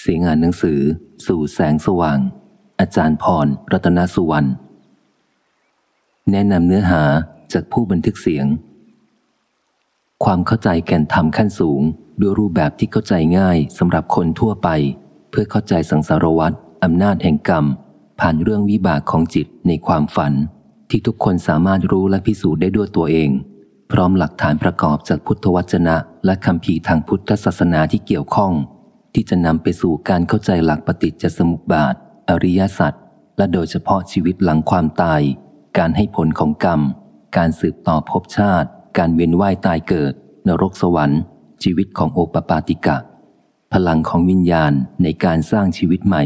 เสียงอ่านหนังสือ สู่แสงสว่าง อาจารย์พร รัตนสุวรรณ แนะนำเนื้อหาจากผู้บันทึกเสียง ความเข้าใจแก่นธรรมขั้นสูง ด้วยรูปแบบที่เข้าใจง่ายสำหรับคนทั่วไป เพื่อเข้าใจสังสารวัฏอำนาจแห่งกรรม ผ่านเรื่องวิบากของจิตในความฝัน ที่ทุกคนสามารถรู้และพิสูจน์ได้ด้วยตัวเอง พร้อมหลักฐานประกอบจากพุทธวจนะ และคำพีทางพุทธศาสนาที่เกี่ยวข้อง ที่จะนำไปสู่การเข้าใจหลักปฏิจจสมุปบาท อริยสัจและโดยเฉพาะชีวิตหลังความตาย การให้ผลของกรรม การสืบต่อภพชาติ การเวียนว่ายตายเกิด นรกสวรรค์ ชีวิตของโอปปาติกะ พลังของวิญญาณในการสร้างชีวิตใหม่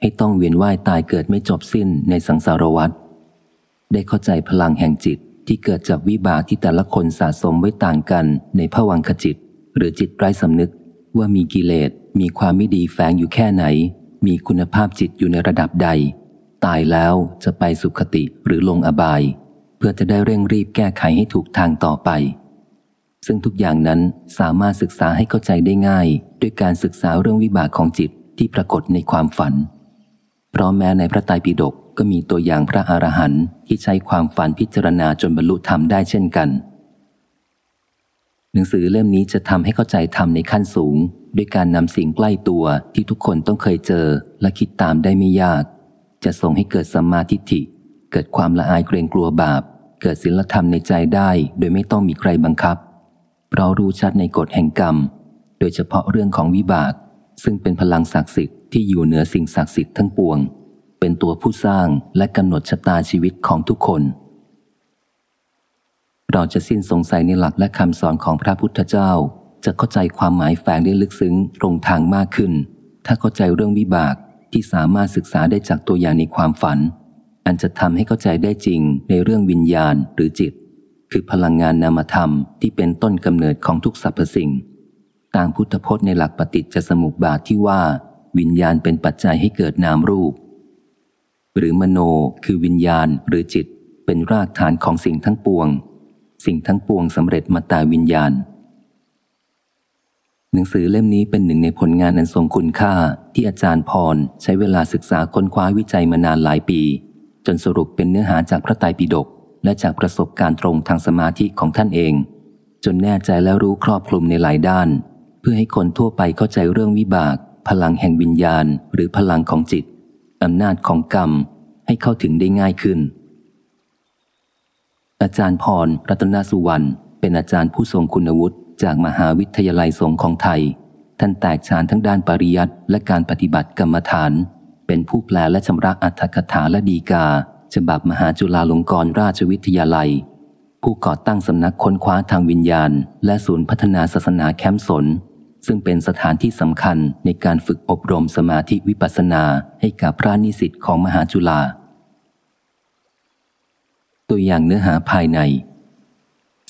ให้ต้องเวียนว่ายตายเกิดไม่จบสิ้นในสังสารวัฏได้เข้าใจพลังแห่งจิตที่เกิดจากวิบากที่แต่ละคนสะสมไว้ต่างกันในภวังคจิต หรือจิตไร้สำนึก ว่ามีกิเลสมีความไม่ดีแฝงอยู่แค่ไหน มีคุณภาพจิตอยู่ในระดับใด ตายแล้วจะไปสุขติหรือลงอบาย เพื่อจะได้เร่งรีบแก้ไขให้ถูกทางต่อไป ซึ่งทุกอย่างนั้นสามารถศึกษาให้เข้าใจได้ง่าย ด้วยการศึกษาเรื่องวิบากของจิตที่ปรากฏในความฝัน เพราะแม้ในพระไตรปิฎกก็มีตัวอย่างพระอรหันต์ที่ใช้ความฝันพิจารณาจนบรรลุธรรมได้เช่นกัน หนังสือเล่มนี้จะทำให้เข้าใจธรรมในขั้นสูง ด้วยการนำสิ่งใกล้ตัวที่ทุกคนต้องเคยเจอและคิดตามได้ไม่ยาก จะส่งให้เกิดสัมมาทิฏฐิ เกิดความละอายเกรงกลัวบาป เกิดศีลธรรมในใจได้ โดยไม่ต้องมีใครบังคับ เรารู้ชัดในกฎแห่งกรรม โดยเฉพาะเรื่องของวิบาก ซึ่งเป็นพลังศักดิ์สิทธิ์ที่อยู่เหนือสิ่งศักดิ์สิทธิ์ทั้งปวง เป็นตัวผู้สร้างและกำหนดชะตาชีวิตของทุกคน เราจะสิ้นสงสัยในหลักและคำสอนของพระพุทธเจ้า จะเข้าใจความหมายแฝงได้ลึกซึ้งตรงทางมากขึ้น ถ้าเข้าใจเรื่องวิบากที่สามารถศึกษาได้จากตัวอย่างในความฝัน อันจะทำให้เข้าใจได้จริงในเรื่องวิญญาณหรือจิต คือพลังงานนามธรรมที่เป็นต้นกำเนิดของทุกสรรพสิ่ง ตามพุทธพจน์ในหลักปฏิจจสมุปบาทที่ว่า วิญญาณเป็นปัจจัยให้เกิดนามรูป หรือมโนคือวิญญาณหรือจิต เป็นรากฐานของสิ่งทั้งปวง สิ่งทั้งปวงสำเร็จมาแต่วิญญาณ หนังสือเล่มนี้เป็นหนึ่งในผลงานอันทรงคุณค่าที่อาจารย์พรใช้เวลาศึกษาค้นคว้าวิจัยมานานหลายปี จนสรุปเป็นเนื้อหาจากพระไตรปิฎกและจากประสบการณ์ตรงทางสมาธิของท่านเอง จนแน่ใจและรู้ครอบคลุมในหลายด้าน เพื่อให้คนทั่วไปเข้าใจเรื่องวิบาก พลังแห่งวิญญาณ หรือพลังของจิตอำนาจของกรรมให้เข้าถึงได้ง่ายขึ้น อาจารย์พรรัตนสุวรรณเป็นอาจารย์ผู้ทรงคุณวุฒิจากมหาวิทยาลัยสงฆ์ของไทย ท่านแตกฉานทั้งด้านปริยัติและการปฏิบัติกรรมฐาน เป็นผู้แปลและชำระอัตถกถาและดีกา ฉบับมหาจุฬาลงกรณราชวิทยาลัย ผู้ก่อตั้งสำนักค้นคว้าทางวิญญาณ และศูนย์พัฒนาศาสนาแคมป์สน ซึ่งเป็นสถานที่สำคัญในการฝึกอบรมสมาธิวิปัสสนาให้กับพระนิสิตของมหาจุฬา ตัวอย่างเนื้อหาภายใน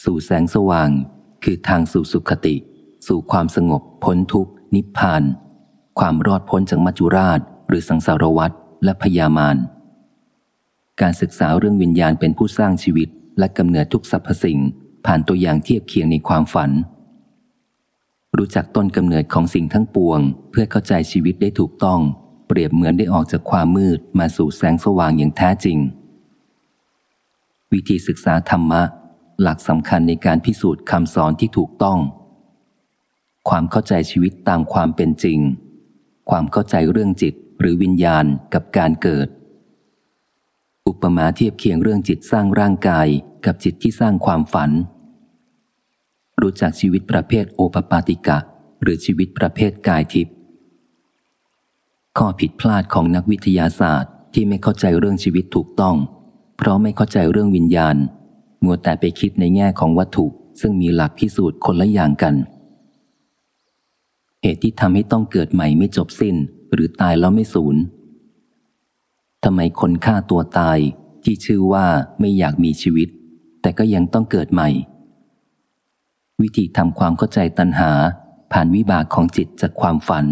สู่แสงสว่าง คือทางสู่สุขติ สู่ความสงบ พ้นทุกข์ นิพพาน ความรอดพ้นจากมัจจุราช หรือสังสารวัฏและพยามารการศึกษาเรื่องวิญญาณเป็นผู้สร้างชีวิต และกำเนิดทุกสรรพสิ่ง ผ่านตัวอย่างเทียบเคียงในความฝัน รู้จักต้นกำเนิดของสิ่งทั้งปวง เพื่อเข้าใจชีวิตได้ถูกต้อง เปรียบเหมือนได้ออกจากความมืดมาสู่แสงสว่างอย่างแท้จริง วิธีศึกษาธรรมะ หลักสำคัญในการพิสูจน์คำสอนที่ถูกต้อง ความเข้าใจชีวิตตามความเป็นจริง ความเข้าใจเรื่องจิตหรือวิญญาณกับการเกิด อุปมาเทียบเคียงเรื่องจิตสร้างร่างกายกับจิตที่สร้างความฝัน รู้จักชีวิตประเภทโอปปาติกะ หรือชีวิตประเภทกายทิพย์ข้อผิดพลาดของนักวิทยาศาสตร์ที่ไม่เข้าใจเรื่องชีวิตถูกต้อง เพราะไม่เข้าใจเรื่องวิญญาณ มัวแต่ไปคิดในแง่ของวัตถุซึ่งมีหลักพิสูจน์คนละอย่างกัน เหตุที่ทำให้ต้องเกิดใหม่ไม่จบสิ้น หรือตายแล้วไม่สูญทำไมคนฆ่าตัวตายที่ชื่อว่าไม่อยากมีชีวิต แต่ก็ยังต้องเกิดใหม่ วิธีทำความเข้าใจตัณหา ผ่านวิบากของจิตจากความฝัน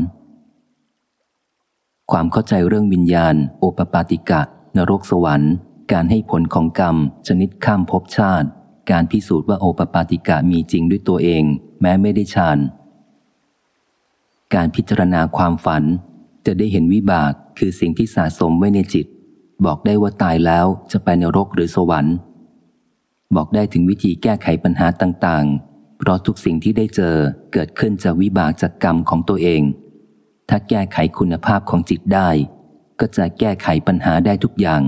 ความเข้าใจเรื่องวิญญาณ โอปปาติกะ นรกสวรรค์ การให้ผลของกรรม ชนิดข้ามภพชาติ การพิสูจน์ว่าโอปปาติกะมีจริงด้วยตัวเอง แม้ไม่ได้ฌาน การพิจารณาความฝัน จะได้เห็นวิบากคือสิ่งที่สะสมไว้ในจิต บอกได้ว่าตายแล้วจะไปนรกหรือสวรรค์ บอกได้ถึงวิธีแก้ไขปัญหาต่างๆ เพราะทุกสิ่งที่ได้เจอเกิดขึ้นจากวิบากจากกรรมของตัวเอง ถ้าแก้ไขคุณภาพของจิตได้ ก็จะแก้ไขปัญหาได้ทุกอย่าง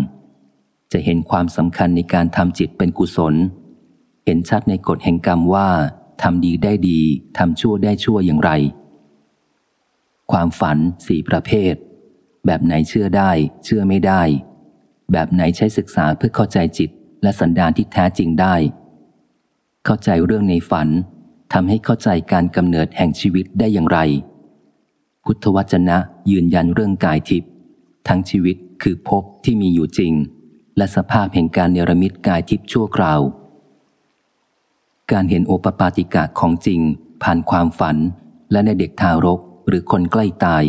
จะเห็นความสำคัญในการทำจิตเป็นกุศล เห็นชัดในกฎแห่งกรรมว่าทำดีได้ดีทำชั่วได้ชั่วอย่างไร ความฝันสี่ประเภท แบบไหนเชื่อได้ เชื่อไม่ได้ แบบไหนใช้ศึกษาเพื่อเข้าใจจิตและสันดานที่แท้จริงได้ เข้าใจเรื่องในฝันทำให้เข้าใจการกำเนิดแห่งชีวิตได้อย่างไร พุทธวจนะยืนยันเรื่องกายทิพย์ทั้งชีวิตคือภพที่มีอยู่จริง และสภาพแห่งการเนรมิตกายทิพย์ชั่วคราว การเห็นโอปปาติกะของจริง ผ่านความฝันและในเด็กทารกหรือคนใกล้ตาย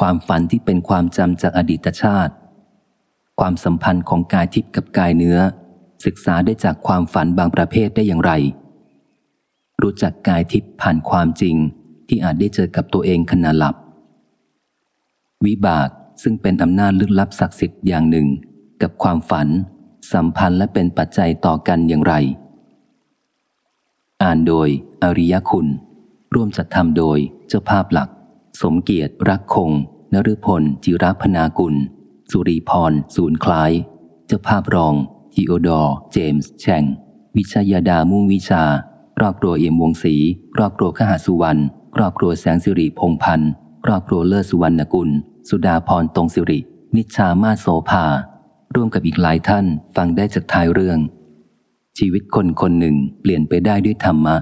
ความฝันที่เป็นความจำจากอดีตชาติ ความสัมพันธ์ของกายทิพย์กับกายเนื้อ ศึกษาได้จากความฝันบางประเภทได้อย่างไร รู้จักกายทิพย์ผ่านความจริงที่อาจได้เจอกับตัวเองขณะหลับ วิบากซึ่งเป็นอำนาจลึกลับศักดิ์สิทธิ์อย่างหนึ่ง กับความฝัน สัมพันธ์และเป็นปัจจัยต่อกันอย่างไร อ่านโดย อริยคุณ ร่วมจัดทำโดยเจ้าภาพหลัก สมเกียรติรักคง นฤพล จิรพนากุล สุรีพร ศูนย์คล้าย เจ้าภาพรองทีโอดอร์ เจมส์แชง วิชยาดามุ่งวิชารอบครัวเอี่ยมวงศรีรอบครัวขหาสุวรรณ ครอบครัวแสงสิริพงพันธ์ ครอบครัวเลิศสุวรรณกุล สุดาพรตรงสิริ นิชามาโสภา ร่วมกับอีกหลายท่านฟังได้จากท้ายเรื่อง ชีวิตคนคนหนึ่งเปลี่ยนไปได้ด้วยธรรมะ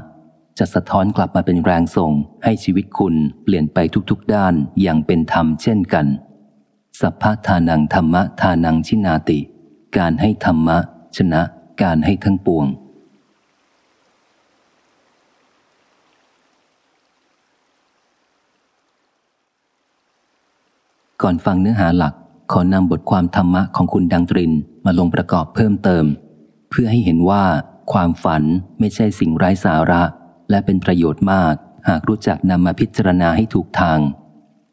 จะสะท้อนกลับมาเป็นแรงส่ง ให้ชีวิตคุณเปลี่ยนไปทุกๆด้านอย่างเป็นธรรมเช่นกัน สัพพะทานังธรรมะทานังชินาติ การให้ธรรมะ ชนะ การให้ทั้งปวงก่อนฟังเนื้อหาหลัก ขอนำบทความธรรมะของคุณดังตรินมาลงประกอบเพิ่มเติม เพื่อให้เห็นว่าความฝันไม่ใช่สิ่งไร้สาระ และเป็นประโยชน์มาก หากรู้จักนำมาพิจารณาให้ถูกทาง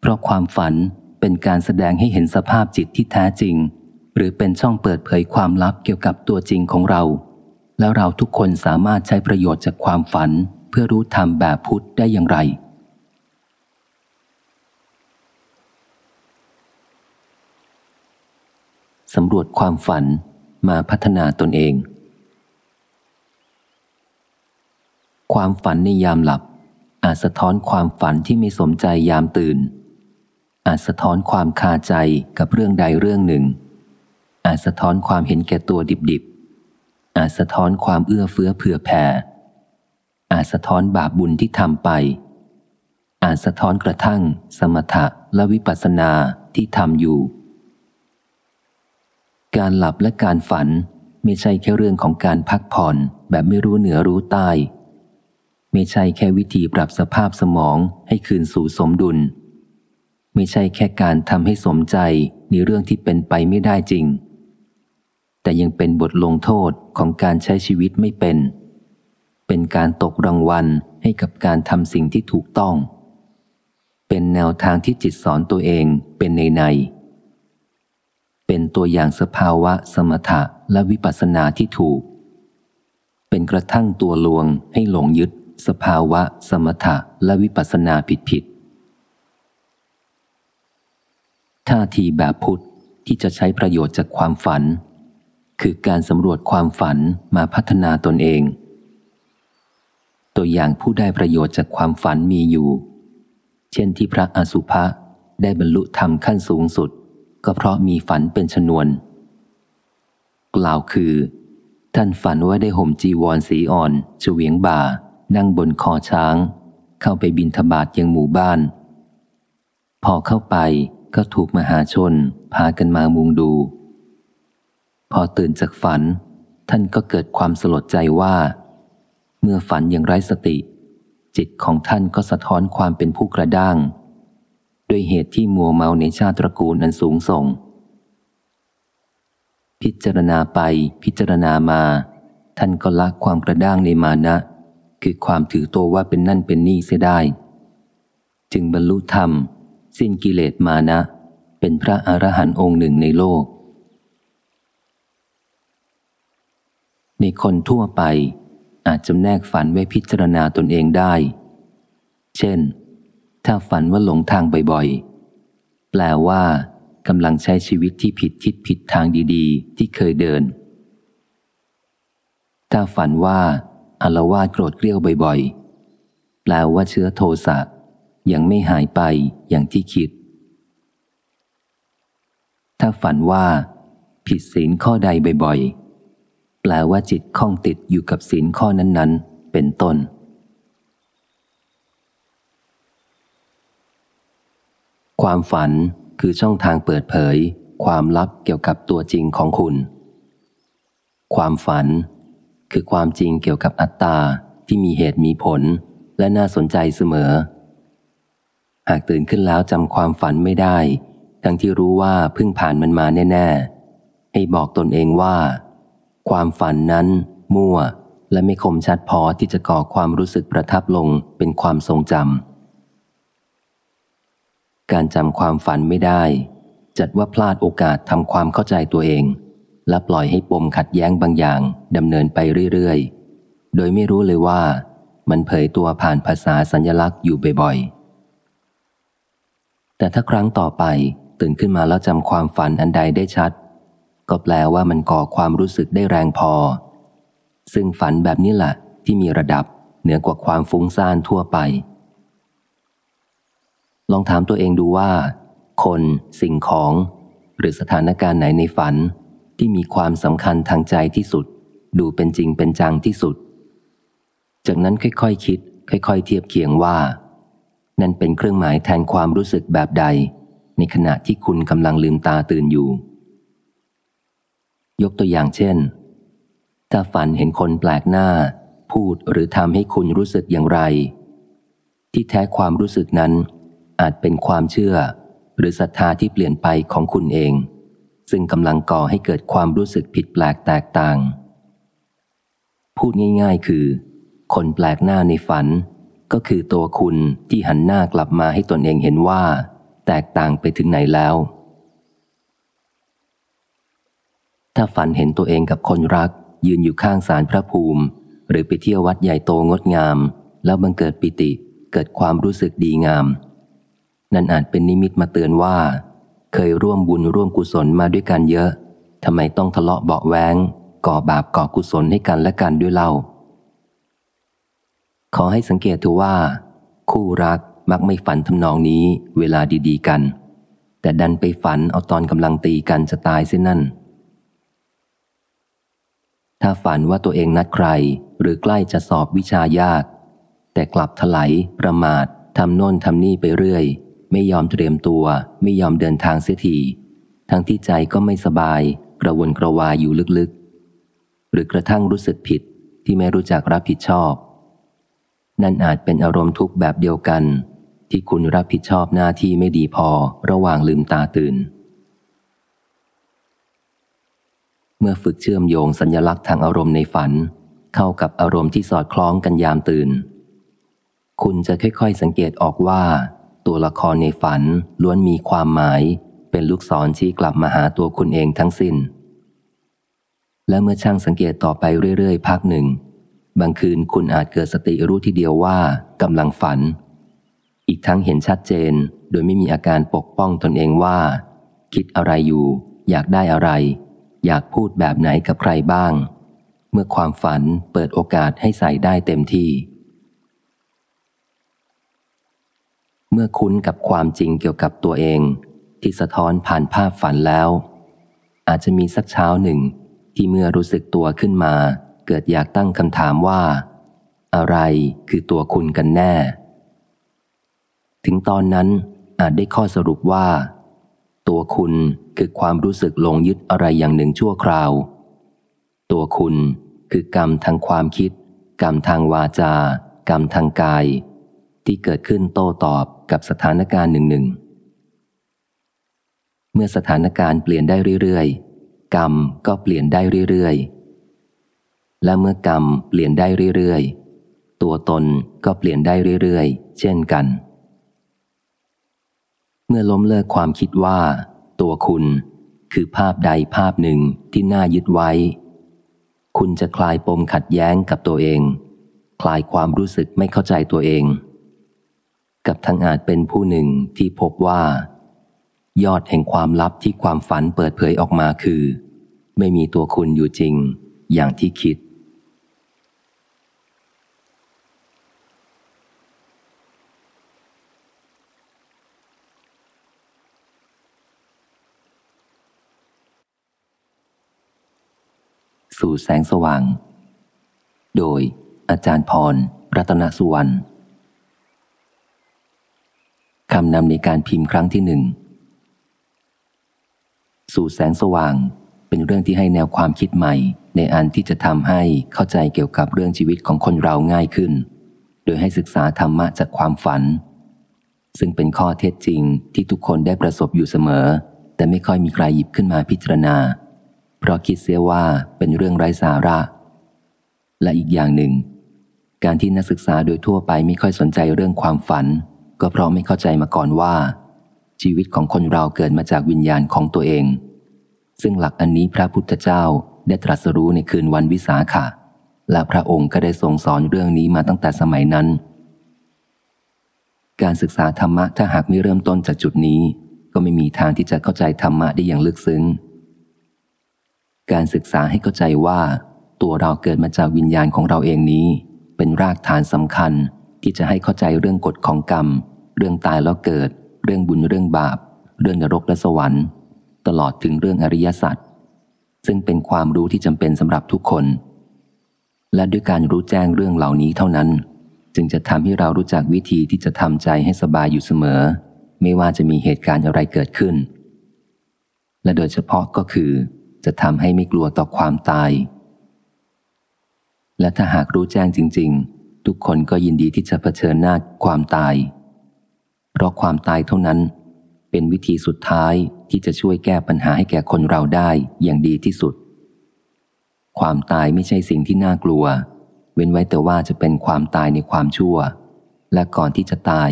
เพราะความฝันเป็นการแสดงให้เห็นสภาพจิตที่แท้จริง หรือเป็นช่องเปิดเผยความลับเกี่ยวกับตัวจริงของเรา แล้วเราทุกคนสามารถใช้ประโยชน์จากความฝัน เพื่อรู้ธรรมแบบพุทธได้อย่างไร สำรวจความฝันมาพัฒนาตนเอง ความฝันในยามหลับ อาจสะท้อนความฝันที่ไม่สมใจยามตื่น อาจสะท้อนความคาใจกับเรื่องใดเรื่องหนึ่ง อาจสะท้อนความเห็นแก่ตัวดิบๆ อาจสะท้อนความเอื้อเฟื้อเผื่อแผ่ อาจสะท้อนบาปบุญที่ทำไป อาจสะท้อนกระทั่ง สมถะและวิปัสสนาที่ทำอยู่ การหลับและการฝันไม่ใช่แค่เรื่องของการพักผ่อนแบบไม่รู้เหนือรู้ใต้ ไม่ใช่แค่วิธีปรับสภาพสมองให้คืนสู่สมดุล ไม่ใช่แค่การทำให้สมใจในเรื่องที่เป็นไปไม่ได้จริง แต่ยังเป็นบทลงโทษของการใช้ชีวิตไม่เป็น เป็นการตกรางวัลให้กับการทำสิ่งที่ถูกต้อง เป็นแนวทางที่จิตสอนตัวเองเป็นในใน เป็นตัวอย่างสภาวะสมถะและวิปัสสนาที่ถูก เป็นกระทั่งตัวลวงให้หลงยึด สภาวะ สมถะและวิปัสสนาผิดผิดท่าทีแบบพุทธที่จะใช้ประโยชน์จากความฝัน คือการสำรวจความฝันมาพัฒนาตนเอง ตัวอย่างผู้ได้ประโยชน์จากความฝันมีอยู่ เช่นที่พระอสุภะได้บรรลุธรรมขั้นสูงสุด ก็เพราะมีฝันเป็นชนวน กล่าวคือ ท่านฝันว่าได้ห่มจีวรสีอ่อนเฉวียงบ่า นั่งบนคอช้าง เข้าไปบินทบาทยังหมู่บ้าน พอเข้าไปก็ถูกมหาชน พากันมามุงดู พอตื่นจากฝัน ท่านก็เกิดความสลดใจว่า เมื่อฝันอย่างไร้สติ จิตของท่านก็สะท้อนความเป็นผู้กระด้าง ด้วยเหตุที่มัวเมาในชาติตระกูลอันสูงส่ง พิจารณาไปพิจารณามา ท่านก็ละความกระด้างในมานะ คือความถือตัวว่าเป็นนั่นเป็นนี่เสียได้ จึงบรรลุธรรม สิ้นกิเลสมานะ เป็นพระอรหันต์องค์หนึ่งในโลก ในคนทั่วไปอาจจำแนกฝันไว้พิจารณาตนเองได้ เช่น ถ้าฝันว่าหลงทางบ่อยๆ แปลว่ากำลังใช้ชีวิตที่ผิดทิศผิดทางดีๆ ที่เคยเดิน ถ้าฝันว่าอารวาสโกรธเกรี้ยวบ่อยๆ แปลว่าเชื้อโทสะยังไม่หายไปอย่างที่คิด ถ้าฝันว่า ผิดศีลข้อใดบ่อยๆ แปลว่าจิตข้องติดอยู่กับศีลข้อนั้นๆ เป็นต้น ความฝันคือช่องทางเปิดเผย ความลับเกี่ยวกับตัวจริงของคุณ ความฝัน คือความจริงเกี่ยวกับอัตตาที่มีเหตุมีผลและน่าสนใจเสมอ หากตื่นขึ้นแล้วจำความฝันไม่ได้ ทั้งที่รู้ว่าเพิ่งผ่านมันมาแน่ ๆ ให้บอกตนเองว่า ความฝันนั้น มั่ว และไม่คมชัดพอที่จะก่อความรู้สึกประทับลงเป็นความทรงจำ การจำความฝันไม่ได้ จัดว่าพลาดโอกาสทำความเข้าใจตัวเอง และปล่อยให้ปมขัดแย้งบางอย่างดำเนินไปเรื่อยๆ โดยไม่รู้เลยว่า มันเผยตัวผ่านภาษาสัญลักษณ์อยู่บ่อยๆ แต่ถ้าครั้งต่อไปตื่นขึ้นมาแล้วจำความฝันอันใดได้ชัด ก็แปลว่ามันก่อความรู้สึกได้แรงพอ ซึ่งฝันแบบนี้แหละที่มีระดับเหนือกว่าความฟุ้งซ่านทั่วไป ลองถามตัวเองดูว่า คน สิ่งของ หรือสถานการณ์ไหนในฝัน ที่มีความสำคัญทางใจที่สุด ดูเป็นจริงเป็นจังที่สุด จากนั้นค่อยๆคคิด ค่อยๆ เทียบเคียงว่า นั่นเป็นเครื่องหมายแทนความรู้สึกแบบใด ในขณะที่คุณกำลังลืมตาตื่นอยู่ ยกตัวอย่างเช่น ถ้าฝันเห็นคนแปลกหน้า พูดหรือทำให้คุณรู้สึกอย่างไร ที่แท้ความรู้สึกนั้น อาจเป็นความเชื่อ หรือศรัทธาที่เปลี่ยนไปของคุณเอง ซึ่งกำลังก่อให้เกิดความรู้สึกผิดแปลกแตกต่าง พูดง่ายๆ คือ คนแปลกหน้าในฝัน ก็คือตัวคุณที่หันหน้ากลับมาให้ตนเองเห็นว่า แตกต่างไปถึงไหนแล้ว ถ้าฝันเห็นตัวเองกับคนรัก ยืนอยู่ข้างศาลพระภูมิ หรือไปเที่ยววัดใหญ่โตงดงาม แล้วบังเกิดปิติเกิดความรู้สึกดีงาม นั่นอาจเป็นนิมิตมาเตือนว่า เคยร่วมบุญร่วมกุศลมาด้วยกันเยอะทำไมต้องทะเลาะเบาแวงก่อบาปก่อกุศลให้กันและกันด้วยเล่า ขอให้สังเกตถือว่า คู่รักมักไม่ฝันทำนองนี้เวลาดีๆกัน แต่ดันไปฝันเอาตอนกำลังตีกันจะตายเส้นนั่น ถ้าฝันว่าตัวเองนัดใครหรือใกล้จะสอบวิชายาก แต่กลับถลายประมาททำโน่นทำนี่ไปเรื่อย ไม่ยอมเตรียมตัวไม่ยอมเดินทางเสียทีทั้งที่ใจก็ไม่สบาย กระวนกระวายอยู่ลึกๆ หรือกระทั่งรู้สึกผิดที่ไม่รู้จักรับผิดชอบ นั่นอาจเป็นอารมณ์ทุกข์แบบเดียวกัน ที่คุณรับผิดชอบหน้าที่ไม่ดีพอระหว่างลืมตาตื่น เมื่อฝึกเชื่อมโยงสัญญลักษณ์ทางอารมณ์ในฝัน เข้ากับอารมณ์ที่สอดคล้องกันยามตื่น คุณจะค่อยๆสังเกตออกว่า ตัวละครในฝันล้วนมีความหมาย เป็นลูกศรชี้กลับมาหาตัวคุณเองทั้งสิน้น และเมื่อช่างสังเกตต่อไปเรื่อยๆพักหนึ่ง บางคืนคุณอาจเกิดสติรู้ทีเดียวว่ากำลังฝัน อีกทั้งเห็นชัดเจนโดยไม่มีอาการปกป้องตนเองว่า คิดอะไรอยู่ อยากได้อะไร อยากพูดแบบไหนกับใครบ้าง เมื่อความฝันเปิดโอกาสให้ใส่ได้เต็มที่ เมื่อคุ้นกับความจริงเกี่ยวกับตัวเอง ที่สะท้อนผ่านภาพฝันแล้ว อาจจะมีสักเช้าหนึ่งที่เมื่อรู้สึกตัวขึ้นมา เกิดอยากตั้งคำถามว่า อะไรคือตัวคุณกันแน่ ถึงตอนนั้นอาจได้ข้อสรุปว่า ตัวคุณคือความรู้สึกหลงยึดอะไรอย่างหนึ่งชั่วคราว ตัวคุณคือกรรมทางความคิด กรรมทางวาจา กรรมทางกาย ที่เกิดขึ้นโต้ตอบกับสถานการณ์หนึ่งหนึ่งเมื่อสถานการณ์เปลี่ยนได้เรื่อยๆ กรรมก็เปลี่ยนได้เรื่อยๆ และเมื่อกรรมเปลี่ยนได้เรื่อยๆ ตัวตนก็เปลี่ยนได้เรื่อยๆ เช่นกัน เมื่อล้มเลิกความคิดว่า ตัวคุณคือภาพใดภาพหนึ่งที่น่ายึดไว้ คุณจะคลายปมขัดแย้งกับตัวเอง คลายความรู้สึกไม่เข้าใจตัวเอง กับทั้งอาจเป็นผู้หนึ่งที่พบว่า ยอดแห่งความลับที่ความฝันเปิดเผยออกมาคือ ไม่มีตัวคุณอยู่จริง อย่างที่คิด สู่แสงสว่าง โดยอาจารย์พร รัตนสุวรรณ คำนำในการพิมพ์ครั้งที่หนึ่ง สู่แสงสว่าง เป็นเรื่องที่ให้แนวความคิดใหม่ ในอันที่จะทำให้เข้าใจเกี่ยวกับเรื่องชีวิตของคนเราง่ายขึ้น โดยให้ศึกษาธรรมะจากความฝัน ซึ่งเป็นข้อเท็จจริงที่ทุกคนได้ประสบอยู่เสมอ แต่ไม่ค่อยมีใครหยิบขึ้นมาพิจารณา เพราะคิดเสียว่าเป็นเรื่องไร้สาระ และอีกอย่างหนึ่ง การที่นักศึกษาโดยทั่วไปไม่ค่อยสนใจเรื่องความฝัน ก็เพราะไม่เข้าใจมาก่อนว่า ชีวิตของคนเราเกิดมาจากวิญญาณของตัวเอง ซึ่งหลักอันนี้พระพุทธเจ้าได้ตรัสรู้ในคืนวันวิสาขะและพระองค์ก็ได้ทรงสอนเรื่องนี้มาตั้งแต่สมัยนั้น การศึกษาธรรมะถ้าหากไม่เริ่มต้นจากจุดนี้ ก็ไม่มีทางที่จะเข้าใจธรรมะได้อย่างลึกซึ้ง การศึกษาให้เข้าใจว่า ตัวเราเกิดมาจากวิญญาณของเราเองนี้ เป็นรากฐานสำคัญ ที่จะให้เข้าใจเรื่องกฎของกรรม เรื่องตายแล้วเกิด เรื่องบุญเรื่องบาป เรื่องนรกและสวรรค์ ตลอดถึงเรื่องอริยสัจซึ่งเป็นความรู้ที่จำเป็นสำหรับทุกคน และด้วยการรู้แจ้งเรื่องเหล่านี้เท่านั้น จึงจะทำให้เรารู้จักวิธีที่จะทำใจให้สบายอยู่เสมอ ไม่ว่าจะมีเหตุการณ์อะไรเกิดขึ้น และโดยเฉพาะก็คือ จะทำให้ไม่กลัวต่อความตาย และถ้าหากรู้แจ้งจริง ๆ ทุกคนก็ยินดีที่จะเผชิญหน้าความตาย เพราะความตายเท่านั้น เป็นวิธีสุดท้ายที่จะช่วยแก้ปัญหาให้แก่คนเราได้อย่างดีที่สุด ความตายไม่ใช่สิ่งที่น่ากลัว เว้นไว้แต่ว่าจะเป็นความตายในความชั่ว และก่อนที่จะตาย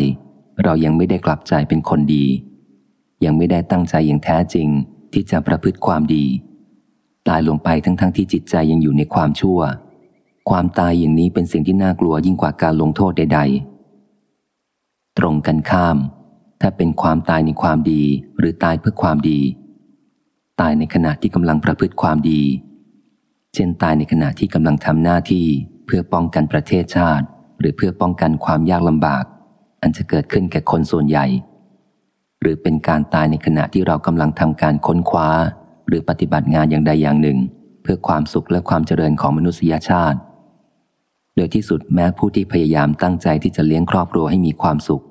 เรายังไม่ได้กลับใจเป็นคนดี ยังไม่ได้ตั้งใจอย่างแท้จริงที่จะประพฤติความดี ตายลงไปทั้งๆทที่จิตใจยังอยู่ในความชั่ว ความตายอย่างนี้เป็นสิ่งที่น่ากลัวยิ่งกว่าการลงโทษใด ๆ ตรงกันข้าม ถ้าเป็นความตายในความดี หรือตายเพื่อความดี ตายในขณะที่กำลังประพฤติความดี เช่นตายในขณะที่กำลังทำหน้าที่เพื่อป้องกันประเทศชาติ หรือเพื่อป้องกันความยากลำบาก อันจะเกิดขึ้นแก่คนส่วนใหญ่ หรือเป็นการตายในขณะที่เรากำลังทำการค้นคว้า หรือปฏิบัติงานอย่างใดอย่างหนึ่ง เพื่อความสุขและความเจริญของมนุษยชาติ โดยที่สุดแม้ผู้ที่พยายามตั้งใจที่จะเลี้ยงครอบครัวให้มีความสุข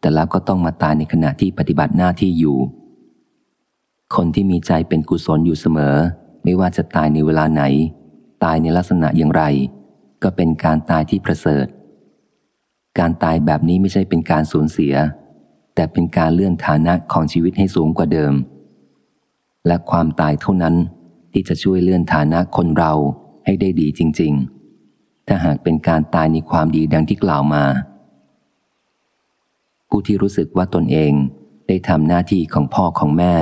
แต่แล้วก็ต้องมาตายในขณะที่ปฏิบัติหน้าที่อยู่ คนที่มีใจเป็นกุศลอยู่เสมอ ไม่ว่าจะตายในเวลาไหน ตายในลักษณะอย่างไร ก็เป็นการตายที่ประเสริฐ การตายแบบนี้ไม่ใช่เป็นการสูญเสีย แต่เป็นการเลื่อนฐานะของชีวิตให้สูงกว่าเดิม และความตายเท่านั้นที่จะช่วยเลื่อนฐานะคนเราให้ได้ดีจริง ๆ ถ้าหากเป็นการตายในความดีดังที่กล่าวมา ผู้ที่รู้สึกว่าตนเองได้ทำหน้าที่ของพ่อของแม่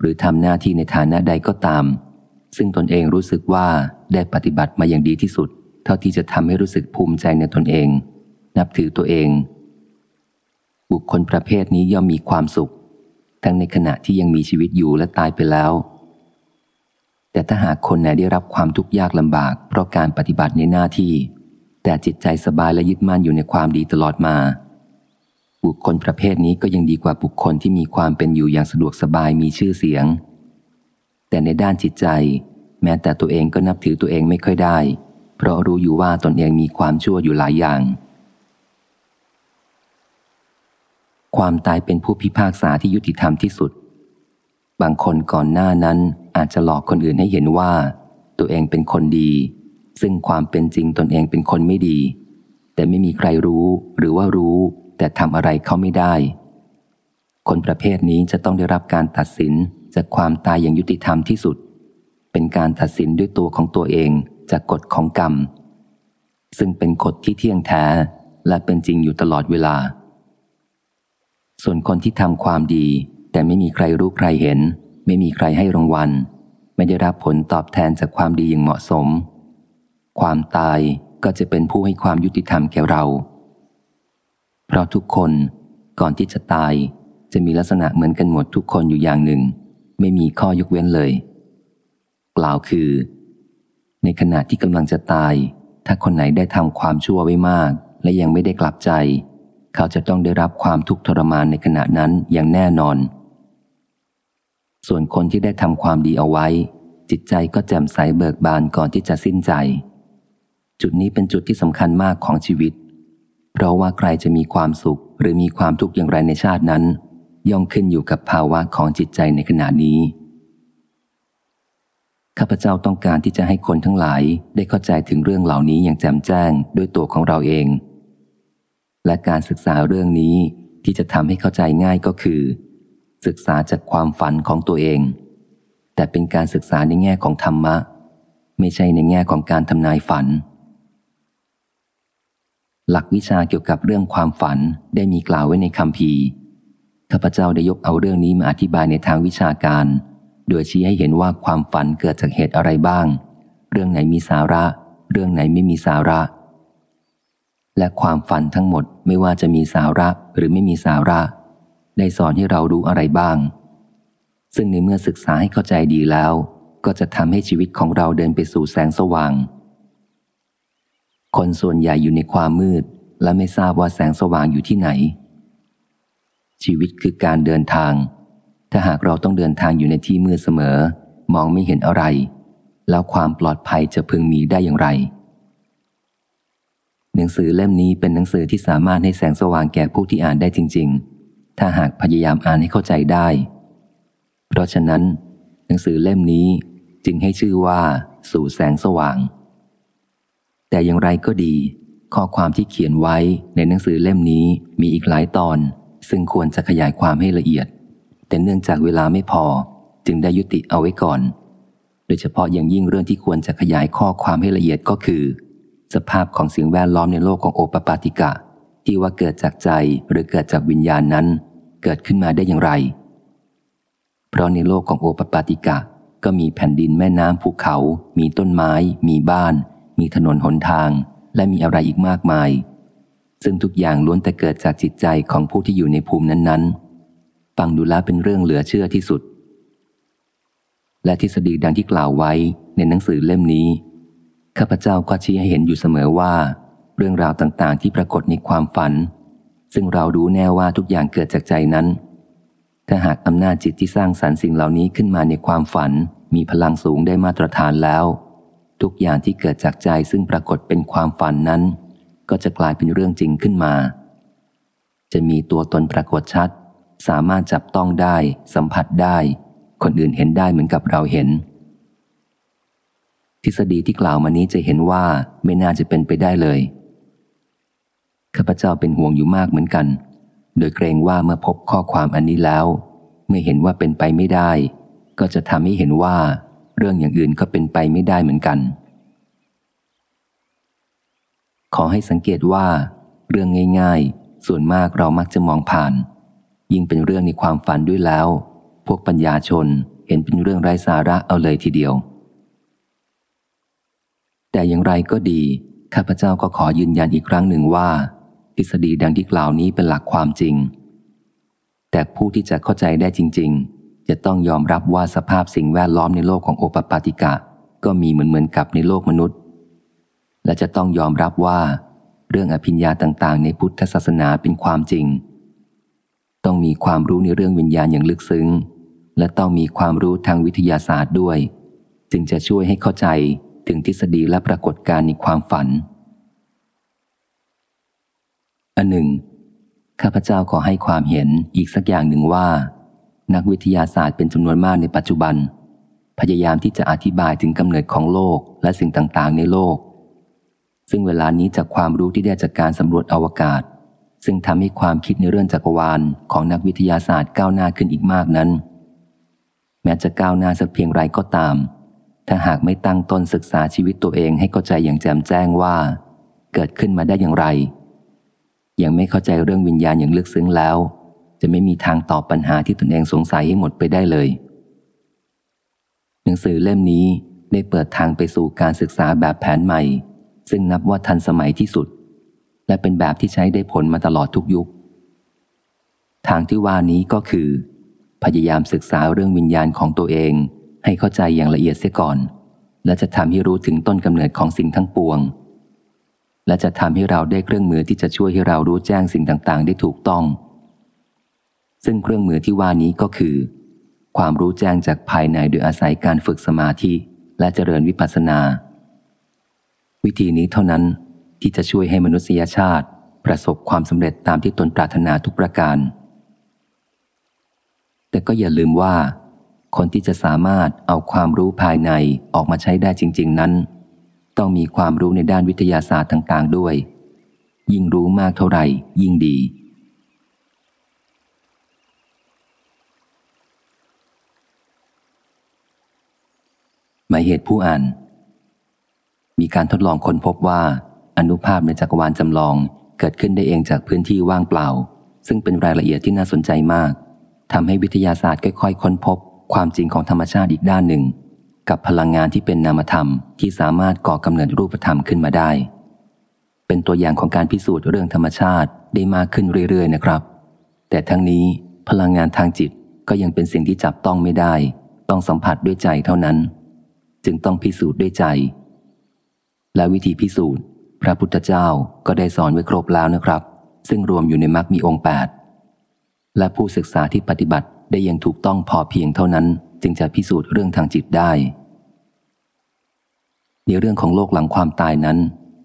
หรือทำหน้าที่ในฐานะใดก็ตาม ซึ่งตนเองรู้สึกว่าได้ปฏิบัติมาอย่างดีที่สุด เท่าที่จะทำให้รู้สึกภูมิใจในตนเอง นับถือตัวเอง บุคคลประเภทนี้ย่อมมีความสุข ทั้งในขณะที่ยังมีชีวิตอยู่และตายไปแล้วแต่ถ้าหากคนไหนได้รับความทุกข์ยากลำบาก เพราะการปฏิบัติในหน้าที่ แต่จิตใจสบายและยึดมั่นอยู่ในความดีตลอดมา บุคคลประเภทนี้ก็ยังดีกว่าบุคคลที่มีความเป็นอยู่อย่างสะดวกสบายมีชื่อเสียง แต่ในด้านจิตใจ แม้แต่ตัวเองก็นับถือตัวเองไม่ค่อยได้ เพราะรู้อยู่ว่าตนเองมีความชั่วอยู่หลายอย่าง ความตายเป็นผู้พิพากษาที่ยุติธรรมที่สุด บางคนก่อนหน้านั้นอาจจะหลอกคนอื่นให้เห็นว่า ตัวเองเป็นคนดี ซึ่งความเป็นจริงตนเองเป็นคนไม่ดี แต่ไม่มีใครรู้หรือว่ารู้ แต่ทำอะไรเขาไม่ได้ คนประเภทนี้จะต้องได้รับการตัดสินจากความตายอย่างยุติธรรมที่สุด เป็นการตัดสินด้วยตัวของตัวเองจากกฎของกรรม ซึ่งเป็นกฎที่เที่ยงแท้และเป็นจริงอยู่ตลอดเวลา ส่วนคนที่ทำความดี แต่ไม่มีใครรู้ใครเห็น ไม่มีใครให้รางวัล ไม่ได้รับผลตอบแทนจากความดีอย่างเหมาะสม ความตายก็จะเป็นผู้ให้ความยุติธรรมแก่เรา เพราะทุกคนก่อนที่จะตายจะมีลักษณะเหมือนกันหมดทุกคนอยู่อย่างหนึ่ง ไม่มีข้อยกเว้นเลย กล่าวคือ ในขณะที่กำลังจะตาย ถ้าคนไหนได้ทำความชั่วไว้มาก และยังไม่ได้กลับใจ เขาจะต้องได้รับความทุกข์ทรมานในขณะนั้นอย่างแน่นอน ส่วนคนที่ได้ทำความดีเอาไว้ จิตใจก็แจ่มใสเบิกบานก่อนที่จะสิ้นใจ จุดนี้เป็นจุดที่สำคัญมากของชีวิต เพราะว่าใครจะมีความสุขหรือมีความทุกข์อย่างไรในชาตินั้น ย่อมขึ้นอยู่กับภาวะของจิตใจในขณะนี้ ข้าพเจ้าต้องการที่จะให้คนทั้งหลายได้เข้าใจถึงเรื่องเหล่านี้อย่างแจ่มแจ้งด้วยตัวของเราเอง และการศึกษาเรื่องนี้ที่จะทำให้เข้าใจง่ายก็คือ ศึกษาจากความฝันของตัวเอง แต่เป็นการศึกษาในแง่ของธรรมะ ไม่ใช่ในแง่ของการทำนายฝัน หลักวิชาเกี่ยวกับเรื่องความฝันได้มีกล่าวไว้ในคำพีข้าพเจ้าได้ยกเอาเรื่องนี้มาอธิบายในทางวิชาการ โดยชี้ให้เห็นว่าความฝันเกิดจากเหตุอะไรบ้าง เรื่องไหนมีสาระ เรื่องไหนไม่มีสาระ และความฝันทั้งหมดไม่ว่าจะมีสาระหรือไม่มีสาระ ได้สอนให้เรารู้อะไรบ้าง ซึ่งในเมื่อศึกษาให้เข้าใจดีแล้ว ก็จะทำให้ชีวิตของเราเดินไปสู่แสงสว่าง คนส่วนใหญ่อยู่ในความมืด และไม่ทราบว่าแสงสว่างอยู่ที่ไหน ชีวิตคือการเดินทาง ถ้าหากเราต้องเดินทางอยู่ในที่มืดเสมอ มองไม่เห็นอะไร แล้วความปลอดภัยจะพึงมีได้อย่างไร หนังสือเล่มนี้เป็นหนังสือที่สามารถให้แสงสว่างแก่ผู้ที่อ่านได้จริง ๆ ถ้าหากพยายามอ่านให้เข้าใจได้ เพราะฉะนั้น หนังสือเล่มนี้จึงให้ชื่อว่า สู่แสงสว่าง แต่อย่างไรก็ดี ข้อความที่เขียนไว้ในหนังสือเล่มนี้มีอีกหลายตอน ซึ่งควรจะขยายความให้ละเอียด แต่เนื่องจากเวลาไม่พอจึงได้ยุติเอาไว้ก่อน โดยเฉพาะอย่างยิ่งเรื่องที่ควรจะขยายข้อความให้ละเอียดก็คือ สภาพของสิ่งแวดล้อมในโลกของโอปปาติกะ ที่ว่าเกิดจากใจหรือเกิดจากวิญญาณนั้น เกิดขึ้นมาได้อย่างไร เพราะในโลกของโอปปาติกะ ก็มีแผ่นดินแม่น้ำภูเขา มีต้นไม้ มีบ้าน มีถนนหนทาง และมีอะไรอีกมากมาย ซึ่งทุกอย่างล้วนแต่เกิดจากจิตใจของผู้ที่อยู่ในภูมินั้นๆ ฟังดูแลเป็นเรื่องเหลือเชื่อที่สุด และทฤษฎีดังที่กล่าวไว้ในหนังสือเล่มนี้ ข้าพเจ้าก็ชี้ให้เห็นอยู่เสมอว่า เรื่องราวต่างๆ ที่ปรากฏในความฝัน ซึ่งเรารู้แน่ว่าทุกอย่างเกิดจากใจนั้น ถ้าหากอำนาจจิตที่สร้างสรรค์สิ่งเหล่านี้ขึ้นมาในความฝันมีพลังสูงได้มาตรฐานแล้ว ทุกอย่างที่เกิดจากใจซึ่งปรากฏเป็นความฝันนั้น ก็จะกลายเป็นเรื่องจริงขึ้นมา จะมีตัวตนปรากฏชัด สามารถจับต้องได้ สัมผัสได้ คนอื่นเห็นได้เหมือนกับเราเห็น ทฤษฎีที่กล่าวมานี้จะเห็นว่าไม่น่าจะเป็นไปได้เลยข้าพเจ้าเป็นห่วงอยู่มากเหมือนกัน โดยเกรงว่าเมื่อพบข้อความอันนี้แล้ว เมื่อเห็นว่าเป็นไปไม่ได้ ก็จะทำให้เห็นว่า เรื่องอย่างอื่นก็เป็นไปไม่ได้เหมือนกัน ขอให้สังเกตว่า เรื่องง่าย ๆ ส่วนมากเรามักจะมองผ่าน ยิ่งเป็นเรื่องในความฝันด้วยแล้ว พวกปัญญาชนเห็นเป็นเรื่องไร้สาระเอาเลยทีเดียว แต่อย่างไรก็ดี ข้าพเจ้าก็ขอยืนยันอีกครั้งหนึ่งว่า ทฤษฎีดังที่กล่าวนี้เป็นหลักความจริง แต่ผู้ที่จะเข้าใจได้จริง ๆ จะต้องยอมรับว่าสภาพสิ่งแวดล้อมในโลกของโอปปาติกะ ก็มีเหมือนเหมือนกับในโลกมนุษย์ และจะต้องยอมรับว่า เรื่องอภิญญาต่างๆ ในพุทธศาสนาเป็นความจริง ต้องมีความรู้ในเรื่องวิญญาณอย่างลึกซึ้ง และต้องมีความรู้ทางวิทยาศาสตร์ด้วย จึงจะช่วยให้เข้าใจถึงทฤษฎีและปรากฏการณ์ในความฝัน อันหนึ่ง ข้าพเจ้าขอให้ความเห็นอีกสักอย่างหนึ่งว่า นักวิทยาศาสตร์เป็นจำนวนมากในปัจจุบัน พยายามที่จะอธิบายถึงกำเนิดของโลกและสิ่งต่างๆ ในโลก ซึ่งเวลานี้จากความรู้ที่ได้จากการสำรวจอวกาศ ซึ่งทำให้ความคิดในเรื่องจักรวาลของนักวิทยาศาสตร์ก้าวหน้าขึ้นอีกมากนั้น แม้จะก้าวหน้าสักเพียงไรก็ตาม ถ้าหากไม่ตั้งต้นศึกษาชีวิตตัวเองให้เข้าใจอย่างแจ่มแจ้งว่า เกิดขึ้นมาได้อย่างไร ยังไม่เข้าใจเรื่องวิญญาณอย่างลึกซึ้งแล้ว จะไม่มีทางตอบปัญหาที่ตนเองสงสัยให้หมดไปได้เลย หนังสือเล่มนี้ได้เปิดทางไปสู่การศึกษาแบบแผนใหม่ ซึ่งนับว่าทันสมัยที่สุด และเป็นแบบที่ใช้ได้ผลมาตลอดทุกยุค ทางที่ว่านี้ก็คือ พยายามศึกษาเรื่องวิญญาณของตัวเอง ให้เข้าใจอย่างละเอียดเสียก่อน และจะทำให้รู้ถึงต้นกำเนิดของสิ่งทั้งปวง และจะทำให้เราได้เครื่องมือที่จะช่วยให้เรารู้แจ้งสิ่งต่างๆ ได้ถูกต้อง ซึ่งเครื่องมือที่ว่านี้ก็คือ ความรู้แจ้งจากภายในโดยอาศัยการฝึกสมาธิและเจริญวิปัสสนา วิธีนี้เท่านั้นที่จะช่วยให้มนุษยชาติ ประสบความสำเร็จตามที่ตนปรารถนาทุกประการ แต่ก็อย่าลืมว่า คนที่จะสามารถเอาความรู้ภายในออกมาใช้ได้จริง ๆ นั้น ต้องมีความรู้ในด้านวิทยาศาสตร์ต่าง ๆ ด้วย ยิ่งรู้มากเท่าไหร่ยิ่งดี หมายเหตุผู้อ่าน มีการทดลองค้นพบว่า อนุภาพในจักรวาลจำลองเกิดขึ้นได้เองจากพื้นที่ว่างเปล่า ซึ่งเป็นรายละเอียดที่น่าสนใจมากทำให้วิทยาศาสตร์ค่อยๆค้นพบ ความจริงของธรรมชาติอีกด้านหนึ่ง กับพลังงานที่เป็นนามธรรมที่สามารถก่อกำเนิดรูปธรรมขึ้นมาได้ เป็นตัวอย่างของการพิสูจน์เรื่องธรรมชาติได้มากขึ้นเรื่อยๆนะครับ แต่ทั้งนี้พลังงานทางจิตก็ยังเป็นสิ่งที่จับต้องไม่ได้ ต้องสัมผัสด้วยใจเท่านั้น จึงต้องพิสูจน์ด้วยใจ และวิธีพิสูจน์ พระพุทธเจ้าก็ได้สอนไว้ครบแล้วนะครับ ซึ่งรวมอยู่ในมรรคมีองค์แปดและผู้ศึกษาที่ปฏิบัติได้ย่างถูกต้องพอเพียงเท่านั้น จึงจะพิสูจน์เรื่องทางจิตได้ ในเรื่องของโลกหลังความตายนั้น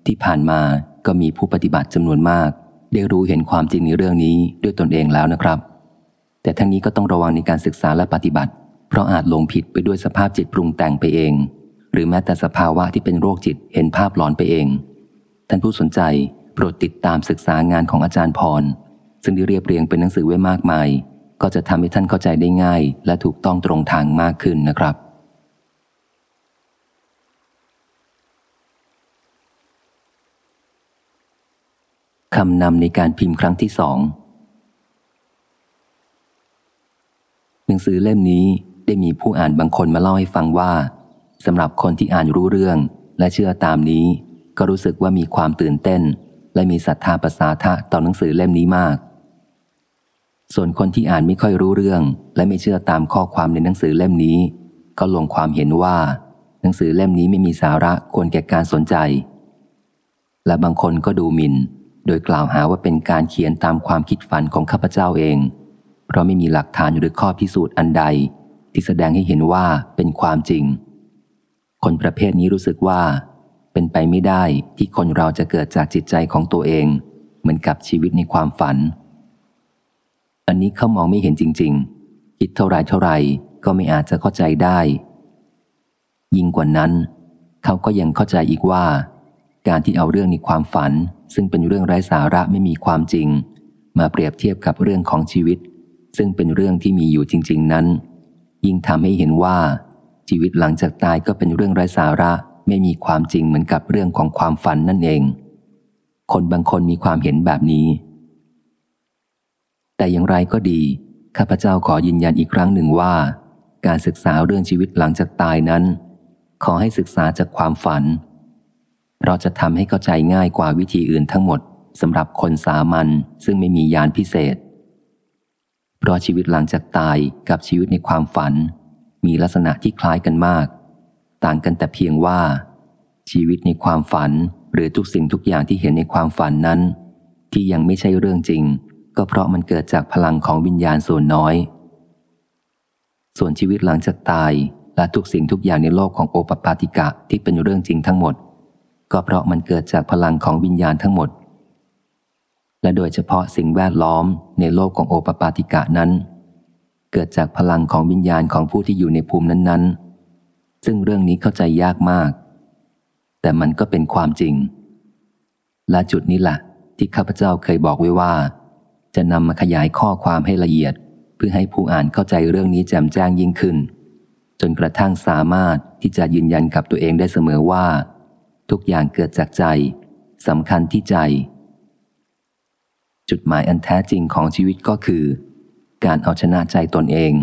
ที่ผ่านมาก็มีผู้ปฏิบัติจำนวนมาก ได้รู้เห็นความจริงในเรื่องนี้ด้วยตนเองแล้วนะครับ แต่ทั้งนี้ก็ต้องระวังในการศึกษาและปฏิบัติ เพราะอาจหลงผิดไปด้วยสภาพจิตปรุงแต่งไปเอง หรือแม้แต่สภาวะที่เป็นโรคจิตเห็นภาพหลอนไปเอง ท่านผู้สนใจโปรดติดตามศึกษางานของอาจารย์พร ซึ่งได้เรียบเรียงเป็นหนังสือไว้มากมาย ก็จะทำให้ท่านเข้าใจได้ง่าย และถูกต้องตรงทางมากขึ้นนะครับคำนำในการพิมพ์ครั้งที่สองหนังสือเล่มนี้ ได้มีผู้อ่านบางคนมาเล่าให้ฟังว่าสำหรับคนที่อ่านรู้เรื่องและเชื่อตามนี้ ก็รู้สึกว่ามีความตื่นเต้น และมีศรัทธาประสาทะต่อหนังสือเล่มนี้มาก ส่วนคนที่อ่านไม่ค่อยรู้เรื่อง และไม่เชื่อตามข้อความในหนังสือเล่มนี้ ก็ลงความเห็นว่า หนังสือเล่มนี้ไม่มีสาระควรแก่การสนใจ และบางคนก็ดูหมิน่น โดยกล่าวหาว่าเป็นการเขียนตามความคิดฝันของข้าพเจ้าเอง เพราะไม่มีหลักฐานหรือข้อพิสูจน์อันใด ที่แสดงให้เห็นว่าเป็นความจริง คนประเภทนี้รู้สึกว่า เป็นไปไม่ได้ที่คนเราจะเกิดจากจิตใจของตัวเอง เหมือนกับชีวิตในความฝัน อันนี้เขามองไม่เห็นจริง ๆ คิดเท่าไรเท่าไรก็ไม่อาจจะเข้าใจได้ ยิ่งกว่านั้น เขาก็ยังเข้าใจอีกว่า การที่เอาเรื่องในความฝัน ซึ่งเป็นเรื่องไร้สาระไม่มีความจริง มาเปรียบเทียบกับเรื่องของชีวิต ซึ่งเป็นเรื่องที่มีอยู่จริง ๆ นั้น ยิ่งทำให้เห็นว่า ชีวิตหลังจากตายก็เป็นเรื่องไร้สาระไม่มีความจริงเหมือนกับเรื่องของความฝันนั่นเอง คนบางคนมีความเห็นแบบนี้ แต่อย่างไรก็ดี ข้าพเจ้าขอยืนยันอีกครั้งหนึ่งว่า การศึกษาเรื่องชีวิตหลังจากตายนั้น ขอให้ศึกษาจากความฝัน เราจะทำให้เข้าใจง่ายกว่าวิธีอื่นทั้งหมดสำหรับคนสามัญซึ่งไม่มียานพิเศษ เพราะชีวิตหลังจากตายกับชีวิตในความฝัน มีลักษณะที่คล้ายกันมาก ต่างกันแต่เพียงว่า ชีวิตในความฝันหรือทุกสิ่งทุกอย่างที่เห็นในความฝันนั้น ที่ยังไม่ใช่เรื่องจริง ก็เพราะมันเกิดจากพลังของวิญญาณส่วนน้อย ส่วนชีวิตหลังจากตายและทุกสิ่งทุกอย่างในโลกของโอปปาติกะที่เป็นเรื่องจริงทั้งหมด ก็เพราะมันเกิดจากพลังของวิญญาณทั้งหมด และโดยเฉพาะสิ่งแวดล้อมในโลกของโอปปาติกะนั้น เกิดจากพลังของวิญญาณของผู้ที่อยู่ในภูมินั้น ๆ ซึ่งเรื่องนี้เข้าใจยากมาก แต่มันก็เป็นความจริง และจุดนี้แหละที่ข้าพเจ้าเคยบอกไว้ว่า จะนำมาขยายข้อความให้ละเอียด เพื่อให้ผู้อ่านเข้าใจเรื่องนี้แจ่มแจ้งยิ่งขึ้น จนกระทั่งสามารถที่จะยืนยันกับตัวเองได้เสมอว่า ทุกอย่างเกิดจากใจสำคัญที่ใจ จุดหมายอันแท้จริงของชีวิตก็คือ การเอาชนะใจตนเอง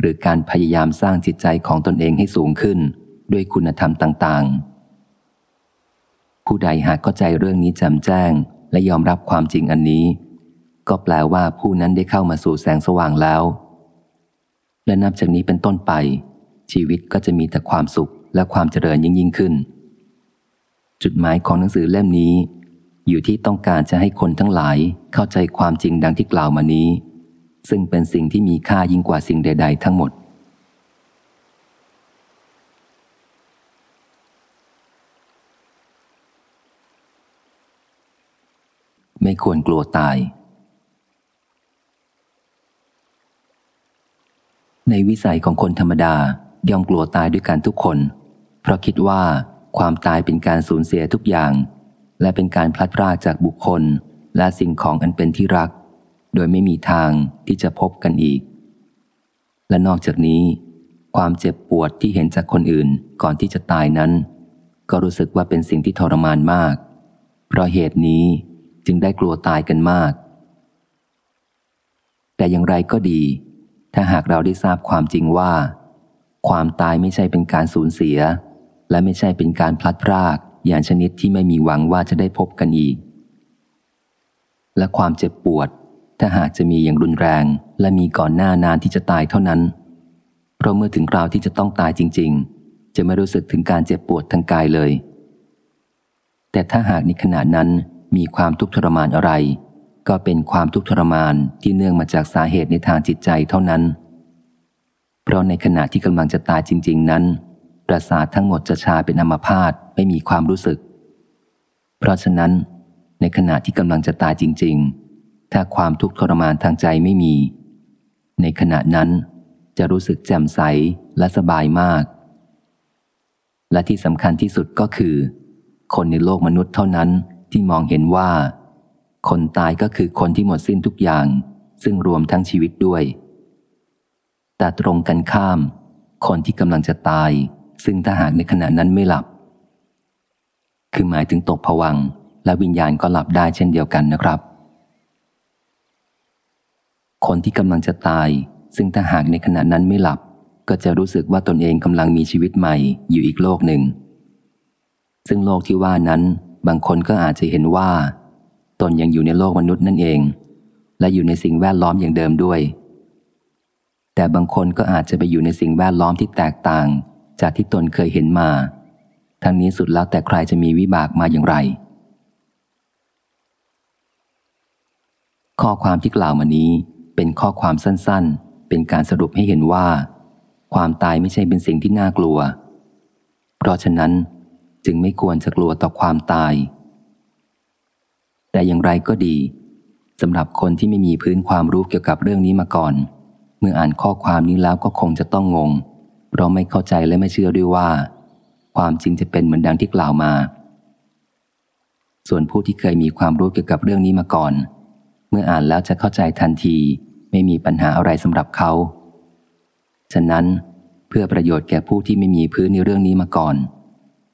หรือการพยายามสร้างจิตใจของตนเองให้สูงขึ้น ด้วยคุณธรรมต่าง ๆ ผู้ใดหากเข้าใจเรื่องนี้แจ่มแจ้ง และยอมรับความจริงอันนี้ ก็แปลว่าผู้นั้นได้เข้ามาสู่แสงสว่างแล้ว และนับจากนี้เป็นต้นไป ชีวิตก็จะมีแต่ความสุขและความเจริญยิ่งยิ่งขึ้น จุดหมายของหนังสือเล่มนี้ อยู่ที่ต้องการจะให้คนทั้งหลายเข้าใจความจริงดังที่กล่าวมานี้ ซึ่งเป็นสิ่งที่มีค่ายิ่งกว่าสิ่งใด ๆ ทั้งหมด ไม่ควรกลัวตาย ในวิสัยของคนธรรมดาย่อมกลัวตายด้วยกันทุกคน เพราะคิดว่าความตายเป็นการสูญเสียทุกอย่าง และเป็นการพลัดพรากจากบุคคลและสิ่งของอันเป็นที่รัก โดยไม่มีทางที่จะพบกันอีก และนอกจากนี้ ความเจ็บปวดที่เห็นจากคนอื่นก่อนที่จะตายนั้น ก็รู้สึกว่าเป็นสิ่งที่ทรมานมาก เพราะเหตุนี้จึงได้กลัวตายกันมาก แต่อย่างไรก็ดี ถ้าหากเราได้ทราบความจริงว่า ความตายไม่ใช่เป็นการสูญเสีย และไม่ใช่เป็นการพลัดพราก อย่างชนิดที่ไม่มีหวังว่าจะได้พบกันอีก และความเจ็บปวด ถ้าหากจะมีอย่างรุนแรงและมีก่อนหน้านานที่จะตายเท่านั้น เพราะเมื่อถึงคราวที่จะต้องตายจริง ๆ จะไม่รู้สึกถึงการเจ็บปวดทางกายเลย แต่ถ้าหากในขณะนั้นมีความทุกข์ทรมานอะไร ก็เป็นความทุกข์ทรมานที่เนื่องมาจากสาเหตุในทางจิตใจเท่านั้น เพราะในขณะที่กำลังจะตายจริง ๆ นั้น ประสาททั้งหมดจะชาเป็นอัมพาตไม่มีความรู้สึก เพราะฉะนั้น ในขณะที่กำลังจะตายจริง ๆ ถ้าความทุกข์ทรมานทางใจไม่มี ในขณะนั้นจะรู้สึกแจ่มใสและสบายมาก และที่สำคัญที่สุดก็คือ คนในโลกมนุษย์เท่านั้นที่มองเห็นว่า คนตายก็คือคนที่หมดสิ้นทุกอย่าง ซึ่งรวมทั้งชีวิตด้วย แต่ตรงกันข้าม คนที่กำลังจะตาย ซึ่งถ้าหากในขณะนั้นไม่หลับ คือหมายถึงตกผวังและวิญญาณก็หลับได้เช่นเดียวกันนะครับ คนที่กำลังจะตาย ซึ่งถ้าหากในขณะนั้นไม่หลับ ก็จะรู้สึกว่าตนเองกำลังมีชีวิตใหม่อยู่อีกโลกหนึ่ง ซึ่งโลกที่ว่านั้นบางคนก็อาจจะเห็นว่า ตนยังอยู่ในโลกมนุษย์นั่นเอง และอยู่ในสิ่งแวดล้อมอย่างเดิมด้วย แต่บางคนก็อาจจะไปอยู่ในสิ่งแวดล้อมที่แตกต่าง จากที่ตนเคยเห็นมา ทั้งนี้สุดแล้วแต่ใครจะมีวิบากมาอย่างไร ข้อความที่กล่าวมานี้เป็นข้อความสั้นๆ เป็นการสรุปให้เห็นว่า ความตายไม่ใช่เป็นสิ่งที่น่ากลัว เพราะฉะนั้นจึงไม่ควรจะกลัวต่อความตาย แต่อย่างไรก็ดีสำหรับคนที่ไม่มีพื้นความรู้เกี่ยวกับเรื่องนี้มาก่อน เมื่ออ่านข้อความนี้แล้วก็คงจะต้องงง เพราะไม่เข้าใจและไม่เชื่อด้วยว่า ความจริงจะเป็นเหมือนดังที่กล่าวมา ส่วนผู้ที่เคยมีความรู้เกี่ยวกับเรื่องนี้มาก่อน เมื่ออ่านแล้วจะเข้าใจทันทีไม่มีปัญหาอะไรสำหรับเขา ฉะนั้นเพื่อประโยชน์แก่ผู้ที่ไม่มีพื้นในเรื่องนี้มาก่อน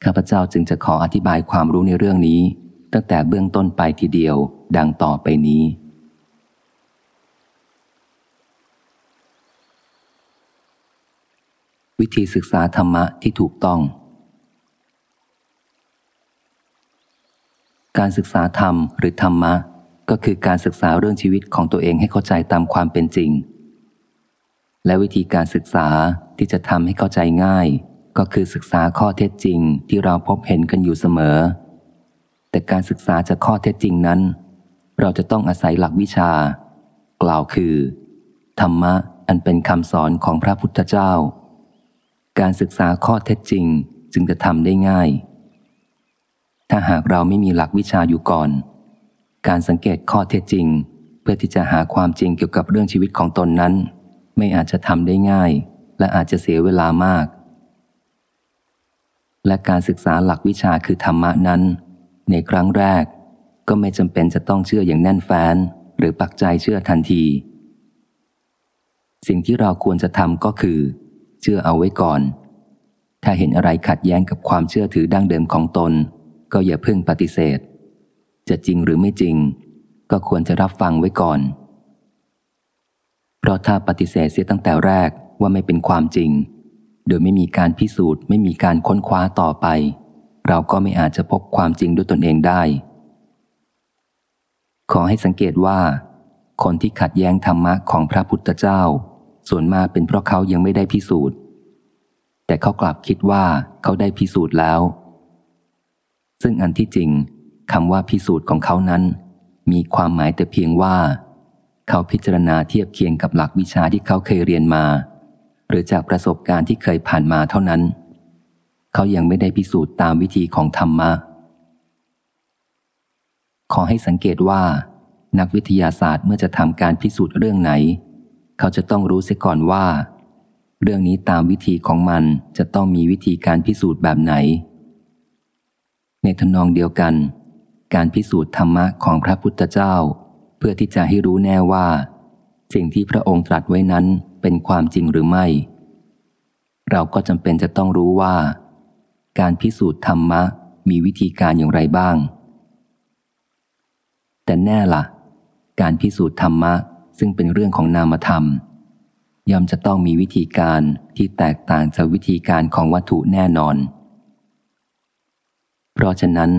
ข้าพเจ้าจึงจะขออธิบายความรู้ในเรื่องนี้ ตั้งแต่เบื้องต้นไปทีเดียวดังต่อไปนี้ วิธีศึกษาธรรมะที่ถูกต้อง การศึกษาธรรมหรือธรรมะ ก็คือการศึกษาเรื่องชีวิตของตัวเองให้เข้าใจตามความเป็นจริง และวิธีการศึกษาที่จะทำให้เข้าใจง่าย ก็คือศึกษาข้อเท็จจริงที่เราพบเห็นกันอยู่เสมอ แต่การศึกษาจากข้อเท็จจริงนั้น เราจะต้องอาศัยหลักวิชา กล่าวคือ ธรรมะอันเป็นคำสอนของพระพุทธเจ้า การศึกษาข้อเท็จจริงจึงจะทำได้ง่าย ถ้าหากเราไม่มีหลักวิชาอยู่ก่อน การสังเกตข้อเท็จจริง เพื่อที่จะหาความจริงเกี่ยวกับเรื่องชีวิตของตนนั้น ไม่อาจจะทำได้ง่าย และอาจจะเสียเวลามาก และการศึกษาหลักวิชาคือธรรมะนั้น ในครั้งแรกก็ไม่จำเป็นจะต้องเชื่ออย่างแน่นแฟ้นหรือปักใจเชื่อทันที สิ่งที่เราควรจะทำก็คือ เชื่อเอาไว้ก่อน ถ้าเห็นอะไรขัดแย้งกับความเชื่อถือดั้งเดิมของตน ก็อย่าเพิ่งปฏิเสธ จะจริงหรือไม่จริง ก็ควรจะรับฟังไว้ก่อนเพเพราะถ้าปฏิเสธเสียตั้งแต่แรกว่าไม่เป็นความจริง โดยไม่มีการพิสูจน์ ไม่มีการค้นคว้าต่อไป เราก็ไม่อาจจะพบความจริงด้วยตนเองได้ ขอให้สังเกตว่า คนที่ขัดแย้งธรรมะของพระพุทธเจ้า ส่วนมากเป็นเพราะเขายังไม่ได้พิสูจน์ แต่เขากลับคิดว่าเขาได้พิสูจน์แล้ว ซึ่งอันที่จริงคำว่าพิสูจน์ของเขานั้น มีความหมายแต่เพียงว่า เขาพิจารณาเทียบเคียงกับหลักวิชาที่เขาเคยเรียนมา หรือจากประสบการณ์ที่เคยผ่านมาเท่านั้น เขายังไม่ได้พิสูจน์ตามวิธีของธรรมะ ขอให้สังเกตว่า นักวิทยาศาสตร์เมื่อจะทำการพิสูจน์เรื่องไหน เขาจะต้องรู้เสียก่อนว่า เรื่องนี้ตามวิธีของมันจะต้องมีวิธีการพิสูจน์แบบไหน ในทำนองเดียวกัน การพิสูจน์ธรรมะของพระพุทธเจ้า เพื่อที่จะให้รู้แน่ว่า สิ่งที่พระองค์ตรัสไว้นั้นเป็นความจริงหรือไม่ เราก็จำเป็นจะต้องรู้ว่า การพิสูจน์ธรรมะมีวิธีการอย่างไรบ้าง แต่แน่ละ่ะ การพิสูจน์ธรรมะ ซึ่งเป็นเรื่องของนามธรรม ย่อมจะต้องมีวิธีการที่แตกต่างจากวิธีการของวัตถุแน่นอน เพราะฉะนั้น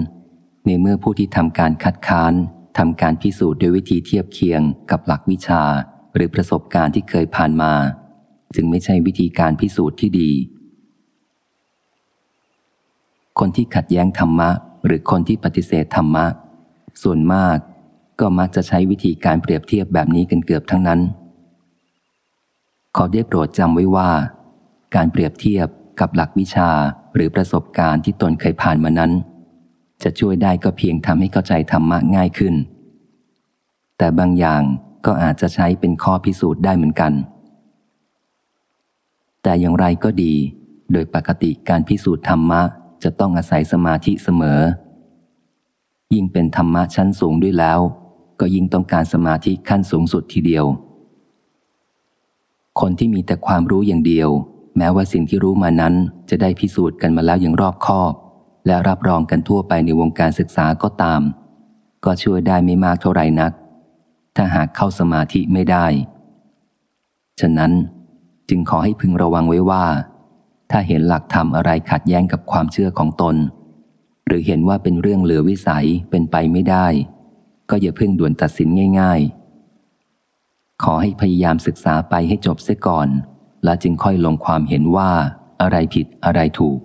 ในเมื่อผู้ที่ทำการคัดค้านทำการพิสูจน์ด้วยวิธีเทียบเคียงกับหลักวิชาหรือประสบการณ์ที่เคยผ่านมา จึงไม่ใช่วิธีการพิสูจน์ที่ดี คนที่ขัดแย้งธรรมะ หรือคนที่ปฏิเสธธรรมะ ส่วนมาก ก็มักจะใช้วิธีการเปรียบเทียบแบบนี้กันเกือบทั้งนั้น ขอได้โปรดจำไว้ว่า การเปรียบเทียบกับหลักวิชาหรือประสบการณ์ที่ตนเคยผ่านมานั้น จะช่วยได้ก็เพียงทำให้เข้าใจธรรมะง่ายขึ้น แต่บางอย่างก็อาจจะใช้เป็นข้อพิสูจน์ได้เหมือนกัน แต่อย่างไรก็ดี โดยปกติการพิสูจน์ธรรมะจะต้องอาศัยสมาธิเสมอ ยิ่งเป็นธรรมะชั้นสูงด้วยแล้ว ก็ยิ่งต้องการสมาธิขั้นสูงสุดทีเดียว คนที่มีแต่ความรู้อย่างเดียว แม้ว่าสิ่งที่รู้มานั้นจะได้พิสูจน์กันมาแล้วอย่างรอบคอบ และรับรองกันทั่วไปในวงการศึกษาก็ตาม ก็ช่วยได้ไม่มากเท่าไหร่นัก ถ้าหากเข้าสมาธิไม่ได้ ฉะนั้นจึงขอให้พึงระวังไว้ว่า ถ้าเห็นหลักธรรมอะไรขัดแย้งกับความเชื่อของตน หรือเห็นว่าเป็นเรื่องเหลือวิสัยเป็นไปไม่ได้ ก็อย่าเพิ่งด่วนตัดสินง่ายๆ ขอให้พยายามศึกษาไปให้จบเสียก่อน และจึงค่อยลงความเห็นว่าอะไรผิดอะไรถูก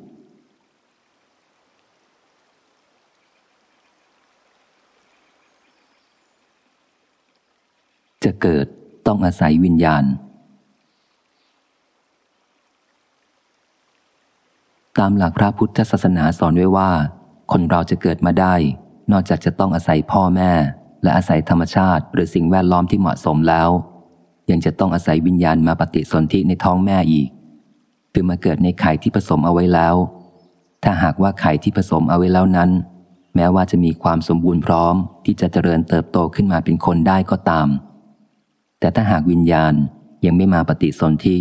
จะเกิดต้องอาศัยวิญญาณ ตามหลักพระพุทธศาสนาสอนไว้ว่า คนเราจะเกิดมาได้ นอกจากจะต้องอาศัยพ่อแม่ และอาศัยธรรมชาติหรือสิ่งแวดล้อมที่เหมาะสมแล้ว ยังจะต้องอาศัยวิญญาณมาปฏิสนธิในท้องแม่อีก คือมาเกิดในไข่ที่ผสมเอาไว้แล้ว ถ้าหากว่าไข่ที่ผสมเอาไว้แล้วนั้น แม้ว่าจะมีความสมบูรณ์พร้อม ที่จะเจริญเติบโตขึ้นมาเป็นคนได้ก็ตาม แต่ถ้าหากวิญญาณยังไม่มาปฏิสนธิ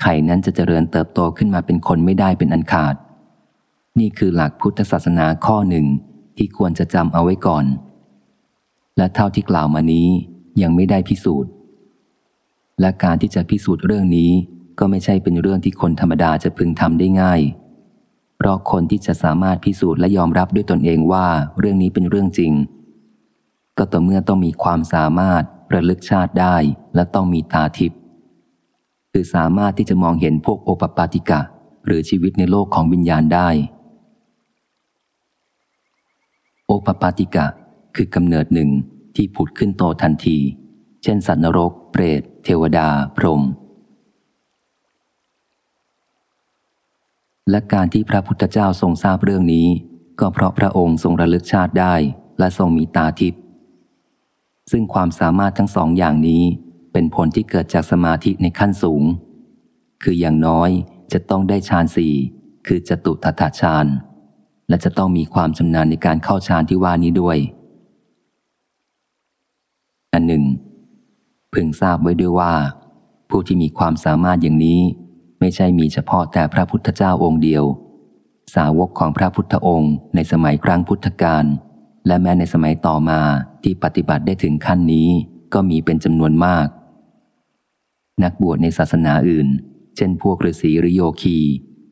ไข่นั้นจะเจริญเติบโตขึ้นมาเป็นคนไม่ได้เป็นอันขาด นี่คือหลักพุทธศาสนาข้อหนึ่ง ที่ควรจะจำเอาไว้ก่อน และเท่าที่กล่าวมานี้ยังไม่ได้พิสูจน์ และการที่จะพิสูจน์เรื่องนี้ก็ไม่ใช่เป็นเรื่องที่คนธรรมดาจะพึงทำได้ง่าย เพราะคนที่จะสามารถพิสูจน์และยอมรับด้วยตนเองว่าเรื่องนี้เป็นเรื่องจริง ก็ต่อเมื่อต้องมีความสามารถระลึกชาติได้และต้องมีตาทิพย์คือสามารถที่จะมองเห็นพวกโอปปาติกะ หรือชีวิตในโลกของวิญญาณได้ โอ ปปาติกะ คือกำเนิดหนึ่งที่ผุดขึ้นโตทันที เช่นสัตว์นรก เปรต เทวดา พรหมและการที่พระพุทธเจ้าทรงทราบเรื่องนี้ ก็เพราะพระองค์ทรงระลึกชาติได้และทรงมีตาทิพย์ซึ่งความสามารถทั้งสองอย่างนี้เป็นผลที่เกิดจากสมาธิในขั้นสูง คืออย่างน้อยจะต้องได้ฌานสี่คือจตุตถาฌาน และจะต้องมีความชำนาญในการเข้าฌานที่ว่านี้ด้วย อันหนึ่ง พึงทราบไว้ด้วยว่า ผู้ที่มีความสามารถอย่างนี้ ไม่ใช่มีเฉพาะแต่พระพุทธเจ้าองค์เดียว สาวกของพระพุทธองค์ ในสมัยครั้งพุทธกาลและแม้ในสมัยต่อมาที่ปฏิบัติได้ถึงขั้นนี้ก็มีเป็นจำนวนมาก นักบวชในศาสนาอื่น เช่นพวกฤาษีหรือโยคี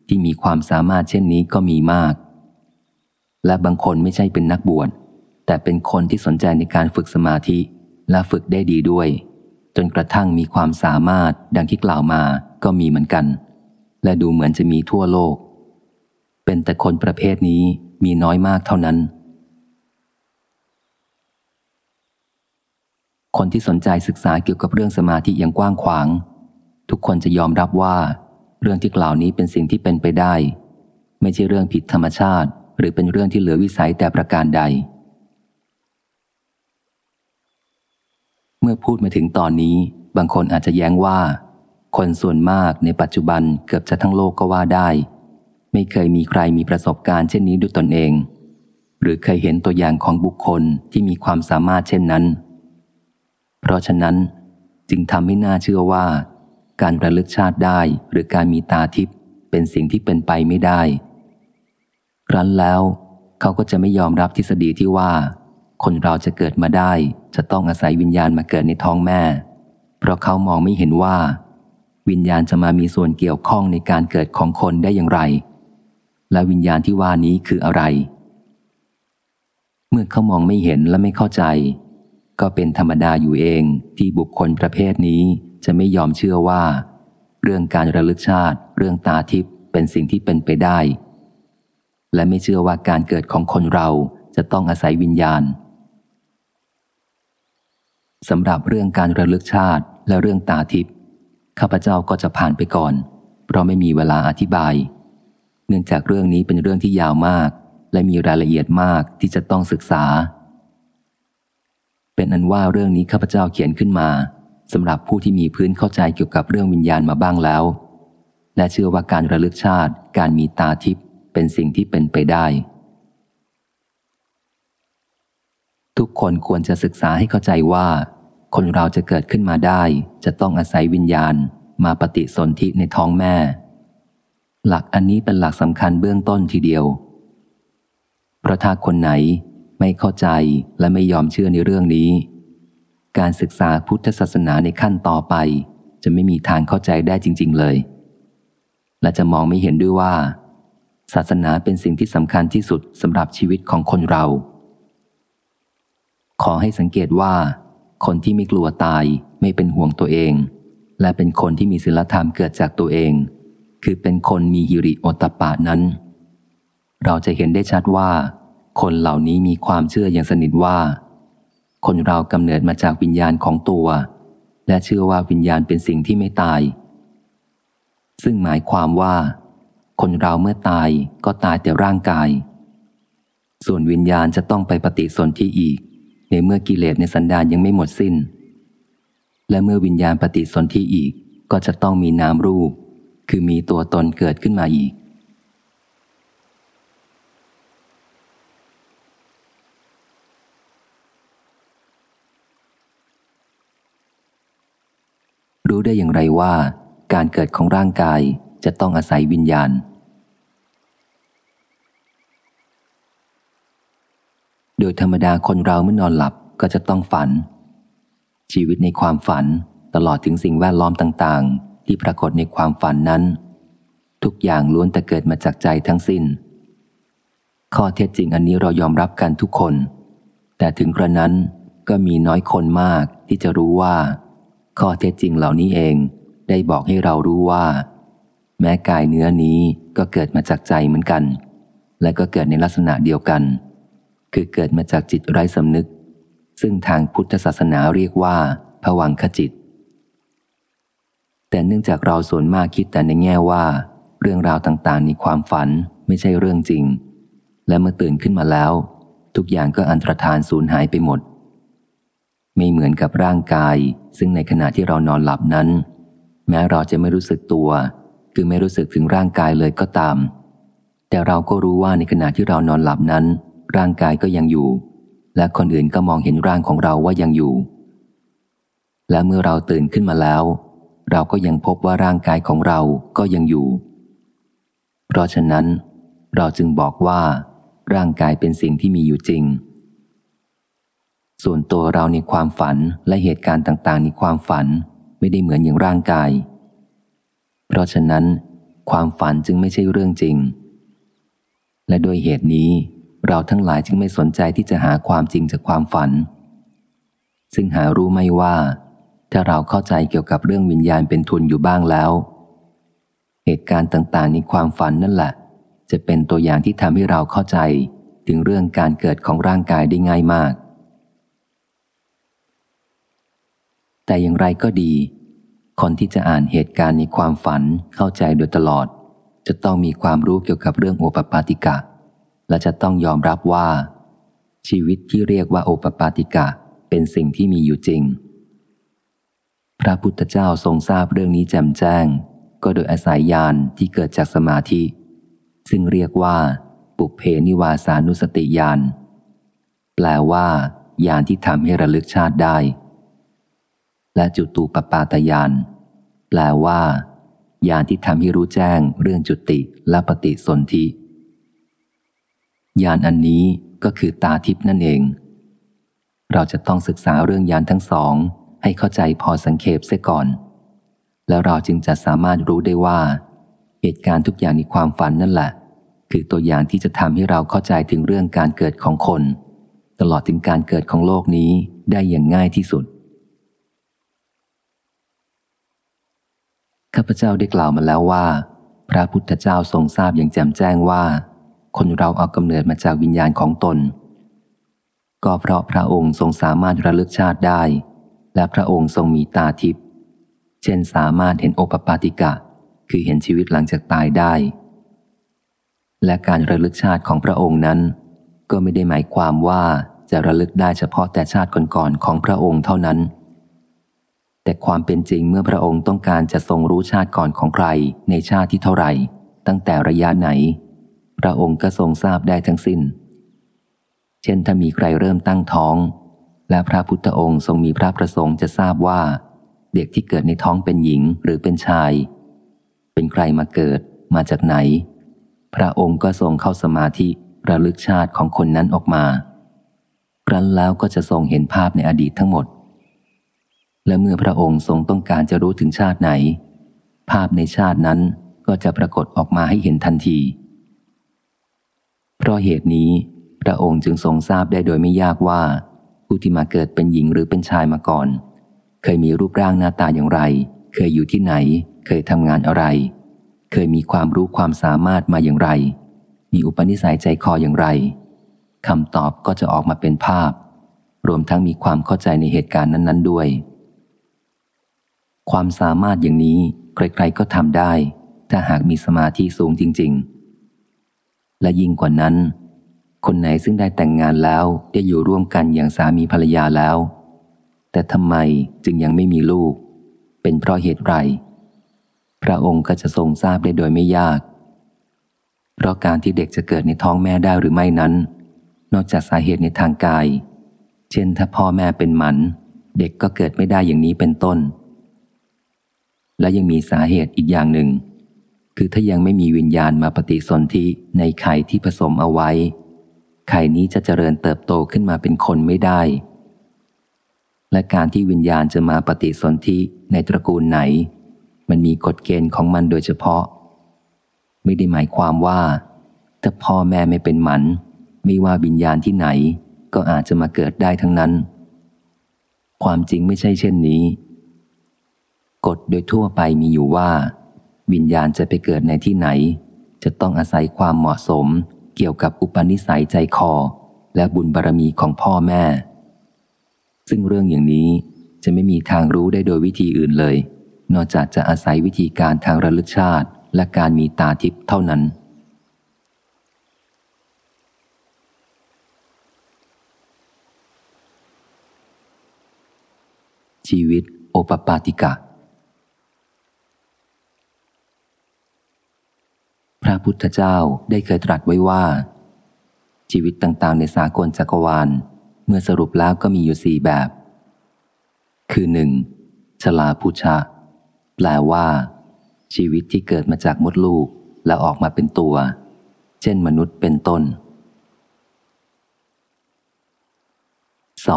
ที่มีความสามารถเช่นนี้ก็มีมาก และบางคนไม่ใช่เป็นนักบวชแต่เป็นคนที่สนใจในการฝึกสมาธิและฝึกได้ดีด้วย จนกระทั่งมีความสามารถดังที่กล่าวมาก็มีเหมือนกัน และดูเหมือนจะมีทั่วโลก เป็นแต่คนประเภทนี้มีน้อยมากเท่านั้น คนที่สนใจศึกษาเกี่ยวกับเรื่องสมาธิอย่างกว้างขวาง ทุกคนจะยอมรับว่า เรื่องที่กล่าวนี้เป็นสิ่งที่เป็นไปได้ ไม่ใช่เรื่องผิดธรรมชาติ หรือเป็นเรื่องที่เหลือวิสัยแต่ประการใด เมื่อพูดมาถึงตอนนี้ บางคนอาจจะแย้งว่า คนส่วนมากในปัจจุบันเกือบจะทั้งโลกก็ว่าได้ ไม่เคยมีใครมีประสบการณ์เช่นนี้ด้วยตนเอง หรือเคยเห็นตัวอย่างของบุคคลที่มีความสามารถเช่นนั้น เพราะฉะนั้นจึงทำให้น่าเชื่อว่า การระลึกชาติได้หรือการมีตาทิพย์เป็นสิ่งที่เป็นไปไม่ได้ ครั้นแล้ว เขาก็จะไม่ยอมรับทฤษฎีที่ว่า คนเราจะเกิดมาได้ จะต้องอาศัยวิญญาณมาเกิดในท้องแม่ เพราะเขามองไม่เห็นว่า วิญญาณจะมามีส่วนเกี่ยวข้องในการเกิดของคนได้อย่างไร และวิญญาณที่ว่านี้คืออะไร เมื่อเขามองไม่เห็นและไม่เข้าใจ ก็เป็นธรรมดาอยู่เองที่บุคคลประเภทนี้จะไม่ยอมเชื่อว่า เรื่องการระลึกชาติ เรื่องตาทิพย์เป็นสิ่งที่เป็นไปได้ และไม่เชื่อว่าการเกิดของคนเราจะต้องอาศัยวิญญาณสำหรับเรื่องการระลึกชาติและเรื่องตาทิพย์ข้าพเจ้าก็จะผ่านไปก่อน เพราะไม่มีเวลาอธิบาย เนื่องจากเรื่องนี้เป็นเรื่องที่ยาวมาก และมีรายละเอียดมากที่จะต้องศึกษา เป็นอันว่าเรื่องนี้ข้าพเจ้าเขียนขึ้นมาสำหรับผู้ที่มีพื้นเข้าใจเกี่ยวกับเรื่องวิญญาณมาบ้างแล้ว และเชื่อว่าการระลึกชาติ การมีตาทิพย์ เป็นสิ่งที่เป็นไปได้ ทุกคนควรจะศึกษาให้เข้าใจว่า คนเราจะเกิดขึ้นมาได้ จะต้องอาศัยวิญญาณ มาปฏิสนธิในท้องแม่ หลักอันนี้เป็นหลักสำคัญเบื้องต้นทีเดียวเพราะถ้าคนไหนไม่เข้าใจและไม่ยอมเชื่อในเรื่องนี้ การศึกษาพุทธศาสนาในขั้นต่อไป จะไม่มีทางเข้าใจได้จริง ๆ เลย และจะมองไม่เห็นด้วยว่า ศาสนาเป็นสิ่งที่สำคัญที่สุดสำหรับชีวิตของคนเรา ขอให้สังเกตว่า คนที่ไม่กลัวตายไม่เป็นห่วงตัวเอง และเป็นคนที่มีศีลธรรมเกิดจากตัวเอง คือเป็นคนมีฮิริโอตปานั้น เราจะเห็นได้ชัดว่า คนเหล่านี้มีความเชื่ออย่างสนิทว่า คนเรากำเนิดมาจากวิญญาณของตัว และเชื่อว่าวิญญาณเป็นสิ่งที่ไม่ตาย ซึ่งหมายความว่า คนเราเมื่อตายก็ตายแต่ร่างกาย ส่วนวิญญาณจะต้องไปปฏิสนธิอีก ในเมื่อกิเลสในสันดานยังไม่หมดสิน้น และเมื่อวิญญาณปฏิสนธิอีกก็จะต้องมีนามรูป คือมีตัวตนเกิดขึ้นมาอีก รู้ได้อย่างไรว่า การเกิดของร่างกาย จะต้องอาศัยวิญญาณ โดยธรรมดาคนเราเมื่อนอนหลับก็จะต้องฝัน ชีวิตในความฝันตลอดถึงสิ่งแวดล้อมต่างๆ ที่ปรากฏในความฝันนั้น ทุกอย่างล้วนแต่เกิดมาจากใจทั้งสิน้น ข้อเท็จจริงอันนี้เรายอมรับกันทุกคน แต่ถึงกระนั้นก็มีน้อยคนมากที่จะรู้ว่า ข้อเท็จจริงเหล่านี้เองได้บอกให้เรารู้ว่า แม้กายเนื้อนี้ก็เกิดมาจากใจเหมือนกัน และก็เกิดในลักษณะเดียวกัน คือเกิดมาจากจิตไร้สำนึก ซึ่งทางพุทธศาสนาเรียกว่าผวังขจิต แต่เนื่องจากเราส่วนมากคิดแต่ในแง่ว่า เรื่องราวต่างๆในความฝันไม่ใช่เรื่องจริง และเมื่อตื่นขึ้นมาแล้ว ทุกอย่างก็อันตรธานสูญหายไปหมด ไม่เหมือนกับร่างกาย ซึ่งในขณะที่เรานอนหลับนั้น แม้เราจะไม่รู้สึกตัว คือไม่รู้สึกถึงร่างกายเลยก็ตาม แต่เราก็รู้ว่าในขณะที่เรานอนหลับนั้น ร่างกายก็ยังอยู่ และคนอื่นก็มองเห็นร่างของเราว่ายังอยู่ และเมื่อเราตื่นขึ้นมาแล้ว เราก็ยังพบว่าร่างกายของเราก็ยังอยู่ เพราะฉะนั้น เราจึงบอกว่า ร่างกายเป็นสิ่งที่มีอยู่จริง ส่วนตัวเราในความฝันและเหตุการณ์ต่างๆ ในความฝันไม่ได้เหมือนอย่างร่างกาย เพราะฉะนั้น ความฝันจึงไม่ใช่เรื่องจริง และโดยเหตุนี้เราทั้งหลายจึงไม่สนใจที่จะหาความจริงจากความฝัน ซึ่งหารู้ไม่ว่า ถ้าเราเข้าใจเกี่ยวกับเรื่องวิญญาณเป็นทุนอยู่บ้างแล้ว เหตุการณ์ต่าง ๆ ในความฝันนั่นแหละ จะเป็นตัวอย่างที่ทำให้เราเข้าใจถึงเรื่องการเกิดของร่างกายได้ง่ายมาก แต่อย่างไรก็ดี คนที่จะอ่านเหตุการณ์ในความฝันเข้าใจโดยตลอด จะต้องมีความรู้เกี่ยวกับเรื่องโอปปาติกะ และจะต้องยอมรับว่า ชีวิตที่เรียกว่าโอปปาติกะเป็นสิ่งที่มีอยู่จริง พระพุทธเจ้าทรงทราบเรื่องนี้แจ่มแจ้ง ก็โดยอาศัยญาณที่เกิดจากสมาธิ ซึ่งเรียกว่า ปุเพนิวาสานุสติญาณแปลว่าญาณที่ทำให้ระลึกชาติได้ และจุตูปปาตญาณแปลว่าญาณที่ทำให้รู้แจ้งเรื่องจุติและปฏิสนธิญาณอันนี้ก็คือตาทิพนั่นเอง เราจะต้องศึกษาเรื่องญาณทั้งสอง ให้เข้าใจพอสังเขปเสียก่อน แล้วเราจึงจะสามารถรู้ได้ว่า เหตุการณ์ทุกอย่างในความฝันนั่นแหละ คือตัวอย่างที่จะทำให้เราเข้าใจถึงเรื่องการเกิดของคน ตลอดถึงการเกิดของโลกนี้ได้อย่างง่ายที่สุด ข้าพเจ้าได้กล่าวมาแล้วว่า พระพุทธเจ้าทรงทราบอย่างแจ่มแจ้งว่า คนเราเอากำเนิดมาจากวิญญาณของตน ก็เพราะพระองค์ทรงสามารถระลึกชาติได้ และพระองค์ทรงมีตาทิพย์เช่นสามารถเห็นโอปปาติกะ คือเห็นชีวิตหลังจากตายได้ และการระลึกชาติของพระองค์นั้น ก็ไม่ได้หมายความว่าจะระลึกได้เฉพาะแต่ชาติก่อนๆของพระองค์เท่านั้น แต่ความเป็นจริงเมื่อพระองค์ต้องการจะทรงรู้ชาติก่อนของใคร ในชาติที่เท่าไหร่ ตั้งแต่ระยะไหน พระองค์ก็ทรงทราบได้ทั้งสิน้น เช่นถ้ามีใครเริ่มตั้งท้อง และพระพุทธองค์ทรงมีพระประสงค์จะทราบว่า เด็กที่เกิดในท้องเป็นหญิงหรือเป็นชาย เป็นใครมาเกิดมาจากไหน พระองค์ก็ทรงเข้าสมาธิระลึกชาติของคนนั้นออกมา ครั้นแล้วก็จะทรงเห็นภาพในอดีตทั้งหมด และเมื่อพระองค์ทรงต้องการจะรู้ถึงชาติไหน ภาพในชาตินั้นก็จะปรากฏออกมาให้เห็นทันที เพราะเหตุนี้ พระองค์จึงทรงทราบได้โดยไม่ยากว่า ผู้ที่มาเกิดเป็นหญิงหรือเป็นชายมาก่อน เคยมีรูปร่างหน้าตาอย่างไร เคยอยู่ที่ไหน เคยทำงานอะไร เคยมีความรู้ความสามารถมาอย่างไร มีอุปนิสัยใจคออย่างไรคำตอบก็จะออกมาเป็นภาพ รวมทั้งมีความเข้าใจในเหตุการณ์นั้น ๆ ด้วย ความสามารถอย่างนี้ใครๆก็ทำได้ ถ้าหากมีสมาธิสูงจริง ๆ และยิ่งกว่านั้น คนไหนซึ่งได้แต่งงานแล้วได้อยู่ร่วมกันอย่างสามีภรรยาแล้ว แต่ทำไมจึงยังไม่มีลูก เป็นเพราะเหตุไร พระองค์ก็จะทรงทราบได้โดยไม่ยาก เพราะการที่เด็กจะเกิดในท้องแม่ได้หรือไม่นั้น นอกจากสาเหตุในทางกาย เช่นถ้าพ่อแม่เป็นหมัน เด็กก็เกิดไม่ได้อย่างนี้เป็นต้น และยังมีสาเหตุอีกอย่างหนึ่ง คือถ้ายังไม่มีวิญญาณมาปฏิสนธิในไข่ที่ผสมเอาไว้ ไข่นี้จะเจริญเติบโตขึ้นมาเป็นคนไม่ได้ และการที่วิญญาณจะมาปฏิสนธิในตระกูลไหน มันมีกฎเกณฑ์ของมันโดยเฉพาะ ไม่ได้หมายความว่าถ้าพ่อแม่ไม่เป็นหมัน ไม่ว่าวิญญาณที่ไหน ก็อาจจะมาเกิดได้ทั้งนั้น ความจริงไม่ใช่เช่นนี้ กฎโดยทั่วไปมีอยู่ว่า วิญญาณจะไปเกิดในที่ไหน จะต้องอาศัยความเหมาะสม เกี่ยวกับอุปนิสัยใจคอ และบุญบารรมีของพ่อแม่ ซึ่งเรื่องอย่างนี้จะไม่มีทางรู้ได้โดยวิธีอื่นเลย นอกจากจะอาศัยวิธีการทางระลึกชาติ และการมีตาทิพย์เท่านั้น ชีวิตโอปปาติกะ พระพุทธเจ้าได้เคยตรัสไว้ว่า ชีวิตต่างๆ ในสากลจักรวาล เมื่อสรุปแล้วก็มีอยู่สี่แบบ คือหนึ่งชลาพุชาแปลว่า ชีวิตที่เกิดมาจากมดลูกแล้วออกมาเป็นตัว เช่นมนุษย์เป็นต้น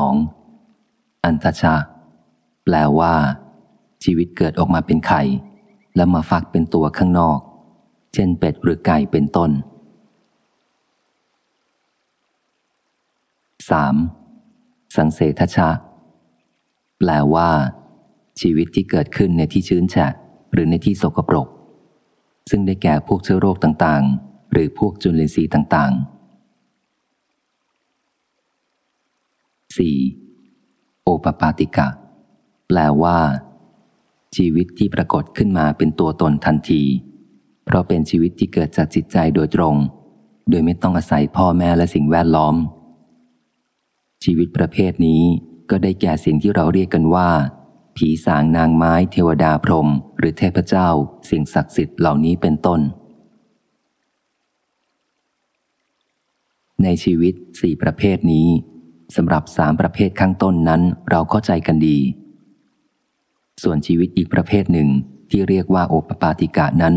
2. อันตชา แปลว่า ชีวิตเกิดออกมาเป็นไข่ แล้วมาฟักเป็นตัวข้างนอก เช่นเป็ดหรือไก่เป็นต้น 3. สังเสทชะ แปลว่า ชีวิตที่เกิดขึ้นในที่ชื้นแฉะหรือในที่สกปรก ซึ่งได้แก่พวกเชื้อโรคต่างๆ หรือพวกจุลินทรีย์ต่าง ๆ 4. โอปปาติกะ แปลว่า ชีวิตที่ปรากฏขึ้นมาเป็นตัวตนทันที เพราะเป็นชีวิตที่เกิดจากจิตใจโดยตรง โดยไม่ต้องอาศัยพ่อแม่และสิ่งแวดล้อม ชีวิตประเภทนี้ก็ได้แก่สิ่งที่เราเรียกกันว่า ผีสางนางไม้ เทวดาพรหมหรือเทพเจ้า สิ่งศักดิ์สิทธิ์เหล่านี้เป็นต้น ในชีวิตสี่ประเภทนี้สำหรับสามประเภทข้างต้นนั้นเราเข้าใจกันดี ส่วนชีวิตอีกประเภทหนึ่งที่เรียกว่าโอปปาติกะนั้น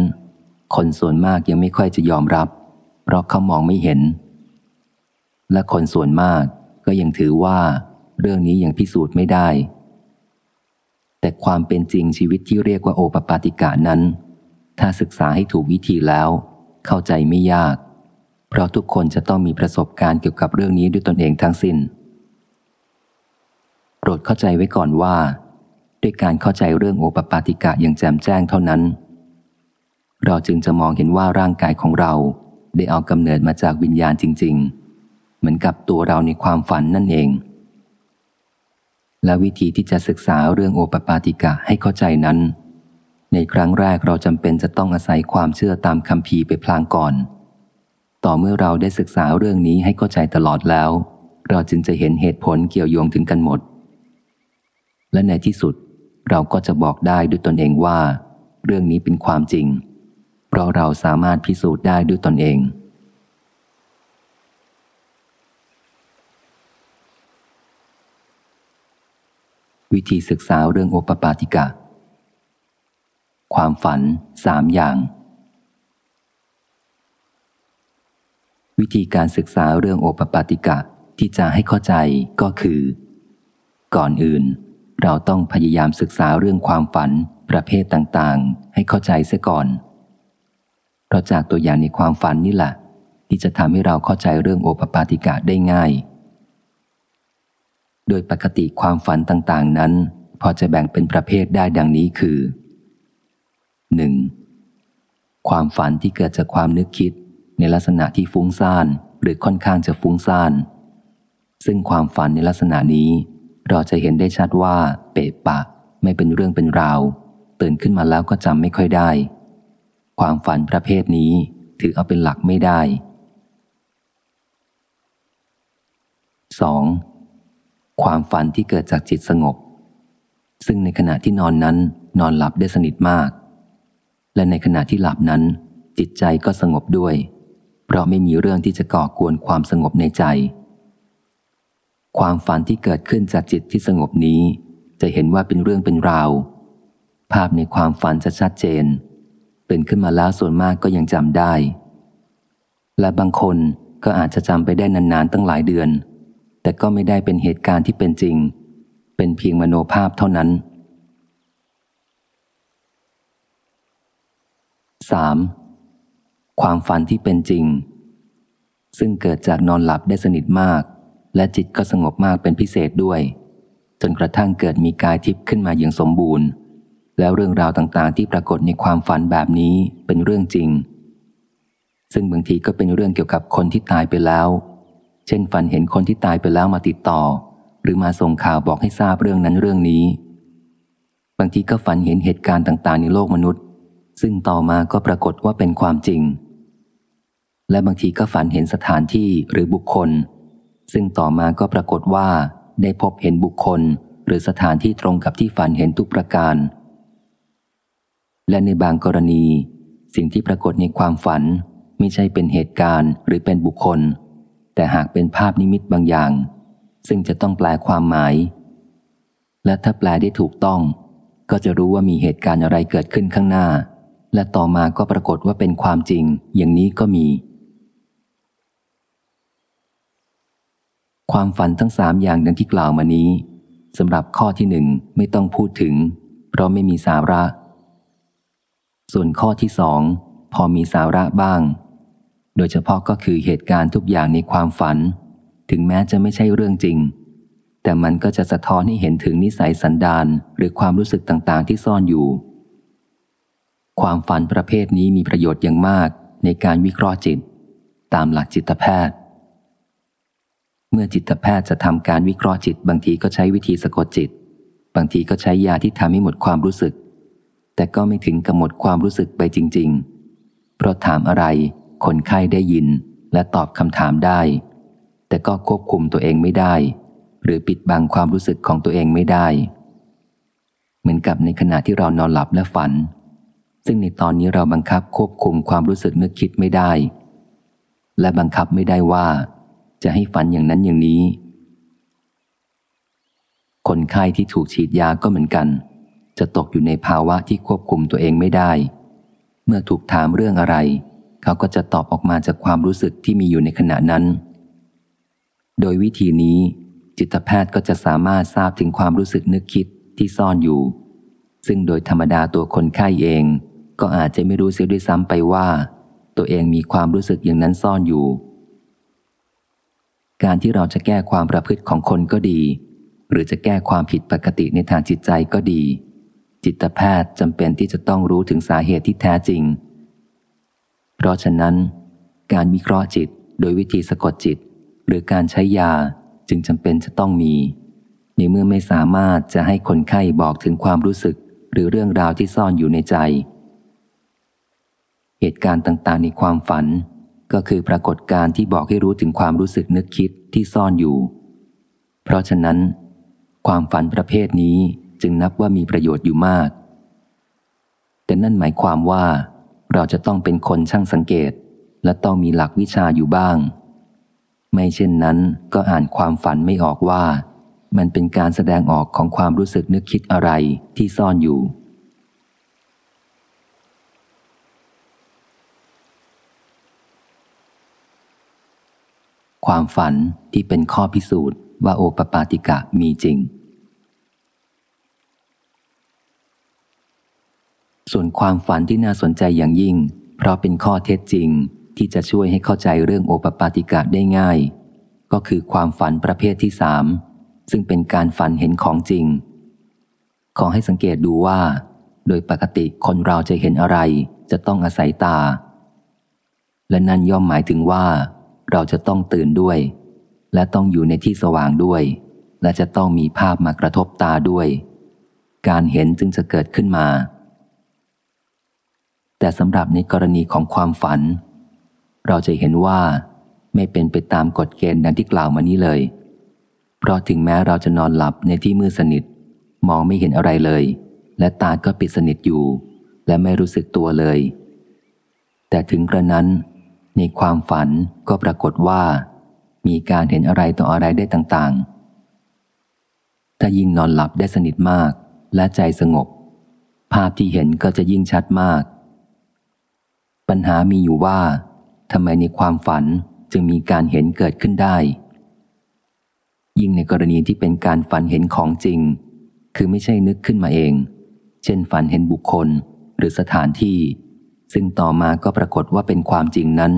คนส่วนมากยังไม่ค่อยจะยอมรับ เพราะเขามองไม่เห็น และคนส่วนมากก็ยังถือว่าเรื่องนี้ยังพิสูจน์ไม่ได้ แต่ความเป็นจริงชีวิตที่เรียกว่าโอปปาติกานั้น ถ้าศึกษาให้ถูกวิธีแล้ว เข้าใจไม่ยาก เพราะทุกคนจะต้องมีประสบการณ์เกี่ยวกับเรื่องนี้ด้วยตนเองทั้งสิน้น โปรดเข้าใจไว้ก่อนว่า ด้วยการเข้าใจเรื่องโอปปาติกะอย่างแจ่มแจ้งเท่านั้น เราจึงจะมองเห็นว่าร่างกายของเรา ได้เอากำเนิดมาจากวิญญาณจริง ๆ เหมือนกับตัวเราในความฝันนั่นเอง และวิธีที่จะศึกษาเรื่องโอปปาติกะให้เข้าใจนั้น ในครั้งแรกเราจำเป็นจะต้องอาศัยความเชื่อตามคำพีไปพลางก่อน ต่อเมื่อเราได้ศึกษาเรื่องนี้ให้เข้าใจตลอดแล้ว เราจึงจะเห็นเหตุผลเกี่ยวโยงถึงกันหมด และในที่สุดเราก็จะบอกได้ด้วยตนเองว่า เรื่องนี้เป็นความจริง เพราะเราสามารถพิสูจน์ได้ด้วยตนเอง วิธีศึกษาเรื่องโอปปาติกะ ความฝันสามอย่าง วิธีการศึกษาเรื่องโอปปาติกะที่จะให้เข้าใจก็คือ ก่อนอื่น เราต้องพยายามศึกษาเรื่องความฝันประเภทต่างๆ ให้เข้าใจเสียก่อน เพราะจากตัวอย่างในความฝันนี่แหละที่จะทำให้เราเข้าใจเรื่องโอปปาติกะได้ง่าย โดยปกติความฝันต่างๆนั้น พอจะแบ่งเป็นประเภทได้ดังนี้คือ 1. ความฝันที่เกิดจากความนึกคิดในลักษณะที่ฟุ้งซ่านหรือค่อนข้างจะฟุ้งซ่าน ซึ่งความฝันในลักษณะนี้ เราจะเห็นได้ชัดว่าเปะปะ ไม่เป็นเรื่องเป็นราว ตื่นขึ้นมาแล้วก็จำไม่ค่อยได้ ความฝันประเภทนี้ถือเอาเป็นหลักไม่ได้ 2. ความฝันที่เกิดจากจิตสงบ ซึ่งในขณะที่นอนนั้นนอนหลับได้สนิทมาก และในขณะที่หลับนั้น จิตใจก็สงบด้วย เพราะไม่มีเรื่องที่จะก่อกวนความสงบในใจ ความฝันที่เกิดขึ้นจากจิตที่สงบนี้ จะเห็นว่าเป็นเรื่องเป็นราว ภาพในความฝันจะชัดเจน ตื่นขึ้นมาแล้วส่วนมากก็ยังจำได้ และบางคนก็อาจจะจำไปได้นานๆตั้งหลายเดือน แต่ก็ไม่ได้เป็นเหตุการณ์ที่เป็นจริง เป็นเพียงมโนภาพเท่านั้น 3. ความฝันที่เป็นจริง ซึ่งเกิดจากนอนหลับได้สนิทมาก และจิตก็สงบมากเป็นพิเศษด้วย จนกระทั่งเกิดมีกายทิพย์ขึ้นมาอย่างสมบูรณ์ แล้วเรื่องราวต่างๆ ที่ปรากฏในความฝันแบบนี้เป็นเรื่องจริง ซึ่งบางทีก็เป็นเรื่องเกี่ยวกับคนที่ตายไปแล้ว เช่นฝันเห็นคนที่ตายไปแล้วมาติดต่อ หรือมาส่งข่าวบอกให้ทราบเรื่องนั้นเรื่องนี้ บางทีก็ฝันเห็นเหตุการณ์ต่างๆ ในโลกมนุษย์ ซึ่งต่อมาก็ปรากฏว่าเป็นความจริง และบางทีก็ฝันเห็นสถานที่หรือบุคคล ซึ่งต่อมาก็ปรากฏว่าได้พบเห็นบุคคล หรือสถานที่ตรงกับที่ฝันเห็นทุกประการ และในบางกรณี สิ่งที่ปรากฏในความฝันไม่ใช่เป็นเหตุการณ์หรือเป็นบุคคล แต่หากเป็นภาพนิมิตบางอย่าง ซึ่งจะต้องแปลความหมาย และถ้าแปลได้ถูกต้อง ก็จะรู้ว่ามีเหตุการณ์อะไรเกิดขึ้นข้างหน้า และต่อมาก็ปรากฏว่าเป็นความจริง อย่างนี้ก็มี ความฝันทั้งสามอย่างดังที่กล่าวมานี้สำหรับข้อที่หนึ่งไม่ต้องพูดถึง เพราะไม่มีสาระ ส่วนข้อที่สองพอมีสาระบ้าง โดยเฉพาะก็คือเหตุการณ์ทุกอย่างในความฝัน ถึงแม้จะไม่ใช่เรื่องจริง แต่มันก็จะสะท้อนให้เห็นถึงนิสัยสันดานหรือความรู้สึกต่างๆ ที่ซ่อนอยู่ ความฝันประเภทนี้มีประโยชน์อย่างมากในการวิเคราะห์จิต ตามหลักจิตแพทย์ เมื่อจิตแพทย์จะทำการวิเคราะห์จิต บางทีก็ใช้วิธีสะกดจิต บางทีก็ใช้ยาที่ทำให้หมดความรู้สึก แต่ก็ไม่ถึงกับหมดความรู้สึกไปจริง ๆ เพราะถามอะไร คนไข้ได้ยินและตอบคำถามได้ แต่ก็ควบคุมตัวเองไม่ได้ หรือปิดบังความรู้สึกของตัวเองไม่ได้ เหมือนกับในขณะที่เรานอนหลับและฝัน ซึ่งในตอนนี้เราบังคับควบคุมความรู้สึกนึกคิดไม่ได้ และบังคับไม่ได้ว่า จะให้ฝันอย่างนั้นอย่างนี้ คนไข้ที่ถูกฉีดยาก็เหมือนกัน จะตกอยู่ในภาวะที่ควบคุมตัวเองไม่ได้ เมื่อถูกถามเรื่องอะไร เขาก็จะตอบออกมาจากความรู้สึกที่มีอยู่ในขณะนั้น โดยวิธีนี้ จิตแพทย์ก็จะสามารถทราบถึงความรู้สึกนึกคิดที่ซ่อนอยู่ ซึ่งโดยธรรมดาตัวคนไข้เอง ก็อาจจะไม่รู้เสียด้วยซ้ำไปว่า ตัวเองมีความรู้สึกอย่างนั้นซ่อนอยู่ การที่เราจะแก้ความประพฤติของคนก็ดี หรือจะแก้ความผิดปกติในทางจิตใจก็ดี จิตแพทย์จำเป็นที่จะต้องรู้ถึงสาเหตุที่แท้จริง เพราะฉะนั้น การวิเคราะห์จิตโดยวิธีสะกดจิต หรือการใช้ยาจึงจำเป็นจะต้องมี ในเมื่อไม่สามารถจะให้คนไข้บอกถึงความรู้สึกหรือเรื่องราวที่ซ่อนอยู่ในใจ เหตุการณ์ต่างๆ ในความฝัน ก็คือปรากฏการณ์ที่บอกให้รู้ถึงความรู้สึกนึกคิดที่ซ่อนอยู่ เพราะฉะนั้น ความฝันประเภทนี้ จึงนับว่ามีประโยชน์อยู่มาก แต่นั่นหมายความว่า เราจะต้องเป็นคนช่างสังเกต และต้องมีหลักวิชาอยู่บ้าง ไม่เช่นนั้นก็อ่านความฝันไม่ออกว่า มันเป็นการแสดงออกของความรู้สึกนึกคิดอะไรที่ซ่อนอยู่ความฝันที่เป็นข้อพิสูจน์ว่าโอปปาติกะมีจริง ส่วนความฝันที่น่าสนใจอย่างยิ่ง เพราะเป็นข้อเท็จจริงที่จะช่วยให้เข้าใจเรื่องโอปปาติกะได้ง่าย ก็คือความฝันประเภทที่สามซึ่งเป็นการฝันเห็นของจริง ขอให้สังเกตดูว่า โดยปกติคนเราจะเห็นอะไรจะต้องอาศัยตา และนั่นย่อมหมายถึงว่า เราจะต้องตื่นด้วย และต้องอยู่ในที่สว่างด้วย และจะต้องมีภาพมากระทบตาด้วย การเห็นจึงจะเกิดขึ้นมา แต่สำหรับในกรณีของความฝัน เราจะเห็นว่าไม่เป็นไปตามกฎเกณฑ์ดังที่กล่าวมานี้เลย เพราะถึงแม้เราจะนอนหลับในที่มืดสนิท มองไม่เห็นอะไรเลย และตาก็ปิดสนิทอยู่ และไม่รู้สึกตัวเลย แต่ถึงกระนั้น ในความฝันก็ปรากฏว่า มีการเห็นอะไรต่ออะไรได้ต่างๆ ถ้ายิ่งนอนหลับได้สนิทมากและใจสงบ ภาพที่เห็นก็จะยิ่งชัดมาก ปัญหามีอยู่ว่าทำไมในความฝันจึงมีการเห็นเกิดขึ้นได้ ยิ่งในกรณีที่เป็นการฝันเห็นของจริง คือไม่ใช่นึกขึ้นมาเอง เช่นฝันเห็นบุคคลหรือสถานที่ ซึ่งต่อมาก็ปรากฏว่าเป็นความจริงนั้น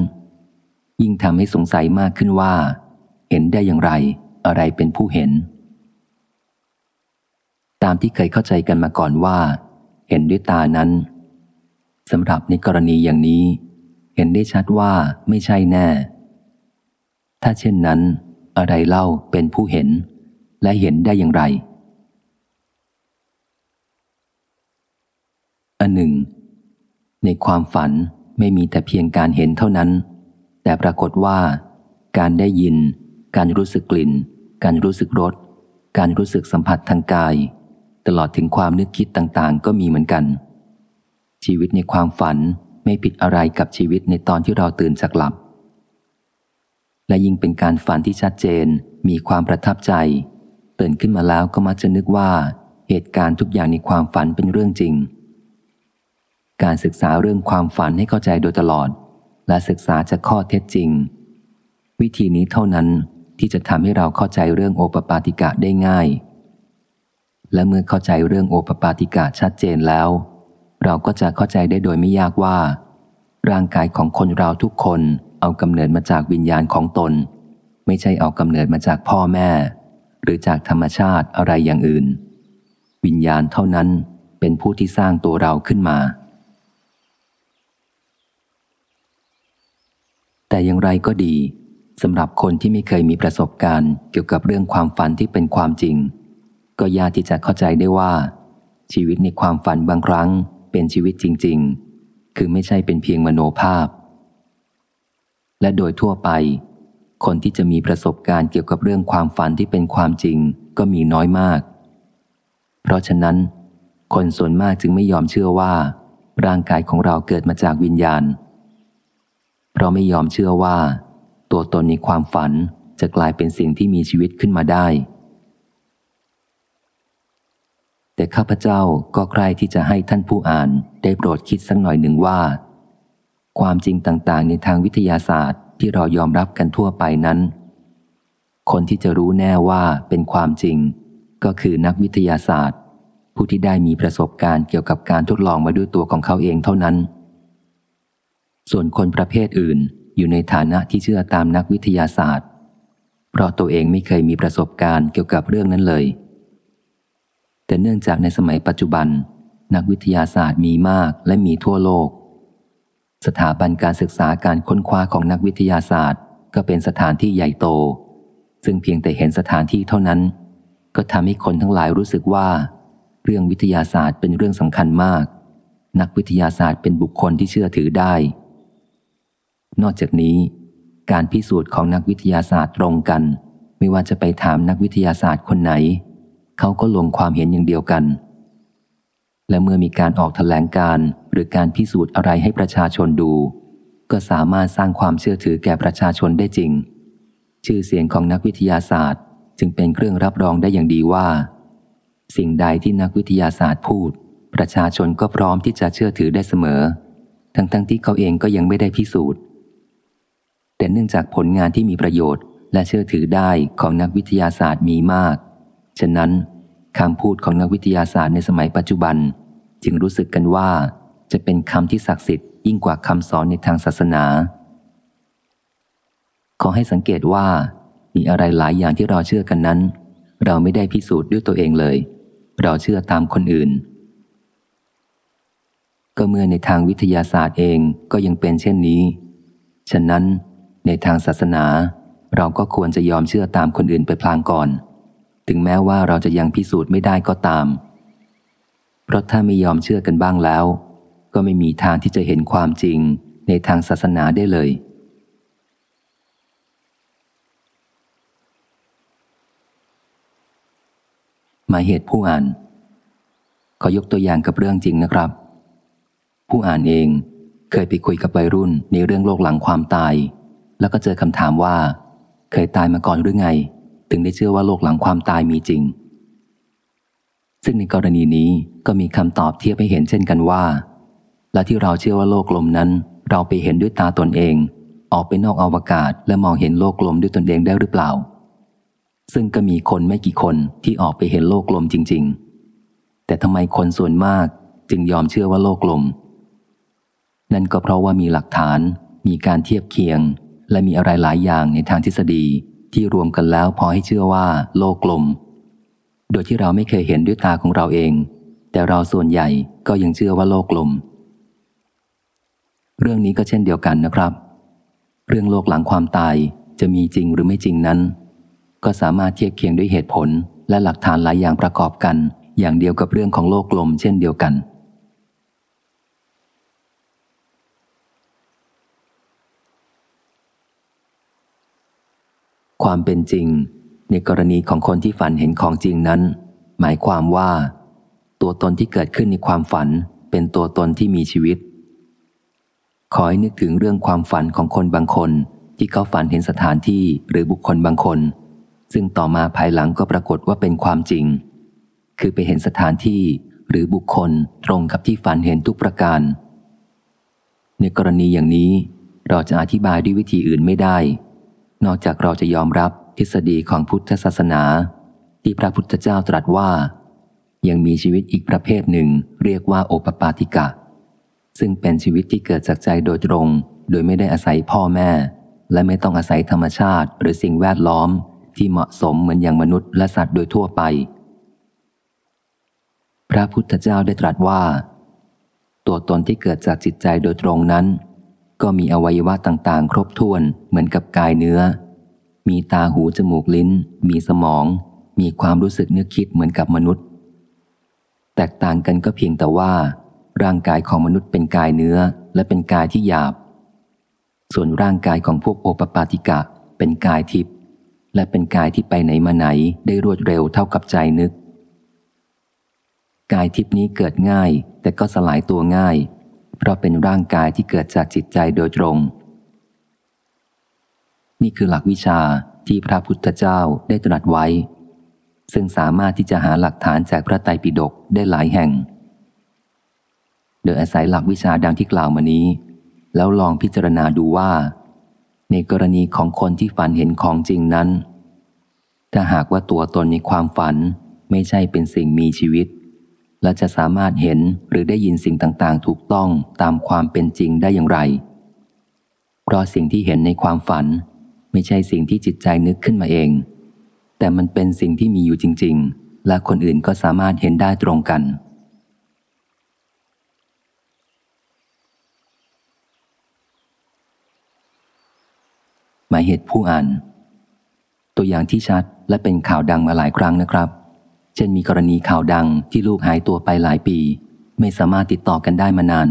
ยิ่งทำให้สงสัยมากขึ้นว่า เห็นได้อย่างไร อะไรเป็นผู้เห็น ตามที่เคยเข้าใจกันมาก่อนว่า เห็นด้วยตานั้น สำหรับในกรณีอย่างนี้ เห็นได้ชัดว่าไม่ใช่แน่ ถ้าเช่นนั้น อะไรเล่าเป็นผู้เห็น และเห็นได้อย่างไร อันหนึ่ง ในความฝันไม่มีแต่เพียงการเห็นเท่านั้น แต่ปรากฏว่า การได้ยิน การรู้สึกกลิ่น การรู้สึกรสการรู้สึกสัมผัสทางกาย ตลอดถึงความนึกคิดต่างๆ ก็มีเหมือนกัน ชีวิตในความฝันไม่ผิดอะไรกับชีวิตในตอนที่เราตื่นจากหลับ และยิ่งเป็นการฝันที่ชัดเจนมีความประทับใจ ตื่นขึ้นมาแล้วก็มักจะนึกว่าเหตุการณ์ทุกอย่างในความฝันเป็นเรื่องจริง การศึกษาเรื่องความฝันให้เข้าใจโดยตลอด และศึกษาจากข้อเท็จจริง วิธีนี้เท่านั้นที่จะทำให้เราเข้าใจเรื่องโอปปาติกะได้ง่าย และเมื่อเข้าใจเรื่องโอปปาติกะชัดเจนแล้ว เราก็จะเข้าใจได้โดยไม่ยากว่า ร่างกายของคนเราทุกคนเอากำเนิดมาจากวิญญาณของตน ไม่ใช่เอากำเนิดมาจากพ่อแม่ หรือจากธรรมชาติอะไรอย่างอื่น วิญญาณเท่านั้นเป็นผู้ที่สร้างตัวเราขึ้นมา แต่อย่างไรก็ดีสำหรับคนที่ไม่เคยมีประสบการณ์เกี่ยวกับเรื่องความฝันที่เป็นความจริง ก็ยากที่จะเข้าใจได้ว่า ชีวิตในความฝันบางครั้ง เป็นชีวิตจริง ๆ คือไม่ใช่เป็นเพียงมโนภาพ และโดยทั่วไป คนที่จะมีประสบการณ์เกี่ยวกับเรื่องความฝันที่เป็นความจริงก็มีน้อยมาก เพราะฉะนั้น คนส่วนมากจึงไม่ยอมเชื่อว่า ร่างกายของเราเกิดมาจากวิญญาณ เพราะไม่ยอมเชื่อว่า ตัวตนในความฝันจะกลายเป็นสิ่งที่มีชีวิตขึ้นมาได้ แต่ข้าพเจ้าก็ใคร่ที่จะให้ท่านผู้อ่านได้โปรดคิดสักหน่อยหนึ่งว่า ความจริงต่างๆ ในทางวิทยาศาสตร์ที่เรายอมรับกันทั่วไปนั้น คนที่จะรู้แน่ว่าเป็นความจริง ก็คือนักวิทยาศาสตร์ ผู้ที่ได้มีประสบการณ์เกี่ยวกับการทดลองมาด้วยตัวของเขาเองเท่านั้น ส่วนคนประเภทอื่นอยู่ในฐานะที่เชื่อตามนักวิทยาศาสตร์ เพราะตัวเองไม่เคยมีประสบการณ์เกี่ยวกับเรื่องนั้นเลย แต่เนื่องจากในสมัยปัจจุบัน นักวิทยาศาสตร์มีมากและมีทั่วโลก สถาบันการศึกษาการค้นคว้าของนักวิทยาศาสตร์ ก็เป็นสถานที่ใหญ่โต ซึ่งเพียงแต่เห็นสถานที่เท่านั้น ก็ทำให้คนทั้งหลายรู้สึกว่า เรื่องวิทยาศาสตร์เป็นเรื่องสำคัญมาก นักวิทยาศาสตร์เป็นบุคคลที่เชื่อถือได้ นอกจากนี้ การพิสูจน์ของนักวิทยาศาสตร์ตรงกัน ไม่ว่าจะไปถามนักวิทยาศาสตร์คนไหน เขาก็ลงความเห็นอย่างเดียวกัน และเมื่อมีการออกถแถลงการหรือการพิสูจน์อะไรให้ประชาชนดู ก็สามารถสร้างความเชื่อถือแก่ประชาชนได้จริง ชื่อเสียงของนักวิทยาศาสตร์ จึงเป็นเครื่องรับรองได้อย่างดีว่า สิ่งใดที่นักวิทยาศาสตร์พูด ประชาชนก็พร้อมที่จะเชื่อถือได้เสมอ ทั้งๆทที่เขาเองก็ยังไม่ได้พิสูจน์ แต่เนื่องจากผลงานที่มีประโยชน์และเชื่อถือได้ของนักวิทยาศาสตร์มีมาก ฉะนั้น คำพูดของนักวิทยาศาสตร์ในสมัยปัจจุบัน จึงรู้สึกกันว่าจะเป็นคำที่ศักดิ์สิทธิ์ยิ่งกว่าคำสอนในทางศาสนา ขอให้สังเกตว่า มีอะไรหลายอย่างที่เราเชื่อกันนั้น เราไม่ได้พิสูจน์ด้วยตัวเองเลย เราเชื่อตามคนอื่น ก็เมื่อในทางวิทยาศาสตร์เองก็ยังเป็นเช่นนี้ ฉะนั้นในทางศาสนา เราก็ควรจะยอมเชื่อตามคนอื่นไปพลางก่อน ถึงแม้ว่าเราจะยังพิสูจน์ไม่ได้ก็ตาม เพราะถ้าไม่ยอมเชื่อกันบ้างแล้ว ก็ไม่มีทางที่จะเห็นความจริงในทางศาสนาได้เลย หมายเหตุผู้อ่าน ขอยกตัวอย่างกับเรื่องจริงนะครับ ผู้อ่านเองเคยไปคุยกับวัยรุ่นในเรื่องโลกหลังความตาย แล้วก็เจอคำถามว่า เคยตายมาก่อนหรือไง ถึงได้เชื่อว่าโลกหลังความตายมีจริง ซึ่งในกรณีนี้ก็มีคำตอบเทียบให้เห็นเช่นกันว่า และที่เราเชื่อว่าโลกลมนั้น เราไปเห็นด้วยตาตนเอง ออกไปนอกอวกาศและมองเห็นโลกลมด้วยตนเองได้หรือเปล่า ซึ่งก็มีคนไม่กี่คนที่ออกไปเห็นโลกลมจริง ๆ แต่ทำไมคนส่วนมากจึงยอมเชื่อว่าโลกลม นั่นก็เพราะว่ามีหลักฐาน มีการเทียบเคียง และมีอะไรหลายอย่างในทางทฤษฎี ที่รวมกันแล้วพอให้เชื่อว่าโลกกลม โดยที่เราไม่เคยเห็นด้วยตาของเราเอง แต่เราส่วนใหญ่ก็ยังเชื่อว่าโลกกลม เรื่องนี้ก็เช่นเดียวกันนะครับ เรื่องโลกหลังความตายจะมีจริงหรือไม่จริงนั้น ก็สามารถเทียบเคียงด้วยเหตุผลและหลักฐานหลายอย่างประกอบกัน อย่างเดียวกับเรื่องของโลกกลม เช่นเดียวกัน ความเป็นจริง ในกรณีของคนที่ฝันเห็นของจริงนั้น หมายความว่า ตัวตนที่เกิดขึ้นในความฝันเป็นตัวตนที่มีชีวิต ขอให้นึกถึงเรื่องความฝันของคนบางคน ที่เขาฝันเห็นสถานที่หรือบุคคลบางคน ซึ่งต่อมาภายหลังก็ปรากฏว่าเป็นความจริง คือไปเห็นสถานที่หรือบุคคลตรงกับที่ฝันเห็นทุกประการ ในกรณีอย่างนี้เราจะอธิบายด้วยวิธีอื่นไม่ได้ นอกจากเราจะยอมรับทฤษฎีของพุทธศาสนา ที่พระพุทธเจ้าตรัสว่า ยังมีชีวิตอีกประเภทหนึ่งเรียกว่าโอปปาติกะ ซึ่งเป็นชีวิตที่เกิดจากใจโดยตรง โดยไม่ได้อาศัยพ่อแม่ และไม่ต้องอาศัยธรรมชาติ หรือสิ่งแวดล้อมที่เหมาะสมเหมือนอย่างมนุษย์และสัตว์โดยทั่วไป พระพุทธเจ้าได้ตรัสว่า ตัวตนที่เกิดจากจิตใจโดยตรงนั้น ก็มีอวัยวะต่างๆ ครบถ้วนเหมือนกับกายเนื้อ มีตาหูจมูกลิ้น มีสมอง มีความรู้สึกนึกคิดเหมือนกับมนุษย์ แตกต่างกันก็เพียงแต่ว่า ร่างกายของมนุษย์เป็นกายเนื้อและเป็นกายที่หยาบ ส่วนร่างกายของพวกโอปปาติกะ เป็นกายทิพย์และเป็นกายที่ไปไหนมาไหนได้รวดเร็วเท่ากับใจนึก กายทิพนี้เกิดง่าย แต่ก็สลายตัวง่าย เพราะเป็นร่างกายที่เกิดจากจิตใจโดยตรง นี่คือหลักวิชาที่พระพุทธเจ้าได้ตรัสไว้ ซึ่งสามารถที่จะหาหลักฐานจากพระไตรปิฎกได้หลายแห่ง โดยอาศัยหลักวิชาดังที่กล่าวมานี้ แล้วลองพิจารณาดูว่า ในกรณีของคนที่ฝันเห็นของจริงนั้น ถ้าหากว่าตัวตนในความฝันไม่ใช่เป็นสิ่งมีชีวิต และจะสามารถเห็นหรือได้ยินสิ่งต่างๆ ถูกต้องตามความเป็นจริงได้อย่างไร เพราะสิ่งที่เห็นในความฝัน ไม่ใช่สิ่งที่จิตใจนึกขึ้นมาเอง แต่มันเป็นสิ่งที่มีอยู่จริง ๆ และคนอื่นก็สามารถเห็นได้ตรงกัน หมายเหตุผู้อ่าน ตัวอย่างที่ชัดและเป็นข่าวดังมาหลายครั้งนะครับ เช่นมีกรณีข่าวดังที่ลูกหายตัวไปหลายปี ไม่สามารถติดต่อกันได้มานาน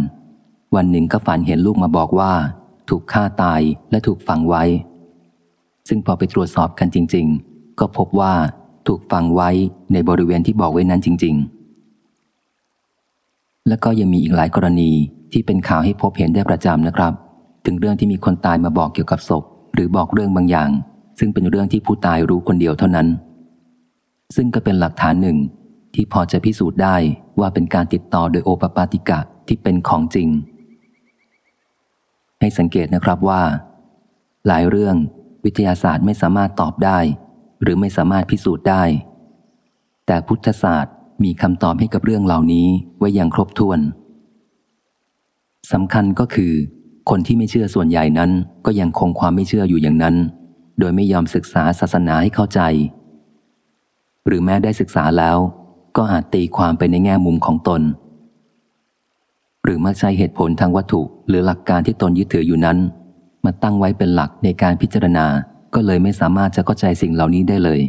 วันหนึ่งก็ฝันเห็นลูกมาบอกว่า ถูกฆ่าตายและถูกฝังไว้ ซึ่งพอไปตรวจสอบกันจริง ๆ ก็พบว่าถูกฝังไว้ในบริเวณที่บอกไว้นั้นจริง ๆ และก็ยังมีอีกหลายกรณีที่เป็นข่าวให้พบเห็นได้ประจำนะครับ ถึงเรื่องที่มีคนตายมาบอกเกี่ยวกับศพ หรือบอกเรื่องบางอย่าง ซึ่งเป็นเรื่องที่ผู้ตายรู้คนเดียวเท่านั้น ซึ่งก็เป็นหลักฐานหนึ่งที่พอจะพิสูจน์ได้ว่าเป็นการติดต่อโดยโอปปาติกะที่เป็นของจริง ให้สังเกตนะครับว่า หลายเรื่องวิทยาศาสตร์ไม่สามารถตอบได้ หรือไม่สามารถพิสูจน์ได้ แต่พุทธศาสตร์มีคำตอบให้กับเรื่องเหล่านี้ไว้อย่างครบถ้วนสำคัญก็คือ คนที่ไม่เชื่อส่วนใหญ่นั้นก็ยังคงความไม่เชื่ออยู่อย่างนั้น โดยไม่ยอมศึกษาศาสนาให้เข้าใจ หรือแม้ได้ศึกษาแล้ว ก็อาจตีความไปในแง่มุมของตน หรือมักใช้เหตุผลทางวัตถุ หรือหลักการที่ตนยึดถืออยู่นั้น มาตั้งไว้เป็นหลักในการพิจารณา ก็เลยไม่สามารถจะเข้าใจสิ่งเหล่านี้ได้เลย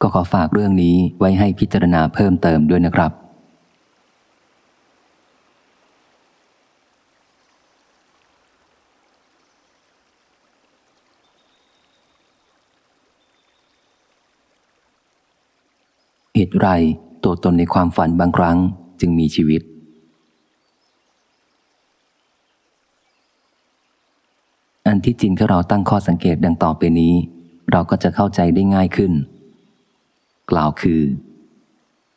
ก็ขอฝากเรื่องนี้ไว้ให้พิจารณาเพิ่มเติมด้วยนะครับ เหตุไรตัวตนในความฝันบางครั้งจึงมีชีวิต อันที่จริงถ้าเราตั้งข้อสังเกตดังต่อไปนี้ เราก็จะเข้าใจได้ง่ายขึ้น กล่าวคือ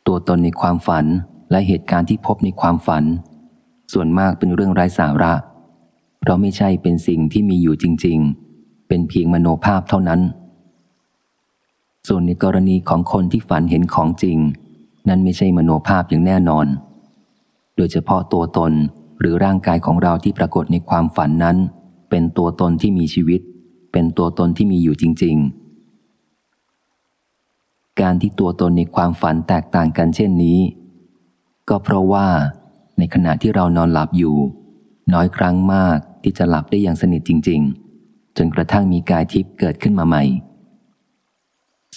ตัวตนในความฝันและเหตุการณ์ที่พบในความฝัน ส่วนมากเป็นเรื่องไร้สาระ เพราะไม่ใช่เป็นสิ่งที่มีอยู่จริง ๆ เป็นเพียงมโนภาพเท่านั้น ส่วนในกรณีของคนที่ฝันเห็นของจริง นั้นไม่ใช่มโนภาพอย่างแน่นอน โดยเฉพาะตัวตนหรือร่างกายของเราที่ปรากฏในความฝันนั้น เป็นตัวตนที่มีชีวิต เป็นตัวตนที่มีอยู่จริง ๆ การที่ตัวตนในความฝันแตกต่างกันเช่นนี้ ก็เพราะว่า ในขณะที่เรานอนหลับอยู่ น้อยครั้งมากที่จะหลับได้อย่างสนิทจริง ๆ จนกระทั่งมีกายทิพย์เกิดขึ้นมาใหม่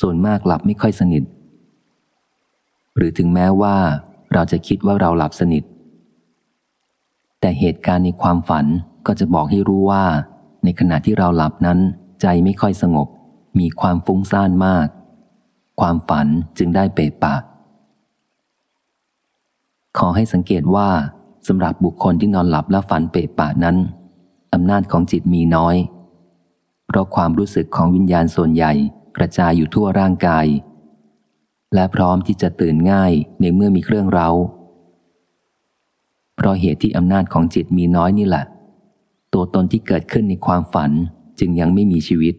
ส่วนมากหลับไม่ค่อยสนิท หรือถึงแม้ว่าเราจะคิดว่าเราหลับสนิท แต่เหตุการณ์ในความฝันก็จะบอกให้รู้ว่า ในขณะที่เราหลับนั้น ใจไม่ค่อยสงบ มีความฟุ้งซ่านมาก ความฝันจึงได้เปรปะ ขอให้สังเกตว่าสำหรับบุคคลที่นอนหลับและฝันเปรปะนั้นอำนาจของจิตมีน้อย เพราะความรู้สึกของวิญญาณส่วนใหญ่ กระจายอยู่ทั่วร่างกาย และพร้อมที่จะตื่นง่ายในเมื่อมีเครื่องเรา้า เพราะเหตุที่อำนาจของจิตมีน้อยนี่แหละ ตัวตนที่เกิดขึ้นในความฝันจึงยังไม่มีชีวิต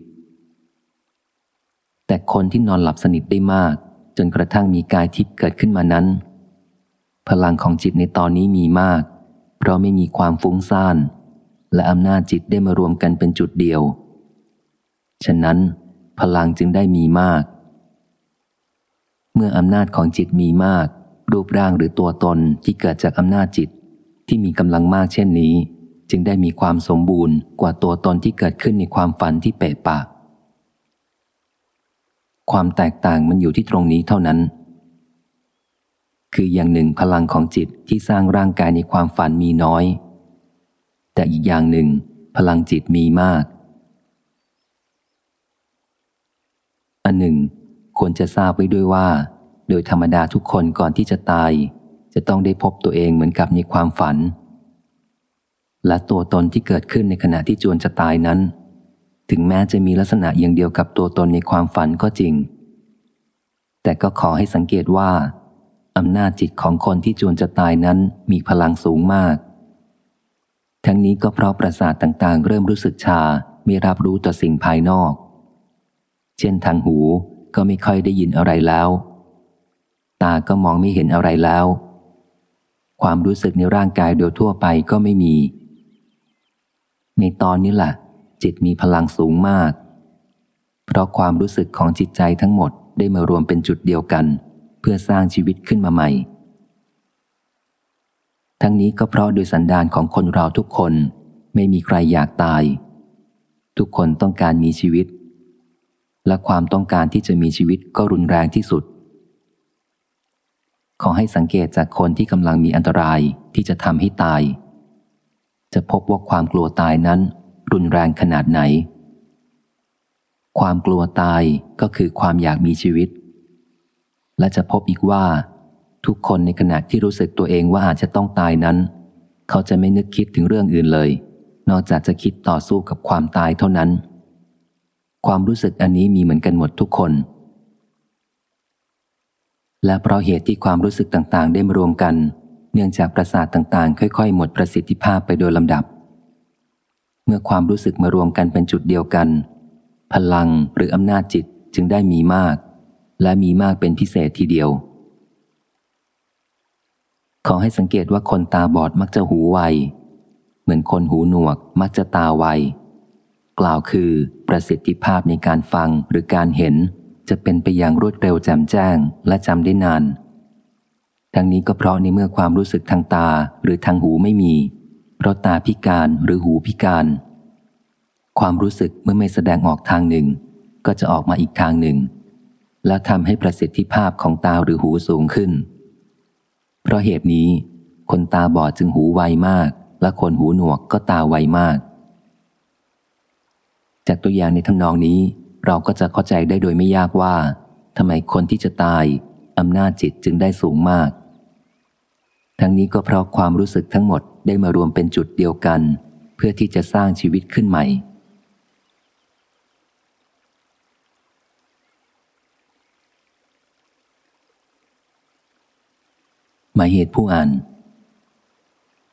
แต่คนที่นอนหลับสนิทได้มาก จนกระทั่งมีกายทิพย์เกิดขึ้นมานั้น พลังของจิตในตอนนี้มีมาก เพราะไม่มีความฟุ้งซ่านและอำนาจจิตได้มารวมกันเป็นจุดเดียว ฉะนั้น พลังจึงได้มีมาก เมื่ออำนาจของจิตมีมาก รูปร่างหรือตัวตนที่เกิดจากอำนาจจิตที่มีกำลังมากเช่นนี้ จึงได้มีความสมบูรณ์กว่าตัวตนที่เกิดขึ้นในความฝันที่เปะปากความแตกต่างมันอยู่ที่ตรงนี้เท่านั้น คืออย่างหนึ่งพลังของจิตที่สร้างร่างกายในความฝันมีน้อย แต่อีกอย่างหนึ่ง พลังจิตมีมาก อันหนึ่ง ควรจะทราบไว้ด้วยว่า โดยธรรมดาทุกคนก่อนที่จะตาย จะต้องได้พบตัวเองเหมือนกับในความฝัน และตัวตนที่เกิดขึ้นในขณะที่จวนจะตายนั้น ถึงแม้จะมีลักษณะอย่างเดียวกับตัวตนในความฝันก็จริง แต่ก็ขอให้สังเกตว่าอำนาจจิตของคนที่จวนจะตายนั้นมีพลังสูงมาก ทั้งนี้ก็เพราะประสาทต่างๆ เริ่มรู้สึกชาไม่รับรู้ต่อสิ่งภายนอก เช่นทางหูก็ไม่ค่อยได้ยินอะไรแล้ว ตาก็มองไม่เห็นอะไรแล้ว ความรู้สึกในร่างกายโดยทั่วไปก็ไม่มี ในตอนนี้แหละจิตมีพลังสูงมาก เพราะความรู้สึกของจิตใจทั้งหมดได้มารวมเป็นจุดเดียวกัน เพื่อสร้างชีวิตขึ้นมาใหม่ ทั้งนี้ก็เพราะโดยสันดานของคนเราทุกคนไม่มีใครอยากตาย ทุกคนต้องการมีชีวิต และความต้องการที่จะมีชีวิตก็รุนแรงที่สุด ขอให้สังเกตจากคนที่กำลังมีอันตรายที่จะทำให้ตาย จะพบว่าความกลัวตายนั้น รุนแรงขนาดไหน ความกลัวตายก็คือความอยากมีชีวิต และจะพบอีกว่า ทุกคนในขณะที่รู้สึกตัวเองว่าอาจจะต้องตายนั้น เขาจะไม่นึกคิดถึงเรื่องอื่นเลย นอกจากจะคิดต่อสู้กับความตายเท่านั้น ความรู้สึกอันนี้มีเหมือนกันหมดทุกคน และเพราะเหตุที่ความรู้สึกต่างๆ ได้มารวมกัน เนื่องจากประสาทต่างๆ ค่อย ๆ หมดประสิทธิภาพไปโดยลำดับ เมื่อความรู้สึกมารวมกันเป็นจุดเดียวกัน พลังหรืออำนาจจิตจึงได้มีมาก และมีมากเป็นพิเศษทีเดียว ขอให้สังเกตว่าคนตาบอดมักจะหูไว เหมือนคนหูหนวกมักจะตาไว กล่าวคือประสิทธิภาพในการฟังหรือการเห็น จะเป็นไปอย่างรวดเร็วแจ่มแจ้งและจำได้นาน ทั้งนี้ก็เพราะในเมื่อความรู้สึกทางตาหรือทางหูไม่มี เพราะตาพิการหรือหูพิการ ความรู้สึกเมื่อไม่แสดงออกทางหนึ่ง ก็จะออกมาอีกทางหนึ่ง และทำให้ประสิทธิภาพของตาหรือหูสูงขึ้น เพราะเหตุนี้ คนตาบอดจึงหูไวมาก และคนหูหนวกก็ตาไวมาก จากตัวอย่างในทำนองนี้ เราก็จะเข้าใจได้โดยไม่ยากว่าทำไมคนที่จะตายอำนาจจิตจึงได้สูงมาก ทั้งนี้ก็เพราะความรู้สึกทั้งหมดได้มารวมเป็นจุดเดียวกัน เพื่อที่จะสร้างชีวิตขึ้นใหม่ หมายเหตุผู้อ่าน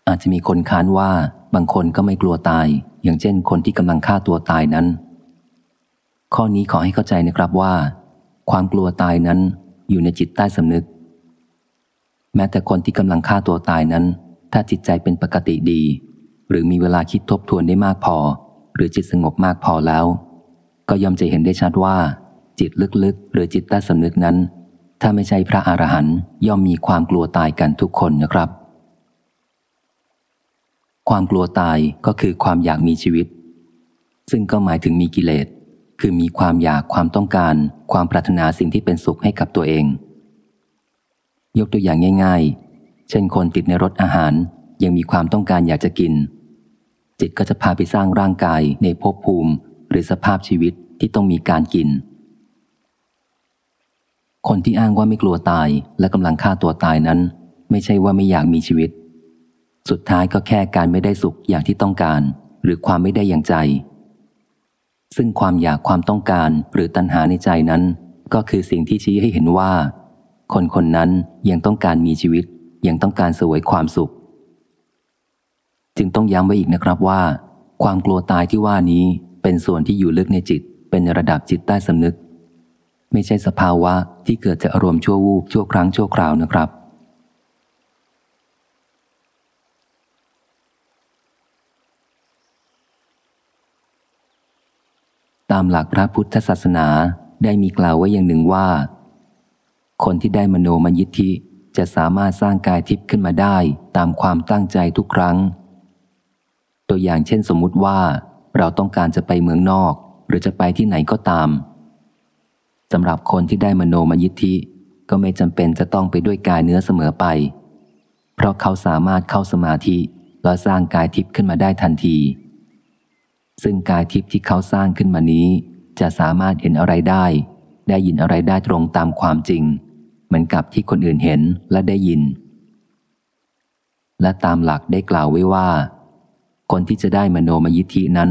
อาจจะมีคนค้านว่า บางคนก็ไม่กลัวตาย อย่างเช่นคนที่กำลังฆ่าตัวตายนั้น ข้อนี้ขอให้เข้าใจนะครับว่า ความกลัวตายนั้นอยู่ในจิตใต้สำนึก แม้แต่คนที่กำลังฆ่าตัวตายนั้น ถ้าจิตใจเป็นปกติดี หรือมีเวลาคิดทบทวนได้มากพอ หรือจิตสงบมากพอแล้ว ก็ย่อมจะเห็นได้ชัดว่า จิตลึกๆ หรือจิตใต้สำนึกนั้น ถ้าไม่ใช่พระอรหันต์ย่อมมีความกลัวตายกันทุกคนนะครับ ความกลัวตายก็คือความอยากมีชีวิต ซึ่งก็หมายถึงมีกิเลส คือมีความอยากความต้องการ ความปรารถนาสิ่งที่เป็นสุขให้กับตัวเอง ยกตัวอย่างง่ายเช่นคนติดในรถอาหาร ยังมีความต้องการอยากจะกิน จิตก็จะพาไปสร้างร่างกายในภพภูมิ หรือสภาพชีวิตที่ต้องมีการกิน คนที่อ้างว่าไม่กลัวตายและกำลังฆ่าตัวตายนั้น ไม่ใช่ว่าไม่อยากมีชีวิต สุดท้ายก็แค่การไม่ได้สุขอย่างที่ต้องการ หรือความไม่ได้อย่างใจ ซึ่งความอยากความต้องการหรือตัณหาในใจนั้น ก็คือสิ่งที่ชี้ให้เห็นว่า คนคนนั้นยังต้องการมีชีวิต ยังต้องการสวยความสุข จึงต้องย้ำไว้อีกนะครับว่า ความกลัวตายที่ว่านี้เป็นส่วนที่อยู่ลึกในจิต เป็นระดับจิตใต้สำนึก ไม่ใช่สภาวะที่เกิดจากอารมณ์ชั่ววูบชั่วครั้งชั่วคราวนะครับ ตามหลักพระพุทธศาสนาได้มีกล่าวไว้อย่างหนึ่งว่า คนที่ได้มโนมยิทธิจะสามารถสร้างกายทิพย์ขึ้นมาได้ตามความตั้งใจทุกครั้ง ตัวอย่างเช่นสมมุติว่า เราต้องการจะไปเมืองนอก หรือจะไปที่ไหนก็ตามสำหรับคนที่ได้มโนมยิทธิก็ไม่จำเป็นจะต้องไปด้วยกายเนื้อเสมอไป เพราะเขาสามารถเข้าสมาธิแล้วสร้างกายทิพย์ขึ้นมาได้ทันที ซึ่งกายทิพย์ที่เขาสร้างขึ้นมานี้ จะสามารถเห็นอะไรได้ ได้ยินอะไรได้ตรงตามความจริง เหมือนกับที่คนอื่นเห็นและได้ยิน และตามหลักได้กล่าวไว้ว่า คนที่จะได้มโนมยิทธินั้น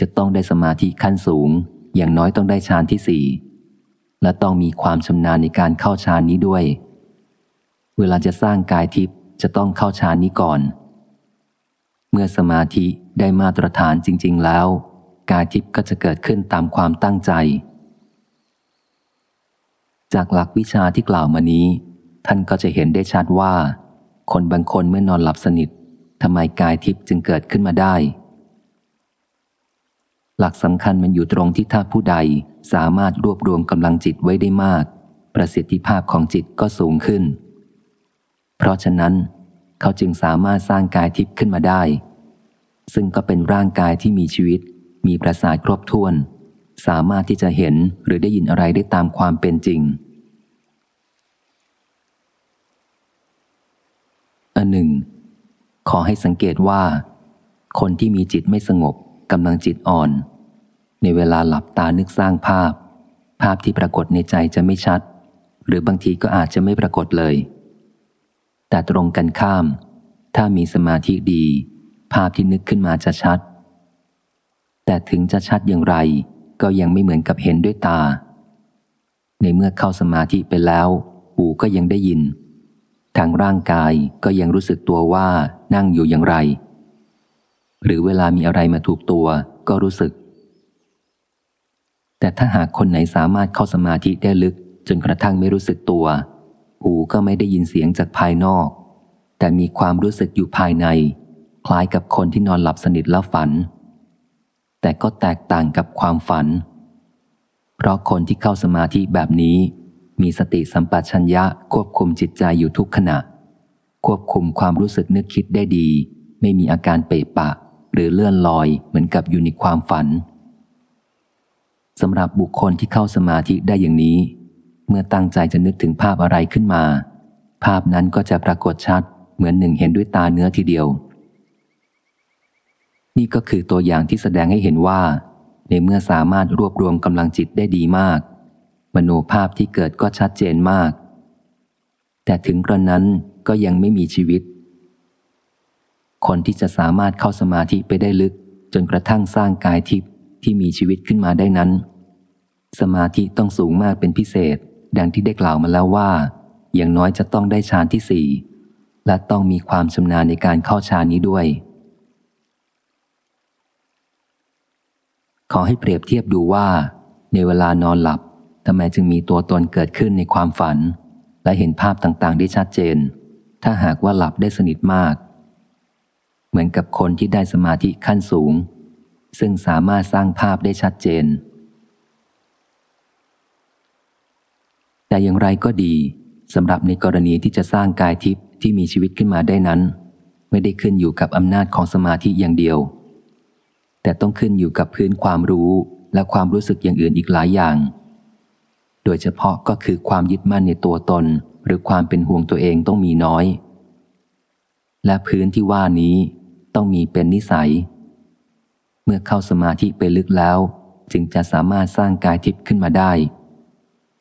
จะต้องได้สมาธิขั้นสูง อย่างน้อยต้องได้ฌานที่สี่และต้องมีความชำนาญในการเข้าฌานนี้ด้วย เวลาจะสร้างกายทิพย์จะต้องเข้าฌานนี้ก่อน เมื่อสมาธิได้มาตรฐานจริง ๆ แล้ว กายทิพย์ก็จะเกิดขึ้นตามความตั้งใจ จากหลักวิชาที่กล่าวมานี้ ท่านก็จะเห็นได้ชัดว่า คนบางคนเมื่อนอนหลับสนิททำไมกายทิพย์จึงเกิดขึ้นมาได้ หลักสำคัญมันอยู่ตรงที่ถ้าผู้ใดสามารถรวบรวมกำลังจิตไว้ได้มาก ประสิทธิภาพของจิตก็สูงขึ้น เพราะฉะนั้น เขาจึงสามารถสร้างกายทิพย์ขึ้นมาได้ ซึ่งก็เป็นร่างกายที่มีชีวิต มีประสาทครบถ้วน สามารถที่จะเห็นหรือได้ยินอะไรได้ตามความเป็นจริงอันหนึ่ง ขอให้สังเกตว่า คนที่มีจิตไม่สงบกำลังจิตอ่อน ในเวลาหลับตานึกสร้างภาพ ภาพที่ปรากฏในใจจะไม่ชัด หรือบางทีก็อาจจะไม่ปรากฏเลย แต่ตรงกันข้าม ถ้ามีสมาธิดี ภาพที่นึกขึ้นมาจะชัด แต่ถึงจะชัดอย่างไร ก็ยังไม่เหมือนกับเห็นด้วยตา ในเมื่อเข้าสมาธิไปแล้ว หูก็ยังได้ยิน ทางร่างกายก็ยังรู้สึกตัวว่านั่งอยู่อย่างไร หรือเวลามีอะไรมาถูกตัวก็รู้สึก แต่ถ้าหากคนไหนสามารถเข้าสมาธิได้ลึกจนกระทั่งไม่รู้สึกตัว หูก็ไม่ได้ยินเสียงจากภายนอก แต่มีความรู้สึกอยู่ภายใน คล้ายกับคนที่นอนหลับสนิทแล้วฝัน แต่ก็แตกต่างกับความฝัน เพราะคนที่เข้าสมาธิแบบนี้ มีสติสัมปชัญญะควบคุมจิตใจอยู่ทุกขณะ ควบคุมความรู้สึกนึกคิดได้ดี ไม่มีอาการเปะปะ หรือเลื่อนลอยเหมือนกับอยู่ในความฝันสำหรับบุคคลที่เข้าสมาธิได้อย่างนี้ เมื่อตั้งใจจะนึกถึงภาพอะไรขึ้นมา ภาพนั้นก็จะปรากฏชัด เหมือนหนึ่งเห็นด้วยตาเนื้อทีเดียว นี่ก็คือตัวอย่างที่แสดงให้เห็นว่า ในเมื่อสามารถรวบรวมกำลังจิตได้ดีมาก มโนภาพที่เกิดก็ชัดเจนมาก แต่ถึงกระนั้นก็ยังไม่มีชีวิต คนที่จะสามารถเข้าสมาธิไปได้ลึก จนกระทั่งสร้างกายทิพย์ที่มีชีวิตขึ้นมาได้นั้น สมาธิต้องสูงมากเป็นพิเศษ ดังที่ได้กล่าวมาแล้วว่า อย่างน้อยจะต้องได้ฌานที่สี่และต้องมีความชำนาญในการเข้าฌานนี้ด้วย ขอให้เปรียบเทียบดูว่า ในเวลานอนหลับทำไมจึงมีตัวตนเกิดขึ้นในความฝัน และเห็นภาพต่างๆ ได้ชัดเจน ถ้าหากว่าหลับได้สนิทมาก เหมือนกับคนที่ได้สมาธิขั้นสูง ซึ่งสามารถสร้างภาพได้ชัดเจน แต่อย่างไรก็ดีสำหรับในกรณีที่จะสร้างกายทิพย์ที่มีชีวิตขึ้นมาได้นั้น ไม่ได้ขึ้นอยู่กับอำนาจของสมาธิอย่างเดียว แต่ต้องขึ้นอยู่กับพื้นความรู้และความรู้สึกอย่างอื่นอีกหลายอย่าง โดยเฉพาะก็คือความยึดมั่นในตัวตน หรือความเป็นห่วงตัวเองต้องมีน้อย และพื้นที่ว่านี้ต้องมีเป็นนิสัย เมื่อเข้าสมาธิไปลึกแล้ว จึงจะสามารถสร้างกายทิพย์ขึ้นมาได้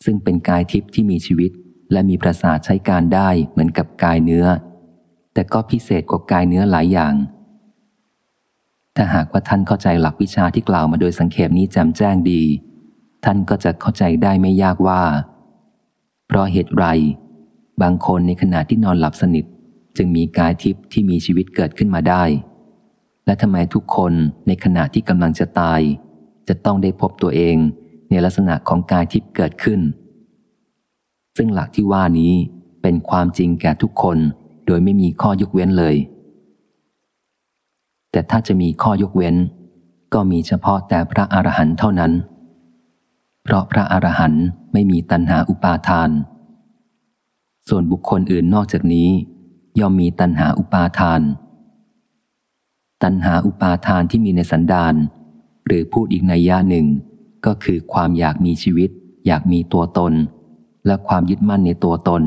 ซึ่งเป็นกายทิพย์ที่มีชีวิต และมีประสาทใช้การได้เหมือนกับกายเนื้อ แต่ก็พิเศษกว่ากายเนื้อหลายอย่าง ถ้าหากว่าท่านเข้าใจหลักวิชาที่กล่าวมาโดยสังเขปนี้แจ่มแจ้งดี ท่านก็จะเข้าใจได้ไม่ยากว่า เพราะเหตุไร บางคนในขณะที่นอนหลับสนิท จึงมีกายทิพย์ที่มีชีวิตเกิดขึ้นมาได้ และทำไมทุกคนในขณะที่กำลังจะตาย จะต้องได้พบตัวเอง ในลักษณะของกายทิพย์เกิดขึ้น ซึ่งหลักที่ว่านี้เป็นความจริงแก่ทุกคนโดยไม่มีข้อยกเว้นเลย แต่ถ้าจะมีข้อยกเว้น ก็มีเฉพาะแต่พระอรหันต์เท่านั้น เพราะพระอรหันต์ไม่มีตัณหาอุปาทาน ส่วนบุคคลอื่นนอกจากนี้ ย่อมมีตัณหาอุปาทาน ตัณหาอุปาทานที่มีในสันดานหรือพูดอีกในย่าหนึ่ง ก็คือความอยากมีชีวิต อยากมีตัวตน และความยึดมั่นในตัวตน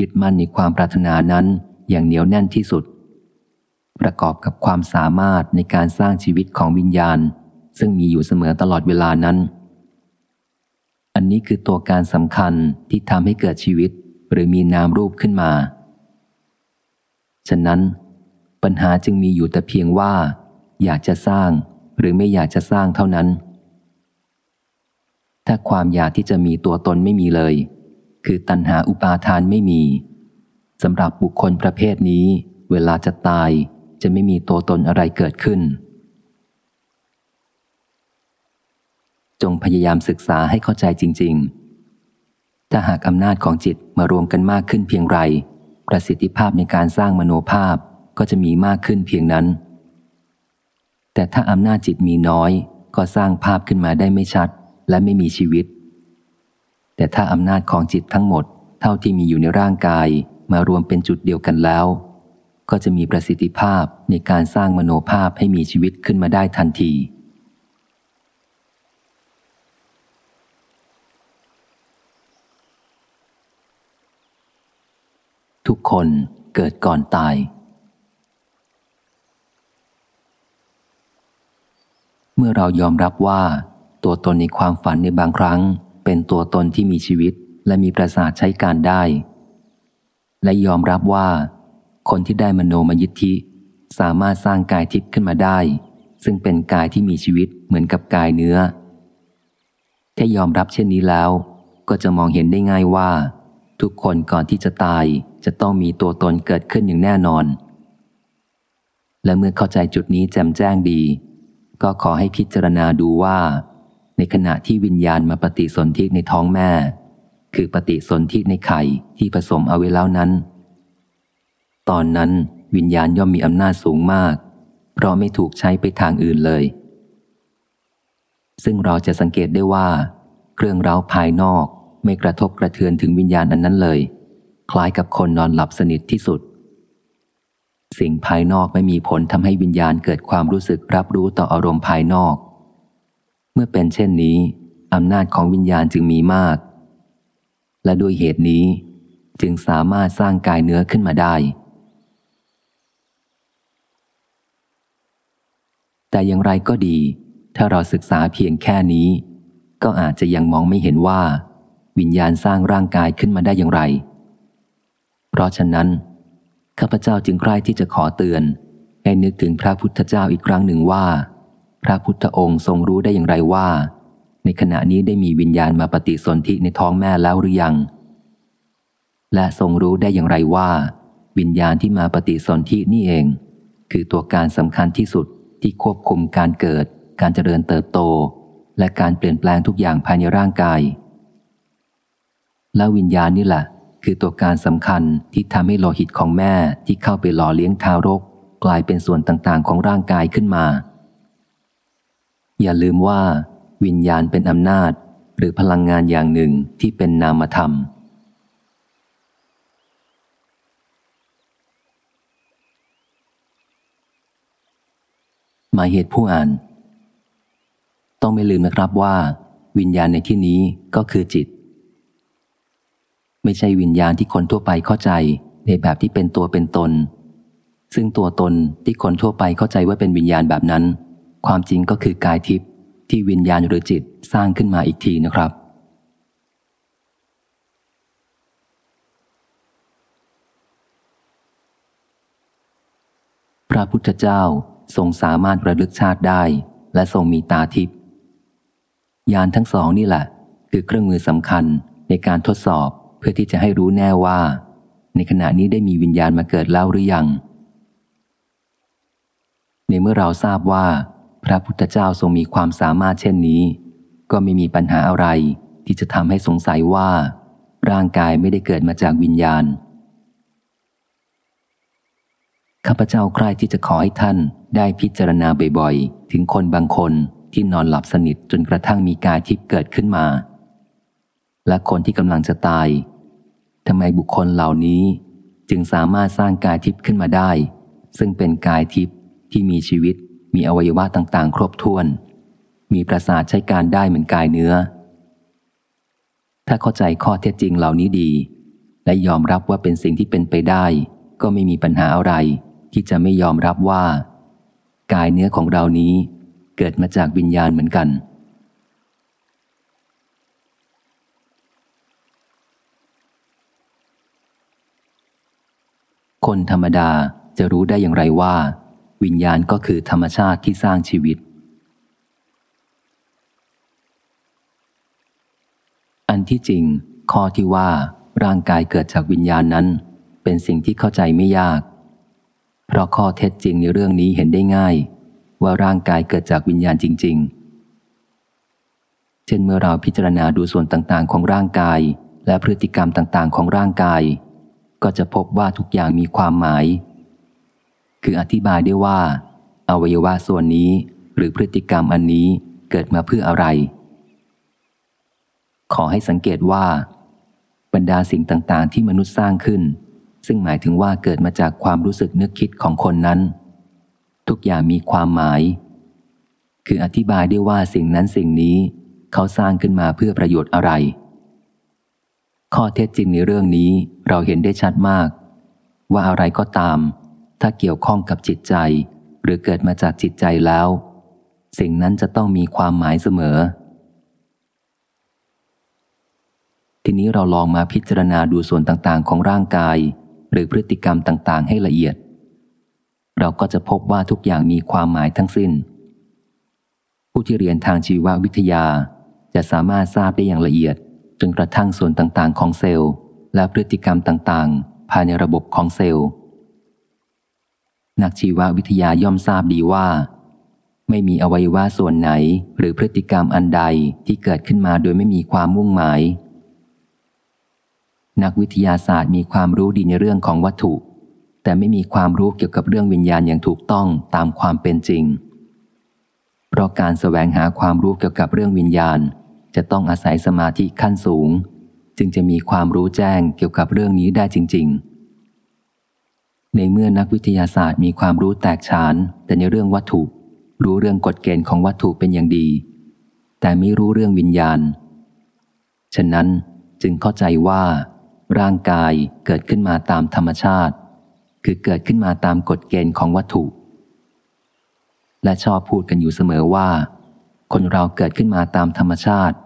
ยึดมั่นในความปรารถนานั้นอย่างเหนียวแน่นที่สุด ประกอบกับความสามารถในการสร้างชีวิตของวิญญาณ ซึ่งมีอยู่เสมอตลอดเวลานั้น อันนี้คือตัวการสำคัญที่ทำให้เกิดชีวิต หรือมีนามรูปขึ้นมา ฉะนั้นปัญหาจึงมีอยู่แต่เพียงว่า อยากจะสร้างหรือไม่อยากจะสร้างเท่านั้น ถ้าความอยากที่จะมีตัวตนไม่มีเลย คือตัณหาอุปาทานไม่มีสำหรับบุคคลประเภทนี้ เวลาจะตายจะไม่มีตัวตนอะไรเกิดขึ้น จงพยายามศึกษาให้เข้าใจจริง ๆ ถ้าหากอำนาจของจิตมารวมกันมากขึ้นเพียงไร ประสิทธิภาพในการสร้างมโนภาพก็จะมีมากขึ้นเพียงนั้น แต่ถ้าอำนาจจิตมีน้อย ก็สร้างภาพขึ้นมาได้ไม่ชัด และไม่มีชีวิต แต่ถ้าอำนาจของจิตทั้งหมด เท่าที่มีอยู่ในร่างกายมารวมเป็นจุดเดียวกันแล้ว ก็จะมีประสิทธิภาพในการสร้างมโนภาพให้มีชีวิตขึ้นมาได้ทันที ทุกคนเกิดก่อนตายเมื่อเรายอมรับว่า ตัวตนในความฝันในบางครั้ง เป็นตัวตนที่มีชีวิตและมีประสาทใช้การได้ และยอมรับว่า คนที่ได้มโนมยิทธิ สามารถสร้างกายทิพย์ขึ้นมาได้ ซึ่งเป็นกายที่มีชีวิตเหมือนกับกายเนื้อแค่ยอมรับเช่นนี้แล้ว ก็จะมองเห็นได้ง่ายว่า ทุกคนก่อนที่จะตายจะต้องมีตัวตนเกิดขึ้นอย่างแน่นอน และเมื่อเข้าใจจุดนี้แจ่มแจ้งดี ก็ขอให้พิจารณาดูว่า ในขณะที่วิญญาณมาปฏิสนธิในท้องแม่ คือปฏิสนธิในไข่ที่ผสมเอาไว้แล้วนั้น ตอนนั้นวิญญาณย่อมมีอำนาจสูงมาก เพราะไม่ถูกใช้ไปทางอื่นเลย ซึ่งเราจะสังเกตได้ว่า เครื่องเร้าภายนอกไม่กระทบกระเทือนถึงวิญญาณอันนั้นเลย คล้ายกับคนนอนหลับสนิทที่สุด สิ่งภายนอกไม่มีผลทำให้วิญญาณเกิดความรู้สึกรับรู้ต่ออารมณ์ภายนอก มื่อเป็นเช่นนี้อำนาจของวิญญาณจึงมีมาก และด้วยเหตุนี้จึงสามารถสร้างกายเนื้อขึ้นมาได้ แต่อย่างไรก็ดี ถ้าเราศึกษาเพียงแค่นี้ ก็อาจจะยังมองไม่เห็นว่า วิญญาณสร้างร่างกายขึ้นมาได้อย่างไร เพราะฉะนั้น ข้าพเจ้าจึงใคร่ที่จะขอเตือน ให้นึกถึงพระพุทธเจ้าอีกครั้งหนึ่งว่า พระพุทธองค์ทรงรู้ได้อย่างไรว่า ในขณะนี้ได้มีวิญญาณมาปฏิสนธิในท้องแม่แล้วหรือยัง และทรงรู้ได้อย่างไรว่า วิญญาณที่มาปฏิสนธินี่เอง คือตัวการสำคัญที่สุดที่ควบคุมการเกิด การเจริญเติบโต และการเปลี่ยนแปลงทุกอย่างภายในร่างกาย และวิญญาณนี่แหละ คือตัวการสำคัญที่ทำให้โลหิตของแม่ที่เข้าไปหล่อเลี้ยงทารก กลายเป็นส่วนต่างๆ ของร่างกายขึ้นมา อย่าลืมว่าวิญญาณเป็นอำนาจหรือพลังงานอย่างหนึ่งที่เป็นนามธรรม หมายเหตุผู้อ่าน ต้องไม่ลืมนะครับว่า วิญญาณในที่นี้ก็คือจิต ไม่ใช่วิญญาณที่คนทั่วไปเข้าใจในแบบที่เป็นตัวเป็นตน ซึ่งตัวตนที่คนทั่วไปเข้าใจว่าเป็นวิญญาณแบบนั้น ความจริงก็คือกายทิพย์ที่วิญญาณหรือจิตสร้างขึ้นมาอีกทีนะครับ พระพุทธเจ้าทรงสามารถระลึกชาติได้ และทรงมีตาทิพย์ยานทั้งสองนี่แหละ คือเครื่องมือสำคัญในการทดสอบเพื่อที่จะให้รู้แน่ว่า ในขณะนี้ได้มีวิญญาณมาเกิดแล้วหรือยัง ในเมื่อเราทราบว่า พระพุทธเจ้าทรงมีความสามารถเช่นนี้ ก็ไม่มีปัญหาอะไรที่จะทำให้สงสัยว่า ร่างกายไม่ได้เกิดมาจากวิญญาณ ข้าพเจ้าใคร่ที่จะขอให้ท่านได้พิจารณาบ่อยๆ ถึงคนบางคนที่นอนหลับสนิทจนกระทั่งมีกายทิพย์เกิดขึ้นมา และคนที่กำลังจะตายทำไมบุคคลเหล่านี้จึงสามารถสร้างกายทิพย์ขึ้นมาได้ ซึ่งเป็นกายทิพย์ที่มีชีวิต มีอวัยวะต่างๆ ครบถ้วน มีประสาทใช้การได้เหมือนกายเนื้อ ถ้าเข้าใจข้อเท็จจริงเหล่านี้ดี และยอมรับว่าเป็นสิ่งที่เป็นไปได้ ก็ไม่มีปัญหาอะไร ที่จะไม่ยอมรับว่า กายเนื้อของเรานี้เกิดมาจากวิญญาณเหมือนกันคนธรรมดาจะรู้ได้อย่างไรว่า วิญญาณก็คือธรรมชาติที่สร้างชีวิต อันที่จริง ข้อที่ว่าร่างกายเกิดจากวิญญาณนั้น เป็นสิ่งที่เข้าใจไม่ยาก เพราะข้อเท็จจริงในเรื่องนี้เห็นได้ง่าย ว่าร่างกายเกิดจากวิญญาณจริง ๆ เช่นเมื่อเราพิจารณาดูส่วนต่างๆ ของร่างกาย และพฤติกรรมต่างๆ ของร่างกาย ก็จะพบว่าทุกอย่างมีความหมาย คืออธิบายได้ว่า อวัยวะส่วนนี้หรือพฤติกรรมอันนี้เกิดมาเพื่ออะไร ขอให้สังเกตว่า บรรดาสิ่งต่าง ๆ ที่มนุษย์สร้างขึ้น ซึ่งหมายถึงว่าเกิดมาจากความรู้สึกนึกคิดของคนนั้น ทุกอย่างมีความหมาย คืออธิบายได้ว่าสิ่งนั้นสิ่งนี้เขาสร้างขึ้นมาเพื่อประโยชน์อะไร ข้อเท็จจริงในเรื่องนี้เราเห็นได้ชัดมาก ว่าอะไรก็ตาม ถ้าเกี่ยวข้องกับจิตใจ หรือเกิดมาจากจิตใจแล้ว สิ่งนั้นจะต้องมีความหมายเสมอ ทีนี้เราลองมาพิจารณาดูส่วนต่างๆ ของร่างกาย หรือพฤติกรรมต่างๆ ให้ละเอียด เราก็จะพบว่าทุกอย่างมีความหมายทั้งสิ้น ผู้ที่เรียนทางชีววิทยาจะสามารถทราบได้อย่างละเอียดจนกระทั่งส่วนต่างๆ ของเซลล์ และพฤติกรรมต่างๆ ภายในระบบของเซลล์ นักชีววิทยาย่อมทราบดีว่า ไม่มีอวัยวะส่วนไหน หรือพฤติกรรมอันใดที่เกิดขึ้นมาโดยไม่มีความมุ่งหมาย นักวิทยาศาสตร์มีความรู้ดีในเรื่องของวัตถุ แต่ไม่มีความรู้เกี่ยวกับเรื่องวิญญาณอย่างถูกต้องตามความเป็นจริง เพราะการสแสวงหาความรู้เกี่ยวกับเรื่องวิญญาณ จะต้องอาศัยสมาธิขั้นสูง จึงจะมีความรู้แจ้งเกี่ยวกับเรื่องนี้ได้จริง ๆ ในเมื่อนักวิทยาศาสตร์มีความรู้แตกฉาน แต่ในเรื่องวัตถุ รู้เรื่องกฎเกณฑ์ของวัตถุเป็นอย่างดี แต่ไม่รู้เรื่องวิญญาณ ฉะนั้นจึงเข้าใจว่า ร่างกายเกิดขึ้นมาตามธรรมชาติ คือเกิดขึ้นมาตามกฎเกณฑ์ของวัตถุ และชอบพูดกันอยู่เสมอว่า คนเราเกิดขึ้นมาตามธรรมชาติ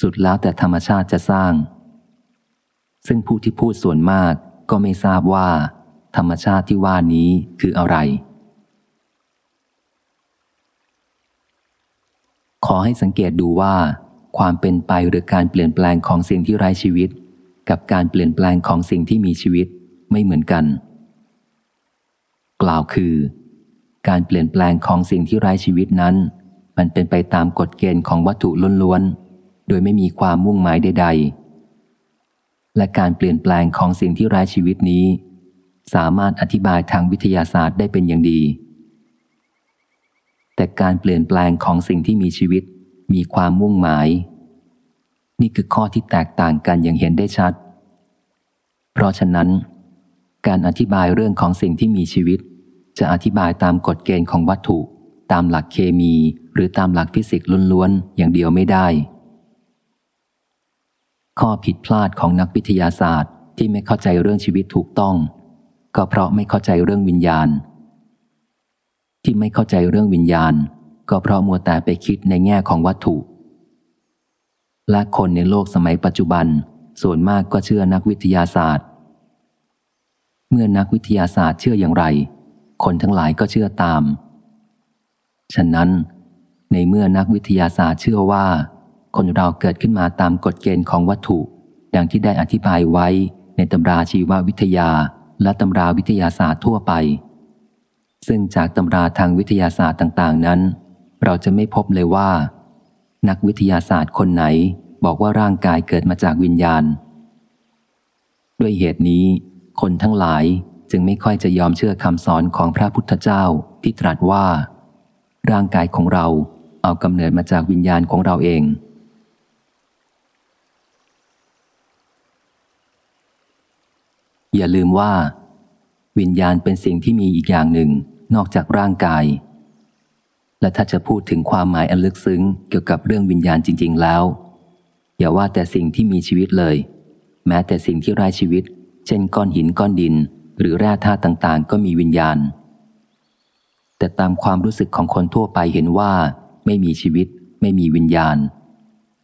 สุดแล้วแต่ธรรมชาติจะสร้าง ซึ่งผู้ที่พูดส่วนมากก็ไม่ทราบว่า ธรรมชาติที่ว่านี้คืออะไร ขอให้สังเกตดูว่า ความเป็นไปหรือการเปลี่ยนแปลงของสิ่งที่ไร้ชีวิต กับการเปลี่ยนแปลงของสิ่งที่มีชีวิตไม่เหมือนกัน กล่าวคือ การเปลี่ยนแปลงของสิ่งที่ไร้ชีวิตนั้น มันเป็นไปตามกฎเกณฑ์ของวัตถุล้วนๆโดยไม่มีความมุ่งหมายใด ๆ และการเปลี่ยนแปลงของสิ่งที่ไร้ชีวิตนี้ สามารถอธิบายทางวิทยาศาสตร์ได้เป็นอย่างดี แต่การเปลี่ยนแปลงของสิ่งที่มีชีวิต มีความมุ่งหมาย นี่คือข้อที่แตกต่างกันอย่างเห็นได้ชัด เพราะฉะนั้น การอธิบายเรื่องของสิ่งที่มีชีวิต จะอธิบายตามกฎเกณฑ์ของวัตถุ ตามหลักเคมี หรือตามหลักฟิสิกส์ล้วนๆอย่างเดียวไม่ได้ ข้อผิดพลาดของนักวิทยาศาสตร์ที่ไม่เข้าใจเรื่องชีวิตถูกต้อง ก็เพราะไม่เข้าใจเรื่องวิญญาณ ที่ไม่เข้าใจเรื่องวิญญาณ ก็เพราะมัวแต่ไปคิดในแง่ของวัตถุ และคนในโลกสมัยปัจจุบัน ส่วนมากก็เชื่อนักวิทยาศาสตร์ เมื่อนักวิทยาศาสตร์เชื่ออย่างไร คนทั้งหลายก็เชื่อตาม ฉะนั้น ในเมื่อนักวิทยาศาสตร์เชื่อว่า คนเราเกิดขึ้นมาตามกฎเกณฑ์ของวัตถุ ดังที่ได้อธิบายไว้ในตำราชีววิทยา และตำราวิทยาศาสตร์ทั่วไป ซึ่งจากตำราทางวิทยาศาสตร์ต่าง ๆ นั้น เราจะไม่พบเลยว่า นักวิทยาศาสตร์คนไหนบอกว่าร่างกายเกิดมาจากวิญญาณ ด้วยเหตุนี้ คนทั้งหลายจึงไม่ค่อยจะยอมเชื่อคำสอนของพระพุทธเจ้าที่ตรัสว่า ร่างกายของเราเอากำเนิดมาจากวิญญาณของเราเอง อย่าลืมว่า วิญญาณเป็นสิ่งที่มีอีกอย่างหนึ่งนอกจากร่างกาย และถ้าจะพูดถึงความหมายอันลึกซึ้งเกี่ยวกับเรื่องวิญญาณจริง ๆ แล้ว อย่าว่าแต่สิ่งที่มีชีวิตเลย แม้แต่สิ่งที่ไร้ชีวิต เช่นก้อนหินก้อนดิน หรือแร่ธาตุต่างๆ ก็มีวิญญาณ แต่ตามความรู้สึกของคนทั่วไปเห็นว่า ไม่มีชีวิต ไม่มีวิญญาณ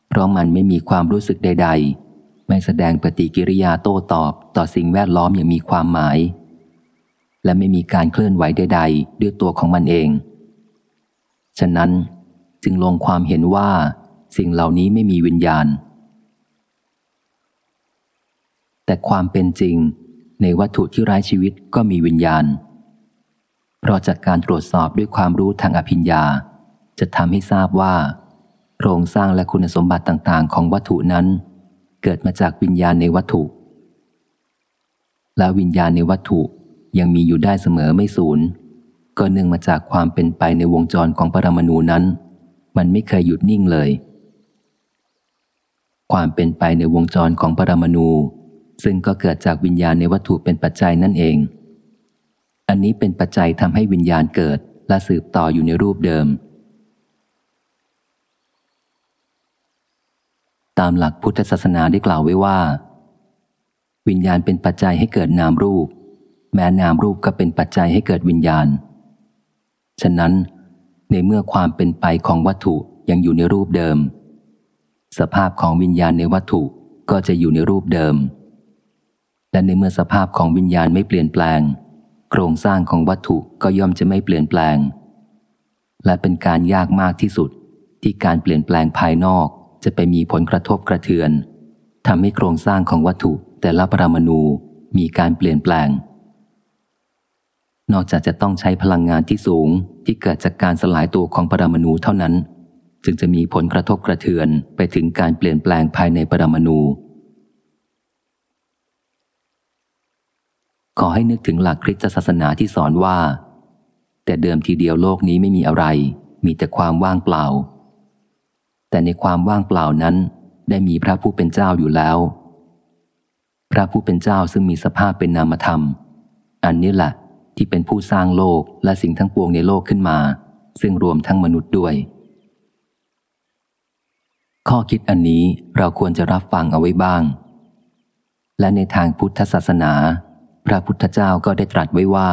เพราะมันไม่มีความรู้สึกใด ๆ ไม่แสดงปฏิกิริยาโต้ตอบต่อสิ่งแวดล้อมอย่างมีความหมาย และไม่มีการเคลื่อนไหวใดๆ ด้วยตัวของมันเอง ฉะนั้นจึงลงความเห็นว่าสิ่งเหล่านี้ไม่มีวิญญาณ แต่ความเป็นจริงในวัตถุที่ไร้ชีวิตก็มีวิญญาณ เพราะจากการตรวจสอบด้วยความรู้ทางอภิญญา จะทำให้ทราบว่า โครงสร้างและคุณสมบัติต่างๆ ของวัตถุนั้น เกิดมาจากวิญญาณในวัตถุ และวิญญาณในวัตถุยังมีอยู่ได้เสมอไม่สูญก็เนื่องมาจากความเป็นไปในวงจรของปรมาณูนั้น มันไม่เคยหยุดนิ่งเลย ความเป็นไปในวงจรของปรมาณูซึ่งก็เกิดจากวิญญาณในวัตถุเป็นปัจจัยนั่นเอง อันนี้เป็นปัจจัยทำให้วิญญาณเกิดและสืบต่ออยู่ในรูปเดิม ตามหลักพุทธศาสนาได้กล่าวไว้ว่า วิญญาณเป็นปัจจัยให้เกิดนามรูป แม้นามรูปก็เป็นปัจจัยให้เกิดวิญญาณ ฉะนั้น ในเมื่อความเป็นไปของวัตถุยังอยู่ในรูปเดิม สภาพของวิญญาณในวัตถุก็จะอยู่ในรูปเดิม และในเมื่อสภาพของวิญญาณไม่เปลี่ยนแปลง โครงสร้างของวัตถุก็ย่อมจะไม่เปลี่ยนแปลง และเป็นการยากมากที่สุดที่การเปลี่ยนแปลงภายนอก จะไปมีผลกระทบกระเทือนทำให้โครงสร้างของวัตถุแต่ละปรมาณูมีการเปลี่ยนแปลง นอกจากจะต้องใช้พลังงานที่สูงที่เกิดจากการสลายตัวของปรมาณูเท่านั้น จึงจะมีผลกระทบกระเทือนไปถึงการเปลี่ยนแปลงภายในปรมาณูขอให้นึกถึงหลักคริสตศาสนาที่สอนว่า แต่เดิมทีเดียวโลกนี้ไม่มีอะไร มีแต่ความว่างเปล่า แต่ในความว่างเปล่านั้น ได้มีพระผู้เป็นเจ้าอยู่แล้ว พระผู้เป็นเจ้าซึ่งมีสภาพเป็นนามธรรม อันนี้แหละที่เป็นผู้สร้างโลกและสิ่งทั้งปวงในโลกขึ้นมา ซึ่งรวมทั้งมนุษย์ด้วย ข้อคิดอันนี้เราควรจะรับฟังเอาไว้บ้าง และในทางพุทธศาสนา พระพุทธเจ้าก็ได้ตรัสไว้ว่า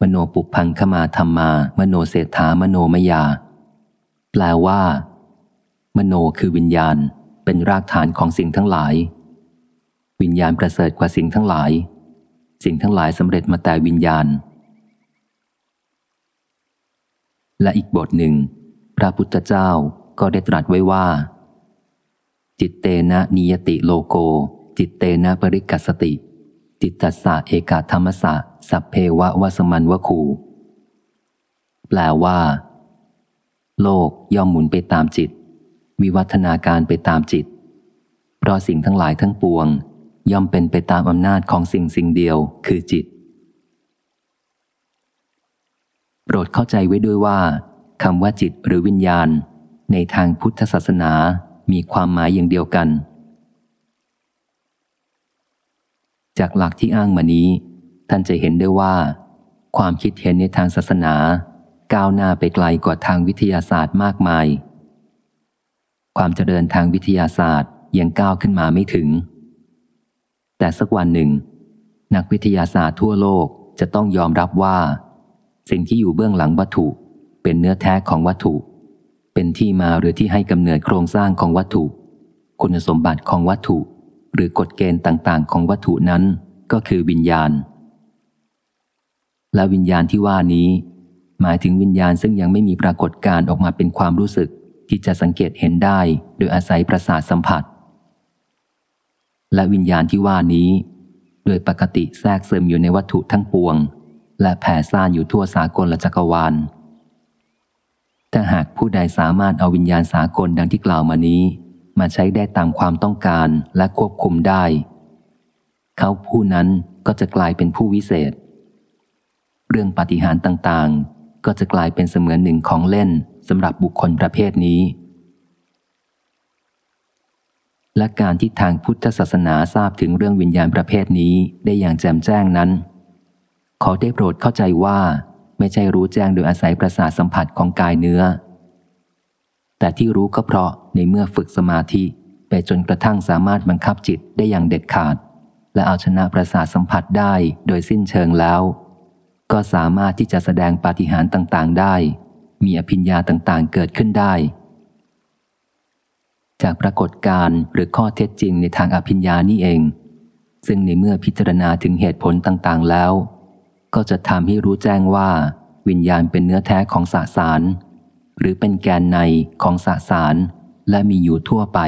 มโนปุพังขมาธรรมา มโนเศรษฐามโนมยา แปลว่า มโนคือวิญญาณเป็นรากฐานของสิ่งทั้งหลาย วิญญาณประเสริฐกว่าสิ่งทั้งหลาย สิ่งทั้งหลายสำเร็จมาแต่วิญญาณ และอีกบทหนึ่ง พระพุทธเจ้าก็ได้ตรัสไว้ว่า จิตเตนะนิยติโลโก จิตเตนะปริกัสติ จิตตัสสะเอกาธรรมสะสัพเพวะวสมันวคูแปลว่า โลกย่อมหมุนไปตามจิต วิวัฒนาการไปตามจิต เพราะสิ่งทั้งหลายทั้งปวง ย่อมเป็นไปตามอำนาจของสิ่งสิ่งเดียวคือจิต โปรดเข้าใจไว้ด้วยว่าคำว่าจิตหรือวิญญาณ ในทางพุทธศาสนามีความหมายอย่างเดียวกัน จากหลักที่อ้างมานี้ ท่านจะเห็นได้ว่า ความคิดเห็นในทางศาสนา ก้าวหน้าไปไกลกว่าทางวิทยาศาสตร์มากมาย ความเจริญทางวิทยาศาสตร์ยังก้าวขึ้นมาไม่ถึง แต่สักวันหนึ่ง นักวิทยาศาสตร์ทั่วโลกจะต้องยอมรับว่า สิ่งที่อยู่เบื้องหลังวัตถุ เป็นเนื้อแท้ของวัตถุ เป็นที่มาหรือที่ให้กำเนิดโครงสร้างของวัตถุ คุณสมบัติของวัตถุ หรือกฎเกณฑ์ต่างๆ ของวัตถุนั้นก็คือวิญญาณ และวิญญาณที่ว่านี้ หมายถึงวิญญาณซึ่งยังไม่มีปรากฏการออกมาเป็นความรู้สึก ที่จะสังเกตเห็นได้โดยอาศัยประสาทสัมผัส และวิญญาณที่ว่านี้ โดยปกติแทรกซึมอยู่ในวัตถุทั้งปวง และแผ่ซ่านอยู่ทั่วสากลและจักรวาล ถ้าหากผู้ใดสามารถเอาวิญญาณสากลดังที่กล่าวมานี้ มาใช้ได้ตามความต้องการและควบคุมได้ เขาผู้นั้นก็จะกลายเป็นผู้วิเศษ เรื่องปฏิหารต่างๆ ก็จะกลายเป็นเสมือนหนึ่งของเล่นสำหรับบุคคลประเภทนี้ และการที่ทางพุทธศาสนาทราบถึงเรื่องวิญญาณประเภทนี้ได้อย่างแจ่มแจ้งนั้น ขอได้โปรดเข้าใจว่า ไม่ใช่รู้แจ้งโดยอาศัยประสาทสัมผัสของกายเนื้อ แต่ที่รู้ก็เพราะในเมื่อฝึกสมาธิไปจนกระทั่งสามารถบังคับจิตได้อย่างเด็ดขาด และเอาชนะประสาทสัมผัสได้โดยสิ้นเชิงแล้ว ก็สามารถที่จะแสดงปาฏิหาริย์ต่างๆ ได้ มีอภิญญาต่างๆ เกิดขึ้นได้ จากปรากฏการณ์หรือข้อเท็จจริงในทางอภิญญานี่เอง ซึ่งในเมื่อพิจารณาถึงเหตุผลต่างๆ แล้ว ก็จะทำให้รู้แจ้งว่า วิญญาณเป็นเนื้อแท้ของสสาร หรือเป็นแกนในของสสาร และมีอยู่ทั่วไป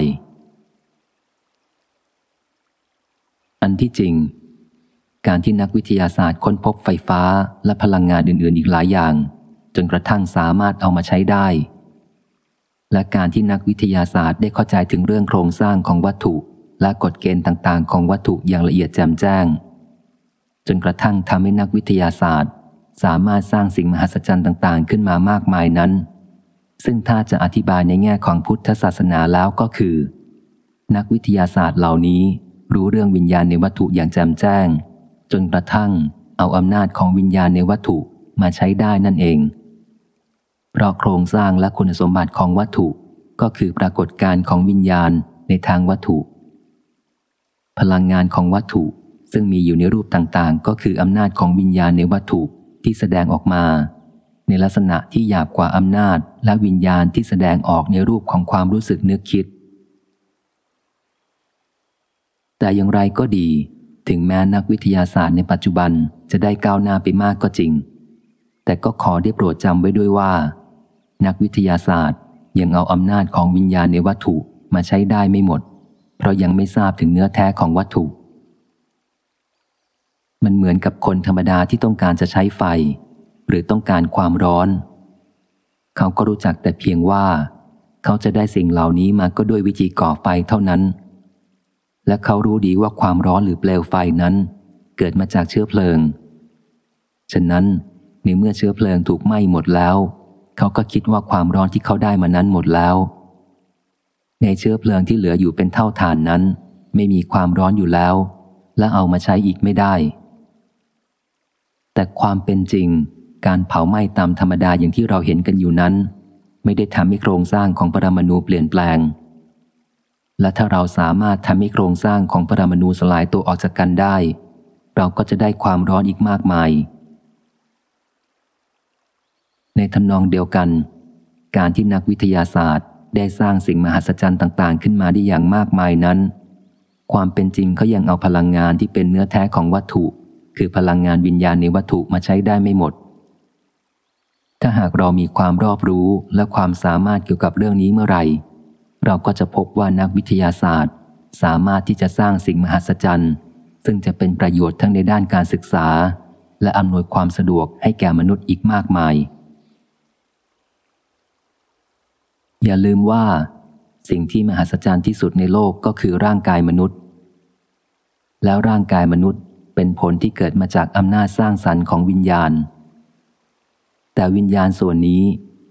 อันที่จริง การที่นักวิทยาศาสตร์ค้นพบไฟฟ้าและพลังงานอื่น ๆ อีกหลายอย่าง จนกระทั่งสามารถเอามาใช้ได้ และการที่นักวิทยาศาสตร์ได้เข้าใจถึงเรื่องโครงสร้างของวัตถุ และกฎเกณฑ์ต่างๆ ของวัตถุอย่างละเอียดแจ่มแจ้ง จนกระทั่งทำให้นักวิทยาศาสตร์ สามารถสร้างสิ่งมหัศจรรย์ต่าง ๆ ขึ้นมามากมายนั้น ซึ่งถ้าจะอธิบายในแง่ของพุทธศาสนาแล้วก็คือ นักวิทยาศาสตร์เหล่านี้รู้เรื่องวิญญาณในวัตถุอย่างแจ่มแจ้ง จนกระทั่งเอาอำนาจของวิญญาณในวัตถุมาใช้ได้นั่นเอง เพราะโครงสร้างและคุณสมบัติของวัตถุก็คือปรากฏการณ์ของวิญญาณในทางวัตถุ พลังงานของวัตถุซึ่งมีอยู่ในรูปต่างๆ ก็คืออำนาจของวิญญาณในวัตถุที่แสดงออกมา ในลักษณะที่หยาบกว่าอำนาจและวิญญาณที่แสดงออกในรูปของความรู้สึกนึกคิด แต่อย่างไรก็ดี ถึงแม้นักวิทยาศาสตร์ในปัจจุบันจะได้ก้าวหน้าไปมากก็จริง แต่ก็ขอได้โปรดจำไว้ด้วยว่า นักวิทยาศาสตร์ ยังเอาอำนาจของวิญญาณในวัตถุมาใช้ได้ไม่หมด เพราะยังไม่ทราบถึงเนื้อแท้ของวัตถุ มันเหมือนกับคนธรรมดาที่ต้องการจะใช้ไฟ หรือต้องการความร้อน เขาก็รู้จักแต่เพียงว่า เขาจะได้สิ่งเหล่านี้มาก็ด้วยวิธีก่อไฟเท่านั้น และเขารู้ดีว่าความร้อนหรือเปลวไฟนั้น เกิดมาจากเชื้อเพลิง ฉะนั้นในเมื่อเชื้อเพลิงถูกไหม้หมดแล้ว เขาก็คิดว่าความร้อนที่เขาได้มานั้นหมดแล้ว ในเชื้อเพลิงที่เหลืออยู่เป็นเท่าฐานนั้น ไม่มีความร้อนอยู่แล้ว และเอามาใช้อีกไม่ได้ แต่ความเป็นจริง การเผาไหม้ตามธรรมดาอย่างที่เราเห็นกันอยู่นั้น ไม่ได้ทำให้โครงสร้างของปรมาณูเปลี่ยนแปลง และถ้าเราสามารถทำให้โครงสร้างของปรมาณูสลายตัวออกจากกันได้ เราก็จะได้ความร้อนอีกมากมาย ในทำนองเดียวกัน การที่นักวิทยาศาสตร์ได้สร้างสิ่งมหัศจรรย์ต่าง ๆ ขึ้นมาได้อย่างมากมายนั้น ความเป็นจริงเขายังเอาพลังงานที่เป็นเนื้อแท้ของวัตถุ คือพลังงานวิญญาณในวัตถุมาใช้ได้ไม่หมด ถ้าหากเรามีความรอบรู้และความสามารถเกี่ยวกับเรื่องนี้เมื่อไหร่ เราก็จะพบว่านักวิทยาศาสตร์ สามารถที่จะสร้างสิ่งมหัศจรรย์ซึ่งจะเป็นประโยชน์ทั้งในด้านการศึกษา และอำนวยความสะดวกให้แก่มนุษย์อีกมากมาย อย่าลืมว่า สิ่งที่มหัศจรรย์ที่สุดในโลกก็คือร่างกายมนุษย์ แล้วร่างกายมนุษย์เป็นผลที่เกิดมาจากอำนาจสร้างสรรค์ของวิญญาณ แต่วิญญาณส่วนนี้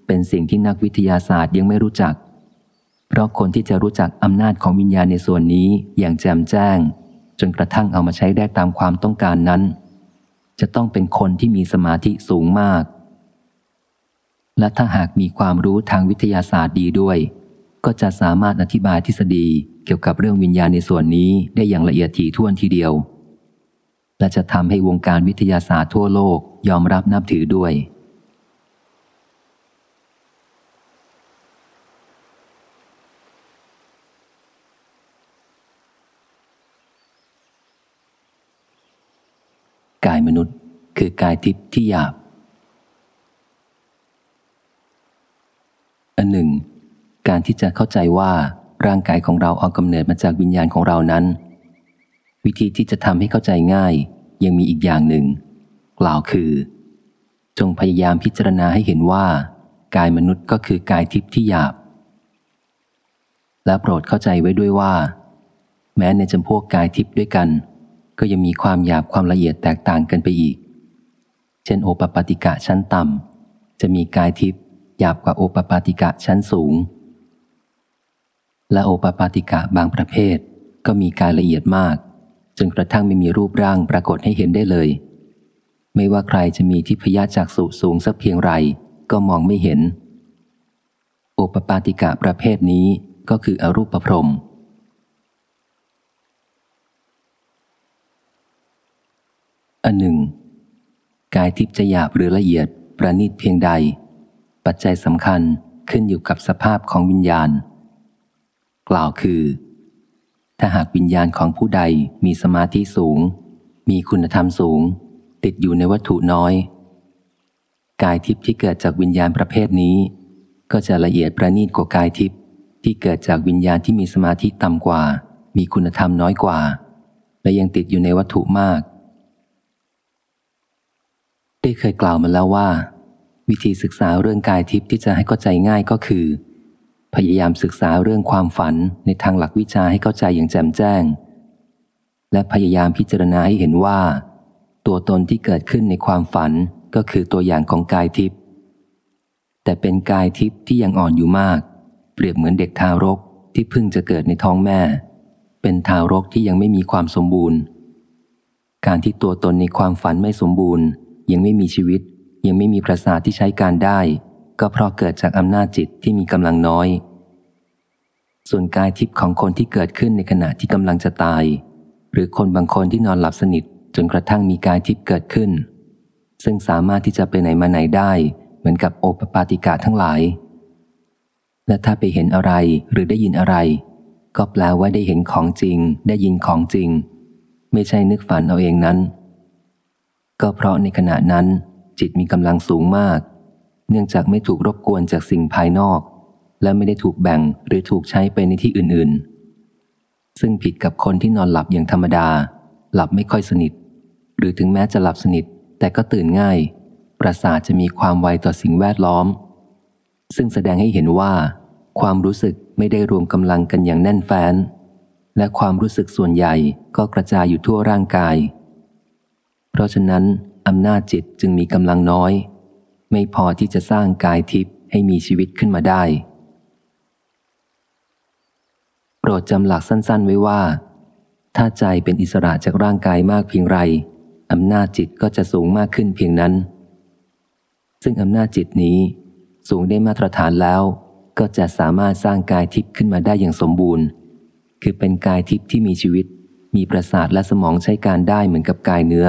เป็นสิ่งที่นักวิทยาศาสตร์ยังไม่รู้จัก เพราะคนที่จะรู้จักอำนาจของวิญญาณในส่วนนี้อย่างแจ่มแจ้ง จนกระทั่งเอามาใช้ได้ตามความต้องการนั้น จะต้องเป็นคนที่มีสมาธิสูงมาก และถ้าหากมีความรู้ทางวิทยาศาสตร์ดีด้วย ก็จะสามารถอธิบายทฤษฎีเกี่ยวกับเรื่องวิญญาณในส่วนนี้ได้อย่างละเอียดถี่ถ้วนทีเดียว และจะทำให้วงการวิทยาศาสตร์ทั่วโลกยอมรับนับถือด้วย กายมนุษย์ คือกายทิพย์ที่หยาบ อันหนึ่ง การที่จะเข้าใจว่าร่างกายของเราเอากำเนิดมาจากวิญญาณของเรานั้น วิธีที่จะทำให้เข้าใจง่าย ยังมีอีกอย่างหนึ่ง กล่าวคือ จงพยายามพิจารณาให้เห็นว่า กายมนุษย์ก็คือกายทิพย์ที่หยาบ และโปรดเข้าใจไว้ด้วยว่า แม้ในจำพวกกายทิพย์ด้วยกัน ก็ยังมีความหยาบความละเอียดแตกต่างกันไปอีก เช่นโอปปาติกะชั้นต่ำจะมีกายทิพย์หยาบกว่าโอปปาติกะชั้นสูง และโอปปาติกะบางประเภท ก็มีกายละเอียดมาก จนกระทั่งไม่มีรูปร่างปรากฏให้เห็นได้เลย ไม่ว่าใครจะมีทิพยจากสุสูงสักเพียงไรก็มองไม่เห็น โอปปาติกะประเภทนี้ก็คืออรูปประพรม อันหนึ่ง กายทิพย์จะหยาบหรือละเอียดประณีตเพียงใด ปัจจัยสำคัญขึ้นอยู่กับสภาพของวิญญาณ กล่าวคือ ถ้าหากวิญญาณของผู้ใดมีสมาธิสูง มีคุณธรรมสูง ติดอยู่ในวัตถุน้อย กายทิพย์ที่เกิดจากวิญญาณประเภทนี้ ก็จะละเอียดประณีตกว่ากายทิพย์ที่เกิดจากวิญญาณที่มีสมาธิต่ำกว่า มีคุณธรรมน้อยกว่า และยังติดอยู่ในวัตถุมาก ได้เคยกล่าวมาแล้วว่า วิธีศึกษาเรื่องกายทิพย์ที่จะให้เข้าใจง่ายก็คือ พยายามศึกษาเรื่องความฝันในทางหลักวิชาให้เข้าใจอย่างแจ่มแจ้ง และพยายามพิจารณาให้เห็นว่า ตัวตนที่เกิดขึ้นในความฝันก็คือตัวอย่างของกายทิพย์แต่เป็นกายทิพย์ที่ยังอ่อนอยู่มาก เปรียบเหมือนเด็กทารกที่เพิ่งจะเกิดในท้องแม่ เป็นทารกที่ยังไม่มีความสมบูรณ์ การที่ตัวตนในความฝันไม่สมบูรณ์ ยังไม่มีชีวิต ยังไม่มีประสาทที่ใช้การได้ ก็เพราะเกิดจากอำนาจจิตที่มีกำลังน้อย ส่วนกายทิพย์ของคนที่เกิดขึ้นในขณะที่กำลังจะตาย หรือคนบางคนที่นอนหลับสนิท จนกระทั่งมีกายทิพย์เกิดขึ้น ซึ่งสามารถที่จะไปไหนมาไหนได้ เหมือนกับโอปปาติกาทั้งหลาย และถ้าไปเห็นอะไรหรือได้ยินอะไร ก็แปลว่าได้เห็นของจริง ได้ยินของจริง ไม่ใช่นึกฝันเอาเองนั้น ก็เพราะในขณะนั้น จิตมีกำลังสูงมาก เนื่องจากไม่ถูกรบกวนจากสิ่งภายนอก และไม่ได้ถูกแบ่งหรือถูกใช้ไปในที่อื่นๆ ซึ่งผิดกับคนที่นอนหลับอย่างธรรมดา หลับไม่ค่อยสนิท หรือถึงแม้จะหลับสนิทแต่ก็ตื่นง่าย ประสาทจะมีความไวต่อสิ่งแวดล้อม ซึ่งแสดงให้เห็นว่า ความรู้สึกไม่ได้รวมกำลังกันอย่างแน่นแฟ้นและความรู้สึกส่วนใหญ่ก็กระจายอยู่ทั่วร่างกาย ราะฉะนั้นอำนาจจิตจึงมีกำลังน้อย ไม่พอที่จะสร้างกายทิพย์ให้มีชีวิตขึ้นมาได้ โปรดจำหลักสั้น ๆ ไว้ว่า ถ้าใจเป็นอิสระจากร่างกายมากเพียงไรอำนาจจิตก็จะสูงมากขึ้นเพียงนั้น ซึ่งอำนาจจิตนี้สูงได้มาตรฐานแล้ว ก็จะสามารถสร้างกายทิพย์ขึ้นมาได้อย่างสมบูรณ์ คือเป็นกายทิพย์ที่มีชีวิต มีประสาทและสมองใช้การได้เหมือนกับกายเนื้อ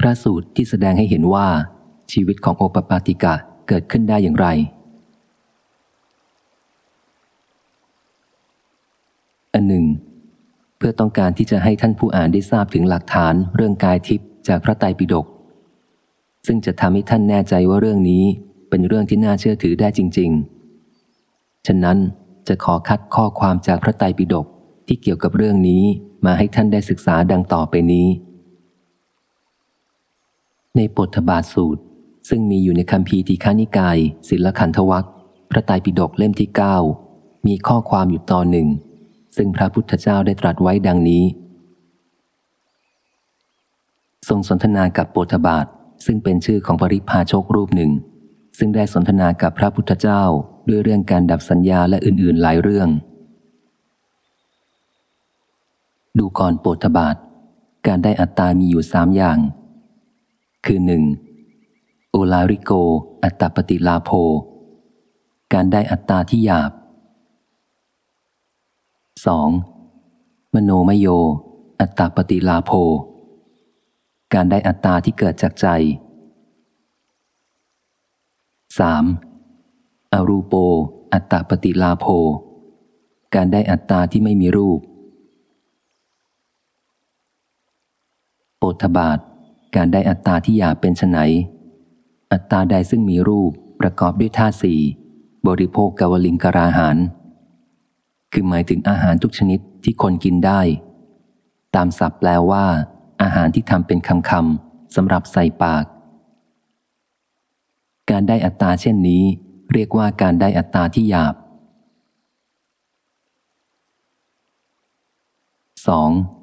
พระสูตรที่แสดงให้เห็นว่า ชีวิตของโอปปาติกะเกิดขึ้นได้อย่างไร อันหนึ่ง เพื่อต้องการที่จะให้ท่านผู้อ่านได้ทราบถึงหลักฐานเรื่องกายทิพย์จากพระไตรปิฎกซึ่งจะทำให้ท่านแน่ใจว่าเรื่องนี้เป็นเรื่องที่น่าเชื่อถือได้จริง ๆ ฉะนั้นจะขอคัดข้อความจากพระไตรปิฎกที่เกี่ยวกับเรื่องนี้มาให้ท่านได้ศึกษาดังต่อไปนี้ ในปฐบาทสูตร ซึ่งมีอยู่ในคำพีทีฆานิกาย ศิลขันธวัคพระไตรปิฎกเล่มที่เก้ามีข้อความอยู่ตอนหนึ่ง ซึ่งพระพุทธเจ้าได้ตรัสไว้ดังนี้ ทรงสนทนากับปฐบาทซึ่งเป็นชื่อของปริพาชกรูปหนึ่ง ซึ่งได้สนทนากับพระพุทธเจ้าด้วยเรื่องการดับสัญญาและอื่นๆหลายเรื่อง ดูก่อนโปฐบาทการได้อัตตามีอยู่สามอย่าง คือหนึ่งโอลาริโก อัตตปฏิลาโภ การได้อัตตาที่หยาบ 2. มโนมโย อัตตปฏิลาโภ การได้อัตตาที่เกิดจากใจ 3. อรูปโป อัตตปฏิลาโภ การได้อัตตาที่ไม่มีรูปโอทบาท การได้อัตตาที่หยาบเป็นไนอัตตาใดซึ่งมีรูปประกอบด้วยธาตุสี่บริโภคกวลิงกราหาร คือหมายถึงอาหารทุกชนิดที่คนกินได้ ตามศัพท์แปลว่า อาหารที่ทำเป็นคำคำสำหรับใส่ปาก การได้อัตตาเช่นนี้ เรียกว่าการได้อัตตาที่หยาบ 2.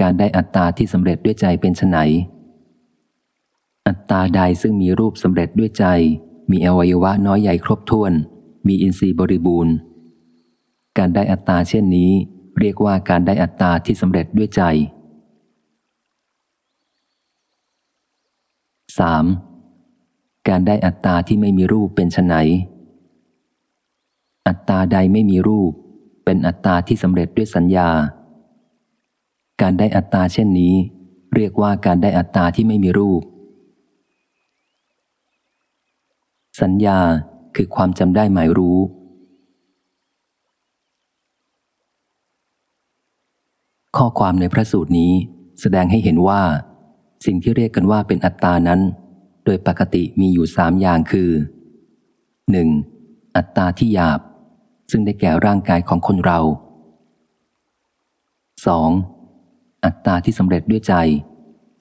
การได้อัตตาที่สำเร็จด้วยใจเป็นไนอัตตาใดซึ่งมีรูปสำเร็จด้วยใจ มีอวัยวะน้อยใหญ่ครบถ้วน มีอินทรีย์บริบูรณ์ การได้อัตตาเช่นนี้ เรียกว่าการได้อัตตาที่สำเร็จด้วยใจ 3. การได้อัตตาที่ไม่มีรูปเป็นไนอัตตาใดไม่มีรูป เป็นอัตตาที่สำเร็จด้วยสัญญา การได้อัตตาเช่นนี้ เรียกว่าการได้อัตตาที่ไม่มีรูป สัญญาคือความจำได้หมายรู้ ข้อความในพระสูตรนี้แสดงให้เห็นว่า สิ่งที่เรียกกันว่าเป็นอัตตานั้น โดยปกติมีอยู่สามอย่างคือ 1. อัตตาที่หยาบ ซึ่งได้แก่ร่างกายของคนเรา 2. อัตตาที่สำเร็จด้วยใจ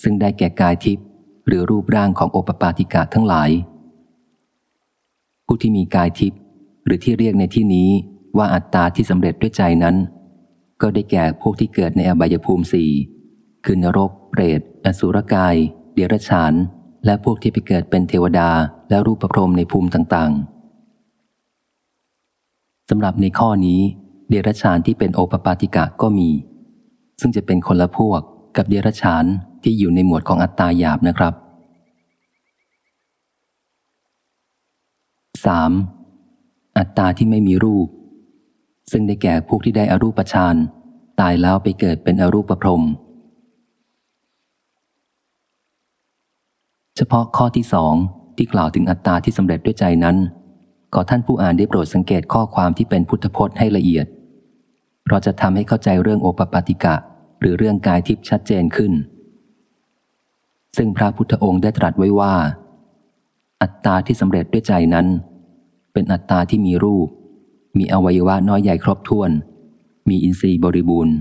ซึ่งได้แก่กายทิพย์หรือรูปร่างของโอปปาติกะทั้งหลาย ผู้ที่มีกายทิพย์หรือที่เรียกในที่นี้ว่าอัตตาที่สำเร็จด้วยใจนั้น ก็ได้แก่พวกที่เกิดในอบายภูมิสี่คือนรก เปรต อสุรกาย เดรัจฉาน และพวกที่ไปเกิดเป็นเทวดาและรูปประพรมในภูมิต่างๆสำหรับในข้อนี้ เดรัจฉานที่เป็นโอปปาติกะก็มี ซึ่งจะเป็นคนละพวกกับเดรัจฉานที่อยู่ในหมวดของอัตตาหยาบนะครับ 3. อัตตาที่ไม่มีรูป ซึ่งได้แก่พวกที่ได้อรูปฌานตายแล้วไปเกิดเป็นอรูปประพรมเฉพาะข้อที่สองที่กล่าวถึงอัตตาที่สำเร็จด้วยใจนั้น ขอท่านผู้อ่านได้โปรดสังเกตข้อความที่เป็นพุทธพจน์ให้ละเอียด เพราะจะทำให้เข้าใจเรื่องโอปปาติกะ หรือเรื่องกายทิพย์ชัดเจนขึ้น ซึ่งพระพุทธองค์ได้ตรัสไว้ว่า อัตตาที่สำเร็จด้วยใจนั้น เป็นอัตตาที่มีรูป มีอวัยวะน้อยใหญ่ครบถ้วน มีอินทรีย์บริบูรณ์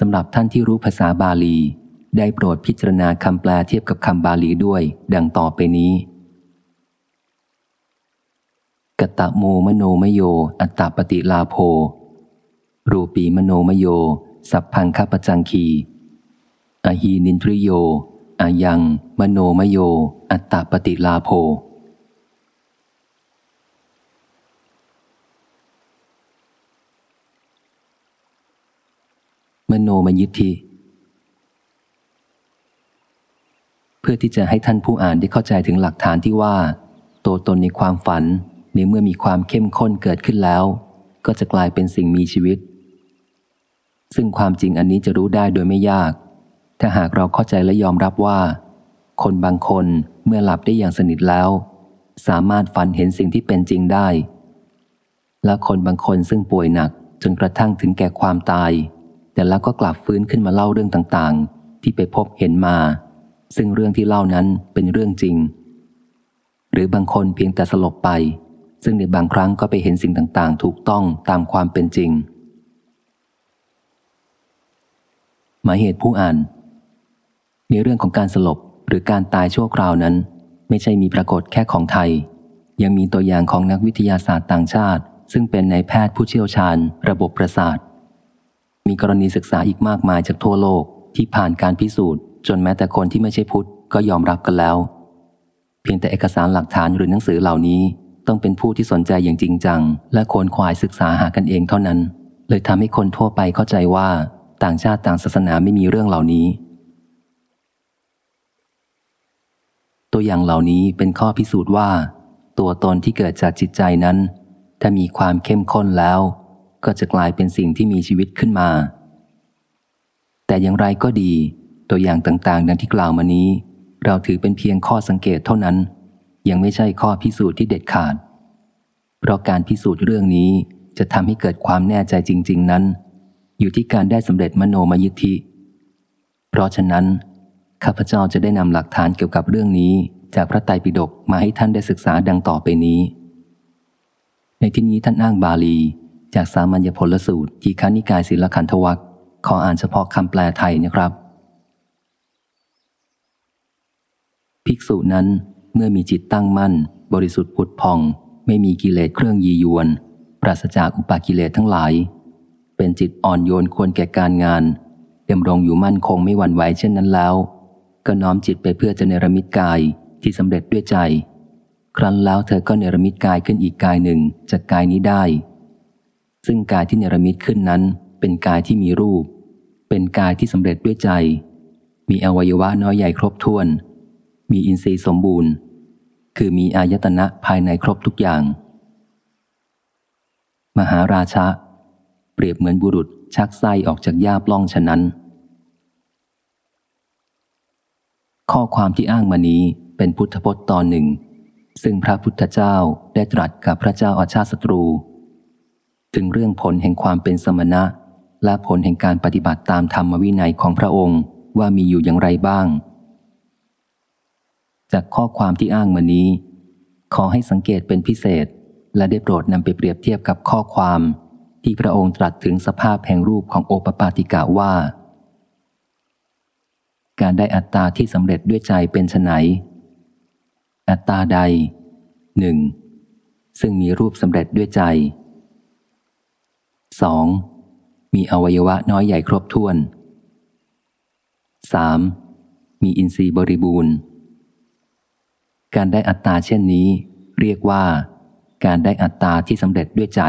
สำหรับท่านที่รู้ภาษาบาลี ได้โปรดพิจารณาคำแปลเทียบกับคำบาลีด้วย ดังต่อไปนี้ กตะโมมโนมโย อัตตาปฏิลาโภ รูปีมโนมโย สัพพังคปจังคี อหีนินทริโย อายัง มโนมโย อัตตาปฏิลาโภ มโนมยิทธิเพื่อที่จะให้ท่านผู้อ่านได้เข้าใจถึงหลักฐานที่ว่า ตัวตนในความฝัน ในเมื่อมีความเข้มข้นเกิดขึ้นแล้ว ก็จะกลายเป็นสิ่งมีชีวิต ซึ่งความจริงอันนี้จะรู้ได้โดยไม่ยาก ถ้าหากเราเข้าใจและยอมรับว่า คนบางคนเมื่อหลับได้อย่างสนิทแล้ว สามารถฝันเห็นสิ่งที่เป็นจริงได้ และคนบางคนซึ่งป่วยหนักจนกระทั่งถึงแก่ความตาย แต่แล้วก็กลับฟื้นขึ้นมาเล่าเรื่องต่างๆ ที่ไปพบเห็นมา ซึ่งเรื่องที่เล่านั้นเป็นเรื่องจริง หรือบางคนเพียงแต่สลบไป ซึ่งในบางครั้งก็ไปเห็นสิ่งต่างๆ ถูกต้องตามความเป็นจริง หมายเหตุผู้อ่าน ในเรื่องของการสลบหรือการตายชั่วคราวนั้น ไม่ใช่มีปรากฏแค่ของไทย ยังมีตัวอย่างของนักวิทยาศาสตร์ต่างชาติ ซึ่งเป็นนายแพทย์ผู้เชี่ยวชาญ ระบบประสาท มีกรณีศึกษาอีกมากมายจากทั่วโลกที่ผ่านการพิสูจน์ จนแม้แต่คนที่ไม่ใช่พุทธก็ยอมรับกันแล้ว เพียงแต่เอกสารหลักฐานหรือหนังสือเหล่านี้ ต้องเป็นผู้ที่สนใจอย่างจริงจัง และคนควายศึกษาหากันเองเท่านั้น เลยทำให้คนทั่วไปเข้าใจว่า ต่างชาติต่างศาสนาไม่มีเรื่องเหล่านี้ ตัวอย่างเหล่านี้เป็นข้อพิสูจน์ว่า ตัวตนที่เกิดจากจิตใจนั้น ถ้ามีความเข้มข้นแล้ว ก็จะกลายเป็นสิ่งที่มีชีวิตขึ้นมา แต่อย่างไรก็ดี ตัวอย่างต่างๆ ดังที่กล่าวมานี้ เราถือเป็นเพียงข้อสังเกตเท่านั้น ยังไม่ใช่ข้อพิสูจน์ที่เด็ดขาด เพราะการพิสูจน์เรื่องนี้จะทำให้เกิดความแน่ใจจริง ๆนั้น อยู่ที่การได้สำเร็จมโนมยิทธิ เพราะฉะนั้น ข้าพเจ้าจะได้นำหลักฐานเกี่ยวกับเรื่องนี้ จากพระไตรปิฎกมาให้ท่านได้ศึกษาดังต่อไปนี้ ในที่นี้ท่านอ้างบาลี จากสามัญญผลสูตรทีฆานิกายศิลขันธวัคขออ่านเฉพาะคำแปลไทยนะครับ ภิกษุนั้น เมื่อมีจิตตั้งมั่น บริสุทธิ์ผุดพอง ไม่มีกิเลสเครื่องยียวน ปราศจากอุปากิเลสทั้งหลาย เป็นจิตอ่อนโยนควรแก่การงานดำรงอยู่มั่นคงไม่หวั่นไหวเช่นนั้นแล้ว ก็น้อมจิตไปเพื่อจะเนรมิตกายที่สำเร็จด้วยใจ ครั้นแล้วเธอก็เนรมิตกายขึ้นอีกกายหนึ่งจากกายนี้ได้ ซึ่งกายที่เนรมิตขึ้นนั้น เป็นกายที่มีรูป เป็นกายที่สำเร็จด้วยใจ มีอวัยวะน้อยใหญ่ครบถ้วน มีอินทรีย์สมบูรณ์ คือมีอายตนะภายในครบทุกอย่าง มหาราชะ เปรียบเหมือนบุรุษชักไส้ออกจากย่าปล้องฉะนั้น ข้อความที่อ้างมานี้เป็นพุทธพจน์ตอนหนึ่ง ซึ่งพระพุทธเจ้าได้ตรัสกับพระเจ้าอาชาติศัตรู ถึงเรื่องผลแห่งความเป็นสมณะ และผลแห่งการปฏิบัติตามธรรมวินัยของพระองค์ว่ามีอยู่อย่างไรบ้าง จากข้อความที่อ้างมานี้ ขอให้สังเกตเป็นพิเศษ และได้โปรดนำไปเปรียบเทียบกับข้อความ ที่พระองค์ตรัสถึงสภาพแห่งรูปของโอปปาติกะว่า การได้อัตตาที่สำเร็จด้วยใจเป็นไนอัตตาใดหนึ่งซึ่งมีรูปสำเร็จด้วยใจ 2. มีอวัยวะน้อยใหญ่ครบถ้วน 3. มีอินทรีย์บริบูรณ์ การได้อัตตาเช่นนี้ เรียกว่า การได้อัตตาที่สำเร็จด้วยใจ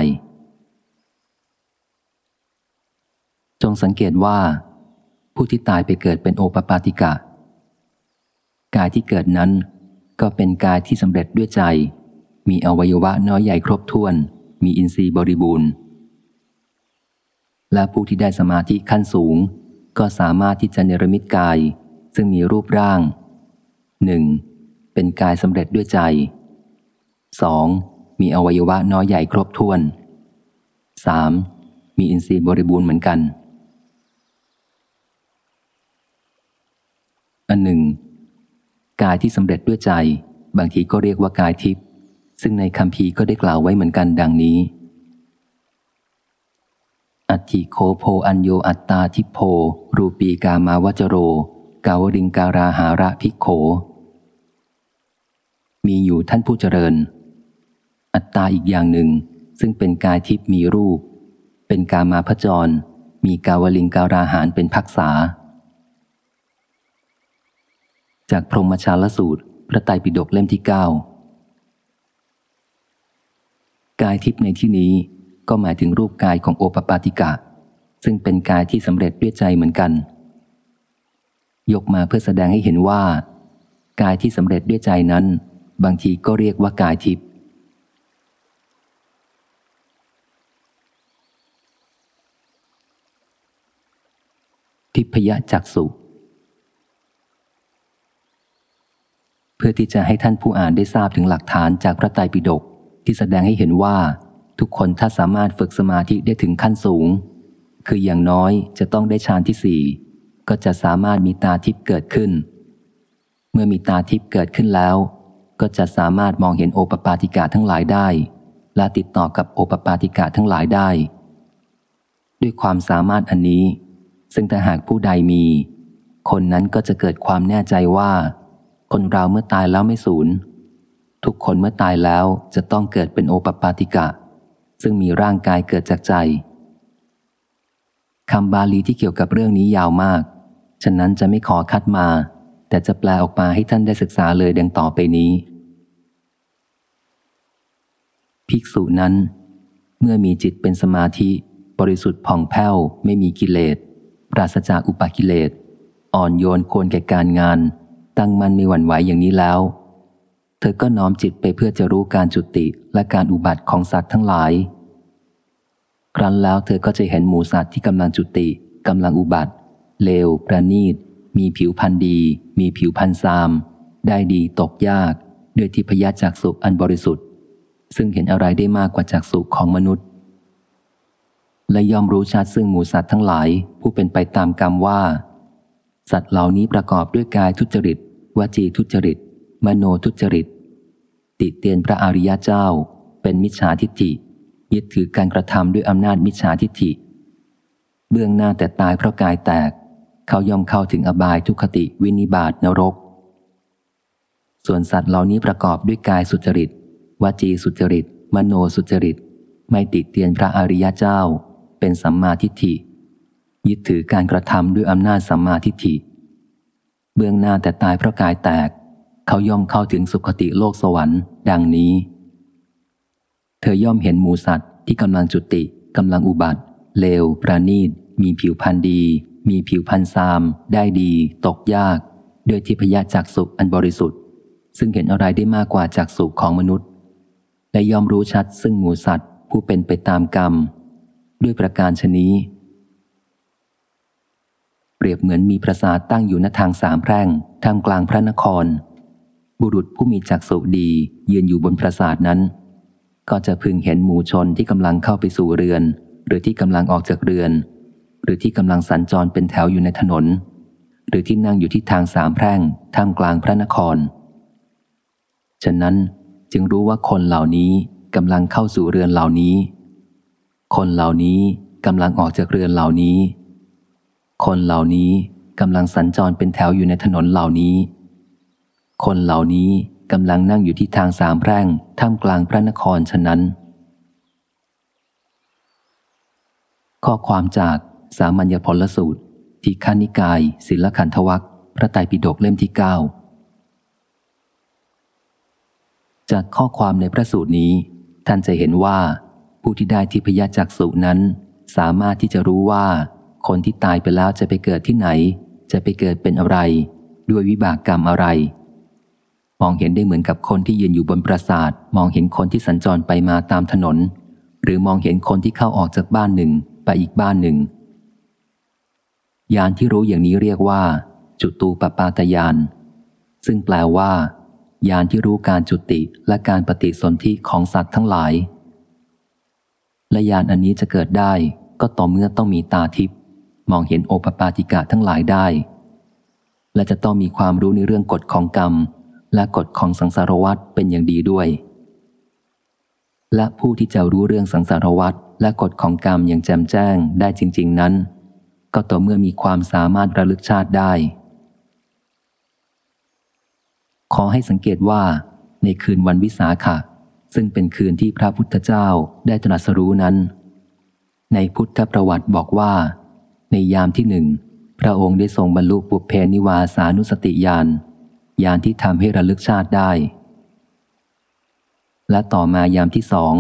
จงสังเกตว่า ผู้ที่ตายไปเกิดเป็นโอปปาติกะ กายที่เกิดนั้น ก็เป็นกายที่สำเร็จด้วยใจ มีอวัยวะน้อยใหญ่ครบถ้วน มีอินทรีย์บริบูรณ์ และผู้ที่ได้สมาธิขั้นสูง ก็สามารถที่จะเนรมิตกาย ซึ่งมีรูปร่างหนึ่ง เป็นกายสำเร็จด้วยใจ 2. มีอวัยวะน้อยใหญ่ครบถ้วน 3. มีอินทรีย์บริบูรณ์เหมือนกัน อันหนึ่ง กายที่สำเร็จด้วยใจ บางทีก็เรียกว่ากายทิพย์ซึ่งในคำพีก็ได้กล่าวไว้เหมือนกันดังนี้ อัติโคโพอัญโยอัตตาทิพโพ รูปีกามาวจโร กาวริงการาหาระพิโข มีอยู่ท่านผู้เจริญ อัตตาอีกอย่างหนึ่ง ซึ่งเป็นกายทิพย์มีรูป เป็นกามาพจร มีกาวลิงการาหารเป็นพักษา จากพรหมชาลสูตร พระไตรปิฎกเล่มที่เก้ากายทิพย์ในที่นี้ก็หมายถึงรูปกายของโอปปาติกะ ซึ่งเป็นกายที่สำเร็จด้วยใจเหมือนกัน ยกมาเพื่อแสดงให้เห็นว่า กายที่สำเร็จด้วยใจนั้น บางทีก็เรียกว่ากายทิพย์ทิพยจักสุเพื่อที่จะให้ท่านผู้อ่านได้ทราบถึงหลักฐานจากพระไตรปิฎกที่แสดงให้เห็นว่า ทุกคนถ้าสามารถฝึกสมาธิได้ถึงขั้นสูง คืออย่างน้อยจะต้องได้ฌานที่สี่ก็จะสามารถมีตาทิพย์เกิดขึ้น เมื่อมีตาทิพย์เกิดขึ้นแล้ว ก็จะสามารถมองเห็นโอปปาติกาทั้งหลายได้ และติดต่อกับโอปปาติกาทั้งหลายได้ ด้วยความสามารถอันนี้ ซึ่งถ้าหากผู้ใดมี คนนั้นก็จะเกิดความแน่ใจว่า คนเราเมื่อตายแล้วไม่สูญทุกคนเมื่อตายแล้วจะต้องเกิดเป็นโอปปาติกะ ซึ่งมีร่างกายเกิดจากใจคำบาลีที่เกี่ยวกับเรื่องนี้ยาวมาก ฉะนั้นจะไม่ขอคัดมา แต่จะแปลออกมาให้ท่านได้ศึกษาเลยดังต่อไปนี้ ภิกษุนั้น เมื่อมีจิตเป็นสมาธิ บริสุทธิ์ผ่องแผ้วไม่มีกิเลสปราศจากอุปกิเลส อ่อนโยนควรแก่การงาน ตั้งมันไม่หวั่นไหวอย่างนี้แล้ว เธอก็น้อมจิตไปเพื่อจะรู้การจุติและการอุบัติของสัตว์ทั้งหลาย ครั้นแล้วเธอก็จะเห็นหมูสัตว์ที่กำลังจุติกำลังอุบัติ เลวประณีต มีผิวพันธ์ดี มีผิวพันธ์ซาม ได้ดีตกยาก ด้วยทิพยจักสุอันบริสุทธิ์ ซึ่งเห็นอะไรได้มากกว่าจักสุขของมนุษย์ และยอมรู้ชัดซึ่งหมูสัตว์ทั้งหลายผู้เป็นไปตามกรรมว่า สัตว์เหล่านี้ประกอบด้วยกายทุจริตวจีทุจริต มโนทุจริต ติเตียนพระอริยเจ้า เป็นมิจฉาทิฏฐิยึดถือการกระทำด้วยอำนาจมิจฉาทิฏฐิ เบื้องหน้าแต่ตายเพราะกายแตก เขายอมเข้าถึงอบายทุกขติวินิบาตนรก ส่วนสัตว์เหล่านี้ประกอบด้วยกายสุจริต วจีสุจริต มโนสุจริต ไม่ติดเตียนพระอริยเจ้า เป็นสัมมาทิฏฐิ ยึดถือการกระทำด้วยอำนาจสัมมาทิฏฐิ เบื้องหน้าแต่ตายเพราะกายแตก เขาย่อมเข้าถึงสุคติโลกสวรรค์ ดังนี้ เธอย่อมเห็นหมูสัตว์ที่กำลังจุติกำลังอุบัติ เลว ประณีต มีผิวพันธ์ดี มีผิวพันธ์ซาม ได้ดี ตกยาก ด้วยทิพยจักสุอันบริสุทธิ์ ซึ่งเห็นอะไรได้มากกว่าจักสุของมนุษย์ และยอมรู้ชัดซึ่งหมูสัตว์ผู้เป็นไปตามกรรม ด้วยประการชนี้ เปรียบเหมือนมีปราสาทตั้งอยู่ณทางสามแพร่งท่างกลางพระนคร บุรุษผู้มีจักสุดียืนอยู่บนปราสาทนั้น ก็จะพึงเห็นหมู่ชนที่กำลังเข้าไปสู่เรือน หรือที่กำลังออกจากเรือน หรือที่กำลังสัญจรเป็นแถวอยู่ในถนน หรือที่นั่งอยู่ที่ทางสามแพร่งท่ามกลางพระนคร ฉะนั้น จึงรู้ว่าคนเหล่านี้กำลังเข้าสู่เรือนเหล่านี้ คนเหล่านี้กำลังออกจากเรือนเหล่านี้ คนเหล่านี้กำลังสัญจรเป็นแถวอยู่ในถนนเหล่านี้ คนเหล่านี้กำลังนั่งอยู่ที่ทางสามแพร่งท่ามกลางพระนครฉะนั้น ข้อความจากสามัญญผลสูตรที่ขานิกาย ศิลขันธวัคพระไตรปิฎกเล่มที่เก้า จากข้อความในพระสูตรนี้ ท่านจะเห็นว่า ผู้ที่ได้ทิพยจักษุนั้น สามารถที่จะรู้ว่า คนที่ตายไปแล้วจะไปเกิดที่ไหน จะไปเกิดเป็นอะไร ด้วยวิบากกรรมอะไร มองเห็นได้เหมือนกับคนที่ยืนอยู่บนปราสาท มองเห็นคนที่สัญจรไปมาตามถนน หรือมองเห็นคนที่เข้าออกจากบ้านหนึ่งไปอีกบ้านหนึ่งยานที่รู้อย่างนี้เรียกว่า จุตูปปาตยาน ซึ่งแปลว่า ยานที่รู้การจุติและการปฏิสนธิของสัตว์ทั้งหลาย และยานอันนี้จะเกิดได้ก็ต่อเมื่อต้องมีตาทิพย์มองเห็นโอปปาติกะทั้งหลายได้ และจะต้องมีความรู้ในเรื่องกฎของกรรม และกฎของสังสารวัฏเป็นอย่างดีด้วย และผู้ที่จะรู้เรื่องสังสารวัฏและกฎของกรรมอย่างแจ่มแจ้งได้จริง ๆ นั้น ก็ต่อเมื่อมีความสามารถระลึกชาติได้ ขอให้สังเกตว่าในคืนวันวิสาขะ ซึ่งเป็นคืนที่พระพุทธเจ้าได้ตรัสรู้นั้น ในพุทธประวัติบอกว่า ในยามที่หนึ่ง พระองค์ได้ทรงบรรลุปุเพนิวาสานุสติญาณญาณที่ทำให้ระลึกชาติได้ และต่อมายามที่สอง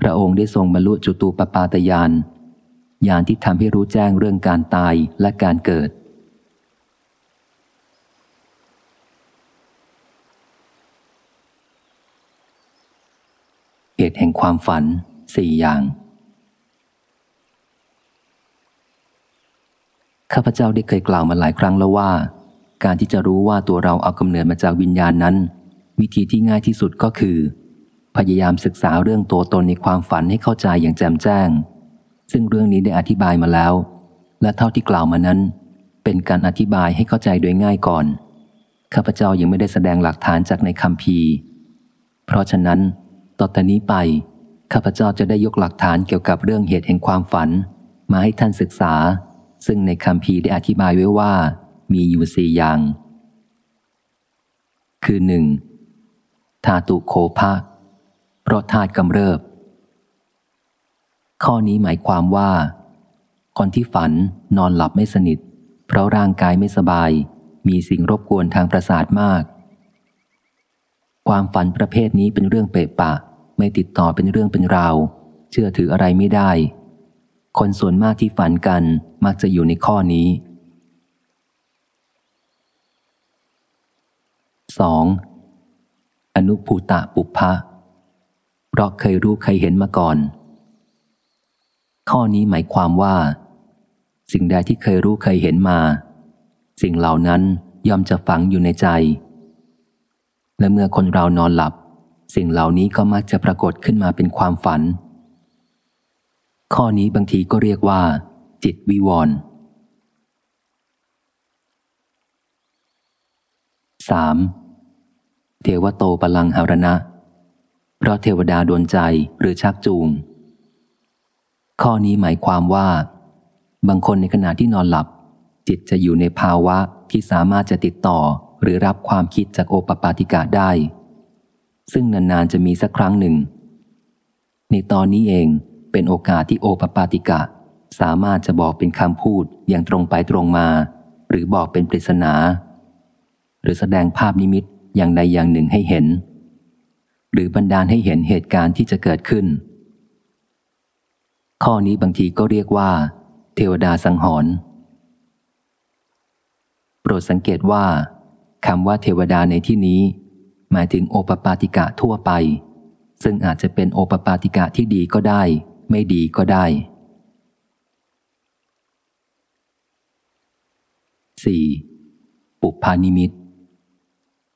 พระองค์ได้ทรงบรรลุจุตูปปาตญาณญาณที่ทำให้รู้แจ้งเรื่องการตายและการเกิด เหตุแห่งความฝันสี่อย่าง ข้าพเจ้าได้เคยกล่าวมาหลายครั้งแล้วว่า การที่จะรู้ว่าตัวเราเอากำเนิดมาจากวิญญาณนั้น วิธีที่ง่ายที่สุดก็คือ พยายามศึกษาเรื่องตัวตนในความฝันให้เข้าใจอย่างแจ่มแจ้ง ซึ่งเรื่องนี้ได้อธิบายมาแล้ว และเท่าที่กล่าวมานั้น เป็นการอธิบายให้เข้าใจโดยง่ายก่อน ข้าพเจ้ายังไม่ได้แสดงหลักฐานจากในคำพีเพราะฉะนั้น ต่อแต่นี้ไป ข้าพเจ้าจะได้ยกหลักฐานเกี่ยวกับเรื่องเหตุแห่งความฝัน มาให้ท่านศึกษา ซึ่งในคำพีได้อธิบายไว้ว่า มีอยู่สี่อย่าง คือหนึ่งธาตุโคภะเพราะธาตุกำเริบ ข้อนี้หมายความว่า คนที่ฝันนอนหลับไม่สนิท เพราะร่างกายไม่สบาย มีสิ่งรบกวนทางประสาทมาก ความฝันประเภทนี้เป็นเรื่องเปะปะ ไม่ติดต่อเป็นเรื่องเป็นราว เชื่อถืออะไรไม่ได้ คนส่วนมากที่ฝันกันมักจะอยู่ในข้อนี้ 2. อนุภูตะปุพะเพราะเคยรู้เคยเห็นมาก่อน ข้อนี้หมายความว่า สิ่งใดที่เคยรู้เคยเห็นมา สิ่งเหล่านั้นย่อมจะฝังอยู่ในใจ และเมื่อคนเรานอนหลับ สิ่งเหล่านี้ก็มักจะปรากฏขึ้นมาเป็นความฝัน ข้อนี้บางทีก็เรียกว่า จิตวิวรณ์สามเทวโตปลังหารณะ เพราะเทวดาดวนใจหรือชักจูง ข้อนี้หมายความว่า บางคนในขณะที่นอนหลับ จิตจะอยู่ในภาวะที่สามารถจะติดต่อ หรือรับความคิดจากโอปปาติกะได้ ซึ่งนานๆจะมีสักครั้งหนึ่ง ในตอนนี้เองเป็นโอกาสที่โอปปาติกะ สามารถจะบอกเป็นคำพูดอย่างตรงไปตรงมา หรือบอกเป็นปริศนา หรือแสดงภาพนิมิตอย่างใดอย่างหนึ่งให้เห็น หรือบันดาลให้เห็นเหตุการณ์ที่จะเกิดขึ้น ข้อนี้บางทีก็เรียกว่า เทวดาสังหรณ์โปรดสังเกตว่า คำว่าเทวดาในที่นี้ หมายถึงโอปปาติกะทั่วไป ซึ่งอาจจะเป็นโอปปาติกะที่ดีก็ได้ ไม่ดีก็ได้ 4. ปุพานิมิต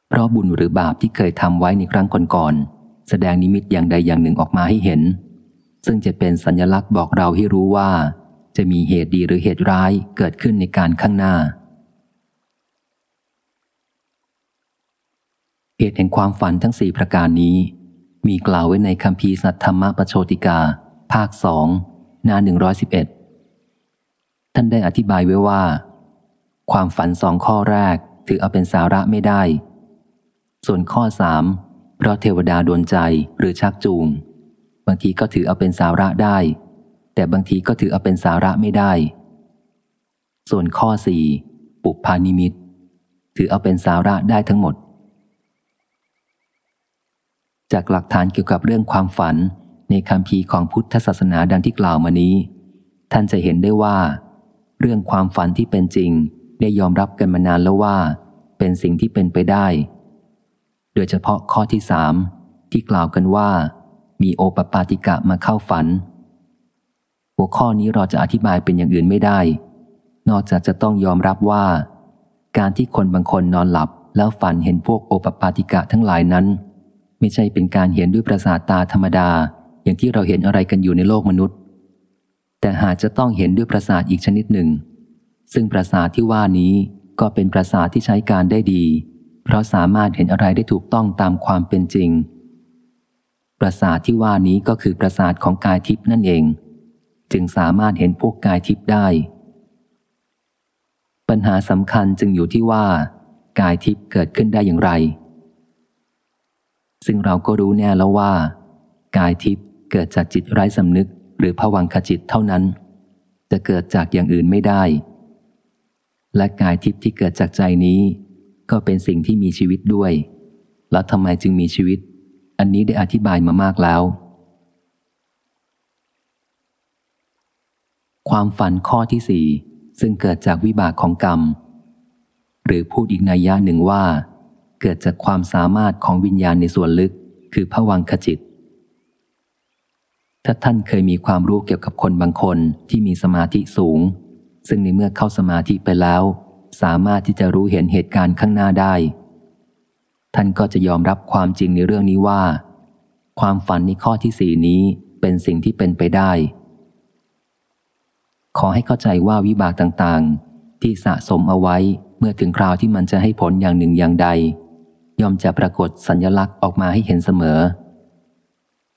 เพราะบุญหรือบาปที่เคยทำไว้ในครั้งก่อนๆ แสดงนิมิตอย่างใดอย่างหนึ่งออกมาให้เห็น ซึ่งจะเป็นสัญลักษณ์บอกเราให้รู้ว่า จะมีเหตุดีหรือเหตุร้ายเกิดขึ้นในการข้างหน้า เหตุแห่งความฝันทั้งสี่ประการนี้ มีกล่าวไว้ในคำพีสัทธรรมปโชติกา ภาคสองหน้าหนึ่งร้อยสิบเอ็ดท่านได้อธิบายไว้ว่า ความฝันสองข้อแรกถือเอาเป็นสาระไม่ได้ ส่วนข้อสามเพราะเทวดาดนใจหรือชักจูง บางทีก็ถือเอาเป็นสาระได้ แต่บางทีก็ถือเอาเป็นสาระไม่ได้ ส่วนข้อสี่ปุพานิมิต ถือเอาเป็นสาระได้ทั้งหมด จากหลักฐานเกี่ยวกับเรื่องความฝันในคำพีของพุทธศาสนาดังที่กล่าวมานี้ ท่านจะเห็นได้ว่า เรื่องความฝันที่เป็นจริง ได้ยอมรับกันมานานแล้วว่า เป็นสิ่งที่เป็นไปได้ โดยเฉพาะข้อที่สามที่กล่าวกันว่า มีโอปปาติกะมาเข้าฝัน หัวข้อนี้เราจะอธิบายเป็นอย่างอื่นไม่ได้ นอกจากจะต้องยอมรับว่า การที่คนบางคนนอนหลับแล้วฝันเห็นพวกโอปปาติกะทั้งหลายนั้น ไม่ใช่เป็นการเห็นด้วยประสาทตาธรรมดา อย่างที่เราเห็นอะไรกันอยู่ในโลกมนุษย์ แต่หากจะต้องเห็นด้วยประสาทอีกชนิดหนึ่ง ซึ่งประสาทที่ว่านี้ก็เป็นประสาทที่ใช้การได้ดี เพราะสามารถเห็นอะไรได้ถูกต้องตามความเป็นจริง ประสาทที่ว่านี้ก็คือประสาทของกายทิพย์นั่นเอง จึงสามารถเห็นพวกกายทิพย์ได้ ปัญหาสำคัญจึงอยู่ที่ว่า กายทิพย์เกิดขึ้นได้อย่างไร ซึ่งเราก็รู้แน่แล้วว่า กายทิพย์เกิดจากจิตไร้สำนึก หรือผวังขจิตเท่านั้น จะเกิดจากอย่างอื่นไม่ได้ และกายทิพย์ที่เกิดจากใจนี้ ก็เป็นสิ่งที่มีชีวิตด้วย แล้วทำไมจึงมีชีวิต อันนี้ได้อธิบายมามากแล้ว ความฝันข้อที่สี่ซึ่งเกิดจากวิบากของกรรม หรือพูดอีกนัยยะหนึ่งว่า เกิดจากความสามารถของวิญญาณในส่วนลึก คือผวังขจิต ถ้าท่านเคยมีความรู้เกี่ยวกับคนบางคนที่มีสมาธิสูง ซึ่งในเมื่อเข้าสมาธิไปแล้ว สามารถที่จะรู้เห็นเหตุการณ์ข้างหน้าได้ ท่านก็จะยอมรับความจริงในเรื่องนี้ว่า ความฝันในข้อที่สี่นี้เป็นสิ่งที่เป็นไปได้ ขอให้เข้าใจว่าวิบากต่างๆ ที่สะสมเอาไว้เมื่อถึงคราวที่มันจะให้ผลอย่างหนึ่งอย่างใด ย่อมจะปรากฏสัญญลักษณ์ออกมาให้เห็นเสมอ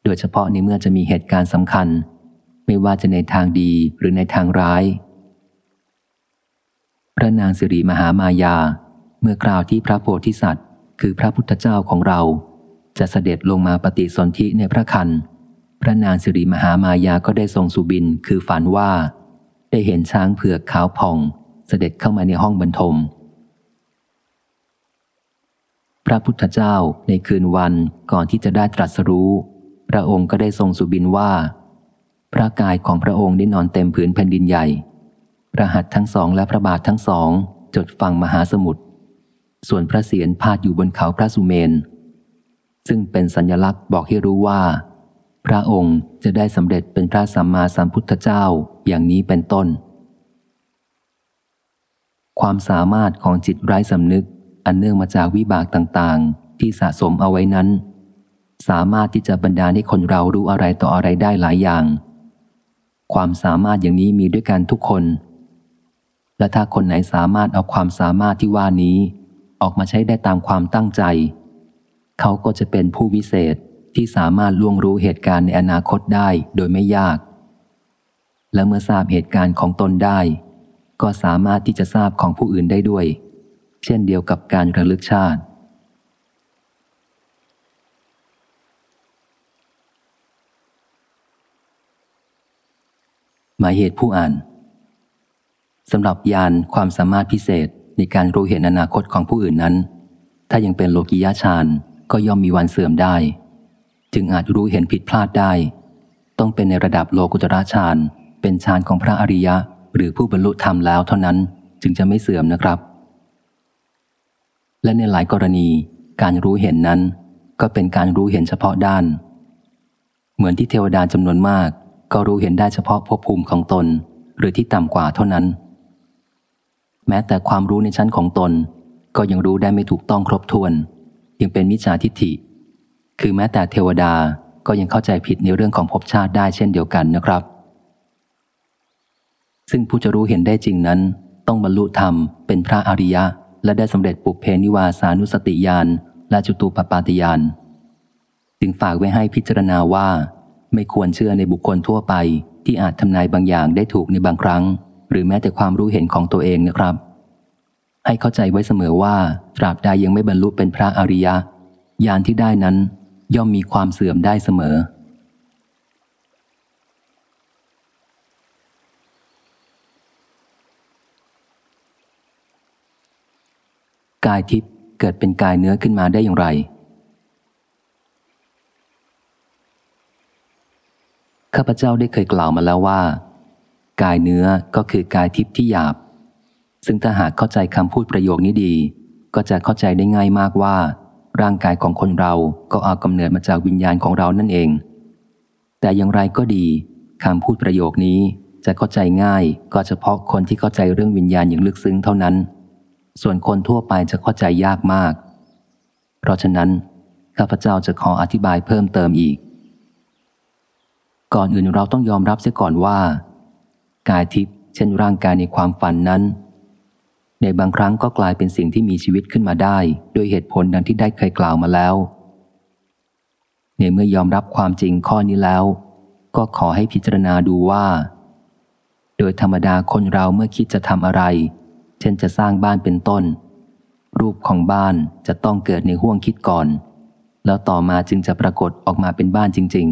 โดยเฉพาะในเมื่อจะมีเหตุการณ์สำคัญ ไม่ว่าจะในทางดีหรือในทางร้าย พระนางสิริมหามายา เมื่อคราวที่พระโพธิสัตว์ คือพระพุทธเจ้าของเรา จะเสด็จลงมาปฏิสนธิในพระคันพระนางสิริมหามายาก็ได้ทรงสุบินคือฝันว่า ได้เห็นช้างเผือกขาวผ่อง เสด็จเข้ามาในห้องบรรทม พระพุทธเจ้าในคืนวันก่อนที่จะได้ตรัสรู้ พระองค์ก็ได้ทรงสุบินว่า พระกายของพระองค์ได้นอนเต็มผืนแผ่นดินใหญ่ พระหัตถ์ทั้งสองและพระบาททั้งสองจดฟังมหาสมุทร ส่วนพระเศียรพาดอยู่บนเขาพระสุเมน ซึ่งเป็นสัญลักษณ์บอกให้รู้ว่า พระองค์จะได้สำเร็จเป็นพระสัมมาสัมพุทธเจ้าอย่างนี้เป็นต้น ความสามารถของจิตไร้สำนึก อันเนื่องมาจากวิบากต่างๆ ที่สะสมเอาไว้นั้น สามารถที่จะบรรดาให้คนเรารู้อะไรต่ออะไรได้หลายอย่าง ความสามารถอย่างนี้มีด้วยกันทุกคน และถ้าคนไหนสามารถเอาความสามารถที่ว่านี้ ออกมาใช้ได้ตามความตั้งใจ เขาก็จะเป็นผู้วิเศษที่สามารถล่วงรู้เหตุการณ์ในอนาคตได้โดยไม่ยาก และเมื่อทราบเหตุการณ์ของตนได้ ก็สามารถที่จะทราบของผู้อื่นได้ด้วย เช่นเดียวกับการระลึกชาติ หมายเหตุผู้อ่านสำหรับยานความสามารถพิเศษในการรู้เห็นอนาคตของผู้อื่นนั้น ถ้ายังเป็นโลกิยาฌานก็ย่อมมีวันเสื่อมได้ จึงอาจรู้เห็นผิดพลาดได้ ต้องเป็นในระดับโลกุตระฌานเป็นฌานของพระอริยะ หรือผู้บรรลุธรรมแล้วเท่านั้น จึงจะไม่เสื่อมนะครับ และในหลายกรณีการรู้เห็นนั้น ก็เป็นการรู้เห็นเฉพาะด้าน เหมือนที่เทวดาจำนวนมาก ก็รู้เห็นได้เฉพาะภพภูมิของตน หรือที่ต่ำกว่าเท่านั้น แม้แต่ความรู้ในชั้นของตน ก็ยังรู้ได้ไม่ถูกต้องครบถ้วน ยังเป็นมิจฉาทิฏฐิ คือแม้แต่เทวดาก็ยังเข้าใจผิดในเรื่องของภพชาติได้เช่นเดียวกันนะครับ ซึ่งผู้จะรู้เห็นได้จริงนั้น ต้องบรรลุธรรมเป็นพระอริยะ และได้สำเร็จปุเพนิวาสานุสติญาณและจุตูปปาติญาณจึงฝากไว้ให้พิจารณาว่า ไม่ควรเชื่อในบุคคลทั่วไป ที่อาจทำนายบางอย่างได้ถูกในบางครั้ง หรือแม้แต่ความรู้เห็นของตัวเองนะครับ ให้เข้าใจไว้เสมอว่า ตราบใดยังไม่บรรลุเป็นพระอริยะญาณที่ได้นั้น ย่อมมีความเสื่อมได้เสมอ กายทิพย์เกิดเป็นกายเนื้อขึ้นมาได้อย่างไร ข้าพเจ้าได้เคยกล่าวมาแล้วว่า กายเนื้อก็คือกายทิพย์ที่หยาบ ซึ่งถ้าหากเข้าใจคำพูดประโยคนี้ดี ก็จะเข้าใจได้ง่ายมากว่า ร่างกายของคนเราก็เอากำเนิดมาจากวิญญาณของเรานั่นเอง แต่อย่างไรก็ดีคำพูดประโยคนี้จะเข้าใจง่ายก็เฉพาะคนที่เข้าใจเรื่องวิญญาณอย่างลึกซึ้งเท่านั้น ส่วนคนทั่วไปจะเข้าใจยากมาก เพราะฉะนั้น ข้าพเจ้าจะขออธิบายเพิ่มเติมอีก ก่อนอื่นเราต้องยอมรับเสียก่อนว่า กายทิพย์เช่นร่างกายในความฝันนั้น ในบางครั้งก็กลายเป็นสิ่งที่มีชีวิตขึ้นมาได้ด้วยเหตุผลดังที่ได้เคยกล่าวมาแล้ว ในเมื่อยอมรับความจริงข้อนี้แล้ว ก็ขอให้พิจารณาดูว่า โดยธรรมดาคนเราเมื่อคิดจะทำอะไร เช่นจะสร้างบ้านเป็นต้น รูปของบ้านจะต้องเกิดในห่วงคิดก่อน แล้วต่อมาจึงจะปรากฏออกมาเป็นบ้านจริง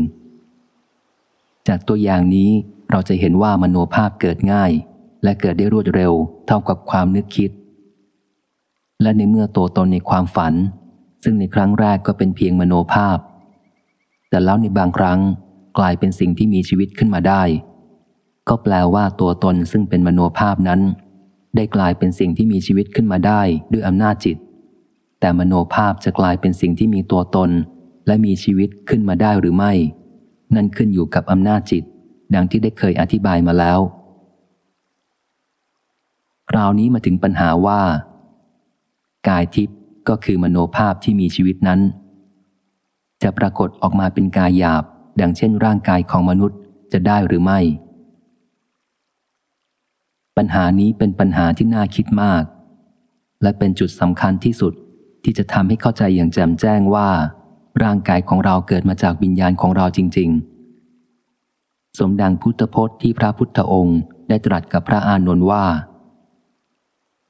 ๆ จากตัวอย่างนี้เราจะเห็นว่ามโนภาพเกิดง่าย และเกิดได้รวดเร็วเท่ากับความนึกคิด และในเมื่อตัวตนในความฝัน ซึ่งในครั้งแรกก็เป็นเพียงมโนภาพ แต่แล้วในบางครั้งกลายเป็นสิ่งที่มีชีวิตขึ้นมาได้ ก็แปลว่าตัวตนซึ่งเป็นมโนภาพนั้น ได้กลายเป็นสิ่งที่มีชีวิตขึ้นมาได้ด้วยอำนาจจิต แต่มโนภาพจะกลายเป็นสิ่งที่มีตัวตน และมีชีวิตขึ้นมาได้หรือไม่ นั่นขึ้นอยู่กับอำนาจจิต ดังที่ได้เคยอธิบายมาแล้ว คราวนี้มาถึงปัญหาว่า กายทิพย์ก็คือมโนภาพที่มีชีวิตนั้น จะปรากฏออกมาเป็นกายหยาบ ดังเช่นร่างกายของมนุษย์จะได้หรือไม่ ปัญหานี้เป็นปัญหาที่น่าคิดมาก และเป็นจุดสำคัญที่สุดที่จะทำให้เข้าใจอย่างแจ่มแจ้งว่า ร่างกายของเราเกิดมาจากวิญญาณของเราจริง ๆ สมดังพุทธพจน์ที่พระพุทธองค์ได้ตรัสกับพระอานนท์ว่า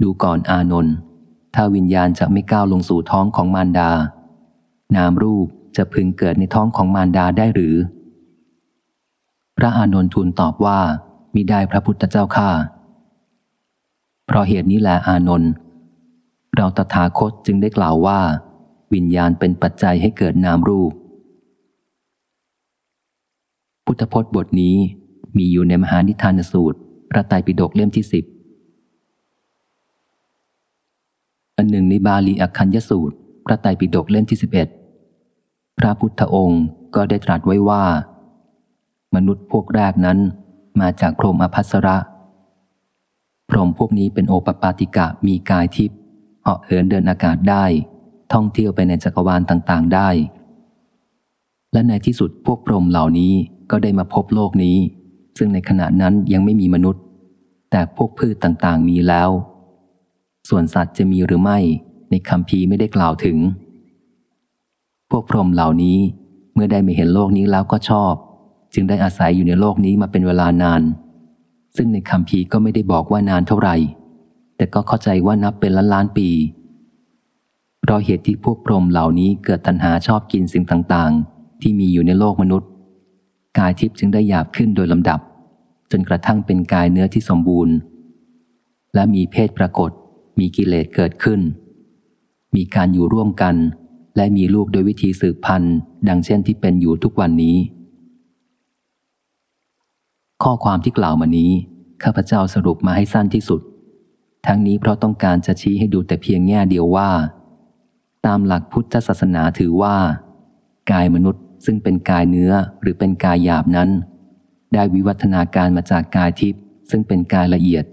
ดูก่อนอานนท์ถ้าวิญญาณจะไม่ก้าวลงสู่ท้องของมารดา นามรูปจะพึงเกิดในท้องของมารดาได้หรือ พระอานนท์ทูลตอบว่ามิได้พระพุทธเจ้าข้า เพราะเหตุนี้แหละอานนท์เราตถาคตจึงได้กล่าวว่า วิญญาณเป็นปัจจัยให้เกิดนามรูป พุทธพจน์บทนี้มีอยู่ในมหานิทานสูตรพระไตรปิฎกเล่มที่สิบอันหนึ่งในบาลีอักคัญยสูตร พระไตรปิฎกเล่มที่สิบเอ็ดพระพุทธองค์ก็ได้ตรัสไว้ว่า มนุษย์พวกแรกนั้นมาจากพรมอภัสระ พรหมพวกนี้เป็นโอปปาติกะมีกายทิพย์เหาะเหินเดินอากาศได้ ท่องเที่ยวไปในจักรวาลต่างๆได้ และในที่สุดพวกพรหมเหล่านี้ก็ได้มาพบโลกนี้ ซึ่งในขณะนั้นยังไม่มีมนุษย์ แต่พวกพืชต่างๆมีแล้ว ส่วนสัตว์จะมีหรือไม่ ในคำพีไม่ได้กล่าวถึง พวกพรหมเหล่านี้เมื่อได้มาเห็นโลกนี้แล้วก็ชอบ จึงได้อาศัยอยู่ในโลกนี้มาเป็นเวลานาน ซึ่งในคำพีก็ไม่ได้บอกว่านานเท่าไหร่ แต่ก็เข้าใจว่านับเป็นล้านล้านปี เพราะเหตุที่พวกพรหมเหล่านี้เกิดตัณหาชอบกินสิ่งต่างๆ ที่มีอยู่ในโลกมนุษย์ กายทิพย์จึงได้หยาบขึ้นโดยลำดับ จนกระทั่งเป็นกายเนื้อที่สมบูรณ์ และมีเพศปรากฏ มีกิเลสเกิดขึ้น มีการอยู่ร่วมกัน และมีลูกโดยวิธีสืบพันธุ์ ดังเช่นที่เป็นอยู่ทุกวันนี้ ข้อความที่กล่าวมานี้ ข้าพเจ้าสรุปมาให้สั้นที่สุด ทั้งนี้เพราะต้องการจะชี้ให้ดูแต่เพียงแง่เดียวว่า ตามหลักพุทธศาสนาถือว่า กายมนุษย์ซึ่งเป็นกายเนื้อหรือเป็นกายหยาบนั้น ได้วิวัฒนาการมาจากกายทิพย์ซึ่งเป็นกายละเอียด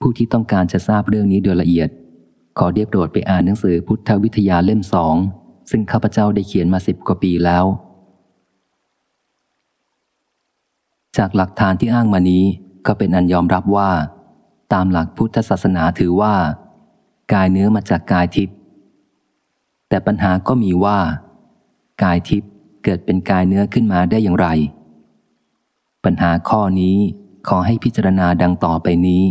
ผู้ที่ต้องการจะทราบเรื่องนี้โดยละเอียด ขอเดียบโปรดไปอ่านหนังสือพุทธวิทยาเล่มสองซึ่งข้าพเจ้าได้เขียนมาสิบกว่าปีแล้ว จากหลักฐานที่อ้างมานี้ก็เป็นอันยอมรับว่า ตามหลักพุทธศาสนาถือว่า กายเนื้อมาจากกายทิพย์แต่ปัญหาก็มีว่า กายทิพย์เกิดเป็นกายเนื้อขึ้นมาได้อย่างไร ปัญหาข้อนี้ขอให้พิจารณาดังต่อไปนี้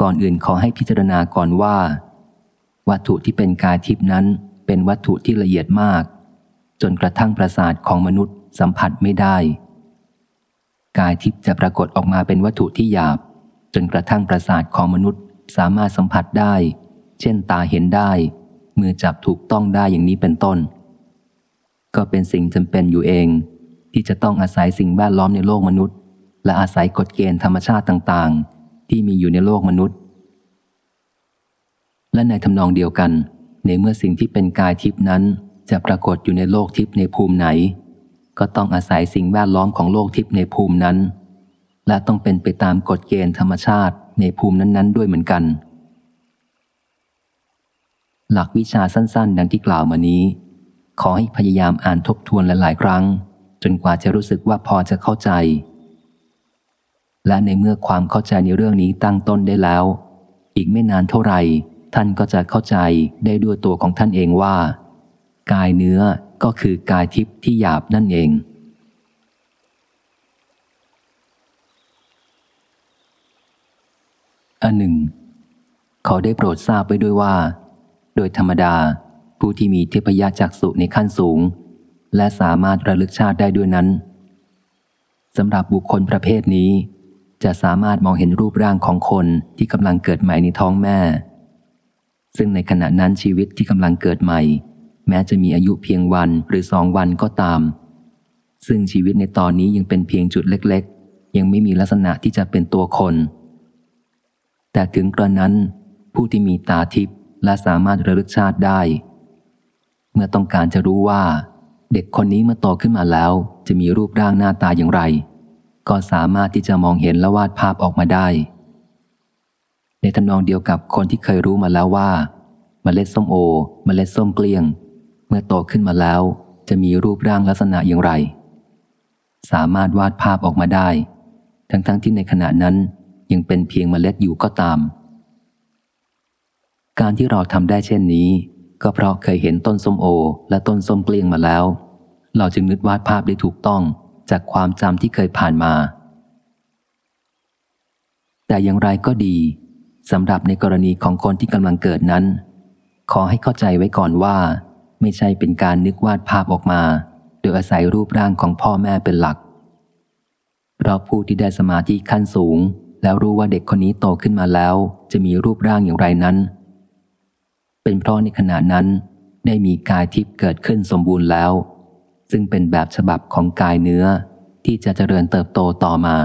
ก่อนอื่นขอให้พิจารณาก่อนว่า วัตถุที่เป็นกายทิพย์นั้นเป็นวัตถุที่ละเอียดมาก จนกระทั่งประสาทของมนุษย์ สัมผัสไม่ได้ กายทิพย์จะปรากฏออกมาเป็นวัตถุที่หยาบ จนกระทั่งประสาทของมนุษย์สามารถสัมผัสได้ เช่นตาเห็นได้ มือจับถูกต้องได้อย่างนี้เป็นต้น ก็เป็นสิ่งจำเป็นอยู่เอง ที่จะต้องอาศัยสิ่งแวดล้อมในโลกมนุษย์ และอาศัยกฎเกณฑ์ธรรมชาติต่างๆ ที่มีอยู่ในโลกมนุษย์ และในทำนองเดียวกัน ในเมื่อสิ่งที่เป็นกายทิพย์นั้นจะปรากฏอยู่ในโลกทิพย์ในภูมิไหน ก็ต้องอาศัยสิ่งแวดล้อมของโลกทิพย์ในภูมินั้น และต้องเป็นไปตามกฎเกณฑ์ธรรมชาติในภูมินั้น ๆ ด้วยเหมือนกัน หลักวิชาสั้น ๆ ดังที่กล่าวมานี้ ขอให้พยายามอ่านทบทวนหลาย ๆ ครั้ง จนกว่าจะรู้สึกว่าพอจะเข้าใจ และในเมื่อความเข้าใจในเรื่องนี้ตั้งต้นได้แล้ว อีกไม่นานเท่าไหร่ท่านก็จะเข้าใจได้ด้วยตัวของท่านเองว่า กายเนื้อ ก็คือกายทิพย์ที่หยาบนั่นเอง อันหนึ่ง ขอได้โปรดทราบไว้ด้วยว่า โดยธรรมดาผู้ที่มีเทพยาจักษุในขั้นสูง และสามารถระลึกชาติได้ด้วยนั้นสำหรับบุคคลประเภทนี้ จะสามารถมองเห็นรูปร่างของคนที่กำลังเกิดใหม่ในท้องแม่ ซึ่งในขณะนั้นชีวิตที่กำลังเกิดใหม่ แม้จะมีอายุเพียงวันหรือสองวันก็ตาม ซึ่งชีวิตในตอนนี้ยังเป็นเพียงจุดเล็กๆ ยังไม่มีลักษณะที่จะเป็นตัวคน แต่ถึงกระนั้น ผู้ที่มีตาทิพย์และสามารถระลึกชาติได้ เมื่อต้องการจะรู้ว่า เด็กคนนี้เมื่อโตขึ้นมาแล้ว จะมีรูปร่างหน้าตาอย่างไร ก็สามารถที่จะมองเห็นและวาดภาพออกมาได้ ในทำนองเดียวกับคนที่เคยรู้มาแล้วว่า เมล็ดส้มโอ เมล็ดส้มเกลี้ยง เมื่อโตขึ้นมาแล้ว จะมีรูปร่างลักษณะอย่างไร สามารถวาดภาพออกมาได้ ทั้งๆทที่ในขณะนั้นยังเป็นเพียงเมล็ดอยู่ก็ตาม การที่เราทำได้เช่นนี้ ก็เพราะเคยเห็นต้นส้มโอ และต้นส้มเกลี้ยงมาแล้ว เราจึงนึกวาดภาพได้ถูกต้องจากความจำที่เคยผ่านมา แต่อย่างไรก็ดีสำหรับในกรณีของคนที่กำลังเกิดนั้น ขอให้เข้าใจไว้ก่อนว่า ไม่ใช่เป็นการนึกวาดภาพออกมา โดยอาศัยรูปร่างของพ่อแม่เป็นหลัก เพราะผู้ที่ได้สมาธิขั้นสูง แล้วรู้ว่าเด็กคนนี้โตขึ้นมาแล้ว จะมีรูปร่างอย่างไรนั้น เป็นเพราะในขณะนั้น ได้มีกายทิพย์เกิดขึ้นสมบูรณ์แล้ว ซึ่งเป็นแบบฉบับของกายเนื้อที่จะเจริญเติบโตต่อมา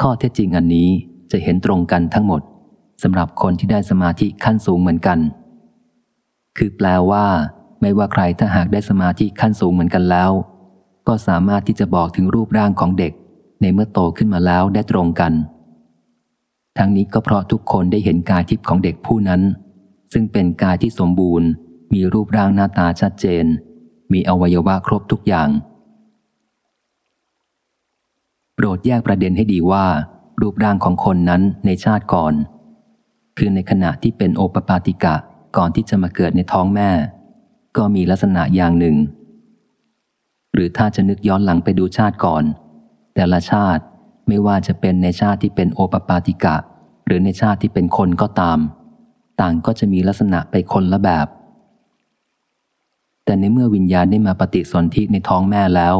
ข้อเท็จจริงอันนี้จะเห็นตรงกันทั้งหมดสำหรับคนที่ได้สมาธิขั้นสูงเหมือนกัน คือแปลว่า ไม่ว่าใครถ้าหากได้สมาธิขั้นสูงเหมือนกันแล้ว ก็สามารถที่จะบอกถึงรูปร่างของเด็ก ในเมื่อโตขึ้นมาแล้วได้ตรงกัน ทั้งนี้ก็เพราะทุกคนได้เห็นกายทิพย์ของเด็กผู้นั้น ซึ่งเป็นกายที่สมบูรณ์ มีรูปร่างหน้าตาชัดเจน มีอวัยวะครบทุกอย่าง โปรดแยกประเด็นให้ดีว่า รูปร่างของคนนั้นในชาติก่อน คือในขณะที่เป็นโอปปาติกะ ก่อนที่จะมาเกิดในท้องแม่ ก็มีลักษณะอย่างหนึ่ง หรือถ้าจะนึกย้อนหลังไปดูชาติก่อน แต่ละชาติไม่ว่าจะเป็นในชาติที่เป็นโอปปาติกะ หรือในชาติที่เป็นคนก็ตาม ต่างก็จะมีลักษณะไปคนละแบบ แต่ในเมื่อวิญญาณได้มาปฏิสนธิในท้องแม่แล้ว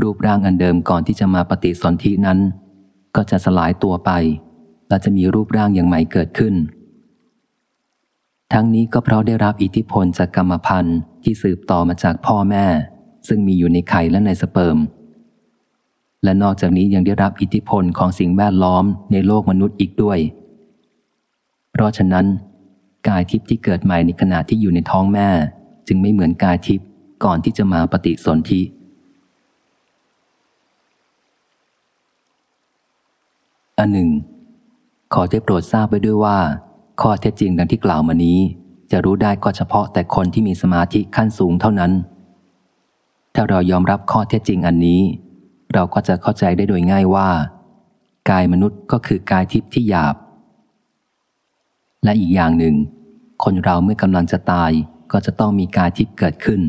รูปร่างอันเดิมก่อนที่จะมาปฏิสนธินั้น ก็จะสลายตัวไปและจะมีรูปร่างอย่างใหม่เกิดขึ้น ทั้งนี้ก็เพราะได้รับอิทธิพลจากกรรมพันธุ์ที่สืบต่อมาจากพ่อแม่ ซึ่งมีอยู่ในไข่และในสเปิร์ม และนอกจากนี้ยังได้รับอิทธิพลของสิ่งแวดล้อมในโลกมนุษย์อีกด้วย เพราะฉะนั้น กายทิพย์ที่เกิดใหม่ในขณะที่อยู่ในท้องแม่ จึงไม่เหมือนกายทิพย์ก่อนที่จะมาปฏิสนธิอันหนึ่ง ขอได้โปรดทราบไว้ด้วยว่า ข้อเท็จจริงดังที่กล่าวมานี้ จะรู้ได้ก็เฉพาะแต่คนที่มีสมาธิขั้นสูงเท่านั้น ถ้าเรายอมรับข้อเท็จจริงอันนี้ เราก็จะเข้าใจได้โดยง่ายว่า กายมนุษย์ก็คือกายทิพย์ที่หยาบ และอีกอย่างหนึ่ง คนเราเมื่อกำลังจะตายก็จะต้องมีกายทิพย์เกิดขึ้น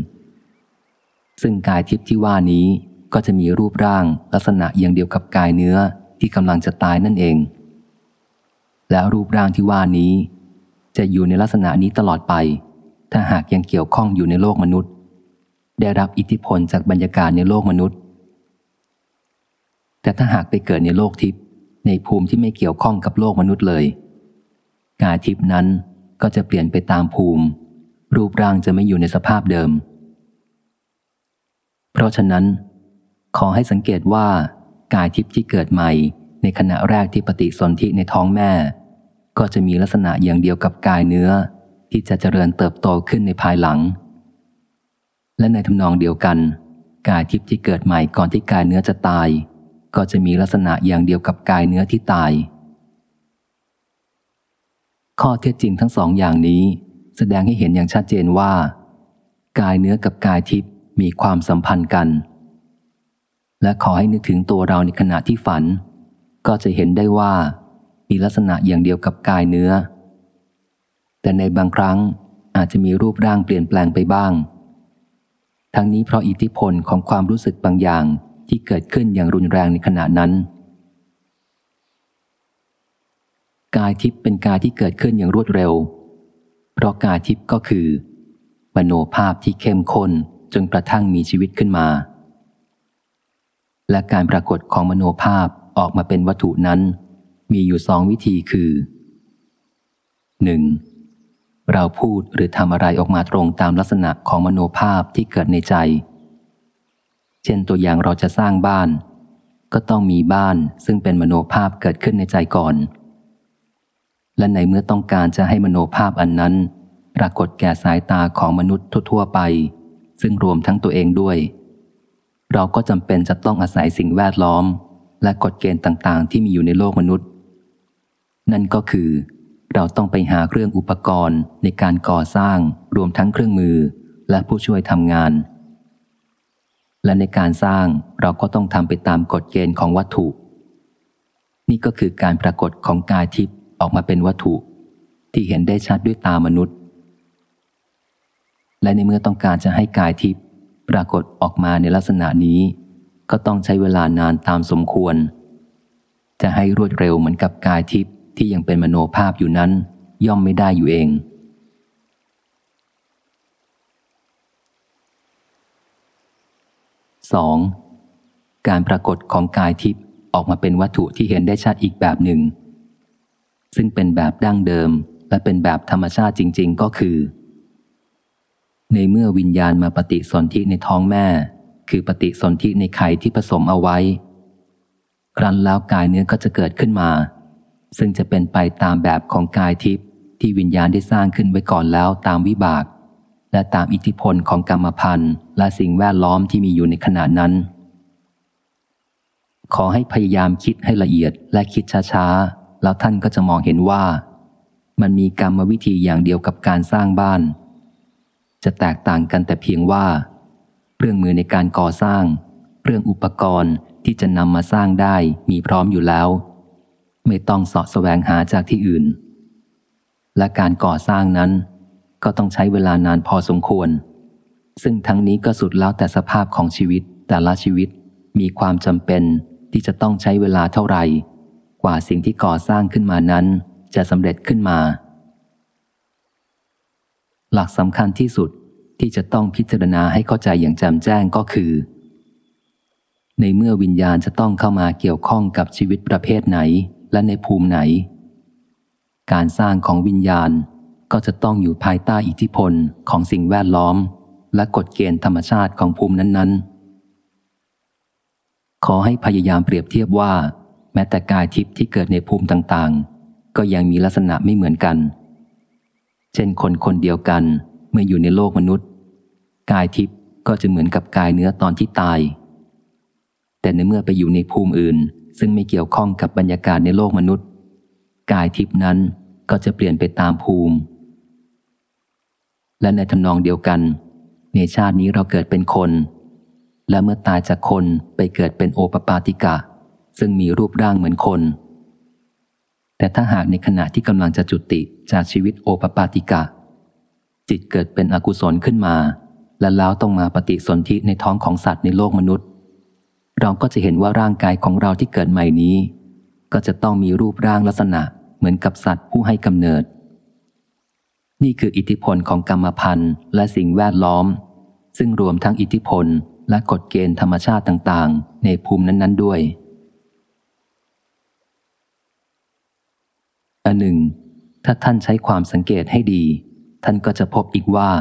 ซึ่งกายทิพย์ที่ว่านี้ก็จะมีรูปร่างลักษณะอย่างเดียวกับกายเนื้อที่กำลังจะตายนั่นเอง แล้วรูปร่างที่ว่านี้ จะอยู่ในลักษณะนี้ตลอดไป ถ้าหากยังเกี่ยวข้องอยู่ในโลกมนุษย์ ได้รับอิทธิพลจากบรรยากาศในโลกมนุษย์ แต่ถ้าหากไปเกิดในโลกทิพย์ในภูมิที่ไม่เกี่ยวข้องกับโลกมนุษย์เลย กายทิพย์นั้นก็จะเปลี่ยนไปตามภูมิ รูปร่างจะไม่อยู่ในสภาพเดิม เพราะฉะนั้น ขอให้สังเกตว่ากายทิพย์ที่เกิดใหม่ ในขณะแรกที่ปฏิสนธิในท้องแม่ ก็จะมีลักษณะอย่างเดียวกับกายเนื้อ ที่จะเจริญเติบโตขึ้นในภายหลัง และในทำนองเดียวกัน กายทิพย์ที่เกิดใหม่ก่อนที่กายเนื้อจะตาย ก็จะมีลักษณะอย่างเดียวกับกายเนื้อที่ตาย ข้อเท็จจริงทั้งสองอย่างนี้ แสดงให้เห็นอย่างชัดเจนว่า กายเนื้อกับกายทิพย์มีความสัมพันธ์กัน และขอให้นึกถึงตัวเราในขณะที่ฝัน ก็จะเห็นได้ว่ามีลักษณะอย่างเดียวกับกายเนื้อ แต่ในบางครั้งอาจจะมีรูปร่างเปลี่ยนแปลงไปบ้าง ทั้งนี้เพราะอิทธิพลของความรู้สึกบางอย่างที่เกิดขึ้นอย่างรุนแรงในขณะนั้น กายทิพย์เป็นกายที่เกิดขึ้นอย่างรวดเร็ว เพราะกายทิพย์ก็คือมโนภาพที่เข้มข้นจนกระทั่งมีชีวิตขึ้นมา และการปรากฏของมโนภาพ ออกมาเป็นวัตถุนั้น มีอยู่สองวิธีคือ 1. เราพูดหรือทำอะไรออกมาตรงตามลักษณะของมโนภาพที่เกิดในใจ เช่นตัวอย่างเราจะสร้างบ้าน ก็ต้องมีบ้านซึ่งเป็นมโนภาพเกิดขึ้นในใจก่อน และในเมื่อต้องการจะให้มโนภาพอันนั้น ปรากฏแก่สายตาของมนุษย์ทั่วๆไป ซึ่งรวมทั้งตัวเองด้วย เราก็จำเป็นจะต้องอาศัยสิ่งแวดล้อม และกฎเกณฑ์ต่างๆ ที่มีอยู่ในโลกมนุษย์ นั่นก็คือ เราต้องไปหาเครื่องอุปกรณ์ในการก่อสร้าง รวมทั้งเครื่องมือและผู้ช่วยทำงาน และในการสร้างเราก็ต้องทำไปตามกฎเกณฑ์ของวัตถุ นี่ก็คือการปรากฏของกายทิพย์ออกมาเป็นวัตถุ ที่เห็นได้ชัดด้วยตามนุษย์ และในเมื่อต้องการจะให้กายทิพย์ปรากฏออกมาในลักษณะนี้ ก็ต้องใช้เวลานานตามสมควร จะให้รวดเร็วเหมือนกับกายทิพย์ที่ยังเป็นมโนภาพอยู่นั้น ย่อมไม่ได้อยู่เอง 2. การปรากฏของกายทิพย์ออกมาเป็นวัตถุที่เห็นได้ชัดอีกแบบหนึ่ง ซึ่งเป็นแบบดั้งเดิมและเป็นแบบธรรมชาติจริง ๆ ก็คือ ในเมื่อวิญญาณมาปฏิสนธิในท้องแม่ คือปฏิสนธิในไข่ที่ผสมเอาไว้ ครั้นแล้วกายเนื้อก็จะเกิดขึ้นมา ซึ่งจะเป็นไปตามแบบของกายทิพย์ที่วิญญาณได้สร้างขึ้นไว้ก่อนแล้วตามวิบาก และตามอิทธิพลของกรรมพันธ์และสิ่งแวดล้อมที่มีอยู่ในขณะนั้น ขอให้พยายามคิดให้ละเอียดและคิดช้าๆ แล้วท่านก็จะมองเห็นว่า มันมีกรรมวิธีอย่างเดียวกับการสร้างบ้าน จะแตกต่างกันแต่เพียงว่า เครื่องมือในการก่อสร้างเรื่องอุปกรณ์ที่จะนำมาสร้างได้มีพร้อมอยู่แล้ว ไม่ต้องสาะแสวงหาจากที่อื่น และการก่อสร้างนั้น ก็ต้องใช้เวลานานพอสมควร ซึ่งทั้งนี้ก็สุดแล้วแต่สภาพของชีวิตแต่ละชีวิตมีความจำเป็นที่จะต้องใช้เวลาเท่าไหร่ กว่าสิ่งที่ก่อสร้างขึ้นมานั้น จะสำเร็จขึ้นมา หลักสำคัญที่สุด ที่จะต้องพิจารณาให้เข้าใจอย่างแจ่มแจ้งก็คือ ในเมื่อวิญญาณจะต้องเข้ามาเกี่ยวข้องกับชีวิตประเภทไหนและในภูมิไหน การสร้างของวิญญาณก็จะต้องอยู่ภายใต้อิทธิพลของสิ่งแวดล้อม และกฎเกณฑ์ธรรมชาติของภูมินั้น ๆ ขอให้พยายามเปรียบเทียบว่า แม้แต่กายทิพย์ที่เกิดในภูมิต่างๆ ก็ยังมีลักษณะไม่เหมือนกัน เช่นคนคนเดียวกัน มื่ออยู่ในโลกมนุษย์ กายทิพย์ก็จะเหมือนกับกายเนื้อตอนที่ตาย แต่ในเมื่อไปอยู่ในภูมิอื่น ซึ่งไม่เกี่ยวข้องกับบรรยากาศในโลกมนุษย์ กายทิพย์นั้นก็จะเปลี่ยนไปตามภูมิ และในทำนองเดียวกัน ในชาตินี้เราเกิดเป็นคน และเมื่อตายจากคนไปเกิดเป็นโอปปาติกะ ซึ่งมีรูปร่างเหมือนคน แต่ถ้าหากในขณะที่กำลังจะจุติจากชีวิตโอปปาติกะ จิตเกิดเป็นอกุศลขึ้นมา และแล้วต้องมาปฏิสนธิในท้องของสัตว์ในโลกมนุษย์ เราก็จะเห็นว่าร่างกายของเราที่เกิดใหม่นี้ ก็จะต้องมีรูปร่างลักษณะเหมือนกับสัตว์ผู้ให้กำเนิด นี่คืออิทธิพลของกรรมพันธ์และสิ่งแวดล้อม ซึ่งรวมทั้งอิทธิพลและกฎเกณฑ์ธรรมชาติต่างๆ ในภูมินั้น ๆ ด้วยอันหนึ่ง ถ้าท่านใช้ความสังเกตให้ดี ท่านก็จะพบอีกว่า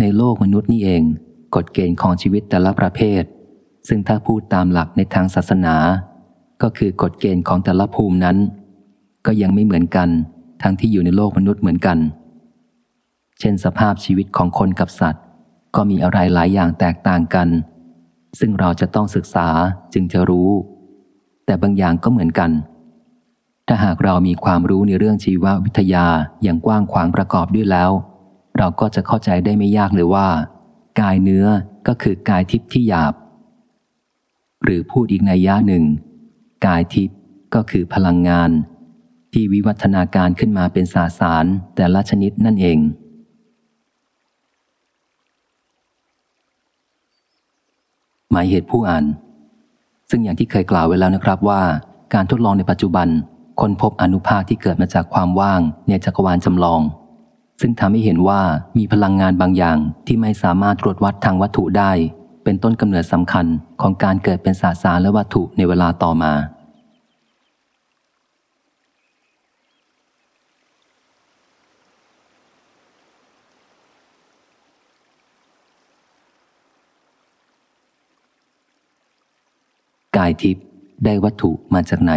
ในโลกมนุษย์นี่เอง กฎเกณฑ์ของชีวิตแต่ละประเภท ซึ่งถ้าพูดตามหลักในทางศาสนา ก็คือกฎเกณฑ์ของแต่ละภูมินั้น ก็ยังไม่เหมือนกัน ทั้งที่อยู่ในโลกมนุษย์เหมือนกัน เช่นสภาพชีวิตของคนกับสัตว์ ก็มีอะไรหลายอย่างแตกต่างกัน ซึ่งเราจะต้องศึกษาจึงจะรู้ แต่บางอย่างก็เหมือนกัน ถ้าหากเรามีความรู้ในเรื่องชีววิทยาอย่างกว้างขวางประกอบด้วยแล้ว เราก็จะเข้าใจได้ไม่ยากเลยว่า กายเนื้อก็คือกายทิพย์ที่หยาบ หรือพูดอีกในย่าหนึ่ง กายทิพย์ก็คือพลังงาน ที่วิวัฒนาการขึ้นมาเป็นสาสารแต่ละชนิดนั่นเอง หมายเหตุผู้อ่าน ซึ่งอย่างที่เคยกล่าวไว้แล้วนะครับว่า การทดลองในปัจจุบัน ค้นพบอนุภาคที่เกิดมาจากความว่างในจักรวาลจำลอง ซึ่งทำให้เห็นว่ามีพลังงานบางอย่างที่ไม่สามารถตรวจวัดทางวัตถุได้ เป็นต้นกำเนิดสำคัญของการเกิดเป็นสสารและวัตถุในเวลาต่อมากายทิพย์ได้วัตถุมาจากไหน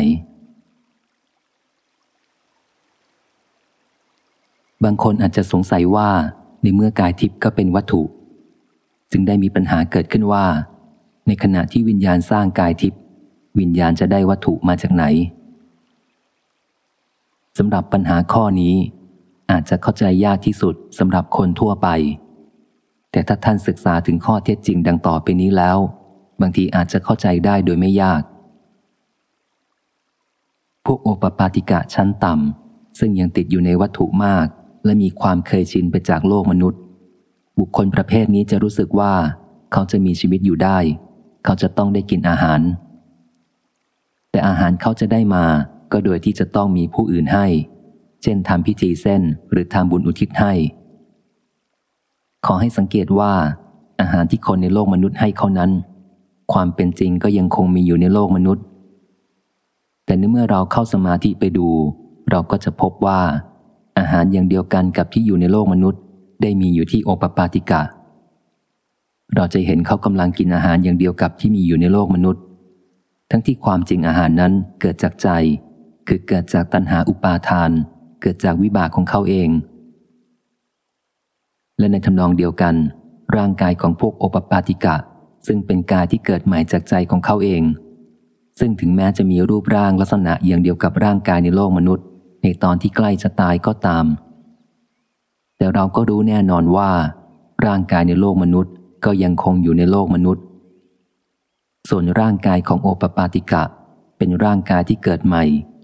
บางคนอาจจะสงสัยว่าในเมื่อกายทิพย์ก็เป็นวัตถุ จึงได้มีปัญหาเกิดขึ้นว่า ในขณะที่วิญญาณสร้างกายทิพย์วิญญาณจะได้วัตถุมาจากไหนสำหรับปัญหาข้อนี้ อาจจะเข้าใจยากที่สุดสำหรับคนทั่วไป แต่ถ้าท่านศึกษาถึงข้อเท็จจริงดังต่อไปนี้แล้ว บางทีอาจจะเข้าใจได้โดยไม่ยาก พวกโอปปาติกะชั้นต่ำซึ่งยังติดอยู่ในวัตถุมาก และมีความเคยชินไปจากโลกมนุษย์ บุคคลประเภทนี้จะรู้สึกว่า เขาจะมีชีวิตอยู่ได้ เขาจะต้องได้กินอาหาร แต่อาหารเขาจะได้มาก็โดยที่จะต้องมีผู้อื่นให้ เช่นทำพิธีเส้นหรือทำบุญอุทิศให้ ขอให้สังเกตว่า อาหารที่คนในโลกมนุษย์ให้เขานั้น ความเป็นจริงก็ยังคงมีอยู่ในโลกมนุษย์ แต่เมื่อเราเข้าสมาธิไปดู เราก็จะพบว่าอา หารอย่างเดียวกันกับที่อยู่ในโลกมนุษย์ ได้มีอยู่ที่โอปปาติกะ เราจะเห็นเขากำลังกินอาหารอย่างเดียวกับที่มีอยู่ในโลกมนุษย์ ทั้งที่ความจริงอาหารนั้นเกิดจากใจ คือเกิดจากตัณหาอุปาทาน เกิดจากวิบากของเขาเอง และในทำนองเดียวกัน ร่างกายของพวกโอปปาติกะ ซึ่งเป็นกายที่เกิดใหม่จากใจของเขาเองซึ่งถึงแม้จะมีรูปร่างลักษณะอย่างเดียวกับร่างกายในโลกมนุษย์ ในตอนที่ใกล้จะตายก็ตาม แต่เราก็รู้แน่นอนว่า ร่างกายในโลกมนุษย์ก็ยังคงอยู่ในโลกมนุษย์ ส่วนร่างกายของโอปปาติกะ เป็นร่างกายที่เกิดใหม่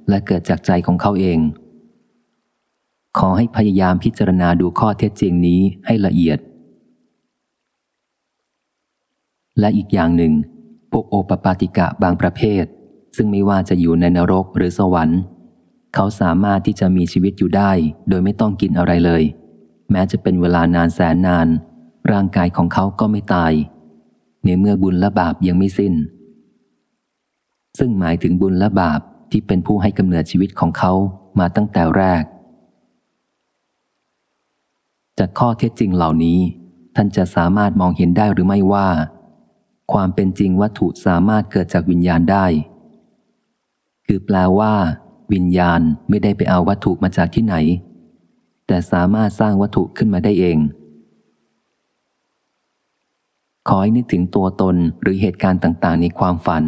และเกิดจากใจของเขาเอง ขอให้พยายามพิจารณาดูข้อเท็จจริงนี้ให้ละเอียด และอีกอย่างหนึ่งพวกโอปปาติกะบางประเภท ซึ่งไม่ว่าจะอยู่ในนรกหรือสวรรค์ เขาสามารถที่จะมีชีวิตอยู่ได้ โดยไม่ต้องกินอะไรเลย แม้จะเป็นเวลานานแสนนาน ร่างกายของเขาก็ไม่ตาย ในเมื่อบุญและบาปยังไม่สิ้น ซึ่งหมายถึงบุญและบาปที่เป็นผู้ให้กำเนิดชีวิตของเขามาตั้งแต่แรก จากข้อเท็จจริงเหล่านี้ ท่านจะสามารถมองเห็นได้หรือไม่ว่า ความเป็นจริงวัตถุสามารถเกิดจากวิญญาณได้ คือแปลว่า วิญญาณไม่ได้ไปเอาวัตถุมาจากที่ไหน แต่สามารถสร้างวัตถุขึ้นมาได้เอง ขอให้นึกถึงตัวตนหรือเหตุการณ์ต่างๆ ในความฝัน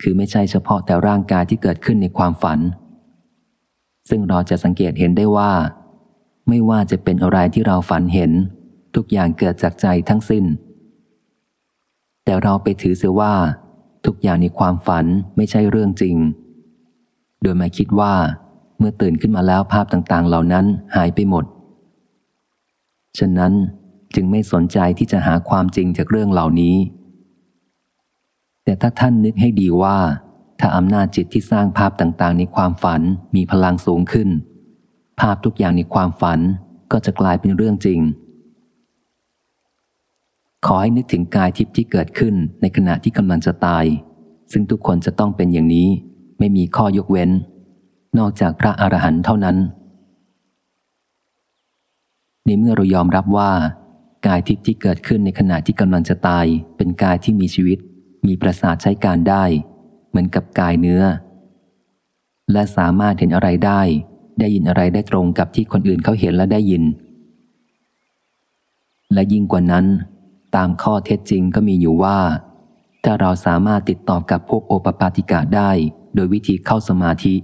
คือไม่ใช่เฉพาะแต่ร่างกายที่เกิดขึ้นในความฝัน ซึ่งเราจะสังเกตเห็นได้ว่า ไม่ว่าจะเป็นอะไรที่เราฝันเห็น ทุกอย่างเกิดจากใจทั้งสิ้น แต่เราไปถือเสียว่า ทุกอย่างในความฝันไม่ใช่เรื่องจริง ดยมาคิดว่า เมื่อตื่นขึ้นมาแล้วภาพต่างๆ เหล่านั้นหายไปหมด ฉะนั้นจึงไม่สนใจที่จะหาความจริงจากเรื่องเหล่านี้ แต่ถ้าท่านนึกให้ดีว่า ถ้าอำนาจจิตที่สร้างภาพต่างๆ ในความฝันมีพลังสูงขึ้น ภาพทุกอย่างในความฝันก็จะกลายเป็นเรื่องจริง ขอให้นึกถึงกายทิพย์ที่เกิดขึ้นในขณะที่กำลังจะตาย ซึ่งทุกคนจะต้องเป็นอย่างนี้ ไม่มีข้อยกเว้น นอกจากพระอรหันต์เท่านั้น ในเมื่อเรายอมรับว่า กายทิพย์ที่เกิดขึ้นในขณะที่กำลังจะตาย เป็นกายที่มีชีวิต มีประสาทใช้การได้ เหมือนกับกายเนื้อ และสามารถเห็นอะไรได้ ได้ยินอะไรได้ตรงกับที่คนอื่นเขาเห็นและได้ยิน และยิ่งกว่านั้น ตามข้อเท็จจริงก็มีอยู่ว่าถ้าเราสามารถติดต่อกับพวกโอปปาติกาได้ โดยวิธีเข้าสมาธิ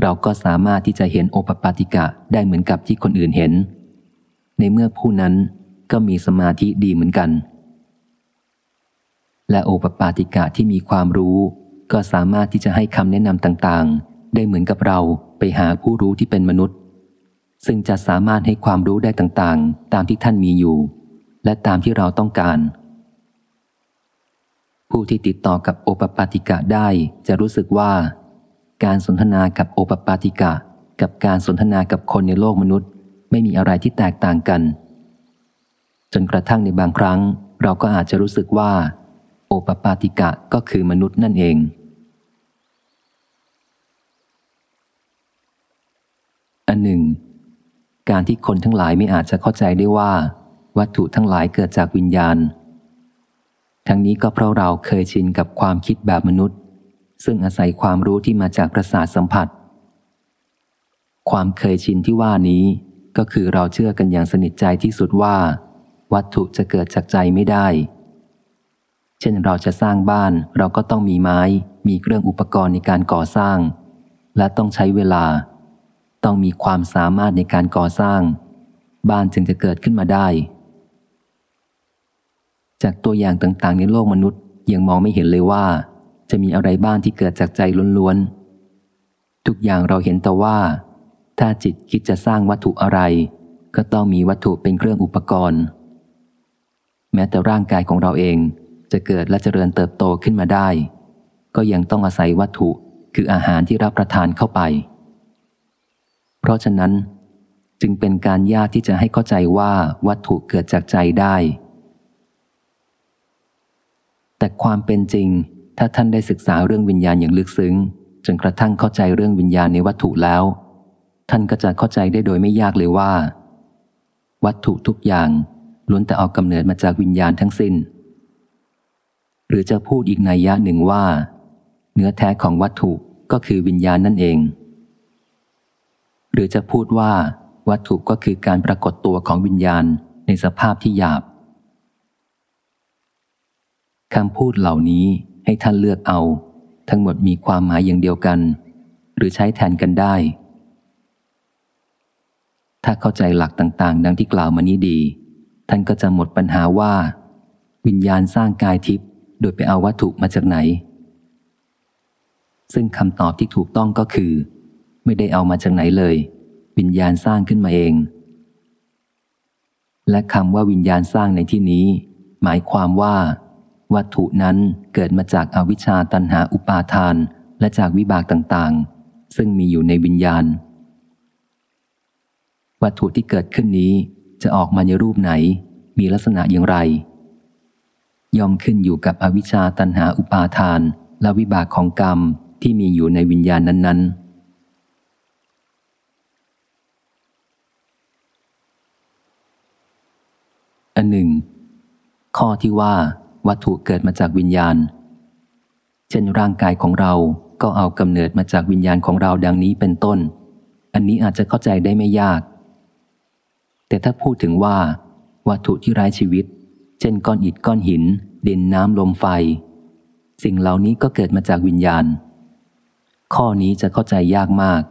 เราก็สามารถที่จะเห็นโอปปาติกะได้เหมือนกับที่คนอื่นเห็น ในเมื่อผู้นั้นก็มีสมาธิดีเหมือนกัน และโอปปาติกะที่มีความรู้ ก็สามารถที่จะให้คำแนะนำต่างๆ ได้เหมือนกับเราไปหาผู้รู้ที่เป็นมนุษย์ ซึ่งจะสามารถให้ความรู้ได้ต่างๆ ตามที่ท่านมีอยู่ และตามที่เราต้องการ ผู้ที่ติดต่อกับโอปปาติกะได้จะรู้สึกว่า การสนทนากับโอปปาติกะ กับการสนทนากับคนในโลกมนุษย์ ไม่มีอะไรที่แตกต่างกัน จนกระทั่งในบางครั้ง เราก็อาจจะรู้สึกว่า โอปปาติกะก็คือมนุษย์นั่นเองอันหนึ่ง การที่คนทั้งหลายไม่อาจจะเข้าใจได้ว่า วัตถุทั้งหลายเกิดจากวิญญาณ ทั้งนี้ก็เพราะเราเคยชินกับความคิดแบบมนุษย์ ซึ่งอาศัยความรู้ที่มาจากประสาทสัมผัส ความเคยชินที่ว่านี้ก็คือเราเชื่อกันอย่างสนิทใจที่สุดว่า วัตถุจะเกิดจากใจไม่ได้ เช่นเราจะสร้างบ้านเราก็ต้องมีไม้ มีเครื่องอุปกรณ์ในการก่อสร้าง และต้องใช้เวลา ต้องมีความสามารถในการก่อสร้าง บ้านจึงจะเกิดขึ้นมาได้ จากตัวอย่างต่างๆ ในโลกมนุษย์ยังมองไม่เห็นเลยว่า จะมีอะไรบ้างที่เกิดจากใจล้วนๆ ทุกอย่างเราเห็นแต่ว่า ถ้าจิตคิดจะสร้างวัตถุอะไร ก็ต้องมีวัตถุเป็นเครื่องอุปกรณ์ แม้แต่ร่างกายของเราเองจะเกิดและเจริญเติบโตขึ้นมาได้ ก็ยังต้องอาศัยวัตถุคืออาหารที่รับประทานเข้าไป เพราะฉะนั้น จึงเป็นการยากที่จะให้เข้าใจว่าวัตถุเกิดจากใจได้ แต่ความเป็นจริง ถ้าท่านได้ศึกษาเรื่องวิญญาณอย่างลึกซึ้ง จนกระทั่งเข้าใจเรื่องวิญญาณในวัตถุแล้ว ท่านก็จะเข้าใจได้โดยไม่ยากเลยว่า วัตถุทุกอย่างล้วนแต่ออกกำเนิดมาจากวิญญาณทั้งสิน้น หรือจะพูดอีกนัยยะหนึ่งว่า เนื้อแท้ของวัตถุก็คือวิญญาณนั่นเอง หรือจะพูดว่า วัตถุก็คือการปรากฏตัวของวิญญาณในสภาพที่หยาบ คำพูดเหล่านี้ให้ท่านเลือกเอา ทั้งหมดมีความหมายอย่างเดียวกัน หรือใช้แทนกันได้ ถ้าเข้าใจหลักต่าง ๆ ดังที่กล่าวมานี้ดี ท่านก็จะหมดปัญหาว่า วิญญาณสร้างกายทิพย์โดยไปเอาวัตถุมาจากไหน ซึ่งคำตอบที่ถูกต้องก็คือ ไม่ได้เอามาจากไหนเลย วิญญาณสร้างขึ้นมาเอง และคำว่าวิญญาณสร้างในที่นี้ หมายความว่า วัตถุนั้นเกิดมาจากอาวิชชาตันหาอุปาทาน และจากวิบากต่างๆ ซึ่งมีอยู่ในวิญญาณ วัตถุที่เกิดขึ้นนี้จะออกมาในรูปไหน มีลักษณะอย่างไร ย่อมขึ้นอยู่กับอวิชชาตันหาอุปาทาน และวิบากของกรรมที่มีอยู่ในวิญญาณนั้น ๆอันหนึ่ง ข้อที่ว่า วัตถุเกิดมาจากวิญญาณ เช่นร่างกายของเราก็เอากำเนิดมาจากวิญญาณของเราดังนี้เป็นต้น อันนี้อาจจะเข้าใจได้ไม่ยาก แต่ถ้าพูดถึงว่า วัตถุที่ไร้ชีวิต เช่นก้อนอิฐก้อนหิน ดินน้ำลมไฟ สิ่งเหล่านี้ก็เกิดมาจากวิญญาณ ข้อนี้จะเข้าใจยากมาก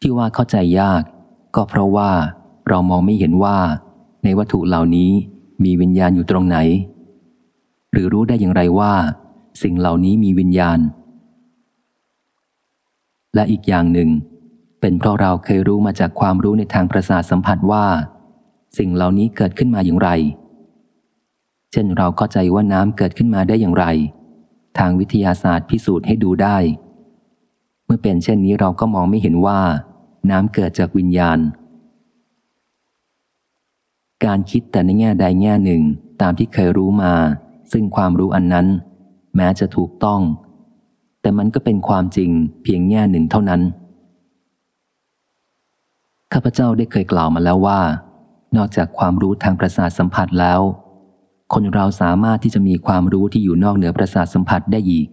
ที่ว่าเข้าใจยาก ก็เพราะว่าเรามองไม่เห็นว่า ในวัตถุเหล่านี้ มีวิญญาณอยู่ตรงไหน หรือรู้ได้อย่างไรว่า สิ่งเหล่านี้มีวิญญาณ และอีกอย่างหนึ่ง เป็นเพราะเราเคยรู้มาจากความรู้ในทางประสาทสัมผัสว่า สิ่งเหล่านี้เกิดขึ้นมาอย่างไร เช่นเราเข้าใจว่าน้ำเกิดขึ้นมาได้อย่างไร ทางวิทยาศาสตร์พิสูจน์ให้ดูได้ เมื่อเป็นเช่นนี้เราก็มองไม่เห็นว่า น้ำเกิดจากวิญญาณ การคิดแต่ในแง่ใดแง่หนึ่งตามที่เคยรู้มา ซึ่งความรู้อันนั้น แม้จะถูกต้อง แต่มันก็เป็นความจริงเพียงแง่หนึ่งเท่านั้น ข้าพเจ้าได้เคยกล่าวมาแล้วว่า นอกจากความรู้ทางประสาทสัมผัสแล้ว คนเราสามารถที่จะมีความรู้ที่อยู่นอกเหนือประสาทสัมผัสได้อีก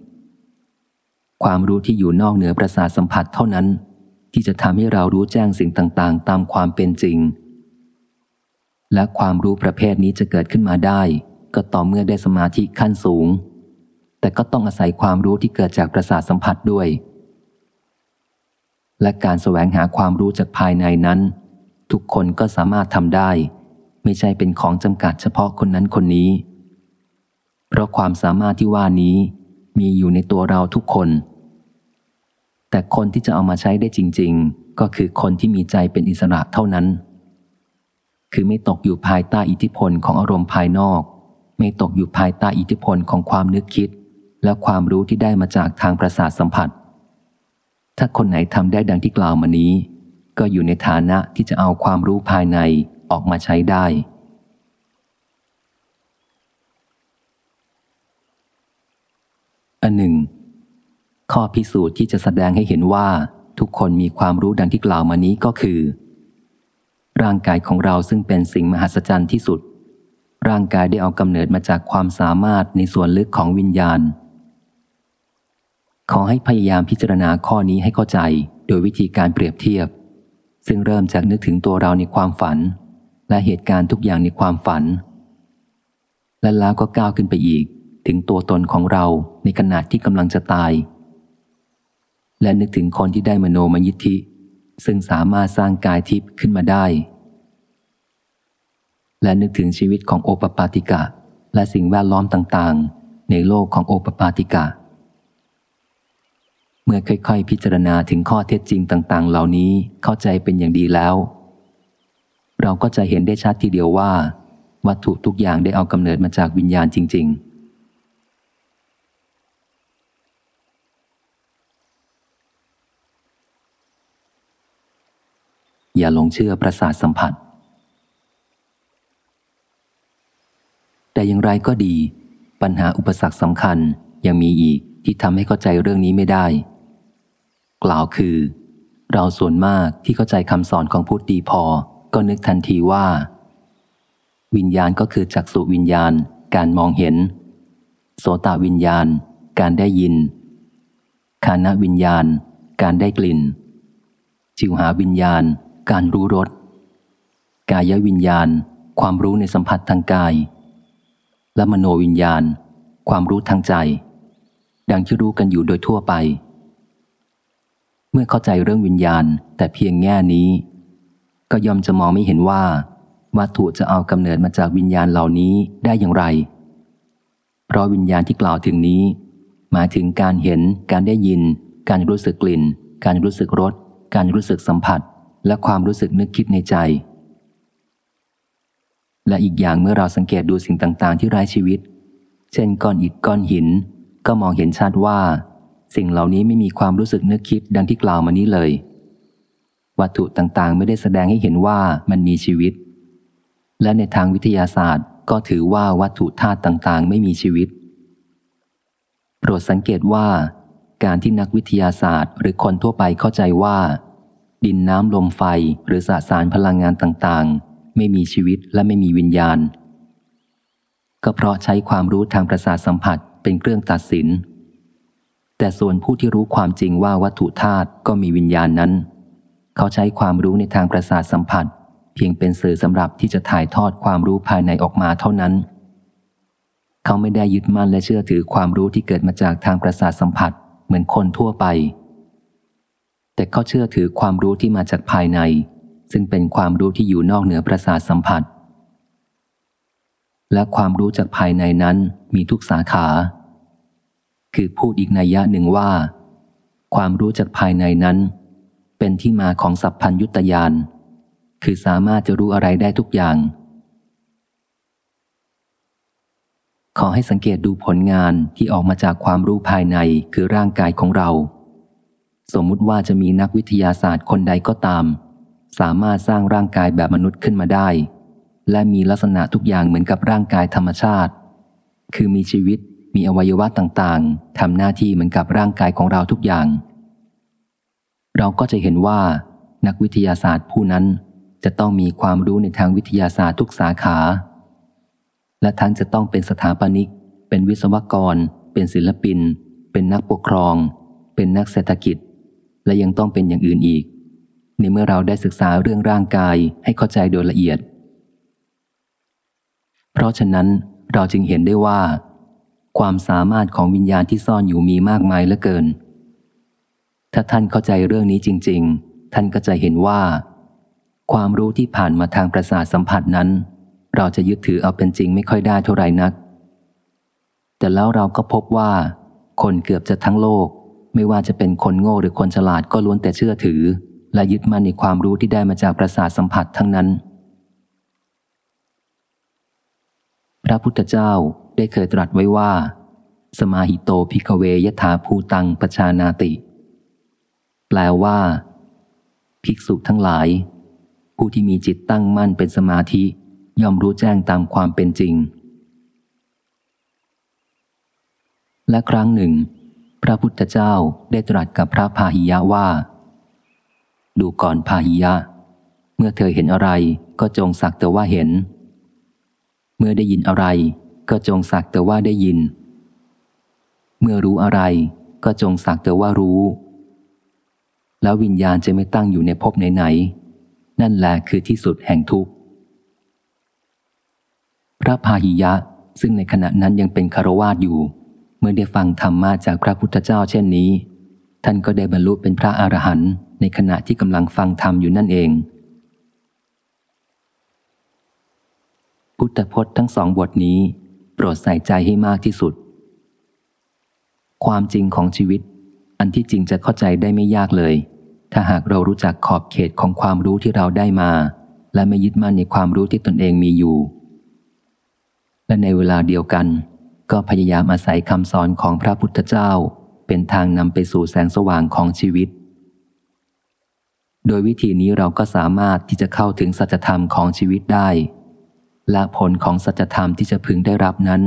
ความรู้ที่อยู่นอกเหนือประสาทสัมผัสเท่านั้น ที่จะทำให้เรารู้แจ้งสิ่งต่างๆ ตามความเป็นจริง และความรู้ประเภทนี้จะเกิดขึ้นมาได้ ก็ต่อเมื่อได้สมาธิขั้นสูง แต่ก็ต้องอาศัยความรู้ที่เกิดจากประสาทสัมผัสด้วย และการแสวงหาความรู้จากภายในนั้น ทุกคนก็สามารถทำได้ ไม่ใช่เป็นของจำกัดเฉพาะคนนั้นคนนี้ เพราะความสามารถที่ว่านี้ มีอยู่ในตัวเราทุกคน แต่คนที่จะเอามาใช้ได้จริง ๆ ก็คือคนที่มีใจเป็นอิสระเท่านั้น คือไม่ตกอยู่ภายใต้อิทธิพลของอารมณ์ภายนอก ไม่ตกอยู่ภายใต้อิทธิพลของความนึกคิด และความรู้ที่ได้มาจากทางประสาทสัมผัส ถ้าคนไหนทำได้ดังที่กล่าวมานี้ ก็อยู่ในฐานะที่จะเอาความรู้ภายในออกมาใช้ได้ อันหนึ่ง ข้อพิสูจน์ที่จะแสดงให้เห็นว่าทุกคนมีความรู้ดังที่กล่าวมานี้ก็คือ ร่างกายของเราซึ่งเป็นสิ่งมหัศจรรย์ที่สุด ร่างกายได้เอากำเนิดมาจากความสามารถในส่วนลึกของวิญญาณ ขอให้พยายามพิจารณาข้อนี้ให้เข้าใจ โดยวิธีการเปรียบเทียบ ซึ่งเริ่มจากนึกถึงตัวเราในความฝัน และเหตุการณ์ทุกอย่างในความฝัน และแล้วก็ก้าวขึ้นไปอีก ถึงตัวตนของเราในขณะที่กำลังจะตาย และนึกถึงคนที่ได้มโนมยิทธิ ซึ่งสามารถสร้างกายทิพย์ขึ้นมาได้ และนึกถึงชีวิตของโอปปาติกะ และสิ่งแวดล้อมต่างๆ ในโลกของโอปปาติกะ เมื่อค่อยๆ พิจารณาถึงข้อเท็จจริงต่างๆ เหล่านี้เข้าใจเป็นอย่างดีแล้ว เราก็จะเห็นได้ชัดทีเดียวว่า วัตถุทุกอย่างได้เอากำเนิดมาจากวิญญาณจริง ๆ อย่าหลงเชื่อประสาทสัมผัส แต่อย่างไรก็ดี ปัญหาอุปสรรคสำคัญยังมีอีกที่ทำให้เข้าใจเรื่องนี้ไม่ได้ กล่าวคือ เราส่วนมากที่เข้าใจคำสอนของพุทธดีพอ ก็นึกทันทีว่า วิญญาณก็คือจักสุวิญญาณ การมองเห็น โสตวิญญาณ การได้ยินคานวิญญาณ การได้กลิ่น จิวหาวิญญาณ การรู้รสกายวิญญาณ ความรู้ในสัมผัสทางกาย และมโนวิญญาณ ความรู้ทางใจ ดังที่รู้กันอยู่โดยทั่วไป เมื่อเข้าใจเรื่องวิญญาณแต่เพียงแง่นี้ ก็ยอมจะมองไม่เห็นว่าวัตถุจะเอากำเนิดมาจากวิญญาณเหล่านี้ได้อย่างไร เพราะวิญญาณที่กล่าวถึงนี้ หมายถึงการเห็น การได้ยิน การรู้สึกกลิ่น การรู้สึกรส การรู้สึกสัมผัส และความรู้สึกนึกคิดในใจ และอีกอย่างเมื่อเราสังเกตดูสิ่งต่างๆ ที่ไร้ชีวิต เช่นก้อนอิฐก้อนหิน ก็มองเห็นชัดว่า สิ่งเหล่านี้ไม่มีความรู้สึกนึกคิดดังที่กล่าวมานี้เลย วัตถุต่างๆ ไม่ได้แสดงให้เห็นว่ามันมีชีวิต และในทางวิทยาศาสตร์ ก็ถือว่าวัตถุธาตุต่างๆ ไม่มีชีวิต โปรดสังเกตว่าการที่นักวิทยาศาสตร์ หรือคนทั่วไปเข้าใจว่า ดินน้ำลมไฟหรือสสารพลังงานต่างๆ ไม่มีชีวิตและไม่มีวิญญาณ ก็เพราะใช้ความรู้ทางประสาทสัมผัสเป็นเครื่องตัดสิน แต่ส่วนผู้ที่รู้ความจริงว่าวัตถุธาตุก็มีวิญญาณนั้น เขาใช้ความรู้ในทางประสาทสัมผัส เพียงเป็นสื่อสำหรับที่จะถ่ายทอดความรู้ภายในออกมาเท่านั้น เขาไม่ได้ยึดมั่นและเชื่อถือความรู้ที่เกิดมาจากทางประสาทสัมผัสเหมือนคนทั่วไป แต่เขาเชื่อถือความรู้ที่มาจากภายใน ซึ่งเป็นความรู้ที่อยู่นอกเหนือประสาทสัมผัส และความรู้จากภายในนั้นมีทุกสาขา คือพูดอีกนัยยะหนึ่งว่า ความรู้จากภายในนั้น เป็นที่มาของสัพพัญยุตยานคือสามารถจะรู้อะไรได้ทุกอย่าง ขอให้สังเกตดูผลงานที่ออกมาจากความรู้ภายในคือร่างกายของเรา สมมุติว่าจะมีนักวิทยาศาสตร์คนใดก็ตาม สามารถสร้างร่างกายแบบมนุษย์ขึ้นมาได้ และมีลักษณะทุกอย่างเหมือนกับร่างกายธรรมชาติ คือมีชีวิตมีอวัยวะต่างๆทำหน้าที่เหมือนกับร่างกายของเราทุกอย่าง เราก็จะเห็นว่า นักวิทยาศาสตร์ผู้นั้นจะต้องมีความรู้ในทางวิทยาศาสตร์ทุกสาขา และทั้งจะต้องเป็นสถาปนิก เป็นวิศวกร เป็นศิลปิน เป็นนักปกครอง เป็นนักเศรษฐกิจ และยังต้องเป็นอย่างอื่นอีก ในเมื่อเราได้ศึกษาเรื่องร่างกายให้เข้าใจโดยละเอียด เพราะฉะนั้นเราจึงเห็นได้ว่า ความสามารถของวิญญาณที่ซ่อนอยู่มีมากมายเหลือเกิน ถ้าท่านเข้าใจเรื่องนี้จริง ๆ ท่านก็จะเห็นว่า ความรู้ที่ผ่านมาทางประสาทสัมผัสนั้น เราจะยึดถือเอาเป็นจริงไม่ค่อยได้เท่าไหร่นัก แต่แล้วเราก็พบว่า คนเกือบจะทั้งโลก ไม่ว่าจะเป็นคนโง่หรือคนฉลาดก็ล้วนแต่เชื่อถือ และยึดมั่นในความรู้ที่ได้มาจากประสาทสัมผัสทั้งนั้น พระพุทธเจ้าได้เคยตรัสไว้ว่า สมาหิโตพิกเวยถาภูตังปชานาติ แปลว่า ภิกษุทั้งหลาย ผู้ที่มีจิตตั้งมั่นเป็นสมาธิย่อมรู้แจ้งตามความเป็นจริง และครั้งหนึ่ง พระพุทธเจ้าได้ตรัสกับพระพาหิยะว่า ดูก่อนพาหิยะ เมื่อเธอเห็นอะไรก็จงสักแต่ว่าเห็น เมื่อได้ยินอะไร ก็จงสักแต่ว่าได้ยิน เมื่อรู้อะไร ก็จงสักแต่ว่ารู้ แล้ววิญญาณจะไม่ตั้งอยู่ในภพไหนๆนั่นแหละคือที่สุดแห่งทุกข์ พระพาหิยะซึ่งในขณะนั้นยังเป็นคารวาสอยู่ มื่อได้ฟังธรรมมาจากพระพุทธเจ้าเช่นนี้ ท่านก็ได้บรรลุเป็นพระอรหันต์ในขณะที่กำลังฟังธรรมอยู่นั่นเอง พุทธพจน์ทั้งสองบทนี้ โปรดใส่ใจให้มากที่สุด ความจริงของชีวิต อันที่จริงจะเข้าใจได้ไม่ยากเลย ถ้าหากเรารู้จักขอบเขตของความรู้ที่เราได้มา และไม่ยึดมั่นในความรู้ที่ตนเองมีอยู่ และในเวลาเดียวกัน ก็พยายามอาศัยคำสอนของพระพุทธเจ้า เป็นทางนำไปสู่แสงสว่างของชีวิต โดยวิธีนี้เราก็สามารถที่จะเข้าถึงสัจธรรมของชีวิตได้ และผลของสัจธรรมที่จะพึงได้รับนั้น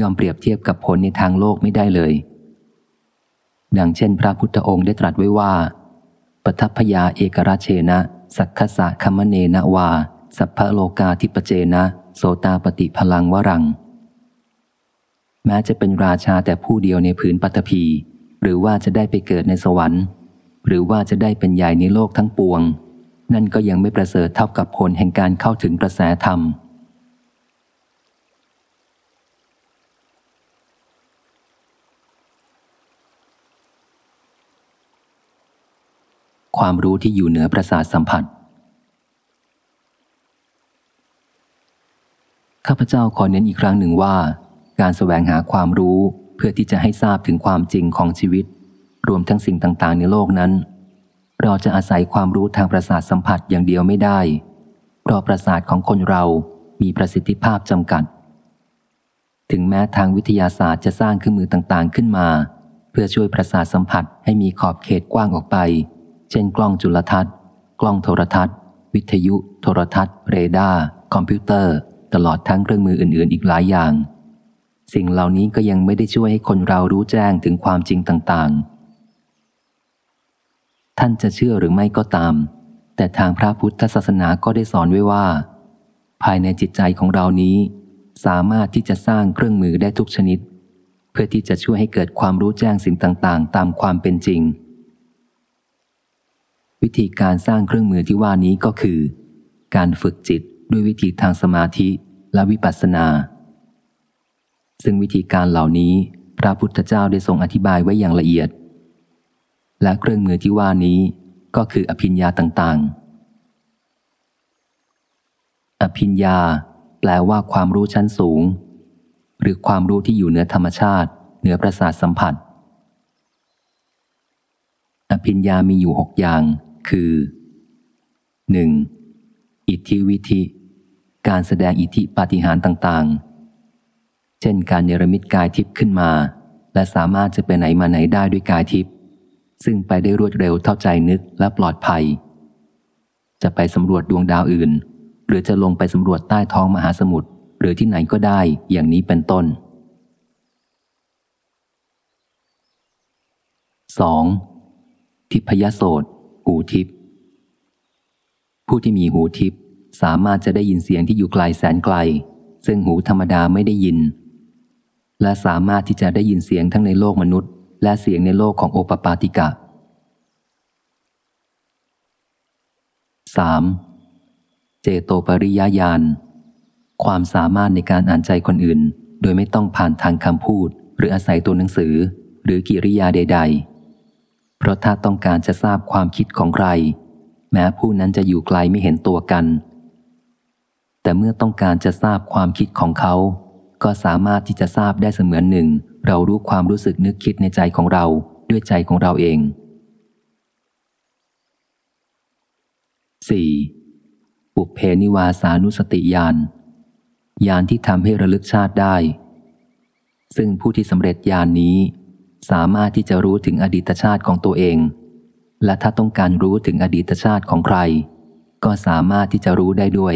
ย่อมเปรียบเทียบกับผลในทางโลกไม่ได้เลย ดังเช่น พระพุทธองค์ได้ตรัสไว้ว่าปทัพพยาเอกราเชนะ สักขสะคมเนนะวา สัพพโลกาทิปเจนะ โสตาปฏิพลังวรัง แม้จะเป็นราชาแต่ผู้เดียวในผืนปัตภีหรือว่าจะได้ไปเกิดในสวรรค์ หรือว่าจะได้เป็นใหญ่ในโลกทั้งปวง นั่นก็ยังไม่ประเสริฐเท่ากับผลแห่งการเข้าถึงกระแสธรรม ความรู้ที่อยู่เหนือประสาทสัมผัสข้าพเจ้าขอเน้นอีกครั้งหนึ่งว่า การแสวงหาความรู้เพื่อที่จะให้ทราบถึงความจริงของชีวิต รวมทั้งสิ่งต่างๆ ในโลกนั้น เราจะอาศัยความรู้ทางประสาทสัมผัสอย่างเดียวไม่ได้ เพราะประสาทของคนเรามีประสิทธิภาพจำกัด ถึงแม้ทางวิทยาศาสตร์จะสร้างเครื่องมือต่างๆขึ้นมา เพื่อช่วยประสาทสัมผัสให้มีขอบเขตกว้างออกไป เช่น กล้องจุลทรรศน์ กล้องโทรทัศน์ วิทยุ โทรทัศน์ เรดาร์ คอมพิวเตอร์ ตลอดทั้งเครื่องมืออื่น ๆ อีกหลายอย่าง สิ่งเหล่านี้ก็ยังไม่ได้ช่วยให้คนเรารู้แจ้งถึงความจริงต่างๆ ท่านจะเชื่อหรือไม่ก็ตาม แต่ทางพระพุทธศาสนาก็ได้สอนไว้ว่า ภายในจิตใจของเรานี้ สามารถที่จะสร้างเครื่องมือได้ทุกชนิด เพื่อที่จะช่วยให้เกิดความรู้แจ้งสิ่งต่างๆ ตามความเป็นจริง วิธีการสร้างเครื่องมือที่ว่านี้ก็คือ การฝึกจิตด้วยวิธีทางสมาธิและวิปัสสนา ซึ่งวิธีการเหล่านี้พระพุทธเจ้าได้ทรงอธิบายไว้อย่างละเอียด และเครื่องมือที่ว่านี้ก็คืออภิญญาต่างๆ อภิญญา แปลว่าความรู้ชั้นสูง หรือความรู้ที่อยู่เหนือธรรมชาติ เหนือประสาทสัมผัส อภิญญามีอยู่หกอย่าง คือ 1. อิทธิวิธีการแสดงอิทธิปาฏิหาริย์ต่างๆ เช่นการเนรมิตกายทิพย์ขึ้นมา และสามารถจะไปไหนมาไหนได้ด้วยกายทิพย์ซึ่งไปได้รวดเร็วเท่าใจนึกและปลอดภัย จะไปสำรวจดวงดาวอื่น หรือจะลงไปสำรวจใต้ท้องมหาสมุทรหรือที่ไหนก็ได้อย่างนี้เป็นต้น 2. ทิพยโสตหูทิพผู้ที่มีหูทิพสามารถจะได้ยินเสียงที่อยู่ไกลแสนไกล ซึ่งหูธรรมดาไม่ได้ยิน และสามารถที่จะได้ยินเสียงทั้งในโลกมนุษย์ และเสียงในโลกของโอปปาติกะ 3. เจโตปริยญาณความสามารถในการอ่านใจคนอื่น โดยไม่ต้องผ่านทางคำพูด หรืออาศัยตัวหนังสือ หรือกิริยาใด ๆ เพราะถ้าต้องการจะทราบความคิดของใคร แม้ผู้นั้นจะอยู่ไกลไม่เห็นตัวกัน แต่เมื่อต้องการจะทราบความคิดของเขา ก็สามารถที่จะทราบได้เสมือนหนึ่ง เรารู้ความรู้สึกนึกคิดในใจของเราด้วยใจของเราเอง 4. ปุเพนิวาสานุสติญาณญาณที่ทำให้ระลึกชาติได้ ซึ่งผู้ที่สำเร็จญาณนนี้ สามารถที่จะรู้ถึงอดีตชาติของตัวเอง และถ้าต้องการรู้ถึงอดีตชาติของใคร ก็สามารถที่จะรู้ได้ด้วย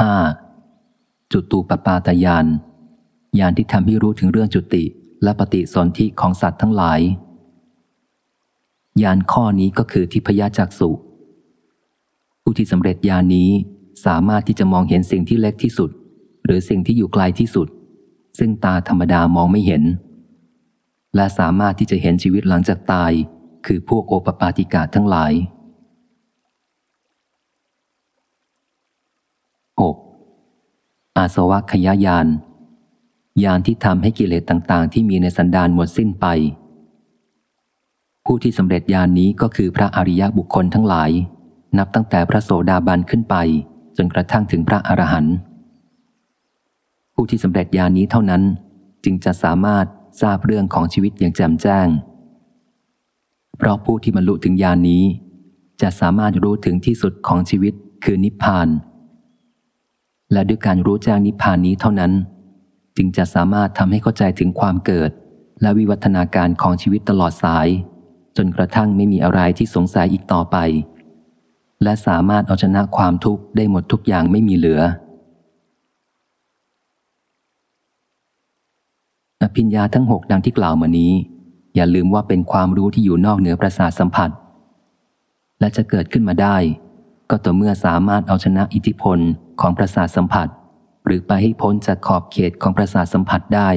5. จุตูปปาตยานญาณที่ทำให้รู้ถึงเรื่องจุติและปฏิสนธิของสัตว์ทั้งหลายญาณข้อนี้ก็คือทิพยจักสุผู้ที่สำเร็จญาณนี้สามารถที่จะมองเห็นสิ่งที่เล็กที่สุด หรือสิ่งที่อยู่ไกลที่สุด ซึ่งตาธรรมดามองไม่เห็น และสามารถที่จะเห็นชีวิตหลังจากตาย คือพวกโอปปาติกาทั้งหลาย อาสวะขยายานยานที่ทำให้กิเลสต่างๆ ที่มีในสันดานหมดสิ้นไป ผู้ที่สำเร็จญาณนนี้ก็คือพระอริยบุคคลทั้งหลาย นับตั้งแต่พระโสดาบันขึ้นไป จนกระทั่งถึงพระอรหันต์ผู้ที่สำเร็จญาณนนี้เท่านั้น จึงจะสามารถทราบเรื่องของชีวิตอย่างแจ่มแจ้ง เพราะผู้ที่บรรลุถึงญาณนนี้ จะสามารถรู้ถึงที่สุดของชีวิตคือนิพพาน และด้วยการรู้แจ้งนิพพานนี้เท่านั้น จึงจะสามารถทำให้เข้าใจถึงความเกิด และวิวัฒนาการของชีวิตตลอดสาย จนกระทั่งไม่มีอะไรที่สงสัยอีกต่อไป และสามารถเอาชนะความทุกข์ได้หมดทุกอย่างไม่มีเหลือ อภิญญาทั้งหกดังที่กล่าวมานี้ อย่าลืมว่าเป็นความรู้ที่อยู่นอกเหนือประสาทสัมผัส และจะเกิดขึ้นมาได้ ก็ต่อเมื่อสามารถเอาชนะอิทธิพลของประสาทสัมผัส หรือไปให้พ้นจากขอบเขตของประสาทสัมผัสได้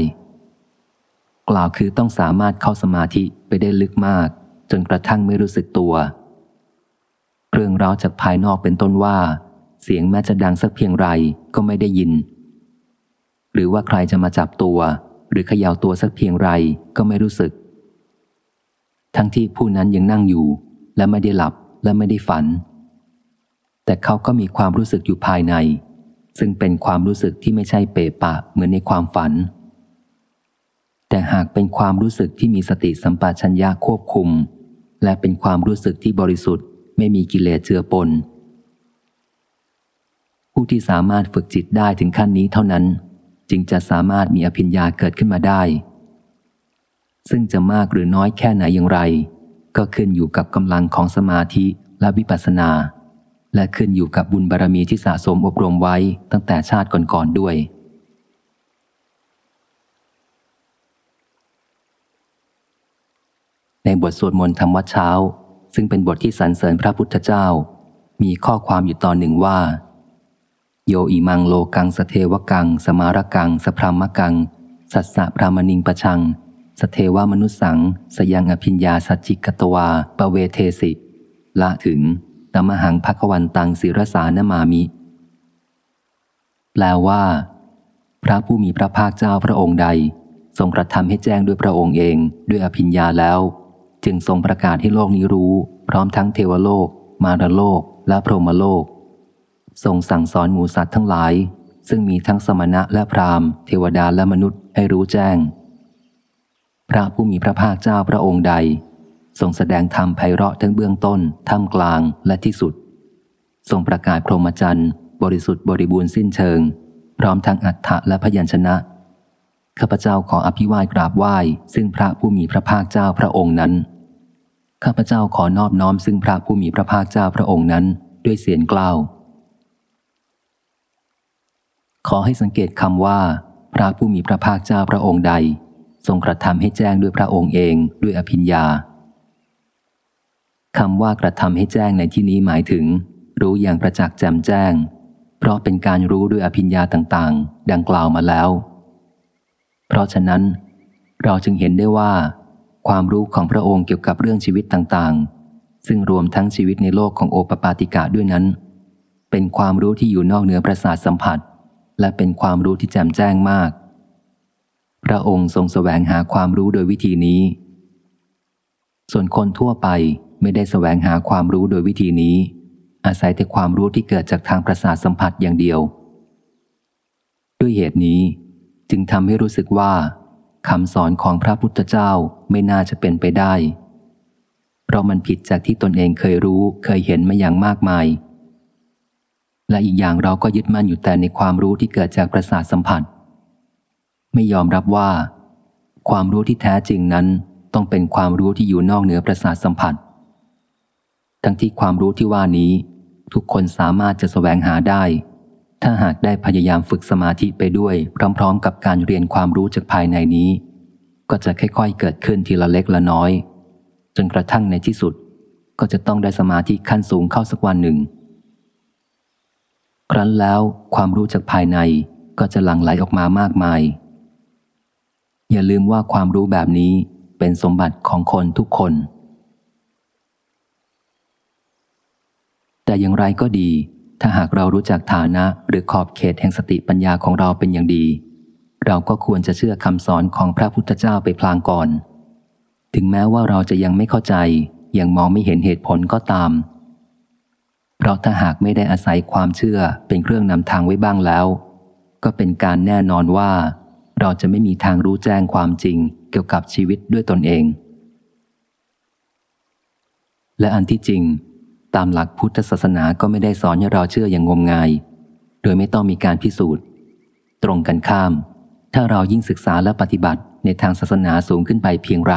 กล่าวคือต้องสามารถเข้าสมาธิไปได้ลึกมาก จนกระทั่งไม่รู้สึกตัว เรื่องราวจากภายนอกเป็นต้นว่า เสียงแม้จะดังสักเพียงไรก็ไม่ได้ยิน หรือว่าใครจะมาจับตัว หรือเขย่าตัวสักเพียงไรก็ไม่รู้สึก ทั้งที่ผู้นั้นยังนั่งอยู่ และไม่ได้หลับและไม่ได้ฝัน แต่เขาก็มีความรู้สึกอยู่ภายใน ซึ่งเป็นความรู้สึกที่ไม่ใช่เปปะเหมือนในความฝัน แต่หากเป็นความรู้สึกที่มีสติสัมปชัญญะควบคุม และเป็นความรู้สึกที่บริสุทธิ์ ไม่มีกิเลสเจือปน ผู้ที่สามารถฝึกจิตได้ถึงขั้นนี้เท่านั้น จึงจะสามารถมีอภิญญาเกิดขึ้นมาได้ ซึ่งจะมากหรือน้อยแค่ไหนอย่างไร ก็ขึ้นอยู่กับกำลังของสมาธิและวิปัสสนา และขึ้นอยู่กับบุญบารรมีที่สะสมอบรมไว้ตั้งแต่ชาติก่อนๆด้วย ในบทสวดมนต์ธรรมวัดเช้า ซึ่งเป็นบทที่สรรเสริญพระพุทธเจ้า มีข้อความอยู่ตอนหนึ่งว่า โยอิมังโลกังสเทวกัง สมารกัง สพรามกัง สัสสะพรามณิงประชัง สเทวามนุสัง สยังอภิญญาสัจจิกตวา ปเวเทสิ ละถึง ตมหังภควันตังศิรสานมามิ แปลว่า พระผู้มีพระภาคเจ้าพระองค์ใด ทรงกระทำให้แจ้งด้วยพระองค์เองด้วยอภิญญาแล้ว จึงทรงประกาศให้โลกนี้รู้ พร้อมทั้งเทวโลก มารโลก และพรหมโลก ทรงสั่งสอนหมูสัตว์ทั้งหลาย ซึ่งมีทั้งสมณะและพราหมณ์ เทวดาและมนุษย์ให้รู้แจ้ง พระผู้มีพระภาคเจ้าพระองค์ใด ทรงแสดงธรรมไพเราะทั้งเบื้องต้น ท่ามกลางและที่สุด ทรงประกาศพรหมจรรย์บริสุทธิ์บริบูรณ์สิ้นเชิง พร้อมทั้งอัฏฐะและพยัญชนะ ข้าพเจ้าขออภิวาทกราบไหว้ ซึ่งพระผู้มีพระภาคเจ้าพระองค์นั้น ข้าพเจ้าขอนอบน้อมซึ่งพระผู้มีพระภาคเจ้าพระองค์นั้น ด้วยเสียงกล่าว ขอให้สังเกตคำว่า พระผู้มีพระภาคเจ้าพระองค์ใด ทรงกระทำให้แจ้งด้วยพระองค์เองด้วยอภิญญา คำว่ากระทำให้แจ้งในที่นี้หมายถึง รู้อย่างประจักษ์แจ่มแจ้ง เพราะเป็นการรู้ด้วยอภิญญาต่างๆ ดังกล่าวมาแล้ว เพราะฉะนั้น เราจึงเห็นได้ว่า ความรู้ของพระองค์เกี่ยวกับเรื่องชีวิตต่างๆ ซึ่งรวมทั้งชีวิตในโลกของโอปปาติกะด้วยนั้น เป็นความรู้ที่อยู่นอกเหนือประสาทสัมผัส และเป็นความรู้ที่แจ่มแจ้งมาก พระองค์ทรงสแสวงหาความรู้โดยวิธีนี้ ส่วนคนทั่วไป ไม่ได้สแสวงหาความรู้โดยวิธีนี้ อาศัยแต่ความรู้ที่เกิดจากทางประสาทสัมผัสอย่างเดียว ด้วยเหตุนี้ จึงทำให้รู้สึกว่าคำสอนของพระพุทธเจ้าไม่น่าจะเป็นไปได้ เพราะมันผิดจากที่ตนเองเคยรู้เคยเห็นมาอย่างมากมาย และอีกอย่างเราก็ยึดมั่นอยู่แต่ในความรู้ที่เกิดจากประสาทสัมผัส ไม่ยอมรับว่า ความรู้ที่แท้จริงนั้นต้องเป็นความรู้ที่อยู่นอกเหนือประสาทสัมผัส ทั้งที่ความรู้ที่ว่านี้ ทุกคนสามารถจะสแสวงหาได้ ถ้าหากได้พยายามฝึกสมาธิไปด้วยพร้อมๆ กับการเรียนความรู้จากภายในนี้ ก็จะค่อยๆเกิดขึ้นทีละเล็กละน้อย จนกระทั่งในที่สุด ก็จะต้องได้สมาธิขั้นสูงเข้าสักวันหนึ่ง ครั้นแล้วความรู้จากภายในก็จะหลั่งไหลออกมามากมาย อย่าลืมว่าความรู้แบบนี้เป็นสมบัติของคนทุกคน แต่อย่างไรก็ดี ถ้าหากเรารู้จักฐานะหรือขอบเขตแห่งสติปัญญาของเราเป็นอย่างดี เราก็ควรจะเชื่อคำสอนของพระพุทธเจ้าไปพลางก่อน ถึงแม้ว่าเราจะยังไม่เข้าใจ ยังมองไม่เห็นเหตุผลก็ตาม เพราะถ้าหากไม่ได้อาศัยความเชื่อเป็นเครื่องนำทางไว้บ้างแล้ว ก็เป็นการแน่นอนว่า เราจะไม่มีทางรู้แจ้งความจริงเกี่ยวกับชีวิตด้วยตนเอง และอันที่จริง ตามหลักพุทธศาสนาก็ไม่ได้สอนให้เราเชื่ออย่างงมงาย โดยไม่ต้องมีการพิสูจน์ ตรงกันข้าม ถ้าเรายิ่งศึกษาและปฏิบัติในทางศาสนาสูงขึ้นไปเพียงไร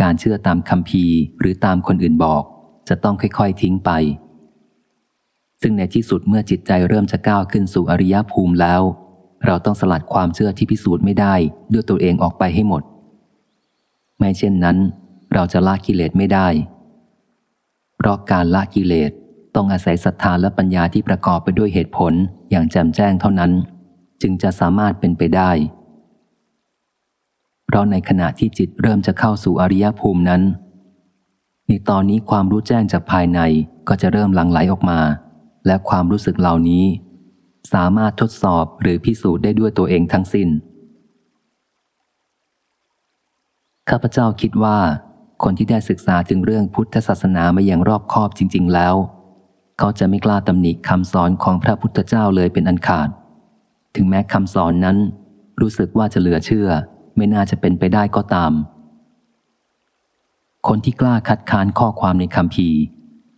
การเชื่อตามคำพีหรือตามคนอื่นบอก จะต้องค่อยๆทิ้งไป ซึ่งในที่สุดเมื่อจิตใจเริ่มจะก้าวขึ้นสู่อริยภูมิแล้ว เราต้องสลัดความเชื่อที่พิสูจน์ไม่ได้ด้วยตัวเองออกไปให้หมด ไม่เช่นนั้น เราจะละกิเลสไม่ได้ ราะการละกิเลสต้องอาศัยศรัทธาและปัญญาที่ประกอบไปด้วยเหตุผลอย่างแจ่มแจ้งเท่านั้น จึงจะสามารถเป็นไปได้ เพราะในขณะที่จิตเริ่มจะเข้าสู่อริยภูมินั้น ในตอนนี้ความรู้แจ้งจากภายในก็จะเริ่มหลั่งไหลออกมา และความรู้สึกเหล่านี้ สามารถทดสอบหรือพิสูจน์ได้ด้วยตัวเองทั้งสิน้น ข้าพเจ้าคิดว่า คนที่ได้ศึกษาถึงเรื่องพุทธศาสนามาอย่างรอบคอบจริง ๆ แล้ว เขาจะไม่กล้าตำหนิคำสอนของพระพุทธเจ้าเลยเป็นอันขาด ถึงแม้คำสอนนั้น รู้สึกว่าจะเหลือเชื่อ ไม่น่าจะเป็นไปได้ก็ตาม คนที่กล้าคัดค้านข้อความในคำพี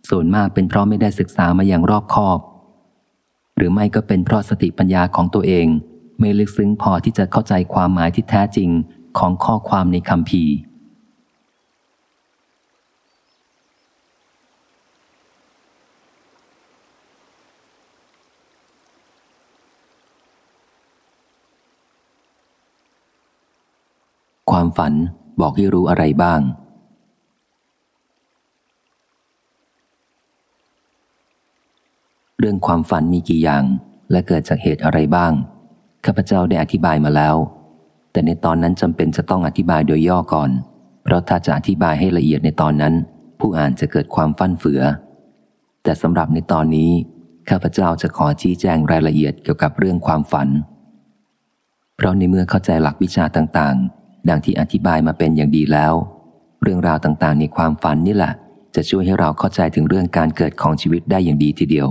ส่วนมากเป็นเพราะไม่ได้ศึกษามาอย่างรอบคอบ หรือไม่ก็เป็นเพราะสติปัญญาของตัวเอง ไม่ลึกซึ้งพอที่จะเข้าใจความหมายที่แท้จริงของข้อความในคำพี ความฝันบอกให้รู้อะไรบ้าง เรื่องความฝันมีกี่อย่าง และเกิดจากเหตุอะไรบ้าง ข้าพเจ้าได้อธิบายมาแล้ว แต่ในตอนนั้นจำเป็นจะต้องอธิบายโดยย่อก่อน เพราะถ้าจะอธิบายให้ละเอียดในตอนนั้น ผู้อ่านจะเกิดความฟั่นเฟือ แต่สำหรับในตอนนี้ ข้าพเจ้าจะขอชี้แจงรายละเอียดเกี่ยวกับเรื่องความฝัน เพราะในเมื่อเข้าใจหลักวิชาต่างๆ ดังที่อธิบายมาเป็นอย่างดีแล้ว เรื่องราวต่างๆ ในความฝันนี่แหละ จะช่วยให้เราเข้าใจถึงเรื่องการเกิดของชีวิตได้อย่างดีทีเดียว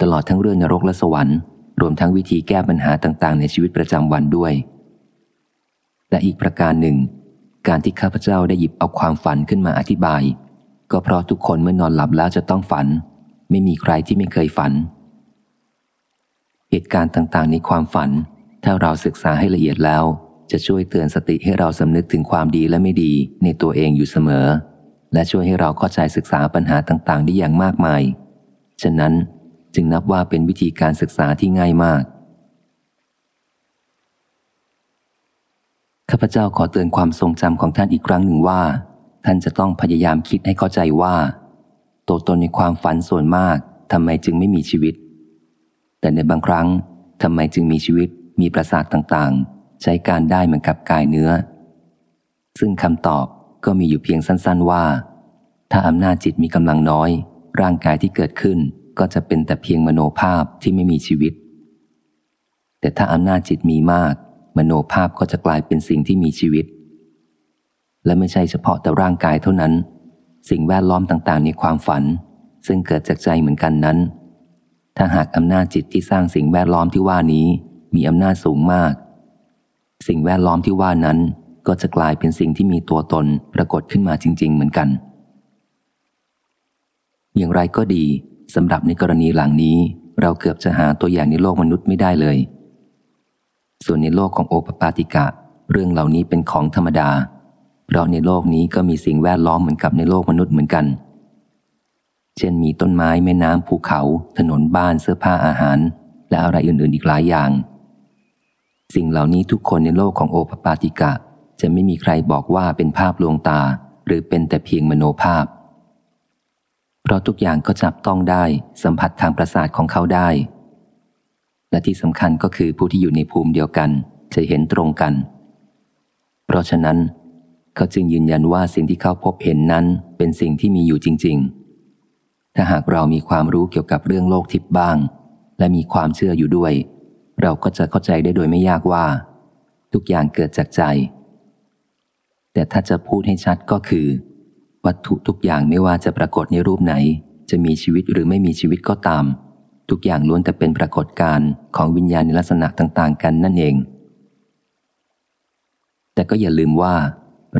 ตลอดทั้งเรื่องนรกและสวรรค์ รวมทั้งวิธีแก้ปัญหาต่างๆ ในชีวิตประจำวันด้วย และอีกประการหนึ่ง การที่ข้าพเจ้าได้หยิบเอาความฝันขึ้นมาอธิบาย ก็เพราะทุกคนเมื่อนอนหลับแล้วจะต้องฝัน ไม่มีใครที่ไม่เคยฝัน เหตุการณ์ต่างๆ ในความฝัน ถ้าเราศึกษาให้ละเอียดแล้ว จะช่วยเตือนสติให้เราสำนึกถึงความดีและไม่ดีในตัวเองอยู่เสมอ และช่วยให้เราเข้าใจศึกษาปัญหาต่างๆ ได้อย่างมากมาย ฉะนั้นจึงนับว่าเป็นวิธีการศึกษาที่ง่ายมาก ข้าพเจ้าขอเตือนความทรงจำของท่านอีกครั้งหนึ่งว่า ท่านจะต้องพยายามคิดให้เข้าใจว่าตัวตนในความฝันส่วนมากทำไมจึงไม่มีชีวิต แต่ในบางครั้งทำไมจึงมีชีวิตมีประสาทต่างๆ ใช้การได้เหมือนกับกายเนื้อ ซึ่งคำตอบก็มีอยู่เพียงสั้นๆว่า ถ้าอำนาจจิตมีกำลังน้อย ร่างกายที่เกิดขึ้นก็จะเป็นแต่เพียงมโนภาพที่ไม่มีชีวิต แต่ถ้าอำนาจจิตมีมาก มโนภาพก็จะกลายเป็นสิ่งที่มีชีวิต และไม่ใช่เฉพาะแต่ร่างกายเท่านั้น สิ่งแวดล้อมต่างๆ ในความฝัน ซึ่งเกิดจากใจเหมือนกันนั้น ถ้าหากอำนาจจิตที่สร้างสิ่งแวดล้อมที่ว่านี้ มีอำนาจสูงมาก สิ่งแวดล้อมที่ว่านั้นก็จะกลายเป็นสิ่งที่มีตัวตนปรากฏขึ้นมาจริง ๆ เหมือนกัน อย่างไรก็ดีสำหรับในกรณีหลังนี้ เราเกือบจะหาตัวอย่างในโลกมนุษย์ไม่ได้เลย ส่วนในโลกของโอปปาติกะ เรื่องเหล่านี้เป็นของธรรมดา เพราะในโลกนี้ก็มีสิ่งแวดล้อมเหมือนกับในโลกมนุษย์เหมือนกัน เช่นมีต้นไม้แม่น้ำภูเขา ถนนบ้านเสื้อผ้าอาหาร และอะไรอื่นๆอีกหลายอย่าง สิ่งเหล่านี้ทุกคนในโลกของโอปปาติกะ จะไม่มีใครบอกว่าเป็นภาพลวงตา หรือเป็นแต่เพียงมโนภาพ เพราะทุกอย่างก็จับต้องได้สัมผัสทางประสาทของเขาได้ และที่สำคัญก็คือผู้ที่อยู่ในภูมิเดียวกัน จะเห็นตรงกัน เพราะฉะนั้น เขาจึงยืนยันว่าสิ่งที่เขาพบเห็นนั้นเป็นสิ่งที่มีอยู่จริง ๆ ถ้าหากเรามีความรู้เกี่ยวกับเรื่องโลกทิพย์บ้าง และมีความเชื่ออยู่ด้วย เราก็จะเข้าใจได้โดยไม่ยากว่า ทุกอย่างเกิดจากใจ แต่ถ้าจะพูดให้ชัดก็คือ วัตถุทุกอย่างไม่ว่าจะปรากฏในรูปไหน จะมีชีวิตหรือไม่มีชีวิตก็ตาม ทุกอย่างล้วนแต่เป็นปรากฏการณ์ของวิญญาณในลักษณะต่าง ๆ กันนั่นเอง แต่ก็อย่าลืมว่า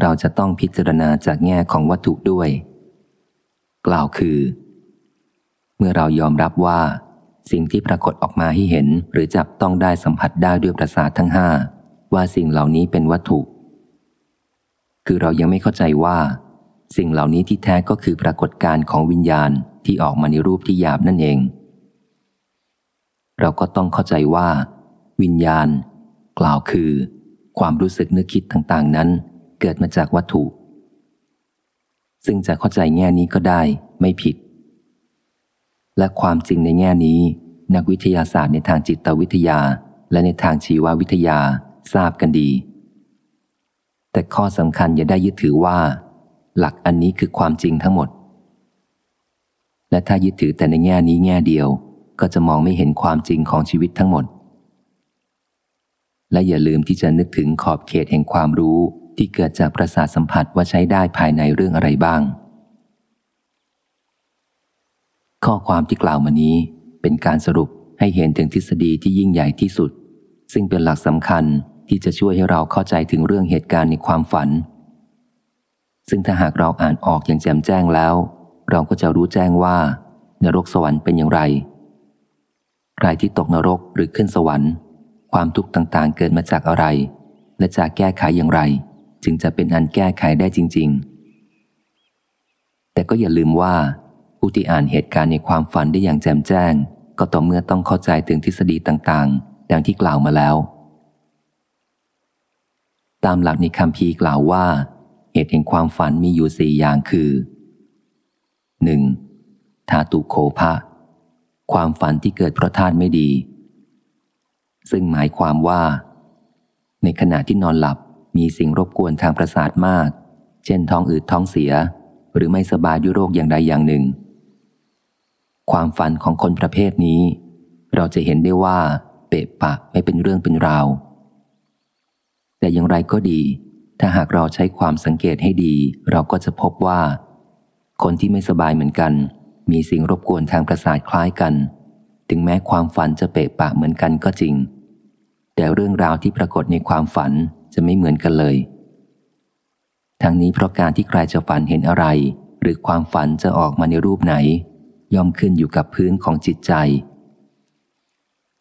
เราจะต้องพิจารณาจากแง่ของวัตถุด้วย กล่าวคือ เมื่อเรายอมรับว่า สิ่งที่ปรากฏออกมาให้เห็น หรือจับต้องได้สัมผัสได้ด้วยประสาททั้งห้าว่าสิ่งเหล่านี้เป็นวัตถุ คือเรายังไม่เข้าใจว่า สิ่งเหล่านี้ที่แท้ก็คือปรากฏการณ์ของวิญญาณที่ออกมาในรูปที่หยาบนั่นเอง เราก็ต้องเข้าใจว่า วิญญาณ กล่าวคือ ความรู้สึกนึกคิดต่างๆ นั้น เกิดมาจากวัตถุ ซึ่งจะเข้าใจแง่นี้ก็ได้ไม่ผิด และความจริงในแง่นี้ นักวิทยาศาสตร์ในทางจิตวิทยา และในทางชีววิทยาทราบกันดี แต่ข้อสำคัญอย่าได้ยึดถือว่า หลักอันนี้คือความจริงทั้งหมด และถ้ายึดถือแต่ในแง่นี้แง่เดียว ก็จะมองไม่เห็นความจริงของชีวิตทั้งหมด และอย่าลืมที่จะนึกถึงขอบเขตแห่งความรู้ที่เกิดจากประสาทสัมผัสว่าใช้ได้ภายในเรื่องอะไรบ้าง ข้อความที่กล่าวมานี้เป็นการสรุปให้เห็นถึงทฤษฎีที่ยิ่งใหญ่ที่สุด ซึ่งเป็นหลักสำคัญที่จะช่วยให้เราเข้าใจถึงเรื่องเหตุการณ์ในความฝัน ซึ่งถ้าหากเราอ่านออกอย่างแจ่มแจ้งแล้ว เราก็จะรู้แจ้งว่า นรกสวรรค์เป็นอย่างไร ใครที่ตกนรกหรือขึ้นสวรรค์ ความทุกข์ต่างๆ เกิดมาจากอะไร และจะแก้ไขอย่างไร จึงจะเป็นอันแก้ไขได้จริง ๆ แต่ก็อย่าลืมว่า ผู้ที่อ่านเหตุการณ์ในความฝันได้อย่างแจ่มแจ้ง ก็ต่อเมื่อต้องเข้าใจถึงทฤษฎีต่างๆ ดังที่กล่าวมาแล้ว ตามหลักในคำพีกล่าวว่า เหตุแห่งความฝันมีอยู่สี่อย่างคือ 1. ธาตุโคภะความฝันที่เกิดเพราะธาตุไม่ดี ซึ่งหมายความว่า ในขณะที่นอนหลับมีสิ่งรบกวนทางประสาทมาก เช่นท้องอืดท้องเสีย หรือไม่สบายด้วยโรคอย่างใดอย่างหนึ่ง ความฝันของคนประเภทนี้ เราจะเห็นได้ว่าเปะปะไม่เป็นเรื่องเป็นราว แต่อย่างไรก็ดี ถ้าหากเราใช้ความสังเกตให้ดี เราก็จะพบว่า คนที่ไม่สบายเหมือนกัน มีสิ่งรบกวนทางประสาทคล้ายกัน ถึงแม้ความฝันจะเปะปะเหมือนกันก็จริง แต่เรื่องราวที่ปรากฏในความฝันจะไม่เหมือนกันเลย ทั้งนี้เพราะการที่ใครจะฝันเห็นอะไร หรือความฝันจะออกมาในรูปไหน ย่อมขึ้นอยู่กับพื้นของจิตใจ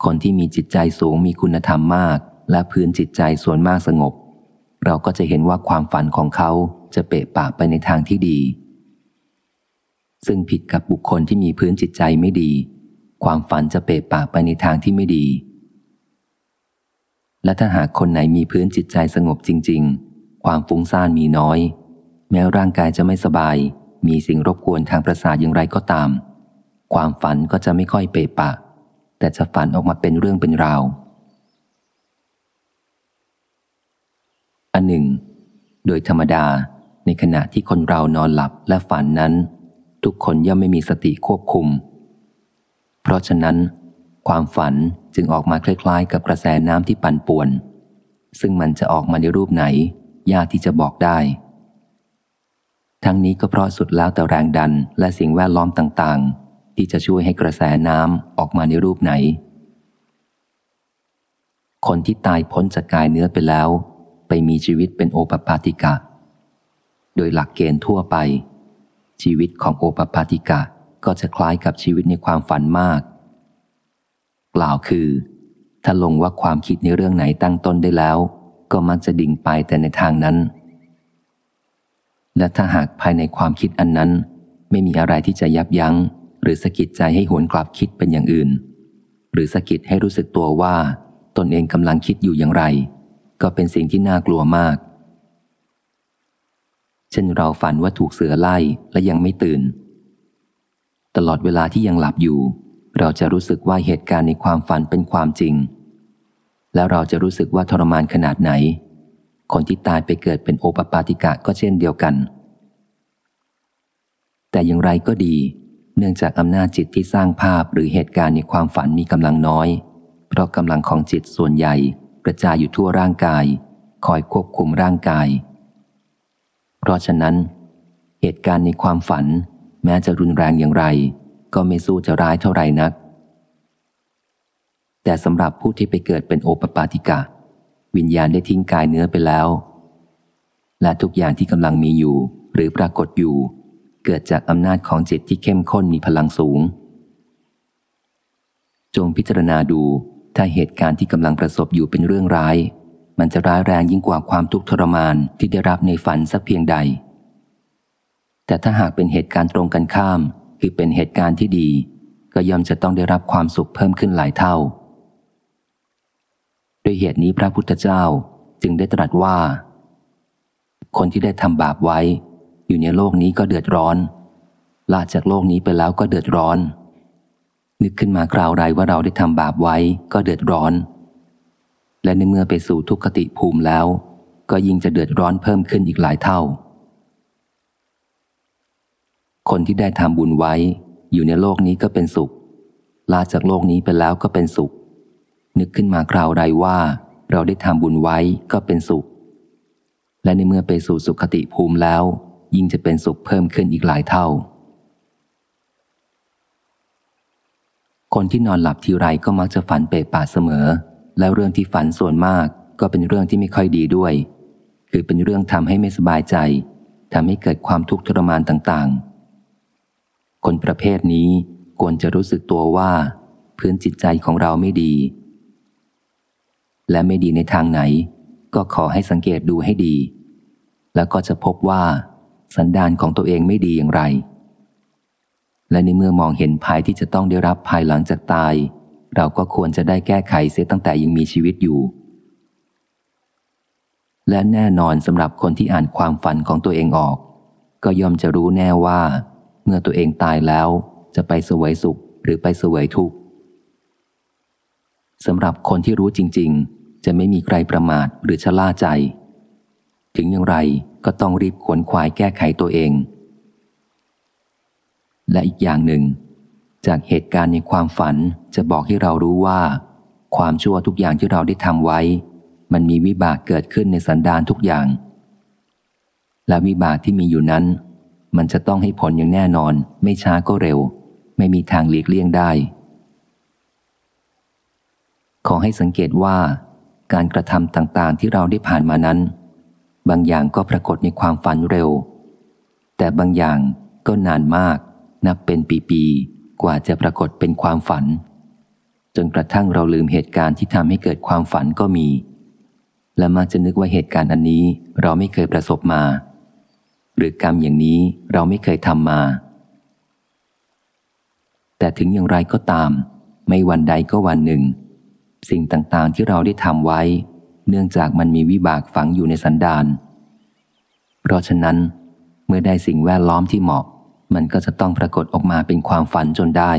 คนที่มีจิตใจสูงมีคุณธรรมมาก และพื้นจิตใจส่วนมากสงบ เราก็จะเห็นว่าความฝันของเขาจะเปะปะไปในทางที่ดี ซึ่งผิดกับบุคคลที่มีพื้นจิตใจไม่ดี ความฝันจะเปะปากไปในทางที่ไม่ดี และถ้าหากคนไหนมีพื้นจิตใจสงบจริง ๆ ความฟุ้งซ่านมีน้อย แม้ร่างกายจะไม่สบาย มีสิ่งรบกวนทางประสาทอย่างไรก็ตาม ความฝันก็จะไม่ค่อยเปปะ แต่จะฝันออกมาเป็นเรื่องเป็นราว อันหนึ่ง โดยธรรมดาในขณะที่คนเรานอนหลับและฝันนั้น ทุกคนย่อมไม่มีสติควบคุม เพราะฉะนั้น ความฝันจึงออกมาคล้ายๆ กับกระแสน้ำที่ปั่นป่วน ซึ่งมันจะออกมาในรูปไหน ยากที่จะบอกได้ ทั้งนี้ก็เพราะสุดแล้วแต่แรงดันและสิ่งแวดล้อมต่างๆ ที่จะช่วยให้กระแสน้ำออกมาในรูปไหน คนที่ตายพ้นจากกายเนื้อไปแล้ว ไปมีชีวิตเป็นโอปปาติกะ โดยหลักเกณฑ์ทั่วไป ชีวิตของโอปปาติกะก็จะคล้ายกับชีวิตในความฝันมาก กล่าวคือ ถ้าลงว่าความคิดในเรื่องไหนตั้งต้นได้แล้ว ก็มักจะดิ่งไปแต่ในทางนั้น และถ้าหากภายในความคิดอันนั้น ไม่มีอะไรที่จะยับยัง้ง หรือสะกิดใจให้หวนกลับคิดเป็นอย่างอื่น หรือสะกิดให้รู้สึกตัวว่า ตนเองกำลังคิดอยู่อย่างไร ก็เป็นสิ่งที่น่ากลัวมาก เช่นเราฝันว่าถูกเสือไล่และยังไม่ตื่น ตลอดเวลาที่ยังหลับอยู่ เราจะรู้สึกว่าเหตุการณ์ในความฝันเป็นความจริง แล้วเราจะรู้สึกว่าทรมานขนาดไหน คนที่ตายไปเกิดเป็นโอปปาติกะก็เช่นเดียวกัน แต่อย่างไรก็ดี เนื่องจากอำนาจจิตที่สร้างภาพหรือเหตุการณ์ในความฝันมีกำลังน้อย เพราะกำลังของจิตส่วนใหญ่กระจายอยู่ทั่วร่างกาย คอยควบคุมร่างกาย เพราะฉะนั้น เหตุการณ์ในความฝัน แม้จะรุนแรงอย่างไร ก็ไม่สู้จะร้ายเท่าไหร่นัก แต่สำหรับผู้ที่ไปเกิดเป็นโอปปาติกะ วิญญาณได้ทิ้งกายเนื้อไปแล้ว และทุกอย่างที่กำลังมีอยู่ หรือปรากฏอยู่ เกิดจากอำนาจของจิตที่เข้มข้นมีพลังสูง จงพิจารณาดูถ้าเหตุการณ์ที่กำลังประสบอยู่เป็นเรื่องร้าย มันจะร้ายแรงยิ่งกว่าความทุกข์ทรมานที่ได้รับในฝันสักเพียงใด แต่ถ้าหากเป็นเหตุการณ์ตรงกันข้าม คือเป็นเหตุการณ์ที่ดี ก็ย่อมจะต้องได้รับความสุขเพิ่มขึ้นหลายเท่า ด้วยเหตุนี้พระพุทธเจ้าจึงได้ตรัสว่า คนที่ได้ทำบาปไว้ อยู่ในโลกนี้ก็เดือดร้อน ลาจากโลกนี้ไปแล้วก็เดือดร้อน นึกขึ้นมากล่าวไรว่าเราได้ทำบาปไว้ก็เดือดร้อน และในเมื่อไปสู่ทุกขติภูมิแล้ว ก็ยิ่งจะเดือดร้อนเพิ่มขึ้นอีกหลายเท่า คนที่ได้ทำบุญไว้ อยู่ในโลกนี้ก็เป็นสุข ลาจากโลกนี้ไปแล้วก็เป็นสุข นึกขึ้นมาคราวใดว่า เราได้ทำบุญไว้ก็เป็นสุขและในเมื่อไปสู่สุขติภูมิแล้ว ยิ่งจะเป็นสุขเพิ่มขึ้นอีกหลายเท่า คนที่นอนหลับทีไรก็มักจะฝันเปรป่าเสมอ แล้วเรื่องที่ฝันส่วนมากก็เป็นเรื่องที่ไม่ค่อยดีด้วย คือเป็นเรื่องทำให้ไม่สบายใจทำให้เกิดความทุกข์ทรมานต่างๆ คนประเภทนี้ควรจะรู้สึกตัวว่า พื้นจิตใจของเราไม่ดี และไม่ดีในทางไหน ก็ขอให้สังเกตดูให้ดี แล้วก็จะพบว่า สันดานของตัวเองไม่ดีอย่างไร และในเมื่อมองเห็นภัยที่จะต้องได้รับภายหลังจากตาย เราก็ควรจะได้แก้ไขเสียตั้งแต่ยังมีชีวิตอยู่ และแน่นอนสำหรับคนที่อ่านความฝันของตัวเองออก ก็ย่อมจะรู้แน่ว่า เมื่อตัวเองตายแล้ว จะไปสวยสุขหรือไปสวยทุกข์สำหรับคนที่รู้จริง ๆ จะไม่มีใครประมาทหรือชะล่าใจ ถึงอย่างไร ก็ต้องรีบขวนขวายแก้ไขตัวเอง และอีกอย่างหนึ่ง จากเหตุการณ์ในความฝันจะบอกให้เรารู้ว่า ความชั่วทุกอย่างที่เราได้ทำไว้ มันมีวิบากเกิดขึ้นในสันดานทุกอย่าง และวิบากที่มีอยู่นั้น มันจะต้องให้ผลอย่างแน่นอน ไม่ช้าก็เร็ว ไม่มีทางหลีกเลี่ยงได้ ขอให้สังเกตว่าการกระทำต่างๆที่เราได้ผ่านมานั้น บางอย่างก็ปรากฏในความฝันเร็ว แต่บางอย่างก็นานมาก นับเป็นปีๆ กว่าจะปรากฏเป็นความฝัน จนกระทั่งเราลืมเหตุการณ์ที่ทำให้เกิดความฝันก็มี และมักจะนึกว่าเหตุการณ์อันนี้เราไม่เคยประสบมา หรือกรรมอย่างนี้เราไม่เคยทำมา แต่ถึงอย่างไรก็ตาม ไม่วันใดก็วันหนึ่ง สิ่งต่างๆที่เราได้ทำไว้ เนื่องจากมันมีวิบากฝังอยู่ในสันดาน เพราะฉะนั้น เมื่อได้สิ่งแวดล้อมที่เหมาะ มันก็จะต้องปรากฏออกมาเป็นความฝันจนได้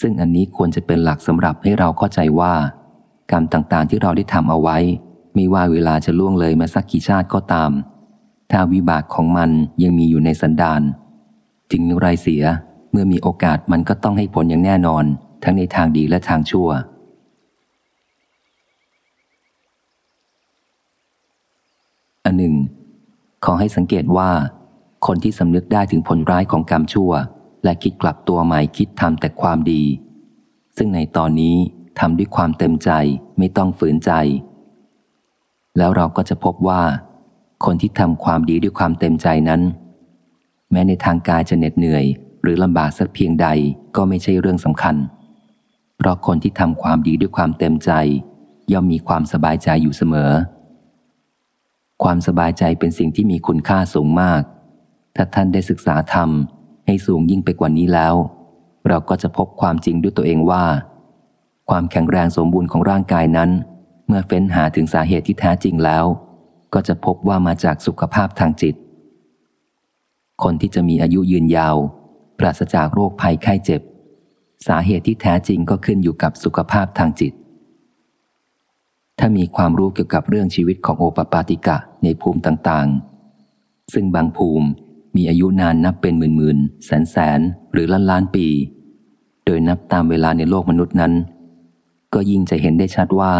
ซึ่งอันนี้ควรจะเป็นหลักสำหรับให้เราเข้าใจว่า กรรมต่างๆที่เราได้ทำเอาไว้ ไม่ว่าเวลาจะล่วงเลยมาสักกี่ชาติก็ตาม ถ้าวิบากของมันยังมีอยู่ในสันดานถึงไรเสียเมื่อมีโอกาสมันก็ต้องให้ผลอย่างแน่นอน ทั้งในทางดีและทางชั่ว อันหนึ่ง ขอให้สังเกตว่า คนที่สำนึกได้ถึงผลร้ายของกรรมชั่ว และคิดกลับตัวใหม่คิดทำแต่ความดี ซึ่งในตอนนี้ทำด้วยความเต็มใจไม่ต้องฝืนใจ แล้วเราก็จะพบว่า คนที่ทำความดีด้วยความเต็มใจนั้น แม้ในทางกายจะเหน็ดเหนื่อย หรือลำบากสักเพียงใดก็ไม่ใช่เรื่องสำคัญ เพราะคนที่ทำความดีด้วยความเต็มใจ ย่อมมีความสบายใจอยู่เสมอ ความสบายใจเป็นสิ่งที่มีคุณค่าสูงมาก ถ้าท่านได้ศึกษาธรรม ให้สูงยิ่งไปกว่านี้แล้ว เราก็จะพบความจริงด้วยตัวเองว่า ความแข็งแรงสมบูรณ์ของร่างกายนั้น เมื่อเฟ้นหาถึงสาเหตุที่แท้จริงแล้ว ก็จะพบว่ามาจากสุขภาพทางจิต คนที่จะมีอายุยืนยาว ปราศจากโรคภัยไข้เจ็บ สาเหตุที่แท้จริงก็ขึ้นอยู่กับสุขภาพทางจิต ถ้ามีความรู้เกี่ยวกับเรื่องชีวิตของโอปปาติกะ ในภูมิต่างๆ ซึ่งบางภูมิมีอายุนานนับเป็นหมื่นๆแสนแสนหรือล้านล้านปี โดยนับตามเวลาในโลกมนุษย์นั้น ก็ยิ่งจะเห็นได้ชัดว่า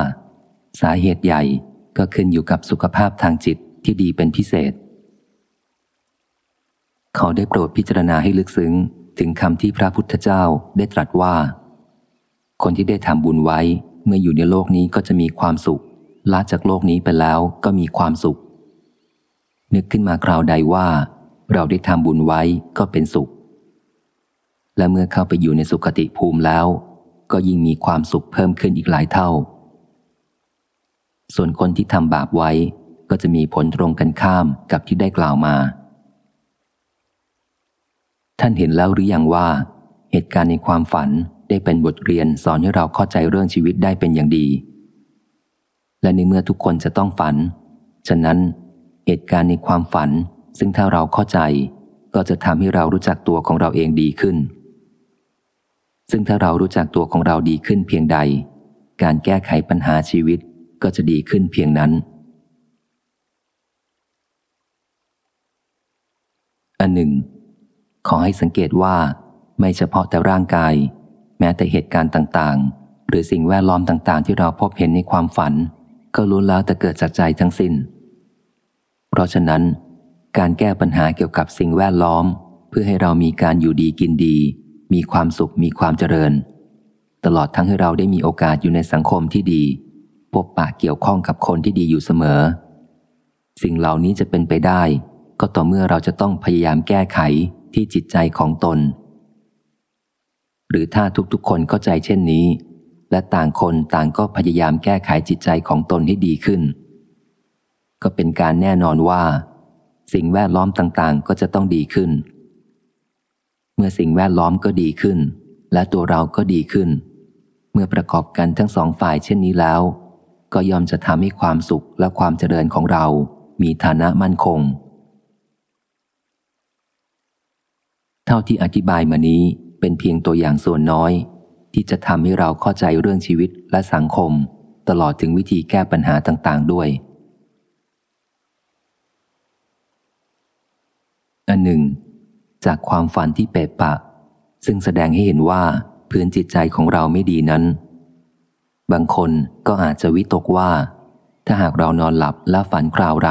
สาเหตุใหญ่ก็ขึ้นอยู่กับสุขภาพทางจิตที่ดีเป็นพิเศษเขาได้โปรดพิจารณาให้ลึกซึ้งถึงคำที่พระพุทธเจ้าได้ตรัสว่า คนที่ได้ทำบุญไว้เมื่ออยู่ในโลกนี้ก็จะมีความสุขลาจากโลกนี้ไปแล้วก็มีความสุข นึกขึ้นมาคราวใดว่า เราได้ทำบุญไว้ก็เป็นสุข และเมื่อเข้าไปอยู่ในสุขติภูมิแล้ว ก็ยิ่งมีความสุขเพิ่มขึ้นอีกหลายเท่า ส่วนคนที่ทำบาปไว้ก็จะมีผลตรงกันข้ามกับที่ได้กล่าวมา ท่านเห็นแล้วหรืออยังว่า เหตุการณ์ในความฝันได้เป็นบทเรียนสอนให้เราเข้าใจเรื่องชีวิตได้เป็นอย่างดี และในเมื่อทุกคนจะต้องฝัน ฉะนั้น เหตุการณ์ในความฝัน ซึ่งถ้าเราเข้าใจ ก็จะทำให้เรารู้จักตัวของเราเองดีขึ้น ซึ่งถ้าเรารู้จักตัวของเราดีขึ้นเพียงใด การแก้ไขปัญหาชีวิตก็จะดีขึ้นเพียงนั้น อันหนึ่ง ขอให้สังเกตว่า ไม่เฉพาะแต่ร่างกาย แม้แต่เหตุการณ์ต่างๆ หรือสิ่งแวดล้อมต่างๆ ที่เราพบเห็นในความฝัน ก็ล้วนแล้วแต่เกิดจากใจทั้งสิน้น เพราะฉะนั้น การแก้ปัญหาเกี่ยวกับสิ่งแวดล้อม เพื่อให้เรามีการอยู่ดีกินดี มีความสุขมีความเจริญ ตลอดทั้งให้เราได้มีโอกาสอยู่ในสังคมที่ดี พบปะเกี่ยวข้องกับคนที่ดีอยู่เสมอ สิ่งเหล่านี้จะเป็นไปได้ ก็ต่อเมื่อเราจะต้องพยายามแก้ไขที่จิตใจของตน หรือถ้าทุกๆ คนเข้าใจเช่นนี้ และต่างคนต่างก็พยายามแก้ไขจิตใจของตนให้ดีขึ้น ก็เป็นการแน่นอนว่า สิ่งแวดล้อมต่างๆ ก็จะต้องดีขึ้น เมื่อสิ่งแวดล้อมก็ดีขึ้น และตัวเราก็ดีขึ้น เมื่อประกอบกันทั้งสองฝ่ายเช่นนี้แล้ว ก็ยอมจะทำให้ความสุขและความเจริญของเรา มีฐานะมั่นคง เท่าที่อธิบายมานี้เป็นเพียงตัวอย่างส่วนน้อย ที่จะทำให้เราเข้าใจเรื่องชีวิตและสังคม ตลอดถึงวิธีแก้ปัญหาต่างๆด้วย อันหนึ่ง จากความฝันที่เปะปะ ซึ่งแสดงให้เห็นว่าพื้นจิตใจของเราไม่ดีนั้น บางคนก็อาจจะวิตกว่า ถ้าหากเรานอนหลับและฝันคราวไร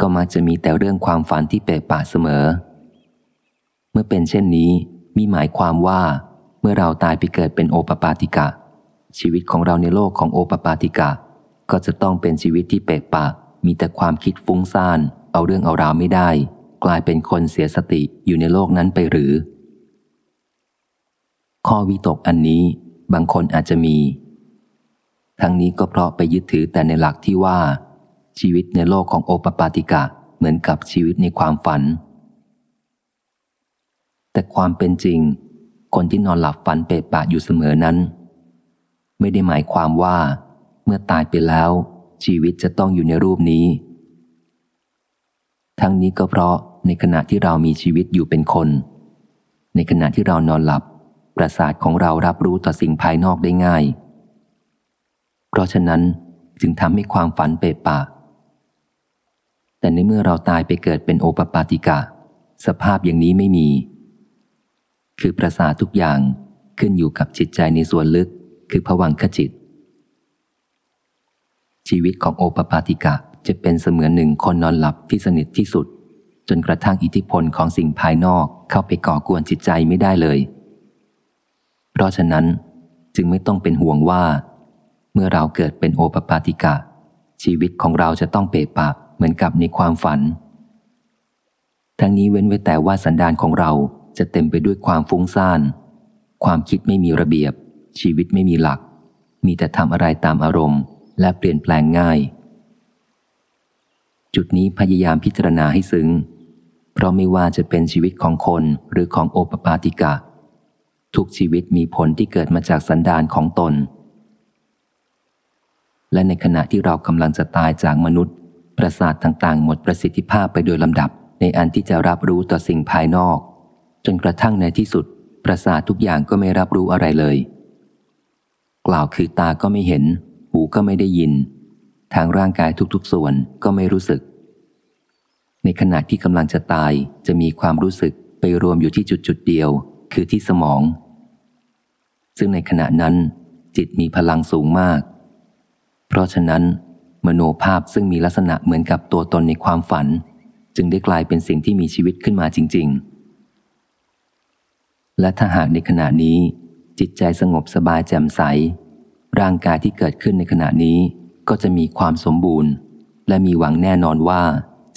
ก็มักจะมีแต่เรื่องความฝันที่เปะปะเสมอ เมื่อเป็นเช่นนี้มีหมายความว่า เมื่อเราตายไปเกิดเป็นโอปปาติกะ ชีวิตของเราในโลกของโอปปาติกะ ก็จะต้องเป็นชีวิตที่เปะปะ มีแต่ความคิดฟุ้งซ่าน เอาเรื่องเอาราวไม่ได้ กลายเป็นคนเสียสติอยู่ในโลกนั้นไปหรือ ข้อวิตกอันนี้บางคนอาจจะมี ทั้งนี้ก็เพราะไปยึดถือแต่ในหลักที่ว่า ชีวิตในโลกของโอปปาติกะเหมือนกับชีวิตในความฝัน แต่ความเป็นจริง คนที่นอนหลับฝันเปรตปะอยู่เสมอนั้น ไม่ได้หมายความว่า เมื่อตายไปแล้ว ชีวิตจะต้องอยู่ในรูปนี้ทั้งนี้ก็เพราะ ในขณะที่เรามีชีวิตอยู่เป็นคน ในขณะที่เรานอนหลับ ประสาทของเรารับรู้ต่อสิ่งภายนอกได้ง่าย เพราะฉะนั้นจึงทำให้ความฝันเปรปะ แต่ในเมื่อเราตายไปเกิดเป็นโอปปาติกะ สภาพอย่างนี้ไม่มี คือประสาททุกอย่างขึ้นอยู่กับจิตใจในส่วนลึก คือผวังขจิต ชีวิตของโอปปาติกะจะเป็นเสมือนหนึ่งคนนอนหลับที่สนิทที่สุด จนกระทั่งอิทธิพลของสิ่งภายนอกเข้าไปก่อกวนจิตใจไม่ได้เลย เพราะฉะนั้นจึงไม่ต้องเป็นห่วงว่า เมื่อเราเกิดเป็นโอปปาติกะ ชีวิตของเราจะต้องเปรปะเหมือนกับในความฝัน ทั้งนี้เว้นไว้แต่ว่าสันดานของเราจะเต็มไปด้วยความฟุ้งซ่าน ความคิดไม่มีระเบียบ ชีวิตไม่มีหลัก มีแต่ทำอะไรตามอารมณ์ และเปลี่ยนแปลงง่าย จุดนี้พยายามพิจารณาให้ซึ้ง เพราะไม่ว่าจะเป็นชีวิตของคนหรือของโอปปาติกะ ทุกชีวิตมีผลที่เกิดมาจากสันดานของตน และในขณะที่เรากำลังจะตายจากมนุษย์ ประสาทต่างๆ หมดประสิทธิภาพไปโดยลำดับ ในอันที่จะรับรู้ต่อสิ่งภายนอก จนกระทั่งในที่สุด ประสาททุกอย่างก็ไม่รับรู้อะไรเลย กล่าวคือตาก็ไม่เห็น หูก็ไม่ได้ยิน ทางร่างกายทุกๆส่วนก็ไม่รู้สึก ในขณะที่กำลังจะตายจะมีความรู้สึกไปรวมอยู่ที่จุดจุดเดียว คือที่สมอง ซึ่งในขณะนั้น จิตมีพลังสูงมาก เพราะฉะนั้น มโนภาพซึ่งมีลักษณะเหมือนกับตัวตนในความฝัน จึงได้กลายเป็นสิ่งที่มีชีวิตขึ้นมาจริง ๆ และถ้าหากในขณะนี้ จิตใจสงบสบายแจ่มใส ร่างกายที่เกิดขึ้นในขณะนี้ก็จะมีความสมบูรณ์ และมีหวังแน่นอนว่า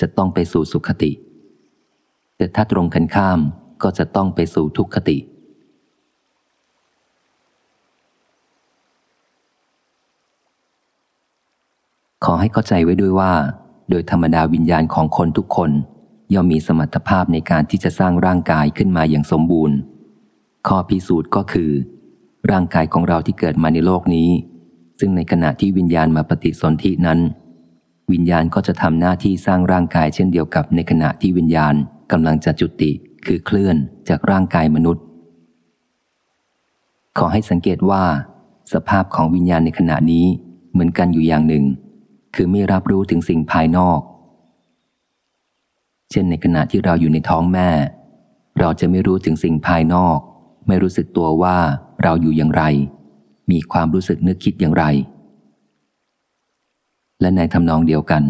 จะต้องไปสู่สุขติ แต่ถ้าตรงกันข้ามก็จะต้องไปสู่ทุกขติ ขอให้เข้าใจไว้ด้วยว่า โดยธรรมดาวิญญาณของคนทุกคนย่อมมีสมรรถภาพในการที่จะสร้างร่างกายขึ้นมาอย่างสมบูรณ์ ข้อพิสูจน์ก็คือ ร่างกายของเราที่เกิดมาในโลกนี้ ซึ่งในขณะที่วิญญาณมาปฏิสนธินั้น วิญญาณก็จะทำหน้าที่สร้างร่างกายเช่นเดียวกับในขณะที่วิญญาณกำลังจะจุติคือเคลื่อนจากร่างกายมนุษย์ ขอให้สังเกตว่า สภาพของวิญญาณในขณะนี้เหมือนกันอยู่อย่างหนึ่ง คือไม่รับรู้ถึงสิ่งภายนอก เช่นในขณะที่เราอยู่ในท้องแม่ เราจะไม่รู้ถึงสิ่งภายนอก ไม่รู้สึกตัวว่าเราอยู่อย่างไร มีความรู้สึกนึกคิดอย่างไร และในทำนองเดียวกัน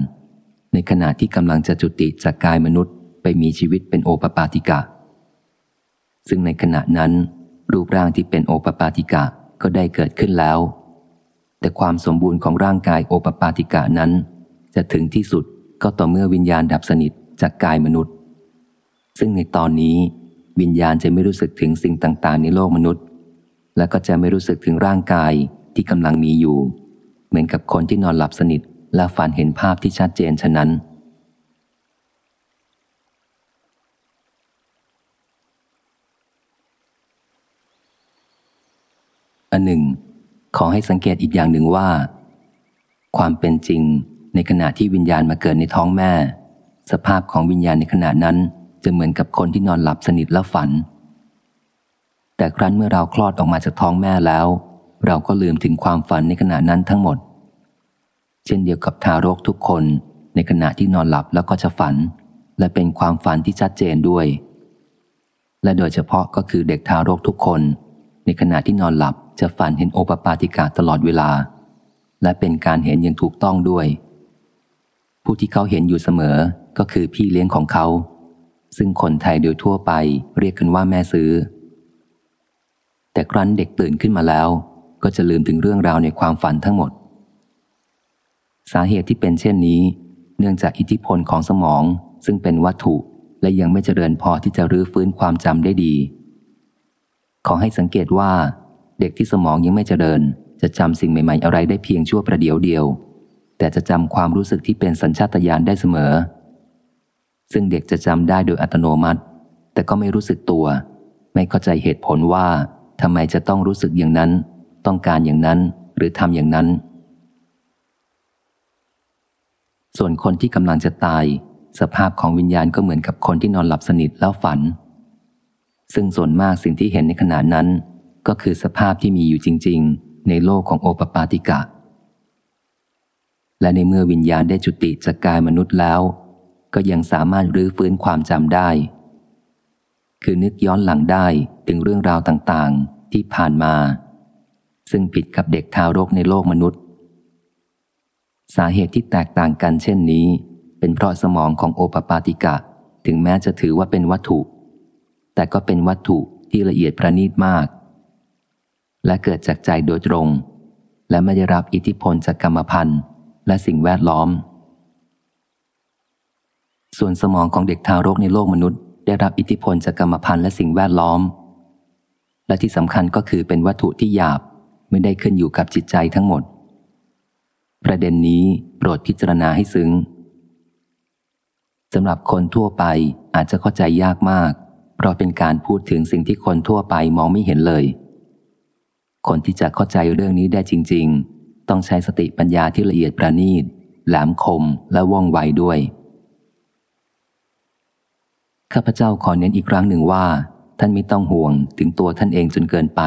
ในขณะที่กำลังจะจุติจากกายมนุษย์ไปมีชีวิตเป็นโอปปาติกะ ซึ่งในขณะนั้น รูปร่างที่เป็นโอปปาติกะก็ได้เกิดขึ้นแล้ว แต่ความสมบูรณ์ของร่างกายโอปปาติกะนั้น จะถึงที่สุดก็ต่อเมื่อวิญญาณดับสนิทจากกายมนุษย์ ซึ่งในตอนนี้วิญญาณจะไม่รู้สึกถึงสิ่งต่าง ๆ ในโลกมนุษย์ และก็จะไม่รู้สึกถึงร่างกายที่กำลังมีอยู่ เหมือนกับคนที่นอนหลับสนิท และฝันเห็นภาพที่ชัดเจนฉะนั้น อันหนึ่ง ขอให้สังเกตอีกอย่างหนึ่งว่า ความเป็นจริงในขณะที่วิญญาณมาเกิดในท้องแม่ สภาพของวิญญาณในขณะนั้นจะเหมือนกับคนที่นอนหลับสนิทและฝัน แต่ครั้นเมื่อเราคลอดออกมาจากท้องแม่แล้ว เราก็ลืมถึงความฝันในขณะนั้นทั้งหมด เช่นเดียวกับทารกทุกคนในขณะที่นอนหลับแล้วก็จะฝัน และเป็นความฝันที่ชัดเจนด้วย และโดยเฉพาะก็คือเด็กทารกทุกคน ในขณะที่นอนหลับจะฝันเห็นโอปปาติกาตลอดเวลา และเป็นการเห็นอย่างถูกต้องด้วย ผู้ที่เขาเห็นอยู่เสมอก็คือพี่เลี้ยงของเขา ซึ่งคนไทยโดยทั่วไปเรียกกันว่าแม่ซื้อ แต่ครั้นเด็กตื่นขึ้นมาแล้ว ก็จะลืมถึงเรื่องราวในความฝันทั้งหมด สาเหตุที่เป็นเช่นนี้ เนื่องจากอิทธิพลของสมอง ซึ่งเป็นวัตถุและยังไม่เจริญพอที่จะรื้อฟื้นความจำได้ดี ขอให้สังเกตว่า เด็กที่สมองยังไม่เจริญ จะจำสิ่งใหม่ ๆ อะไรได้เพียงชั่วประเดียวเดียว แต่จะจำความรู้สึกที่เป็นสัญชาตญาณได้เสมอ ซึ่งเด็กจะจำได้โดยอัตโนมัติ แต่ก็ไม่รู้สึกตัว ไม่เข้าใจเหตุผลว่าทำไมจะต้องรู้สึกอย่างนั้น ต้องการอย่างนั้นหรือทำอย่างนั้น ส่วนคนที่กำลังจะตาย สภาพของวิญญาณก็เหมือนกับคนที่นอนหลับสนิทแล้วฝัน ซึ่งส่วนมากสิ่งที่เห็นในขณะนั้น ก็คือสภาพที่มีอยู่จริง ๆ ในโลกของโอปปาติกะ และในเมื่อวิญญาณได้จุติจากกายมนุษย์แล้ว ก็ยังสามารถรื้อฟื้นความจำได้ คือนึกย้อนหลังได้ถึงเรื่องราวต่างๆ ที่ผ่านมา ซึ่งผิดกับเด็กทารกในโลกมนุษย์ สาเหตุที่แตกต่างกันเช่นนี้ เป็นเพราะสมองของโอปปาติกะ ถึงแม้จะถือว่าเป็นวัตถุ แต่ก็เป็นวัตถุที่ละเอียดประณีตมาก และเกิดจากใจโดยตรง และไม่ได้รับอิทธิพลจากกรรมพันธุ์ และสิ่งแวดล้อม ส่วนสมองของเด็กทารกในโลกมนุษย์ ได้รับอิทธิพลจากกรรมพันธุ์และสิ่งแวดล้อม และที่สำคัญก็คือเป็นวัตถุที่หยาบไม่ได้ขึ้นอยู่กับจิตใจทั้งหมด ประเด็นนี้โปรดพิจารณาให้ซึ้งสำหรับคนทั่วไปอาจจะเข้าใจยากมาก เพราะเป็นการพูดถึงสิ่งที่คนทั่วไปมองไม่เห็นเลย คนที่จะเข้าใจเรื่องนี้ได้จริง ๆ ต้องใช้สติปัญญาที่ละเอียดประณีตแหลมคมและว่องไวด้วย ข้าพเจ้าขอเน้นอีกครั้งหนึ่งว่า ท่านไม่ต้องห่วงถึงตัวท่านเองจนเกินไป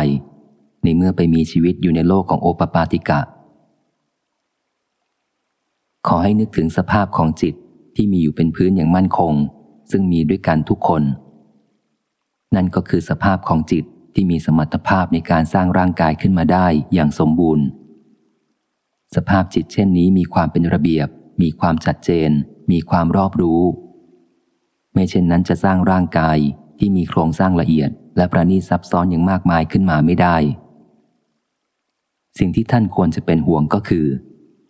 ในเมื่อไปมีชีวิตอยู่ในโลกของโอปปาติกะ ขอให้นึกถึงสภาพของจิตที่มีอยู่เป็นพื้นอย่างมั่นคง ซึ่งมีด้วยกันทุกคน นั่นก็คือสภาพของจิตที่มีสมรรถภาพในการสร้างร่างกายขึ้นมาได้อย่างสมบูรณ์ สภาพจิตเช่นนี้มีความเป็นระเบียบ มีความชัดเจน มีความรอบรู้ ไม่เช่นนั้นจะสร้างร่างกายที่มีโครงสร้างละเอียด และประณีตซับซ้อนอย่างมากมายขึ้นมาไม่ได้ สิ่งที่ท่านควรจะเป็นห่วงก็คือ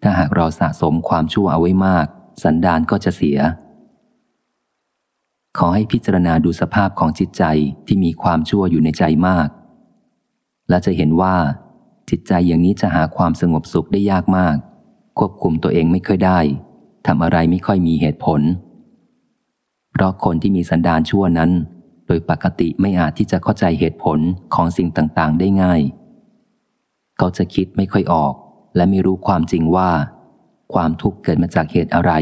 ถ้าหากเราสะสมความชั่วเอาไว้มาก สันดานก็จะเสีย ขอให้พิจารณาดูสภาพของจิตใจที่มีความชั่วอยู่ในใจมาก และจะเห็นว่า จิตใจอย่างนี้จะหาความสงบสุขได้ยากมาก ควบคุมตัวเองไม่ค่อยได้ทำอะไรไม่ค่อยมีเหตุผล เพราะคนที่มีสันดานชั่วนั้น โดยปกติไม่อาจที่จะเข้าใจเหตุผลของสิ่งต่างๆ ได้ง่าย เขาจะคิดไม่ค่อยออก และไม่รู้ความจริงว่า ความทุกข์เกิดมาจากเหตุอะไร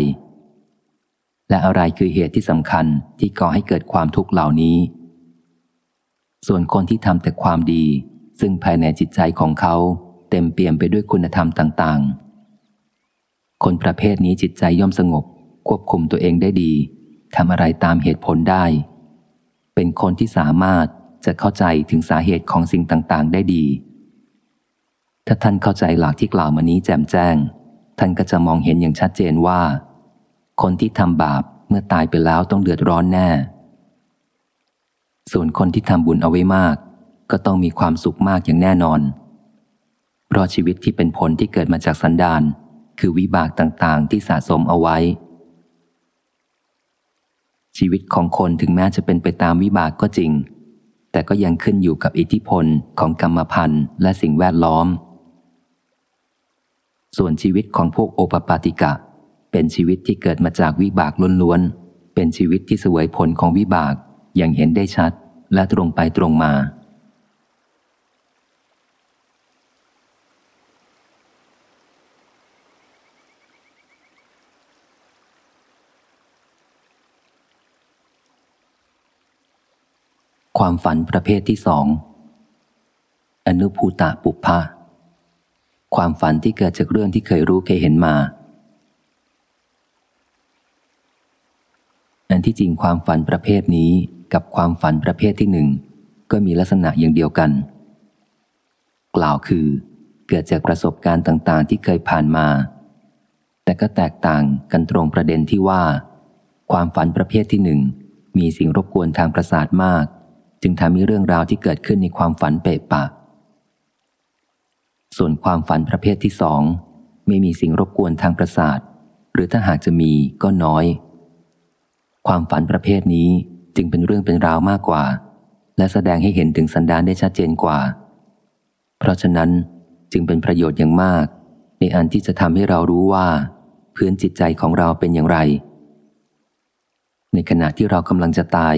และอะไรคือเหตุที่สำคัญที่ก่อให้เกิดความทุกข์เหล่านี้ ส่วนคนที่ทำแต่ความดี ซึ่งภายในจิตใจของเขา เต็มเปี่ยมไปด้วยคุณธรรมต่าง ๆ คนประเภทนี้จิตใจย่อมสงบ ควบคุมตัวเองได้ดีทำอะไรตามเหตุผลได้ เป็นคนที่สามารถจะเข้าใจถึงสาเหตุของสิ่งต่าง ๆ ได้ดี ถ้าท่านเข้าใจหลักที่กล่าวมานี้แจ่มแจ้ง ท่านก็จะมองเห็นอย่างชัดเจนว่า คนที่ทำบาปเมื่อตายไปแล้วต้องเดือดร้อนแน่ ส่วนคนที่ทำบุญเอาไว้มาก ก็ต้องมีความสุขมากอย่างแน่นอน เพราะชีวิตที่เป็นผลที่เกิดมาจากสันดานคือวิบากต่างๆ ที่สะสมเอาไว้ ชีวิตของคนถึงแม้จะเป็นไปตามวิบากก็จริง แต่ก็ยังขึ้นอยู่กับอิทธิพลของกรรมพันธ์และสิ่งแวดล้อม ส่วนชีวิตของพวกโอปปาติกะ เป็นชีวิตที่เกิดมาจากวิบากล้วนๆ เป็นชีวิตที่สวยผลของวิบากอย่างเห็นได้ชัดและตรงไปตรงมา ความฝันประเภทที่สอง อนุภูตะปุพพะ ความฝันที่เกิดจากเรื่องที่เคยรู้เคยเห็นมา อันที่จริงความฝันประเภทนี้กับความฝันประเภทที่หนึ่งก็มีลักษณะอย่างเดียวกัน กล่าวคือ เกิดจากประสบการณ์ต่างๆ ที่เคยผ่านมา แต่ก็แตกต่างกันตรงประเด็นที่ว่า ความฝันประเภทที่หนึ่งมีสิ่งรบกวนทางประสาทมาก จึงทำให้เรื่องราวที่เกิดขึ้นในความฝันเปะปะ ส่วนความฝันประเภทที่สองไม่มีสิ่งรบกวนทางประสาท หรือถ้าหากจะมีก็น้อย ความฝันประเภทนี้จึงเป็นเรื่องเป็นราวมากกว่า และแสดงให้เห็นถึงสันดานได้ชัดเจนกว่า เพราะฉะนั้นจึงเป็นประโยชน์อย่างมาก ในอันที่จะทำให้เรารู้ว่า พื้นจิตใจของเราเป็นอย่างไร ในขณะที่เรากำลังจะตาย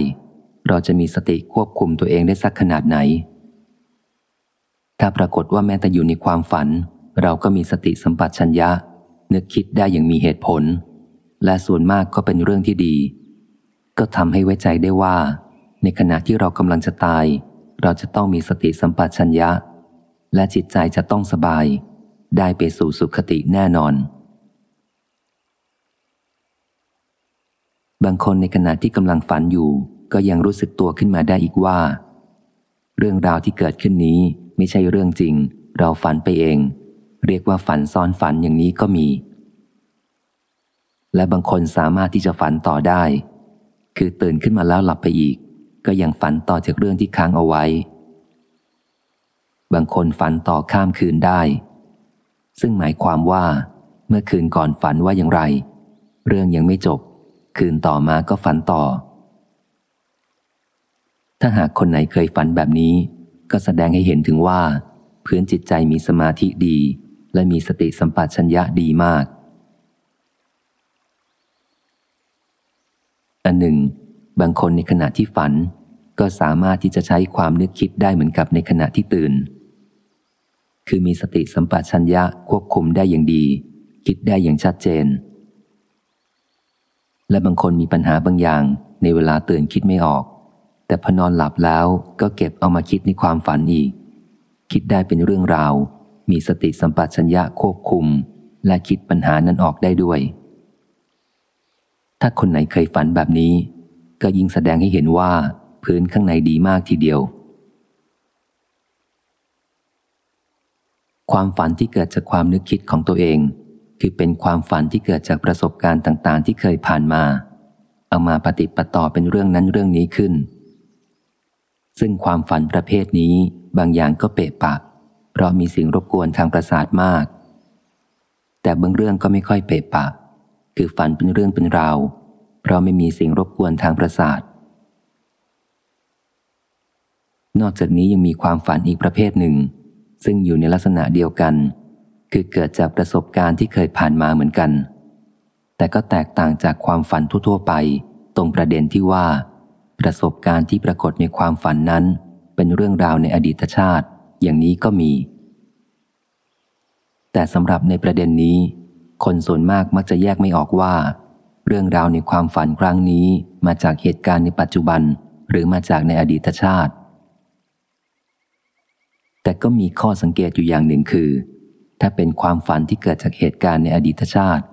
เราจะมีสติควบคุมตัวเองได้สักขนาดไหน ถ้าปรากฏว่าแม้แต่อยู่ในความฝัน เราก็มีสติสัมปชัญญะ นึกคิดได้อย่างมีเหตุผล และส่วนมากก็เป็นเรื่องที่ดี ก็ทำให้ไว้ใจได้ว่า ในขณะที่เรากำลังจะตาย เราจะต้องมีสติสัมปชัญญะ และจิตใจจะต้องสบาย ได้ไปสู่สุขติแน่นอน บางคนในขณะที่กำลังฝันอยู่ ก็ยังรู้สึกตัวขึ้นมาได้อีกว่า เรื่องราวที่เกิดขึ้นนี้ ไม่ใช่เรื่องจริง เราฝันไปเอง เรียกว่าฝันซ้อนฝันอย่างนี้ก็มี และบางคนสามารถที่จะฝันต่อได้ คือตื่นขึ้นมาแล้วหลับไปอีก ก็ยังฝันต่อจากเรื่องที่ค้างเอาไว้ บางคนฝันต่อข้ามคืนได้ ซึ่งหมายความว่า เมื่อคืนก่อนฝันว่าอย่างไร เรื่องยังไม่จบ คืนต่อมาก็ฝันต่อถ้าหากคนไหนเคยฝันแบบนี้ ก็แสดงให้เห็นถึงว่า พื้นจิตใจมีสมาธิดี และมีสติสัมปชัญญะดีมาก อันหนึ่ง บางคนในขณะที่ฝัน ก็สามารถที่จะใช้ความนึกคิดได้เหมือนกับในขณะที่ตื่น คือมีสติสัมปชัญญะควบคุมได้อย่างดี คิดได้อย่างชัดเจน และบางคนมีปัญหาบางอย่างในเวลาตื่นคิดไม่ออก แต่พอนอนหลับแล้วก็เก็บเอามาคิดในความฝันอีก คิดได้เป็นเรื่องราว มีสติสัมปชัญญะควบคุม และคิดปัญหานั้นออกได้ด้วย ถ้าคนไหนเคยฝันแบบนี้ ก็ยิ่งแสดงให้เห็นว่า พื้นข้างในดีมากทีเดียว ความฝันที่เกิดจากความนึกคิดของตัวเอง คือเป็นความฝันที่เกิดจากประสบการณ์ต่าง ๆ ที่เคยผ่านมา เอามาปฏิปต่อเป็นเรื่องนั้นเรื่องนี้ขึ้น ซึ่งความฝันประเภทนี้บางอย่างก็เปะปะเพราะมีสิ่งรบกวนทางประสาทมาก แต่บางเรื่องก็ไม่ค่อยเปะปะคือฝันเป็นเรื่องเป็นราว เพราะไม่มีสิ่งรบกวนทางประสาท นอกจากนี้ยังมีความฝันอีกประเภทหนึ่ง ซึ่งอยู่ในลักษณะเดียวกัน คือเกิดจากประสบการณ์ที่เคยผ่านมาเหมือนกัน แต่ก็แตกต่างจากความฝันทั่วๆไป ตรงประเด็นที่ว่า ประสบการณ์ที่ปรากฏในความฝันนั้น เป็นเรื่องราวในอดีตชาติ อย่างนี้ก็มี แต่สำหรับในประเด็นนี้ คนส่วนมากมักจะแยกไม่ออกว่า เรื่องราวในความฝันครั้งนี้มาจากเหตุการณ์ในปัจจุบัน หรือมาจากในอดีตชาติ แต่ก็มีข้อสังเกตอยู่อย่างหนึ่งคือ ถ้าเป็นความฝันที่เกิดจากเหตุการณ์ในอดีตชาติ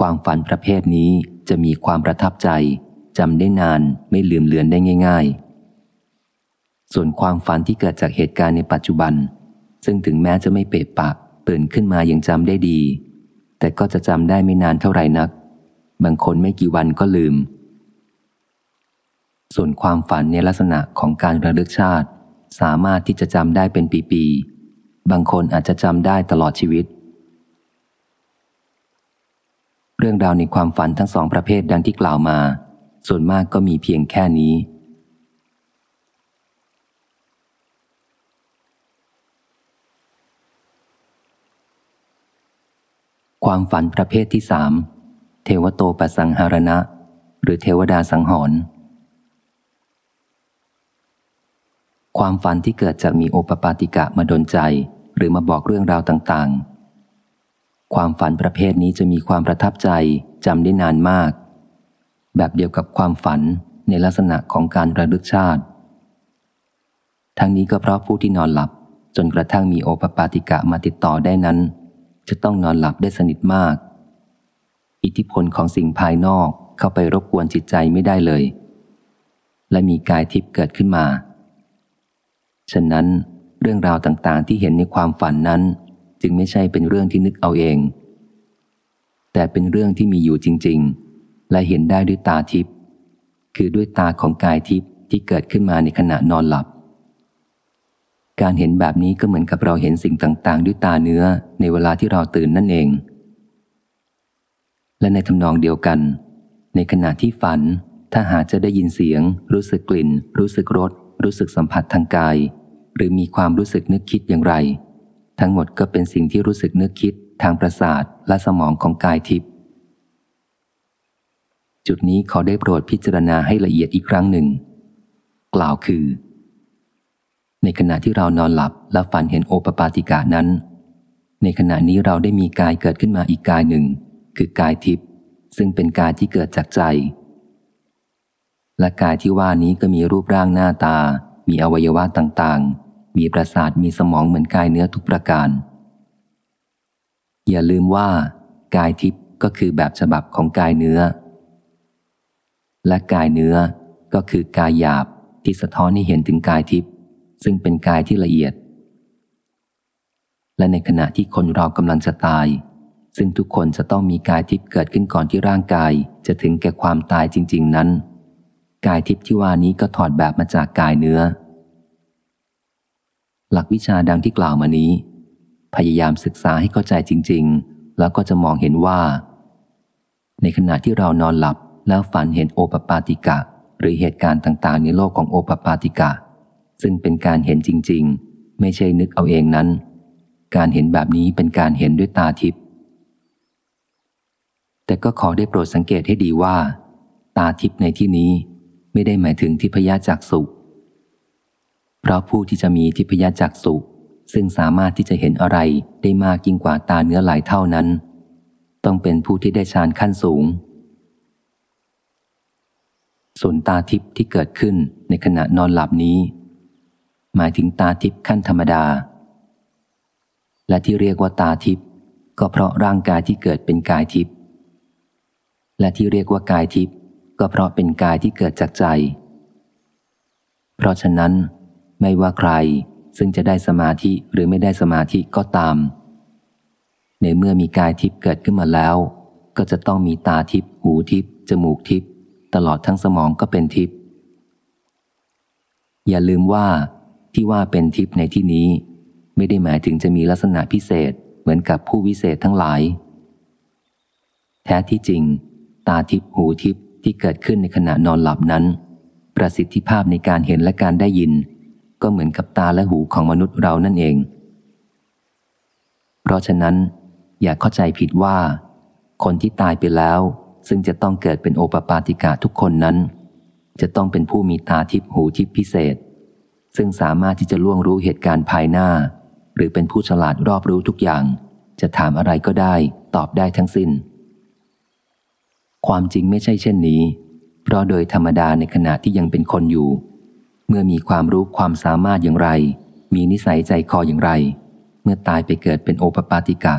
ความฝันประเภทนี้จะมีความประทับใจ จำได้นานไม่ลืมเลือนได้ง่าย ๆ ส่วนความฝันที่เกิดจากเหตุการณ์ในปัจจุบัน ซึ่งถึงแม้จะไม่เปะปากตื่นขึ้นมายังจำได้ดี แต่ก็จะจำได้ไม่นานเท่าไหร่นัก บางคนไม่กี่วันก็ลืม ส่วนความฝันในลักษณะของการระลึกชาติ สามารถที่จะจำได้เป็นปีๆ บางคนอาจจะจำได้ตลอดชีวิตเรื่องราวในความฝันทั้งสองประเภทดังที่กล่าวมา ส่วนมากก็มีเพียงแค่นี้ ความฝันประเภทที่สามเทวโตปสังหารณะ หรือเทวดาสังหรณ์ความฝันที่เกิดจากมีโอปปาติกะมาดนใจ หรือมาบอกเรื่องราวต่างๆ ความฝันประเภทนี้จะมีความประทับใจจำได้นานมาก แบบเดียวกับความฝันในลักษณะของการระลึกชาติ ทั้งนี้ก็เพราะผู้ที่นอนหลับ จนกระทั่งมีโอปปาติกะมาติดต่อได้นั้น จะต้องนอนหลับได้สนิทมาก อิทธิพลของสิ่งภายนอกเข้าไปรบกวนจิตใจไม่ได้เลย และมีกายทิพย์เกิดขึ้นมา ฉะนั้นเรื่องราวต่างๆที่เห็นในความฝันนั้น จึงไม่ใช่เป็นเรื่องที่นึกเอาเอง แต่เป็นเรื่องที่มีอยู่จริง ๆ และเห็นได้ด้วยตาทิพย์คือด้วยตาของกายทิพย์ที่เกิดขึ้นมาในขณะนอนหลับ การเห็นแบบนี้ก็เหมือนกับเราเห็นสิ่งต่างๆ ด้วยตาเนื้อในเวลาที่เราตื่นนั่นเอง และในทำนองเดียวกัน ในขณะที่ฝัน ถ้าหากจะได้ยินเสียง รู้สึกกลิ่น รู้สึกรส รู้สึกสัมผัสทางกาย หรือมีความรู้สึกนึกคิดอย่างไร ทั้งหมดก็เป็นสิ่งที่รู้สึกนึกคิดทางประสาทและสมองของกายทิพย์ จุดนี้ขอได้โปรดพิจารณาให้ละเอียดอีกครั้งหนึ่ง กล่าวคือ ในขณะที่เรานอนหลับและฝันเห็นโอปปาติกานั้น ในขณะนี้เราได้มีกายเกิดขึ้นมาอีกกายหนึ่ง คือกายทิพย์ซึ่งเป็นกายที่เกิดจากใจ และกายที่ว่านี้ก็มีรูปร่างหน้าตา มีอวัยวะต่างๆ มีประสาทมีสมองเหมือนกายเนื้อทุกประการ อย่าลืมว่า กายทิพย์ก็คือแบบฉบับของกายเนื้อ และกายเนื้อก็คือกายหยาบที่สะท้อนให้เห็นถึงกายทิพย์ซึ่งเป็นกายที่ละเอียด และในขณะที่คนเรากำลังจะตาย ซึ่งทุกคนจะต้องมีกายทิพย์เกิดขึ้นก่อนที่ร่างกาย จะถึงแก่ความตายจริง ๆ นั้น กายทิพย์ที่ว่านี้ก็ถอดแบบมาจากกายเนื้อ หลักวิชาดังที่กล่าวมานี้ พยายามศึกษาให้เข้าใจจริง ๆ แล้วก็จะมองเห็นว่า ในขณะที่เรานอนหลับ แล้วฝันเห็นโอปปาติกะ หรือเหตุการณ์ต่าง ๆ ในโลกของโอปปาติกะ ซึ่งเป็นการเห็นจริง ๆ ไม่ใช่นึกเอาเองนั้น การเห็นแบบนี้เป็นการเห็นด้วยตาทิพย์แต่ก็ขอได้โปรดสังเกตให้ดีว่า ตาทิพย์ในที่นี้ไม่ได้หมายถึงทิพยจักสุเพราะผู้ที่จะมีทิพยจักสุซึ่งสามารถที่จะเห็นอะไรได้มากยิ่งกว่าตาเนื้อหลายเท่านั้น ต้องเป็นผู้ที่ได้ฌานขั้นสูง ส่วนตาทิพย์ที่เกิดขึ้นในขณะนอนหลับนี้ หมายถึงตาทิพย์ขั้นธรรมดา และที่เรียกว่าตาทิพย์ก็เพราะร่างกายที่เกิดเป็นกายทิพย์และที่เรียกว่ากายทิพย์ก็เพราะเป็นกายที่เกิดจากใจ เพราะฉะนั้นไม่ว่าใครซึ่งจะได้สมาธิหรือไม่ได้สมาธิก็ตาม ในเมื่อมีกายทิพย์เกิดขึ้นมาแล้ว ก็จะต้องมีตาทิพย์หูทิพย์จมูกทิพย์ ตลอดทั้งสมองก็เป็นทิพย์ อย่าลืมว่าที่ว่าเป็นทิพย์ในที่นี้ ไม่ได้หมายถึงจะมีลักษณะพิเศษเหมือนกับผู้วิเศษทั้งหลาย แท้ที่จริง ตาทิพย์หูทิพย์ที่เกิดขึ้นในขณะนอนหลับนั้น ประสิทธิภาพในการเห็นและการได้ยิน ก็เหมือนกับตาและหูของมนุษย์เรานั่นเอง เพราะฉะนั้น อย่าเข้าใจผิดว่า คนที่ตายไปแล้ว ซึ่งจะต้องเกิดเป็นโอปปาติกาทุกคนนั้น จะต้องเป็นผู้มีตาทิพหูทิพพิเศษ ซึ่งสามารถที่จะล่วงรู้เหตุการณ์ภายหน้า หรือเป็นผู้ฉลาดรอบรู้ทุกอย่าง จะถามอะไรก็ได้ ตอบได้ทั้งสิน้น ความจริงไม่ใช่เช่นนี้ เพราะโดยธรรมดาในขณะที่ยังเป็นคนอยู่ เมื่อมีความรู้ความสามารถอย่างไร มีนิสัยใจคออย่างไร เมื่อตายไปเกิดเป็นโอปปาติกะ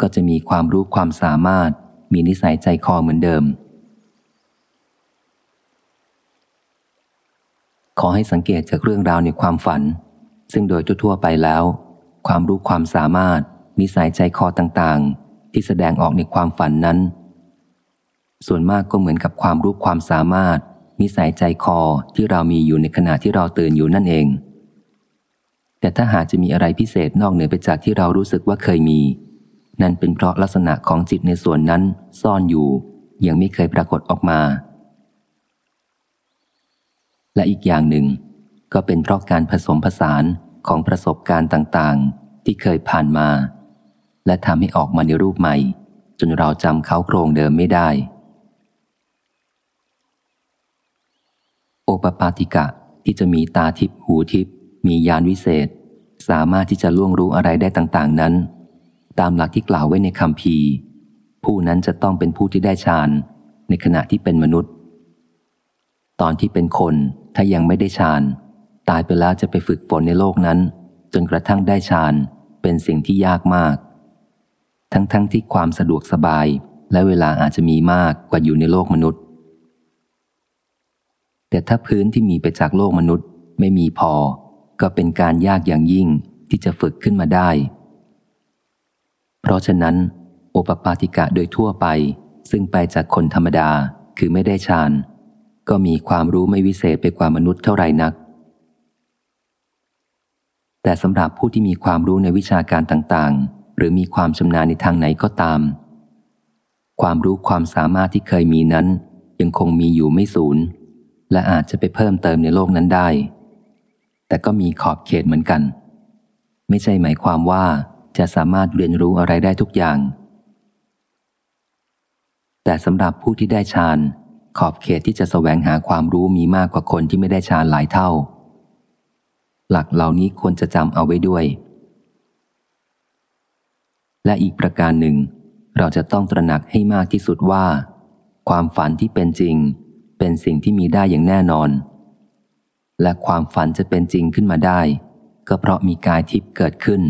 ก็จะมีความรู้ความสามารถ มีนิสัยใจคอเหมือนเดิม ขอให้สังเกตจากเรื่องราวในความฝัน ซึ่งโดยทั่วไปแล้ว ความรู้ความสามารถ นิสัยใจคอต่างๆ ที่แสดงออกในความฝันนั้น ส่วนมากก็เหมือนกับความรู้ความสามารถ นิสัยใจคอที่เรามีอยู่ในขณะที่เราตื่นอยู่นั่นเองแต่ถ้าหากจะมีอะไรพิเศษนอกเหนือไปจากที่เรารู้สึกว่าเคยมี นั่นเป็นเพราะลักษณะของจิตในส่วนนั้นซ่อนอยู่ ยังไม่เคยปรากฏออกมา และอีกอย่างหนึ่ง ก็เป็นเพราะการผสมผสานของประสบการณ์ต่างๆ ที่เคยผ่านมา และทำให้ออกมาในรูปใหม่ จนเราจำเขาโครงเดิมไม่ได้ โอปปาติกะที่จะมีตาทิพหูทิพมียานวิเศษ สามารถที่จะล่วงรู้อะไรได้ต่างๆนั้น ตามหลักที่กล่าวไว้ในคำพีผู้นั้นจะต้องเป็นผู้ที่ได้ฌานในขณะที่เป็นมนุษย์ ตอนที่เป็นคนถ้ายังไม่ได้ฌานตายไปแล้วจะไปฝึกฝนในโลกนั้น จนกระทั่งได้ฌานเป็นสิ่งที่ยากมาก ทั้งๆทที่ความสะดวกสบายและเวลาอาจจะมีมากกว่าอยู่ในโลกมนุษย์ แต่ถ้าพื้นที่มีไปจากโลกมนุษย์ไม่มีพอ ก็เป็นการยากอย่างยิ่งที่จะฝึกขึ้นมาได้ เพราะฉะนั้น โอปปาติกะโดยทั่วไป ซึ่งไปจากคนธรรมดาคือไม่ได้ฌานก็มีความรู้ไม่วิเศษไปกว่ามนุษย์เท่าไรนัก แต่สำหรับผู้ที่มีความรู้ในวิชาการต่างๆ หรือมีความชำนาญในทางไหนก็ตาม ความรู้ความสามารถที่เคยมีนั้น ยังคงมีอยู่ไม่สูญและอาจจะไปเพิ่มเติมในโลกนั้นได้ แต่ก็มีขอบเขตเหมือนกัน ไม่ใช่หมายความว่า จะสามารถเรียนรู้อะไรได้ทุกอย่าง แต่สำหรับผู้ที่ได้ฌานขอบเขตที่จะสแสวงหาความรู้มีมากกว่าคนที่ไม่ได้ฌานหลายเท่า หลักเหล่านี้ควรจะจำเอาไว้ด้วย และอีกประการหนึ่ง เราจะต้องตระหนักให้มากที่สุดว่า ความฝันที่เป็นจริง เป็นสิ่งที่มีได้อย่างแน่นอน และความฝันจะเป็นจริงขึ้นมาได้ ก็เพราะมีกายทิพย์เกิดขึ้น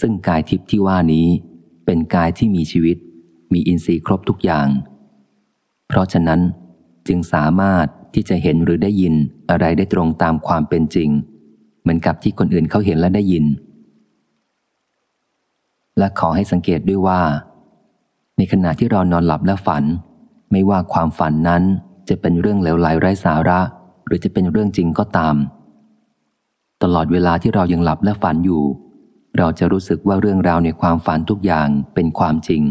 ซึ่งกายทิพย์ที่ว่านี้ เป็นกายที่มีชีวิต มีอินทรีย์ครบทุกอย่าง เพราะฉะนั้นจึงสามารถที่จะเห็นหรือได้ยินอะไรได้ตรงตามความเป็นจริง เหมือนกับที่คนอื่นเขาเห็นและได้ยิน และขอให้สังเกตด้วยว่า ในขณะที่เรานอนหลับและฝัน ไม่ว่าความฝันนั้นจะเป็นเรื่องเลวไหลไร้สาระ หรือจะเป็นเรื่องจริงก็ตาม ตลอดเวลาที่เรายังหลับและฝันอยู่ เราจะรู้สึกว่าเรื่องราวในความฝันทุกอย่างเป็นความจริง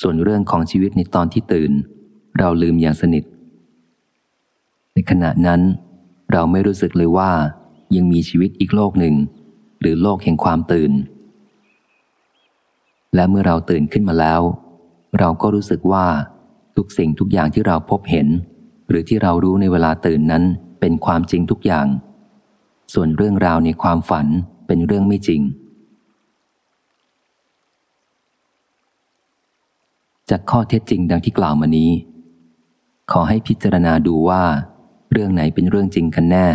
ส่วนเรื่องของชีวิตในตอนที่ตื่น เราลืมอย่างสนิท ในขณะนั้น เราไม่รู้สึกเลยว่ายังมีชีวิตอีกโลกหนึ่ง หรือโลกแห่งความตื่น และเมื่อเราตื่นขึ้นมาแล้ว เราก็รู้สึกว่าทุกสิ่งทุกอย่างที่เราพบเห็น หรือที่เรารู้ในเวลาตื่นนั้นเป็นความจริงทุกอย่าง ส่วนเรื่องราวในความฝัน เป็นเรื่องไม่จริง จากข้อเท็จจริงดังที่กล่าวมานี้ ขอให้พิจารณาดูว่า เรื่องไหนเป็นเรื่องจริงกันแน่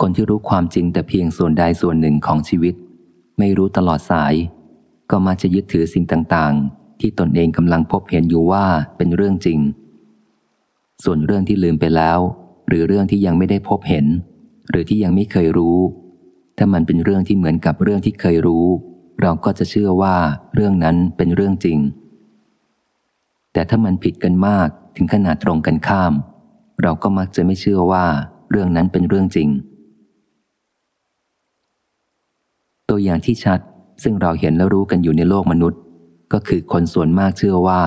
คนที่รู้ความจริงแต่เพียงส่วนใดส่วนหนึ่งของชีวิต ไม่รู้ตลอดสาย ก็มาจะยึดถือสิ่งต่างๆ ที่ตนเองกำลังพบเห็นอยู่ว่าเป็นเรื่องจริง ส่วนเรื่องที่ลืมไปแล้ว หรือเรื่องที่ยังไม่ได้พบเห็น หรือที่ยังไม่เคยรู้ ถ้ามันเป็นเรื่องที่เหมือนกับเรื่องที่เคยรู้ เราก็จะเชื่อว่าเรื่องนั้นเป็นเรื่องจริง แต่ถ้ามันผิดกันมากถึงขนาดตรงกันข้าม เราก็มักจะไม่เชื่อว่าเรื่องนั้นเป็นเรื่องจริง ตัวอย่างที่ชัดซึ่งเราเห็นและรู้กันอยู่ในโลกมนุษย์ ก็คือคนส่วนมากเชื่อว่า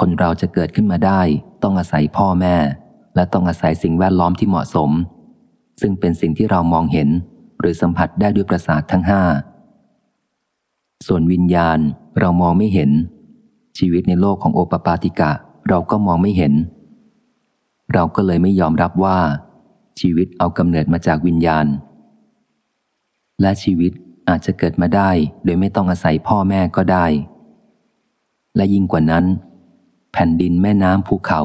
คนเราจะเกิดขึ้นมาได้ ต้องอาศัยพ่อแม่ และต้องอาศัยสิ่งแวดล้อมที่เหมาะสม ซึ่งเป็นสิ่งที่เรามองเห็น หรือสัมผัสได้ด้วยประสาททั้งห้าส่วนวิญญาณเรามองไม่เห็น ชีวิตในโลกของโอปปาติกะ เราก็มองไม่เห็น เราก็เลยไม่ยอมรับว่า ชีวิตเอากำเนิดมาจากวิญญาณ และชีวิตอาจจะเกิดมาได้ โดยไม่ต้องอาศัยพ่อแม่ก็ได้ และยิ่งกว่านั้น แผ่นดินแม่น้ำภูเขา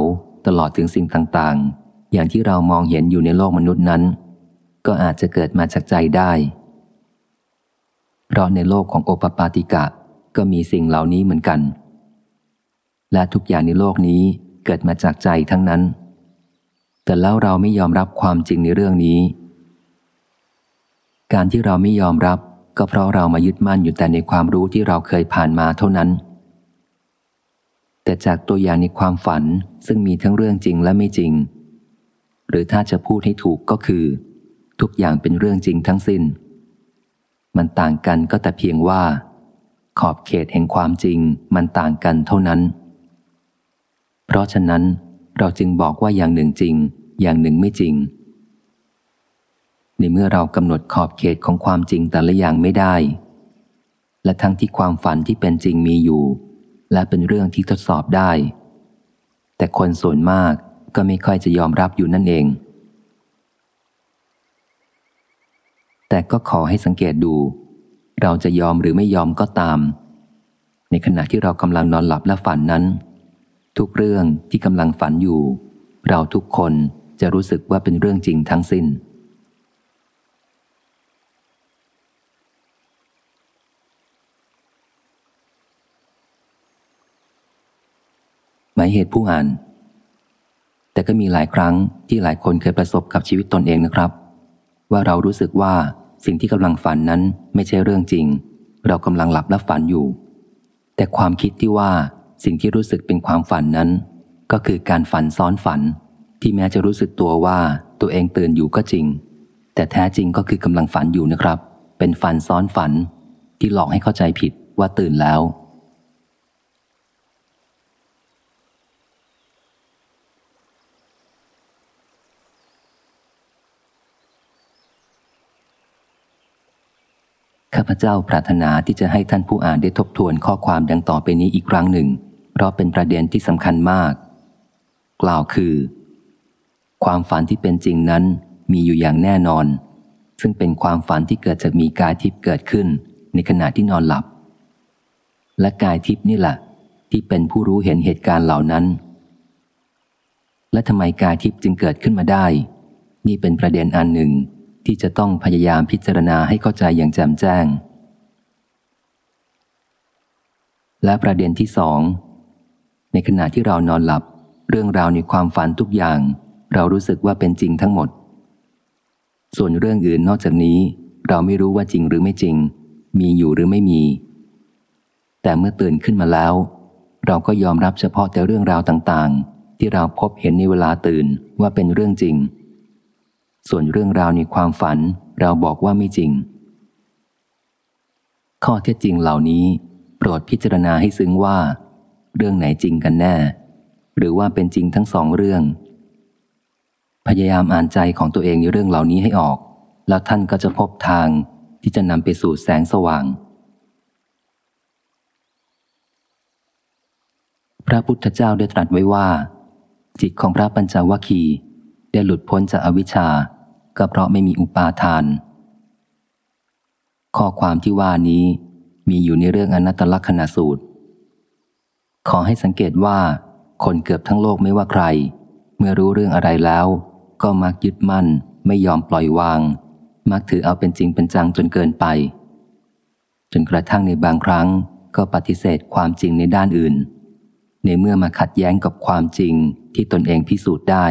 ตลอดถึงสิ่งต่าง ๆ อย่างที่เรามองเห็นอยู่ในโลกมนุษย์นั้น ก็อาจจะเกิดมาจากใจได้ เพราะในโลกของโอปปาติกะก็มีสิ่งเหล่านี้เหมือนกัน และทุกอย่างในโลกนี้เกิดมาจากใจทั้งนั้น แต่แล้วเราไม่ยอมรับความจริงในเรื่องนี้ การที่เราไม่ยอมรับก็เพราะเรามายึดมั่นอยู่แต่ในความรู้ที่เราเคยผ่านมาเท่านั้น แต่จากตัวอย่างในความฝันซึ่งมีทั้งเรื่องจริงและไม่จริง หรือถ้าจะพูดให้ถูกก็คือ ทุกอย่างเป็นเรื่องจริงทั้งสิน้น มันต่างกันก็แต่เพียงว่า ขอบเขตแห่งความจริงมันต่างกันเท่านั้น เพราะฉะนั้นเราจึงบอกว่าอย่างหนึ่งจริง อย่างหนึ่งไม่จริง ในเมื่อเรากำหนดขอบเขตของความจริงแต่ละอย่างไม่ได้ และทั้งที่ความฝันที่เป็นจริงมีอยู่ และเป็นเรื่องที่ทดสอบได้ แต่คนส่วนมากก็ไม่ค่อยจะยอมรับอยู่นั่นเอง แต่ก็ขอให้สังเกตดู เราจะยอมหรือไม่ยอมก็ตาม ในขณะที่เรากำลังนอนหลับและฝันนั้น ทุกเรื่องที่กำลังฝันอยู่ เราทุกคนจะรู้สึกว่าเป็นเรื่องจริงทั้งสิ้น หมายเหตุผู้อ่าน แต่ก็มีหลายครั้งที่หลายคนเคยประสบกับชีวิตตนเองนะครับ ว่าเรารู้สึกว่า สิ่งที่กำลังฝันนั้นไม่ใช่เรื่องจริง เรากำลังหลับและฝันอยู่ แต่ความคิดที่ว่าสิ่งที่รู้สึกเป็นความฝันนั้น ก็คือการฝันซ้อนฝัน ที่แม้จะรู้สึกตัวว่าตัวเองตื่นอยู่ก็จริง แต่แท้จริงก็คือกำลังฝันอยู่นะครับ เป็นฝันซ้อนฝัน ที่หลอกให้เข้าใจผิดว่าตื่นแล้ว ข้าพเจ้าปรารถนาที่จะให้ท่านผู้อ่านได้ทบทวนข้อความดังต่อไปนี้อีกครั้งหนึ่ง เพราะเป็นประเด็นที่สำคัญมาก กล่าวคือ ความฝันที่เป็นจริงนั้นมีอยู่อย่างแน่นอน ซึ่งเป็นความฝันที่เกิดจากมีกายทิพย์เกิดขึ้น ในขณะที่นอนหลับ และกายทิพย์นี่แหละที่เป็นผู้รู้เห็นเหตุการณ์เหล่านั้น และทำไมกายทิพย์จึงเกิดขึ้นมาได้ นี่เป็นประเด็นอันหนึ่ง ที่จะต้องพยายามพิจารณาให้เข้าใจอย่างแจ่มแจ้ง และประเด็นที่สอง ในขณะที่เรานอนหลับ เรื่องราวในความฝันทุกอย่าง เรารู้สึกว่าเป็นจริงทั้งหมด ส่วนเรื่องอื่นนอกจากนี้ เราไม่รู้ว่าจริงหรือไม่จริง มีอยู่หรือไม่มี แต่เมื่อตื่นขึ้นมาแล้ว เราก็ยอมรับเฉพาะแต่เรื่องราวต่างๆ ที่เราพบเห็นในเวลาตื่นว่าเป็นเรื่องจริง ส่วนเรื่องราวในความฝันเราบอกว่าไม่จริง ข้อเท็จจริงเหล่านี้ โปรดพิจารณาให้ซึ้งว่า เรื่องไหนจริงกันแน่ หรือว่าเป็นจริงทั้งสองเรื่อง พยายามอ่านใจของตัวเองในเรื่องเหล่านี้ให้ออก แล้วท่านก็จะพบทางที่จะนำไปสู่แสงสว่าง พระพุทธเจ้าได้ตรัสไว้ว่า จิตของพระปัญจวัคคีย์ ได้หลุดพ้นจากอวิชชา ก็เพราะไม่มีอุปาทาน ข้อความที่ว่านี้มีอยู่ในเรื่องอนัตตลักษณสูตร ขอให้สังเกตว่า คนเกือบทั้งโลกไม่ว่าใคร เมื่อรู้เรื่องอะไรแล้ว ก็มักยึดมั่น ไม่ยอมปล่อยวาง มักถือเอาเป็นจริงเป็นจังจนเกินไป จนกระทั่งในบางครั้งก็ปฏิเสธความจริงในด้านอื่น ในเมื่อมาขัดแย้งกับความจริงที่ตนเองพิสูจน์ได้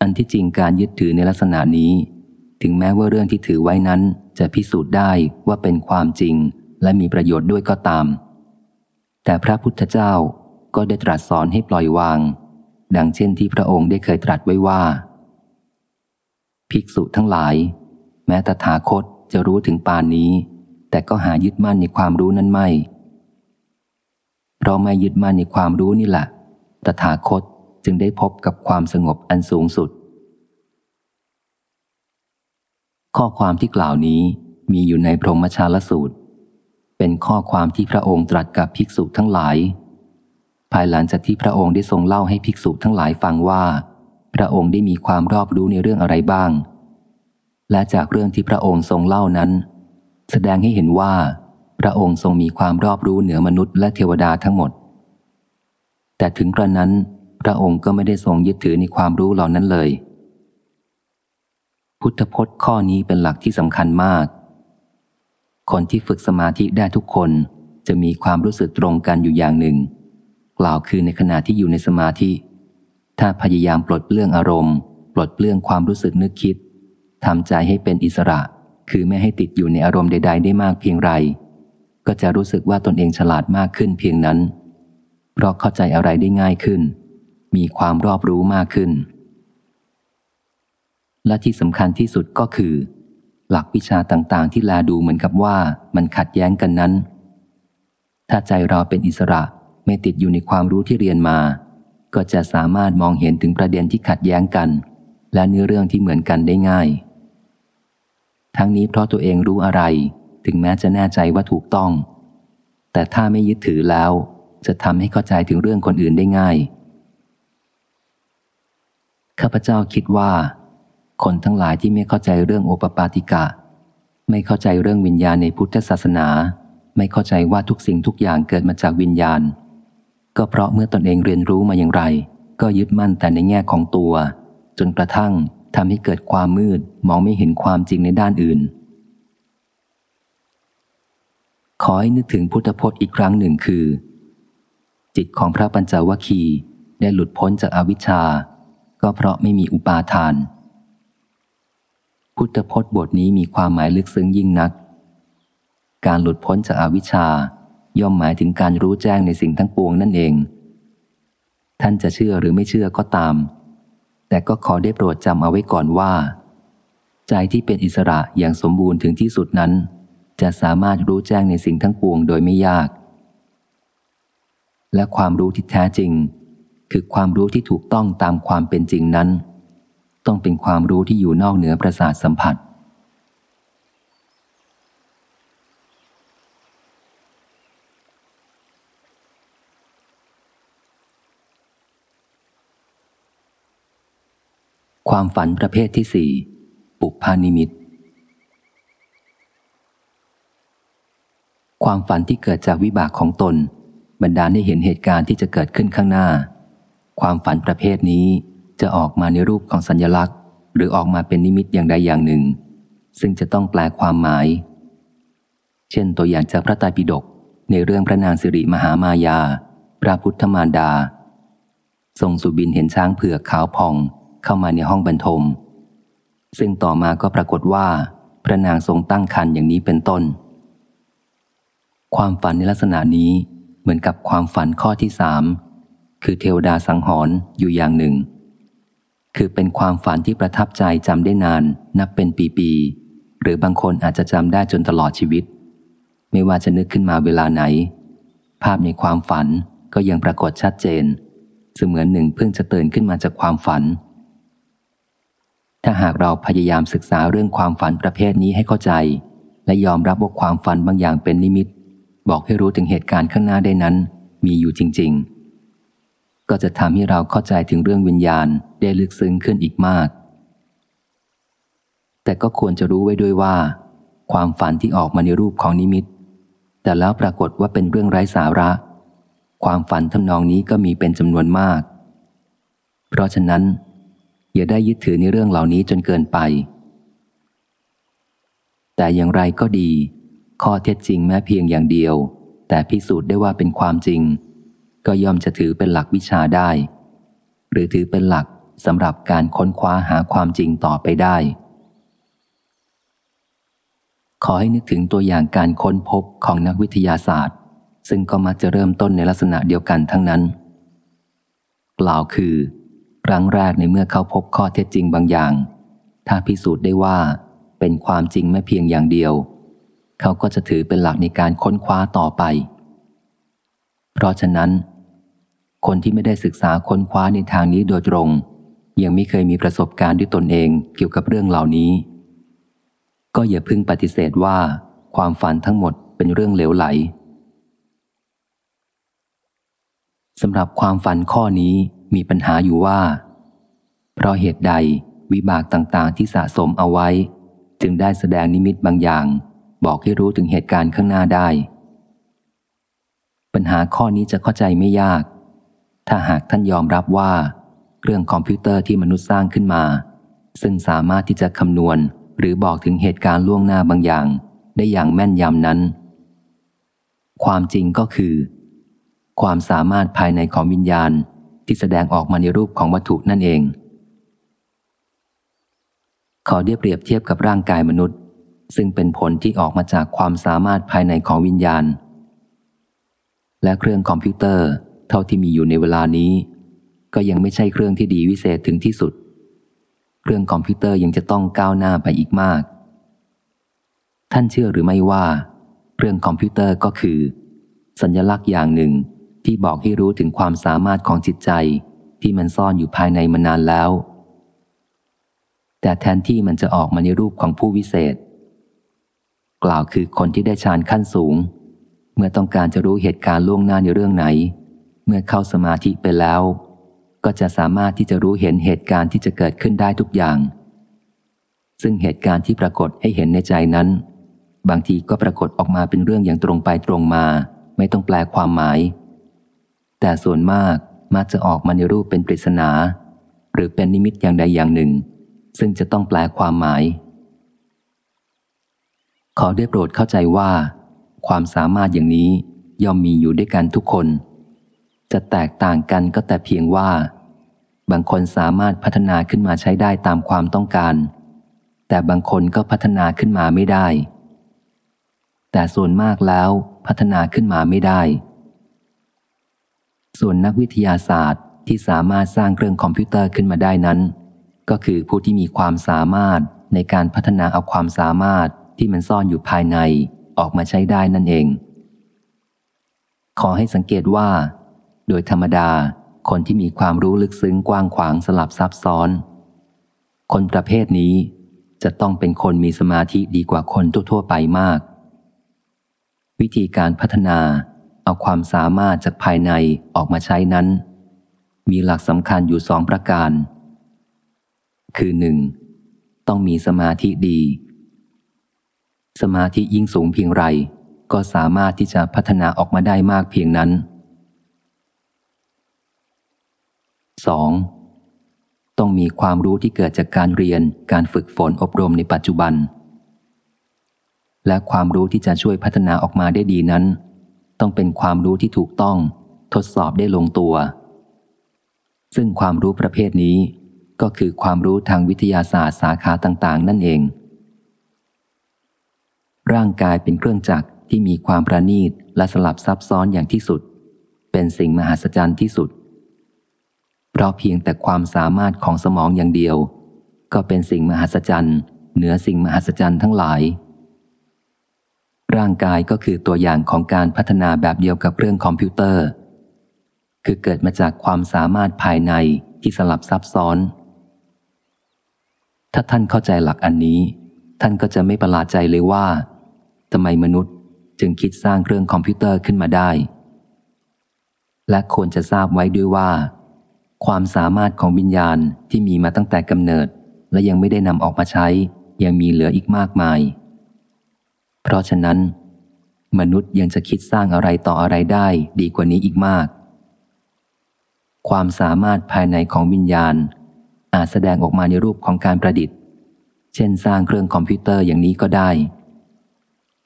อันที่จริงการยึดถือในลักษณะนี้ ถึงแม้ว่าเรื่องที่ถือไว้นั้น จะพิสูจน์ได้ว่าเป็นความจริงและมีประโยชน์ด้วยก็ตาม แต่พระพุทธเจ้าก็ได้ตรัสสอนให้ปล่อยวาง ดังเช่นที่พระองค์ได้เคยตรัสไว้ว่า ภิกษุทั้งหลาย แม้ตถาคตจะรู้ถึงปานนี้ แต่ก็หายึดมั่นในความรู้นั้นไม่เพราะไม่ยึดมั่นในความรู้นี่แหละ ตถาคต จึงได้พบกับความสงบอันสูงสุด ข้อความที่กล่าวนี้มีอยู่ในพรหมชาลสูตร เป็นข้อความที่พระองค์ตรัสกับภิกษุทั้งหลาย ภายหลังจากที่พระองค์ได้ทรงเล่าให้ภิกษุทั้งหลายฟังว่า พระองค์ได้มีความรอบรู้ในเรื่องอะไรบ้าง และจากเรื่องที่พระองค์ทรงเล่านั้น แสดงให้เห็นว่า พระองค์ทรงมีความรอบรู้เหนือมนุษย์และเทวดาทั้งหมด แต่ถึงกระนั้น ระองค์ก็ไม่ได้ทรงยึดถือในความรู้เหล่านั้นเลย พุทธพจน์ข้อนี้เป็นหลักที่สำคัญมาก คนที่ฝึกสมาธิได้ทุกคนจะมีความรู้สึกตรงกันอยู่อย่างหนึ่ง กล่าวคือในขณะที่อยู่ในสมาธิ ถ้าพยายามปลดเปลื้องอารมณ์ ปลดเปลื้องความรู้สึกนึกคิดทำใจให้เป็นอิสระ คือไม่ให้ติดอยู่ในอารมณ์ใด ๆ ได้มากเพียงไร ก็จะรู้สึกว่าตนเองฉลาดมากขึ้นเพียงนั้น เพราะเข้าใจอะไรได้ง่ายขึ้น มีความรอบรู้มากขึ้น และที่สำคัญที่สุดก็คือ หลักวิชาต่างๆ ที่แลดูเหมือนกับว่ามันขัดแย้งกันนั้น ถ้าใจเราเป็นอิสระไม่ติดอยู่ในความรู้ที่เรียนมา ก็จะสามารถมองเห็นถึงประเด็นที่ขัดแย้งกัน และเนื้อเรื่องที่เหมือนกันได้ง่าย ทั้งนี้เพราะตัวเองรู้อะไร ถึงแม้จะแน่ใจว่าถูกต้อง แต่ถ้าไม่ยึดถือแล้วจะทำให้เข้าใจถึงเรื่องคนอื่นได้ง่าย ข้าพเจ้าคิดว่า คนทั้งหลายที่ไม่เข้าใจเรื่องโอปปาติกะ ไม่เข้าใจเรื่องวิญญาณในพุทธศาสนา ไม่เข้าใจว่าทุกสิ่งทุกอย่างเกิดมาจากวิญญาณ ก็เพราะเมื่อตนเองเรียนรู้มาอย่างไร ก็ยึดมั่นแต่ในแง่ของตัว จนกระทั่งทำให้เกิดความมืดมองไม่เห็นความจริงในด้านอื่น ขอให้นึกถึงพุทธพจน์อีกครั้งหนึ่งคือ จิตของพระปัญจวัคคีย์ได้หลุดพ้นจากอาวิชชา ก็เพราะไม่มีอุปาทาน พุทธพจน์บทนี้มีความหมายลึกซึ้งยิ่งนัก การหลุดพ้นจากอาวิชชา ย่อมหมายถึงการรู้แจ้งในสิ่งทั้งปวงนั่นเอง ท่านจะเชื่อหรือไม่เชื่อก็ตาม แต่ก็ขอได้โปรดจำเอาไว้ก่อนว่า ใจที่เป็นอิสระอย่างสมบูรณ์ถึงที่สุดนั้น จะสามารถรู้แจ้งในสิ่งทั้งปวงโดยไม่ยาก และความรู้ที่แท้จริง คือความรู้ที่ถูกต้องตามความเป็นจริงนั้น ต้องเป็นความรู้ที่อยู่นอกเหนือประสาทสัมผัส ความฝันประเภทที่สี่ปุพานิมิต ความฝันที่เกิดจากวิบากของตนบรรดาให้เห็นเหตุการณ์ที่จะเกิดขึ้นข้างหน้า ความฝันประเภทนี้จะออกมาในรูปของสัญญลักษณ์ หรือออกมาเป็นนิมิตอย่างใดอย่างหนึ่ง ซึ่งจะต้องแปลความหมาย เช่นตัวอย่างจากพระไตรปิฎกในเรื่องพระนางสิริมหามายา พระพุทธมารดา ทรงสุบินเห็นช้างเผือกขาวผ่องเข้ามาในห้องบรรทม ซึ่งต่อมาก็ปรากฏว่า พระนางทรงตั้งครรภ์อย่างนี้เป็นต้น ความฝันในลักษณะนี้เหมือนกับความฝันข้อที่สาม คือเทวดาสังหรณ์อยู่อย่างหนึ่ง คือเป็นความฝันที่ประทับใจจำได้นานนับเป็นปีๆหรือบางคนอาจจะจำได้จนตลอดชีวิต ไม่ว่าจะนึกขึ้นมาเวลาไหน ภาพในความฝันก็ยังปรากฏชัดเจน เสมือนหนึ่งเพิ่งจะตื่นขึ้นมาจากความฝัน ถ้าหากเราพยายามศึกษาเรื่องความฝันประเภทนี้ให้เข้าใจ และยอมรับว่าความฝันบางอย่างเป็นนิมิต บอกให้รู้ถึงเหตุการณ์ข้างหน้าได้นั้น มีอยู่จริง ๆ ก็จะทำให้เราเข้าใจถึงเรื่องวิญญาณได้ลึกซึ้งขึ้นอีกมาก แต่ก็ควรจะรู้ไว้ด้วยว่า ความฝันที่ออกมาในรูปของนิมิต แต่แล้วปรากฏว่าเป็นเรื่องไร้สาระ ความฝันทำนองนี้ก็มีเป็นจำนวนมาก เพราะฉะนั้น อย่าได้ยึดถือในเรื่องเหล่านี้จนเกินไป แต่อย่างไรก็ดี ข้อเท็จจริงแม้เพียงอย่างเดียว แต่พิสูจน์ได้ว่าเป็นความจริง ก็ย่อมจะถือเป็นหลักวิชาได้ หรือถือเป็นหลักสำหรับการค้นคว้าหาความจริงต่อไปได้ ขอให้นึกถึงตัวอย่างการค้นพบของนักวิทยาศาสตร์ ซึ่งก็มักจะเริ่มต้นในลักษณะเดียวกันทั้งนั้น กล่าวคือ ครั้งแรกในเมื่อเขาพบข้อเท็จจริงบางอย่าง ถ้าพิสูจน์ได้ว่าเป็นความจริงไม่เพียงอย่างเดียว เขาก็จะถือเป็นหลักในการค้นคว้าต่อไป เพราะฉะนั้น คนที่ไม่ได้ศึกษาค้นคว้าในทางนี้โดยตรง ยังไม่เคยมีประสบการณ์ด้วยตนเองเกี่ยวกับเรื่องเหล่านี้ ก็อย่าพึ่งปฏิเสธว่า ความฝันทั้งหมดเป็นเรื่องเหลวไหลสำหรับความฝันข้อนี้มีปัญหาอยู่ว่า เพราะเหตุใดวิบากต่างๆที่สะสมเอาไว้ จึงได้แสดงนิมิตบางอย่าง บอกให้รู้ถึงเหตุการณ์ข้างหน้าได้ ปัญหาข้อนี้จะเข้าใจไม่ยาก ถ้าหากท่านยอมรับว่าเรื่องคอมพิวเตอร์ที่มนุษย์สร้างขึ้นมา ซึ่งสามารถที่จะคำนวณ หรือบอกถึงเหตุการณ์ล่วงหน้าบางอย่าง ได้อย่างแม่นยำนั้น ความจริงก็คือ ความสามารถภายในของวิญญาณที่แสดงออกมาในรูปของวัตถุนั่นเอง ขอได้เปรียบเทียบกับร่างกายมนุษย์ ซึ่งเป็นผลที่ออกมาจากความสามารถภายในของวิญญาณ และเครื่องคอมพิวเตอร์ เท่าที่มีอยู่ในเวลานี้ ก็ยังไม่ใช่เครื่องที่ดีวิเศษถึงที่สุด เครื่องคอมพิวเตอร์ยังจะต้องก้าวหน้าไปอีกมาก ท่านเชื่อหรือไม่ว่า เครื่องคอมพิวเตอร์ก็คือ สัญลักษณ์อย่างหนึ่งที่บอกให้รู้ถึงความสามารถของจิตใจที่มันซ่อนอยู่ภายในมานานแล้ว แต่แทนที่มันจะออกมาในรูปของผู้วิเศษ กล่าวคือคนที่ได้ฌานขั้นสูง เมื่อต้องการจะรู้เหตุการณ์ล่วงหน้าในเรื่องไหน เมื่อเข้าสมาธิไปแล้ว ก็จะสามารถที่จะรู้เห็นเหตุการณ์ที่จะเกิดขึ้นได้ทุกอย่าง ซึ่งเหตุการณ์ที่ปรากฏให้เห็นในใจนั้น บางทีก็ปรากฏออกมาเป็นเรื่องอย่างตรงไปตรงมา ไม่ต้องแปลความหมาย แต่ส่วนมากมักจะออกมาในรูปเป็นปริศนา หรือเป็นนิมิตอย่างใดอย่างหนึ่ง ซึ่งจะต้องแปลความหมาย ขอได้โปรดเข้าใจว่า ความสามารถอย่างนี้ย่อมมีอยู่ด้วยกันทุกคน จะแตกต่างกันก็แต่เพียงว่า บางคนสามารถพัฒนาขึ้นมาใช้ได้ตามความต้องการ แต่บางคนก็พัฒนาขึ้นมาไม่ได้ แต่ส่วนมากแล้วพัฒนาขึ้นมาไม่ได้ ส่วนนักวิทยาศาสตร์ที่สามารถสร้างเครื่องคอมพิวเตอร์ขึ้นมาได้นั้น ก็คือผู้ที่มีความสามารถในการพัฒนาเอาความสามารถที่มันซ่อนอยู่ภายในออกมาใช้ได้นั่นเอง ขอให้สังเกตว่า โดยธรรมดา คนที่มีความรู้ลึกซึ้งกว้างขวางสลับซับซ้อน คนประเภทนี้จะต้องเป็นคนมีสมาธิดีกว่าคนทั่วๆไปมาก วิธีการพัฒนาเอาความสามารถจากภายในออกมาใช้นั้น มีหลักสำคัญอยู่สองประการ คือหนึ่งต้องมีสมาธิดี สมาธิยิ่งสูงเพียงไร ก็สามารถที่จะพัฒนาออกมาได้มากเพียงนั้น 2. ต้องมีความรู้ที่เกิดจากการเรียนการฝึกฝนอบรมในปัจจุบัน และความรู้ที่จะช่วยพัฒนาออกมาได้ดีนั้น ต้องเป็นความรู้ที่ถูกต้องทดสอบได้ลงตัว ซึ่งความรู้ประเภทนี้ ก็คือความรู้ทางวิทยาศาสตร์สาขาต่างๆ นั่นเอง ร่างกายเป็นเครื่องจักรที่มีความประณีตและสลับซับซ้อนอย่างที่สุด เป็นสิ่งมหัศจรรย์ที่สุด เพราะเพียงแต่ความสามารถของสมองอย่างเดียว ก็เป็นสิ่งมหัศจรรย์ เหนือสิ่งมหัศจรรย์ทั้งหลาย ร่างกายก็คือตัวอย่างของการพัฒนาแบบเดียวกับเรื่องคอมพิวเตอร์ คือเกิดมาจากความสามารถภายในที่สลับซับซ้อน ถ้าท่านเข้าใจหลักอันนี้ ท่านก็จะไม่ประหลาดใจเลยว่าทำไมมนุษย์จึงคิดสร้างเครื่องคอมพิวเตอร์ขึ้นมาได้ และควรจะทราบไว้ด้วยว่า ความสามารถของวิญญาณที่มีมาตั้งแต่กำเนิด และยังไม่ได้นำออกมาใช้ ยังมีเหลืออีกมากมาย เพราะฉะนั้น มนุษย์ยังจะคิดสร้างอะไรต่ออะไรได้ดีกว่านี้อีกมาก ความสามารถภายในของวิญญาณ อาจแสดงออกมาในรูปของการประดิษฐ์ เช่นสร้างเครื่องคอมพิวเตอร์อย่างนี้ก็ได้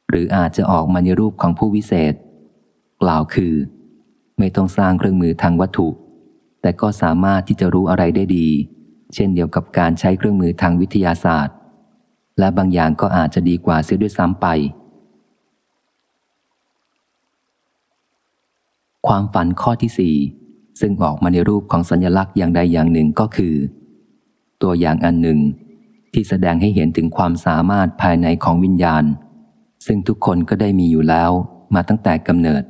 หรืออาจจะออกมาในรูปของผู้วิเศษ กล่าวคือ ไม่ต้องสร้างเครื่องมือทางวัตถุ แต่ก็สามารถที่จะรู้อะไรได้ดี เช่นเดียวกับการใช้เครื่องมือทางวิทยาศาสตร์ และบางอย่างก็อาจจะดีกว่าเสียด้วยซ้ำไป ความฝันข้อที่สี่ซึ่งออกมาในรูปของสัญลักษณ์อย่างใดอย่างหนึ่งก็คือ ตัวอย่างอันหนึ่ง ที่แสดงให้เห็นถึงความสามารถภายในของวิญญาณ ซึ่งทุกคนก็ได้มีอยู่แล้วมาตั้งแต่กำเนิด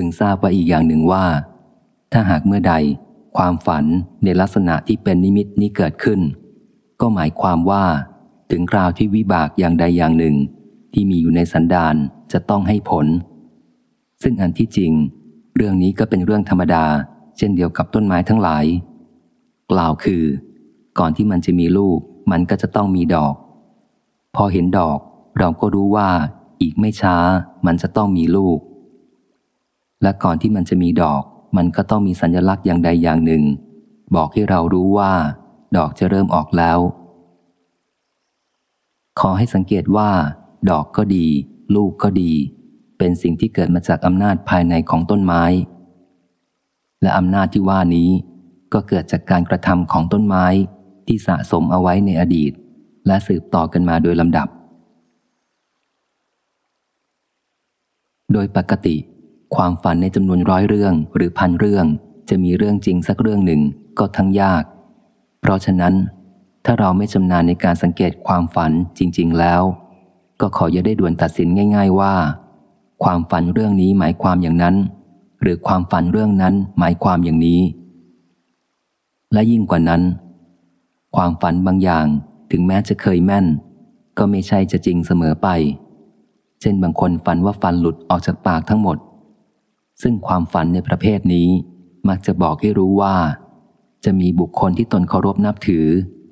พึงทราบว่าอีกอย่างหนึ่งว่า ถ้าหากเมื่อใด ความฝันในลักษณะที่เป็นนิมิตนี้เกิดขึ้น ก็หมายความว่า ถึงคราวที่วิบากอย่างใดอย่างหนึ่ง ที่มีอยู่ในสันดานจะต้องให้ผล ซึ่งอันที่จริง เรื่องนี้ก็เป็นเรื่องธรรมดา เช่นเดียวกับต้นไม้ทั้งหลาย กล่าวคือ ก่อนที่มันจะมีลูก มันก็จะต้องมีดอก พอเห็นดอกเราก็รู้ว่าอีกไม่ช้ามันจะต้องมีลูก และก่อนที่มันจะมีดอก มันก็ต้องมีสัญลักษณ์อย่างใดอย่างหนึ่ง บอกให้เรารู้ว่า ดอกจะเริ่มออกแล้ว ขอให้สังเกตว่า ดอกก็ดี ลูกก็ดี เป็นสิ่งที่เกิดมาจากอำนาจภายในของต้นไม้ และอำนาจที่ว่านี้ ก็เกิดจากการกระทำของต้นไม้ที่สะสมเอาไว้ในอดีต และสืบต่อกันมาโดยลำดับ โดยปกติ ความฝันในจำนวนร้อยเรื่องหรือพันเรื่อง จะมีเรื่องจริงสักเรื่องหนึ่งก็ทั้งยาก เพราะฉะนั้น ถ้าเราไม่ชำนาญในการสังเกตความฝันจริง ๆ แล้ว ก็ขออย่าได้ด่วนตัดสินง่าย ๆ ว่า ความฝันเรื่องนี้หมายความอย่างนั้น หรือความฝันเรื่องนั้นหมายความอย่างนี้ และยิ่งกว่านั้น ความฝันบางอย่างถึงแม้จะเคยแม่น ก็ไม่ใช่จะจริงเสมอไป เช่นบางคนฝันว่าฟันหลุดออกจากปากทั้งหมด ซึ่งความฝันในประเภทนี้ มักจะบอกให้รู้ว่า จะมีบุคคลที่ตนเคารพนับถือ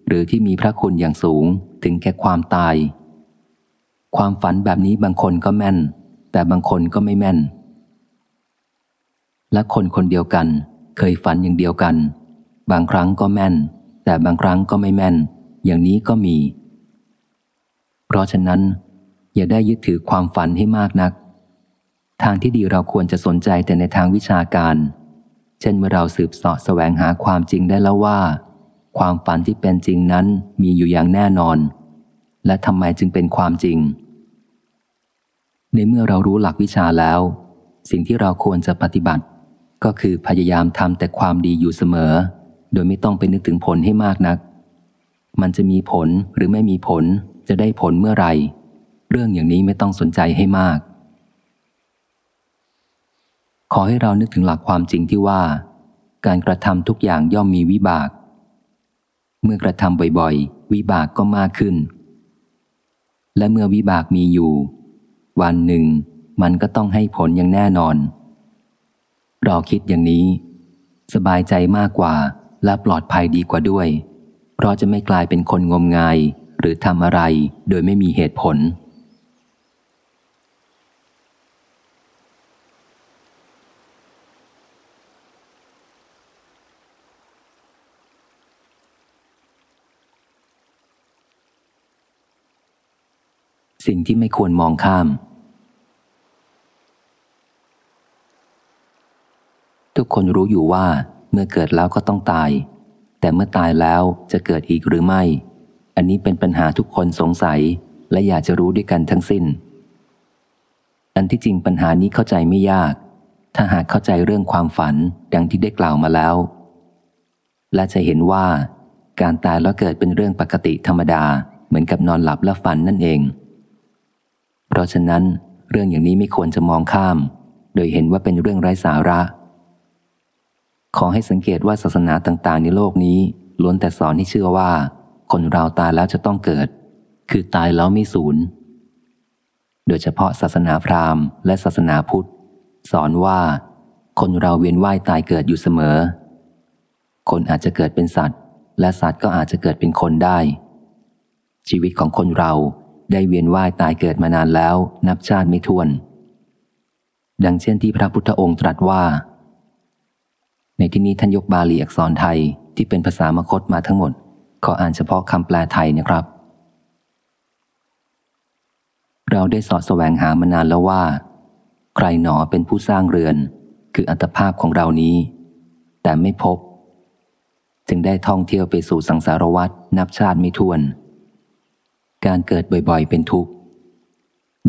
หรือที่มีพระคุณอย่างสูงถึงแก่ความตาย ความฝันแบบนี้บางคนก็แม่น แต่บางคนก็ไม่แม่น และคนคนเดียวกัน เคยฝันอย่างเดียวกัน บางครั้งก็แม่น แต่บางครั้งก็ไม่แม่น อย่างนี้ก็มี เพราะฉะนั้น อย่าได้ยึดถือความฝันให้มากนัก ทางที่ดีเราควรจะสนใจแต่ในทางวิชาการ เช่นเมื่อเราสืบเสาะแสวงหาความจริงได้แล้วว่า ความฝันที่เป็นจริงนั้นมีอยู่อย่างแน่นอน และทำไมจึงเป็นความจริง ในเมื่อเรารู้หลักวิชาแล้ว สิ่งที่เราควรจะปฏิบัติ ก็คือพยายามทำแต่ความดีอยู่เสมอ โดยไม่ต้องไปนึกถึงผลให้มากนัก มันจะมีผลหรือไม่มีผลจะได้ผลเมื่อไหร่ เรื่องอย่างนี้ไม่ต้องสนใจให้มาก ขอให้เรานึกถึงหลักความจริงที่ว่า การกระทำทุกอย่างย่อมมีวิบาก เมื่อกระทำบ่อยๆ วิบากก็มากขึ้น และเมื่อวิบากมีอยู่ วันหนึ่ง มันก็ต้องให้ผลอย่างแน่นอน เราคิดอย่างนี้ สบายใจมากกว่าและปลอดภัยดีกว่าด้วย เพราะจะไม่กลายเป็นคนงมงายหรือทำอะไรโดยไม่มีเหตุผล สิ่งที่ไม่ควรมองข้าม ทุกคนรู้อยู่ว่าเมื่อเกิดแล้วก็ต้องตาย แต่เมื่อตายแล้วจะเกิดอีกหรือไม่ อันนี้เป็นปัญหาทุกคนสงสัยและอยากจะรู้ด้วยกันทั้งสิ้น อันที่จริงปัญหานี้เข้าใจไม่ยาก ถ้าหากเข้าใจเรื่องความฝันดังที่ได้กล่าวมาแล้ว และจะเห็นว่าการตายแล้วเกิดเป็นเรื่องปกติธรรมดา เหมือนกับนอนหลับและฝันนั่นเอง ราะฉะนั้น เรื่องอย่างนี้ไม่ควรจะมองข้าม โดยเห็นว่าเป็นเรื่องไร้สาระ ขอให้สังเกตว่าศาสนาต่างๆ ในโลกนี้ล้วนแต่สอนให้เชื่อว่า คนเราตายแล้วจะต้องเกิด คือตายแล้วไม่สูญ โดยเฉพาะศาสนาพราหมณ์และศาสนาพุทธ สอนว่า คนเราเวียนว่ายตายเกิดอยู่เสมอ คนอาจจะเกิดเป็นสัตว์ และสัตว์ก็อาจจะเกิดเป็นคนได้ ชีวิตของคนเรา ได้เวียนว่ายตายเกิดมานานแล้ว นับชาติไม่ถ้วน ดังเช่นที่พระพุทธองค์ตรัสว่า ในที่นี้ท่านยกบาลีอักษรไทยที่เป็นภาษามคตมาทั้งหมด ขออ่านเฉพาะคำแปลไทยนะครับ เราได้สอดแสวงหามานานแล้วว่า ใครหนอเป็นผู้สร้างเรือน คืออัตภาพของเรานี้ แต่ไม่พบ จึงได้ท่องเที่ยวไปสู่สังสารวัตรนับชาติไม่ถ้วน การเกิดบ่อยๆ เป็นทุกข์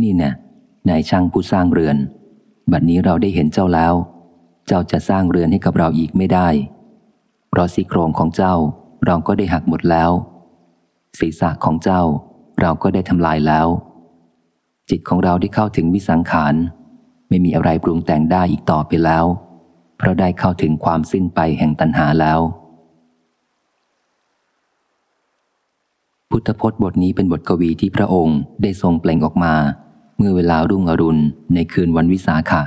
นี่นะนายช่างผู้สร้างเรือน บัดนี้เราได้เห็นเจ้าแล้ว เจ้าจะสร้างเรือนให้กับเราอีกไม่ได้ เพราะสีโครงของเจ้าเราก็ได้หักหมดแล้ว ศีรษะของเจ้าเราก็ได้ทำลายแล้ว จิตของเราได้เข้าถึงวิสังขาร ไม่มีอะไรปรุงแต่งได้อีกต่อไปแล้ว เพราะได้เข้าถึงความสิ้นไปแห่งตัณหาแล้ว พุทธพจน์บทนี้เป็นบทกวีที่พระองค์ได้ทรงเปล่งออกมา เมื่อเวลารุ่งอรุณในคืนวันวิสาขะ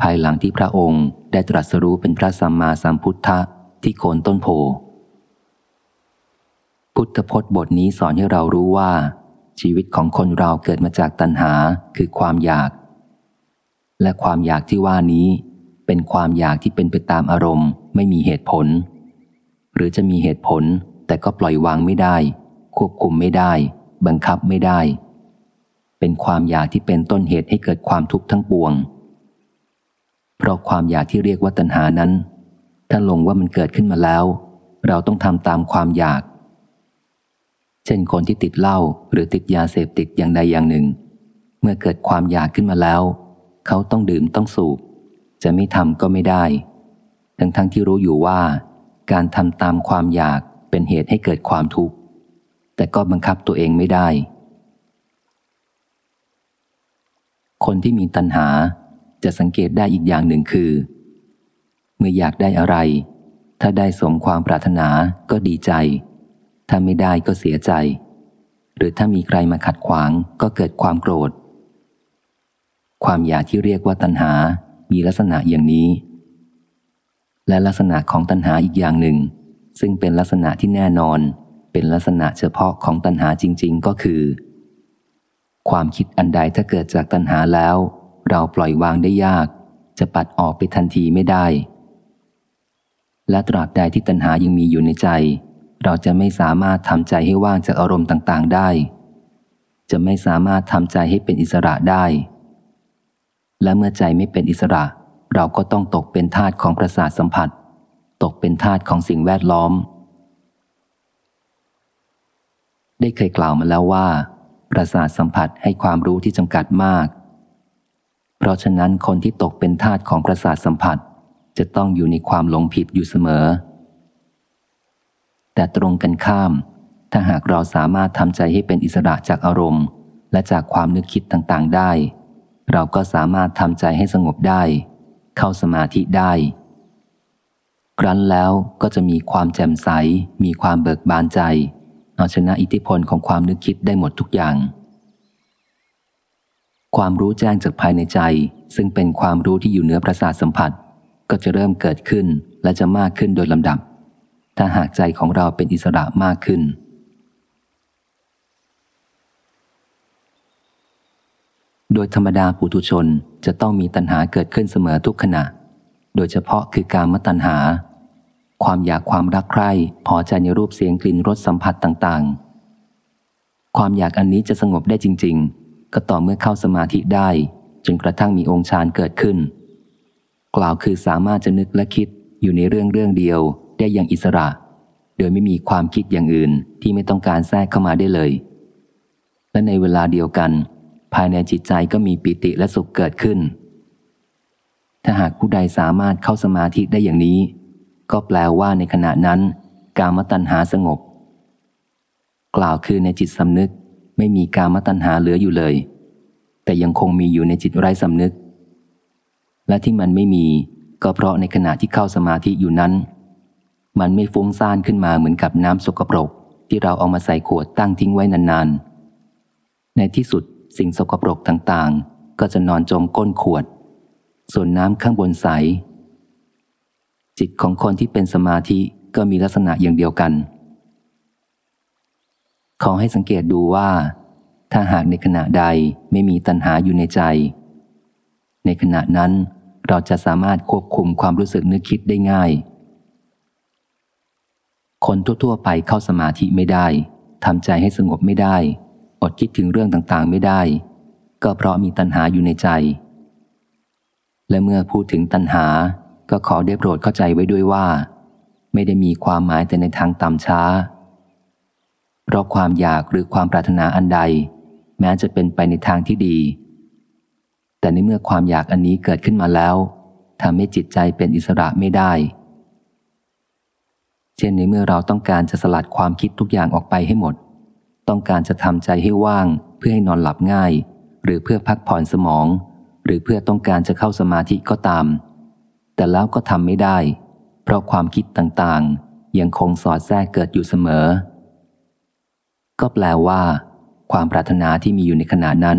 ภายหลังที่พระองค์ได้ตรัสรู้เป็นพระสัมมาสัมพุทธะที่โคนต้นโพ พุทธพจน์บทนี้สอนให้เรารู้ว่า ชีวิตของคนเราเกิดมาจากตัณหาคือความอยาก และความอยากที่ว่านี้ เป็นความอยากที่เป็นไปตามอารมณ์ ไม่มีเหตุผล หรือจะมีเหตุผลแต่ก็ปล่อยวางไม่ได้ ควบคุมไม่ได้ บังคับไม่ได้ เป็นความอยากที่เป็นต้นเหตุให้เกิดความทุกข์ทั้งปวง เพราะความอยากที่เรียกว่าตัณหานั้น ถ้าลงว่ามันเกิดขึ้นมาแล้ว เราต้องทำตามความอยาก เช่นคนที่ติดเหล้าหรือติดยาเสพติดอย่างใดอย่างหนึ่ง เมื่อเกิดความอยากขึ้นมาแล้ว เขาต้องดื่มต้องสูบ จะไม่ทำก็ไม่ได้ ทั้งทั้งที่รู้อยู่ว่าการทำตามความอยากเป็นเหตุให้เกิดความทุกข์ แต่ก็บังคับตัวเองไม่ได้ คนที่มีตัณหาจะสังเกตได้อีกอย่างหนึ่งคือ เมื่ออยากได้อะไร ถ้าได้สมความปรารถนาก็ดีใจ ถ้าไม่ได้ก็เสียใจ หรือถ้ามีใครมาขัดขวางก็เกิดความโกรธ ความอยากที่เรียกว่าตัณหา มีลักษณะอย่างนี้ และลักษณะของตัณหาอีกอย่างหนึ่ง ซึ่งเป็นลักษณะที่แน่นอน เป็นลักษณะเฉพาะของตัณหาจริง ๆ ก็คือ ความคิดอันใดถ้าเกิดจากตัณหาแล้ว เราปล่อยวางได้ยาก จะปัดออกไปทันทีไม่ได้ และตราบใดที่ตัณหายังมีอยู่ในใจ เราจะไม่สามารถทำใจให้ว่างจากอารมณ์ต่างๆ ได้ จะไม่สามารถทำใจให้เป็นอิสระได้ และเมื่อใจไม่เป็นอิสระ เราก็ต้องตกเป็นทาสของประสาทสัมผัส ตกเป็นทาสของสิ่งแวดล้อม ได้เคยกล่าวมาแล้วว่า ประสาทสัมผัสให้ความรู้ที่จำกัดมาก เพราะฉะนั้นคนที่ตกเป็นทาสของประสาทสัมผัส จะต้องอยู่ในความหลงผิดอยู่เสมอ แต่ตรงกันข้าม ถ้าหากเราสามารถทำใจให้เป็นอิสระจากอารมณ์ และจากความนึกคิดต่างๆได้ เราก็สามารถทำใจให้สงบได้ เข้าสมาธิได้ครั้นแล้วก็จะมีความแจ่มใส มีความเบิกบานใจ เอาชนะอิทธิพลของความนึกคิดได้หมดทุกอย่าง ความรู้แจ้งจากภายในใจ ซึ่งเป็นความรู้ที่อยู่เหนือประสาทสัมผัส ก็จะเริ่มเกิดขึ้นและจะมากขึ้นโดยลำดับ ถ้าหากใจของเราเป็นอิสระมากขึ้น โดยธรรมดาปุถุชนจะต้องมีตัณหาเกิดขึ้นเสมอทุกขณะ โดยเฉพาะคือการมตัณหา ความอยากความรักใคร่พอใจในรูปเสียงกลิ่นรสสัมผัสต่างๆ ความอยากอันนี้จะสงบได้จริง ๆ ก็ต่อเมื่อเข้าสมาธิได้ จนกระทั่งมีองค์ฌานเกิดขึ้น กล่าวคือสามารถจะนึกและคิดอยู่ในเรื่องเรื่องเดียวได้อย่างอิสระ โดยไม่มีความคิดอย่างอื่นที่ไม่ต้องการแทรกเข้ามาได้เลย และในเวลาเดียวกัน ภายในจิตใจก็มีปิติและสุขเกิดขึ้น ถ้าหากผู้ใดสามารถเข้าสมาธิได้อย่างนี้ ก็แปลว่าในขณะนั้น กามตัณหาสงบ กล่าวคือในจิตสำนึกไม่มีกามตัณหาเหลืออยู่เลย แต่ยังคงมีอยู่ในจิตไร้สำนึก และที่มันไม่มีก็เพราะในขณะที่เข้าสมาธิอยู่นั้น มันไม่ฟุ้งซ่านขึ้นมาเหมือนกับน้ำสกปรก ที่เราเอามาใส่ขวดตั้งทิ้งไว้นานๆ ในที่สุดสิ่งสกปรกต่างๆ ก็จะนอนจมก้นขวด ส่วนน้ำข้างบนใส จิตของคนที่เป็นสมาธิก็มีลักษณะอย่างเดียวกัน ขอให้สังเกตดูว่า ถ้าหากในขณะใดไม่มีตัณหาอยู่ในใจ ในขณะนั้นเราจะสามารถควบคุมความรู้สึกนึกคิดได้ง่าย คนทั่วๆไปเข้าสมาธิไม่ได้ทำใจให้สงบไม่ได้ อดคิดถึงเรื่องต่างๆไม่ได้ ก็เพราะมีตัณหาอยู่ในใจ และเมื่อพูดถึงตัณหา ก็ขอได้โปรดเข้าใจไว้ด้วยว่า ไม่ได้มีความหมายแต่ในทางต่ำช้า เพราะความอยากหรือความปรารถนาอันใด แม้จะเป็นไปในทางที่ดี แต่ในเมื่อความอยากอันนี้เกิดขึ้นมาแล้วทำให้จิตใจเป็นอิสระไม่ได้ เช่นในเมื่อเราต้องการจะสลัดความคิดทุกอย่างออกไปให้หมด ต้องการจะทำใจให้ว่างเพื่อให้นอนหลับง่าย หรือเพื่อพักผ่อนสมอง หรือเพื่อต้องการจะเข้าสมาธิก็ตาม แต่แล้วก็ทำไม่ได้ เพราะความคิดต่างๆ ยังคงสอดแทรกเกิดอยู่เสมอ ก็แปลว่า ความปรารถนาที่มีอยู่ในขณะนั้น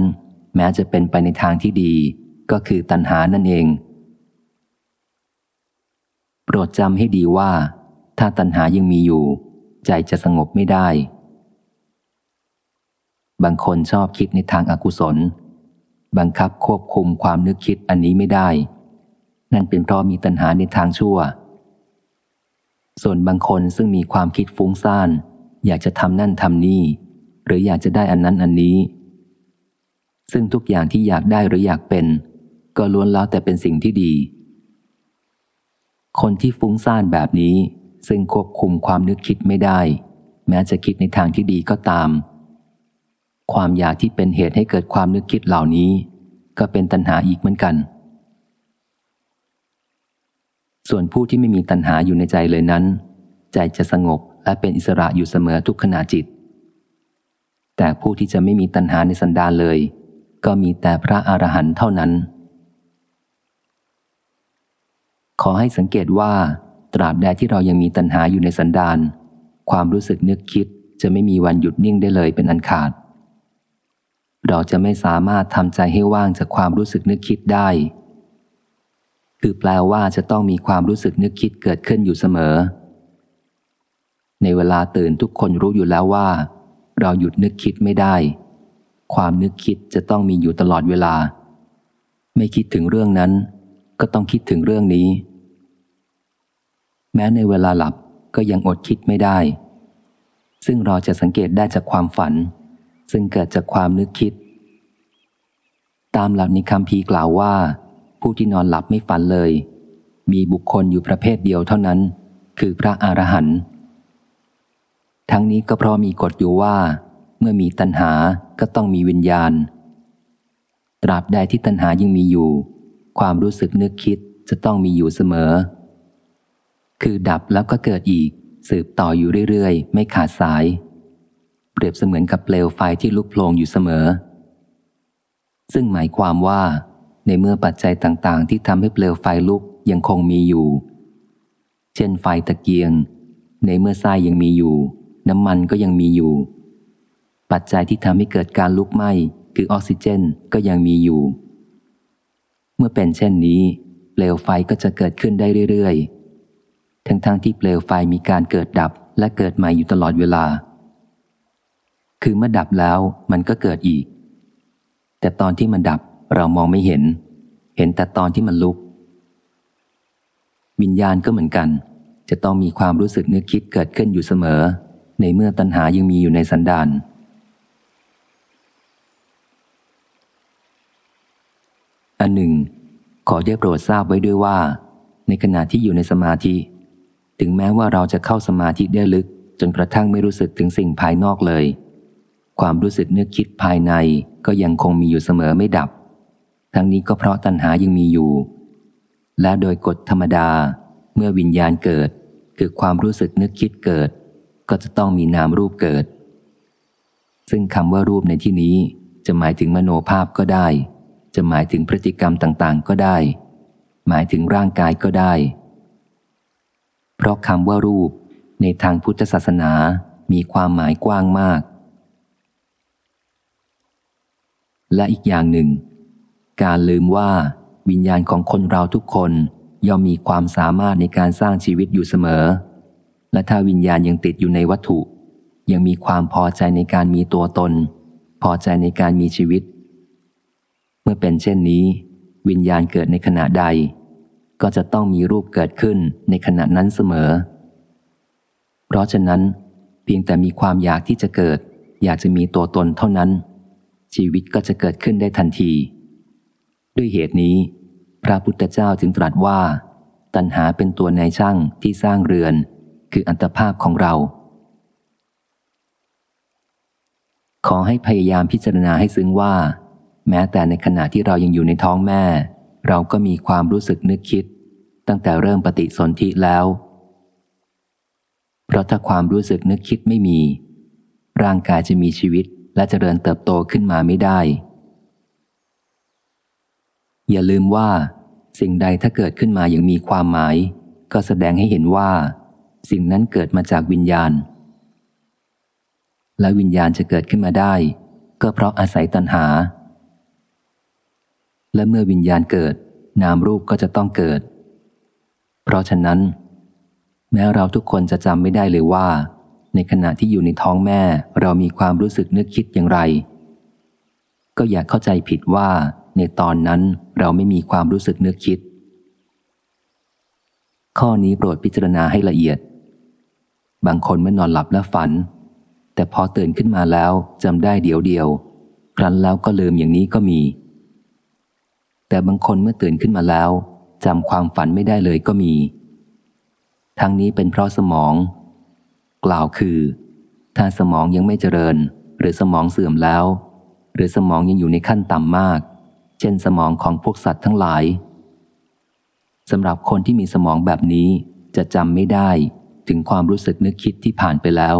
แม้จะเป็นไปในทางที่ดี ก็คือตัณหานั่นเอง โปรดจำให้ดีว่า ถ้าตัณหายังมีอยู่ ใจจะสงบไม่ได้ บางคนชอบคิดในทางอากุศล บังคับควบคุมความนึกคิดอันนี้ไม่ได้ นั่นเป็นเพราะมีตัณหาในทางชั่ว ส่วนบางคนซึ่งมีความคิดฟุ้งซ่าน อยากจะทำนั่นทำนี่ หรืออยากจะได้อันนั้นอันนี้ ซึ่งทุกอย่างที่อยากได้หรืออยากเป็น ก็ล้วนแล้วแต่เป็นสิ่งที่ดี คนที่ฟุ้งซ่านแบบนี้ ซึ่งควบคุมความนึกคิดไม่ได้ แม้จะคิดในทางที่ดีก็ตาม ความอยากที่เป็นเหตุให้เกิดความนึกคิดเหล่านี้ ก็เป็นตัณหาอีกเหมือนกัน ส่วนผู้ที่ไม่มีตัณหาอยู่ในใจเลยนั้น ใจจะสงบและเป็นอิสระอยู่เสมอทุกขณะจิต แต่ผู้ที่จะไม่มีตัณหาในสันดานเลย ก็มีแต่พระอรหันต์เท่านั้น ขอให้สังเกตว่าตราบใดที่เรายังมีตัณหาอยู่ในสันดาน ความรู้สึกนึกคิดจะไม่มีวันหยุดนิ่งได้เลยเป็นอันขาด เราจะไม่สามารถทำใจให้ว่างจากความรู้สึกนึกคิดได้ คือแปลว่าจะต้องมีความรู้สึกนึกคิดเกิดขึ้นอยู่เสมอ ในเวลาตื่นทุกคนรู้อยู่แล้วว่า เราหยุดนึกคิดไม่ได้ ความนึกคิดจะต้องมีอยู่ตลอดเวลา ไม่คิดถึงเรื่องนั้น ก็ต้องคิดถึงเรื่องนี้ แม้ในเวลาหลับก็ยังอดคิดไม่ได้ ซึ่งเราจะสังเกตได้จากความฝัน ซึ่งเกิดจากความนึกคิด ตามหลักในคำพีกล่าวว่า ผู้ที่นอนหลับไม่ฝันเลย มีบุคคลอยู่ประเภทเดียวเท่านั้น คือพระอรหันต์ทั้งนี้ก็เพราะมีกฎอยู่ว่า เมื่อมีตัณหาก็ต้องมีวิญญาณ ตราบใดที่ตัณหายังมีอยู่ ความรู้สึกนึกคิดจะต้องมีอยู่เสมอ คือดับแล้วก็เกิดอีก สืบต่ออยู่เรื่อยๆ ไม่ขาดสาย เปรียบเสมือนกับเปลวไฟที่ลุกโผลงอยู่เสมอ ซึ่งหมายความว่า ในเมื่อปัจจัยต่างๆ ที่ทำให้เปลวไฟลุกยังคงมีอยู่ เช่นไฟตะเกียง ในเมื่อทรายยังมีอยู่ น้ำมันก็ยังมีอยู่ ปัจจัยที่ทำให้เกิดการลุกไหม้คือออกซิเจนก็ยังมีอยู่ เมื่อเป็นเช่นนี้เปลวไฟก็จะเกิดขึ้นได้เรื่อยๆ ทั้งๆทที่เปลวไฟมีการเกิดดับและเกิดใหม่อยู่ตลอดเวลา คือเมื่อดับแล้วมันก็เกิดอีก แต่ตอนที่มันดับ เรามองไม่เห็น เห็นแต่ตอนที่มันลุก วิญญาณก็เหมือนกัน จะต้องมีความรู้สึกนึกคิดเกิดขึ้นอยู่เสมอ ในเมื่อตัณหายังมีอยู่ในสันดานอันหนึ่ง ขอได้โปรดทราบไว้ด้วยว่า ในขณะที่อยู่ในสมาธิ ถึงแม้ว่าเราจะเข้าสมาธิได้ลึก จนกระทั่งไม่รู้สึกถึงสิ่งภายนอกเลย ความรู้สึกนึกคิดภายในก็ยังคงมีอยู่เสมอไม่ดับ ทั้งนี้ก็เพราะตัณหายังมีอยู่ และโดยกฎธรรมดา เมื่อวิญญาณเกิด คือความรู้สึกนึกคิดเกิด ก็จะต้องมีนามรูปเกิด ซึ่งคำว่ารูปในที่นี้จะหมายถึงมโนภาพก็ได้ จะหมายถึงพฤติกรรมต่างๆ ก็ได้ หมายถึงร่างกายก็ได้ เพราะคำว่ารูปในทางพุทธศาสนามีความหมายกว้างมาก และอีกอย่างหนึ่ง การลืมว่า วิญญาณของคนเราทุกคนย่อมมีความสามารถในการสร้างชีวิตอยู่เสมอ และถ้าวิญญาณยังติดอยู่ในวัตถุ ยังมีความพอใจในการมีตัวตน พอใจในการมีชีวิต เมื่อเป็นเช่นนี้ วิญญาณเกิดในขณะใด ก็จะต้องมีรูปเกิดขึ้นในขณะนั้นเสมอ เพราะฉะนั้น เพียงแต่มีความอยากที่จะเกิด อยากจะมีตัวตนเท่านั้น ชีวิตก็จะเกิดขึ้นได้ทันที ด้วยเหตุนี้ พระพุทธเจ้าจึงตรัสว่า ตัณหาเป็นตัวนายช่างที่สร้างเรือน คืออัตภาพของเรา ขอให้พยายามพิจารณาให้ซึ้งว่า แม้แต่ในขณะที่เรายังอยู่ในท้องแม่ เราก็มีความรู้สึกนึกคิด ตั้งแต่เริ่มปฏิสนธิแล้ว เพราะถ้าความรู้สึกนึกคิดไม่มี ร่างกายจะมีชีวิตและเจริญเติบโตขึ้นมาไม่ได้ อย่าลืมว่า สิ่งใดถ้าเกิดขึ้นมาอย่างมีความหมาย ก็แสดงให้เห็นว่า สิ่งนั้นเกิดมาจากวิญญาณ และวิญญาณจะเกิดขึ้นมาได้ ก็เพราะอาศัยตัณหา และเมื่อวิญญาณเกิด นามรูปก็จะต้องเกิด เพราะฉะนั้น แม้เราทุกคนจะจำไม่ได้เลยว่า ในขณะที่อยู่ในท้องแม่เรามีความรู้สึกนึกคิดอย่างไร ก็อย่าเข้าใจผิดว่า ในตอนนั้นเราไม่มีความรู้สึกนึกคิด ข้อนี้โปรดพิจารณาให้ละเอียด บางคนเมื่อนอนหลับและฝัน แต่พอตื่นขึ้นมาแล้วจำได้เดียวเดียว ครั้นแล้วก็ลืมอย่างนี้ก็มี แต่บางคนเมื่อตื่นขึ้นมาแล้วจำความฝันไม่ได้เลยก็มี ทั้งนี้เป็นเพราะสมอง กล่าวคือ ถ้าสมองยังไม่เจริญ หรือสมองเสื่อมแล้ว หรือสมองยังอยู่ในขั้นต่ำมาก เช่นสมองของพวกสัตว์ทั้งหลายสำหรับคนที่มีสมองแบบนี้จะจำไม่ได้ถึงความรู้สึกนึกคิดที่ผ่านไปแล้ว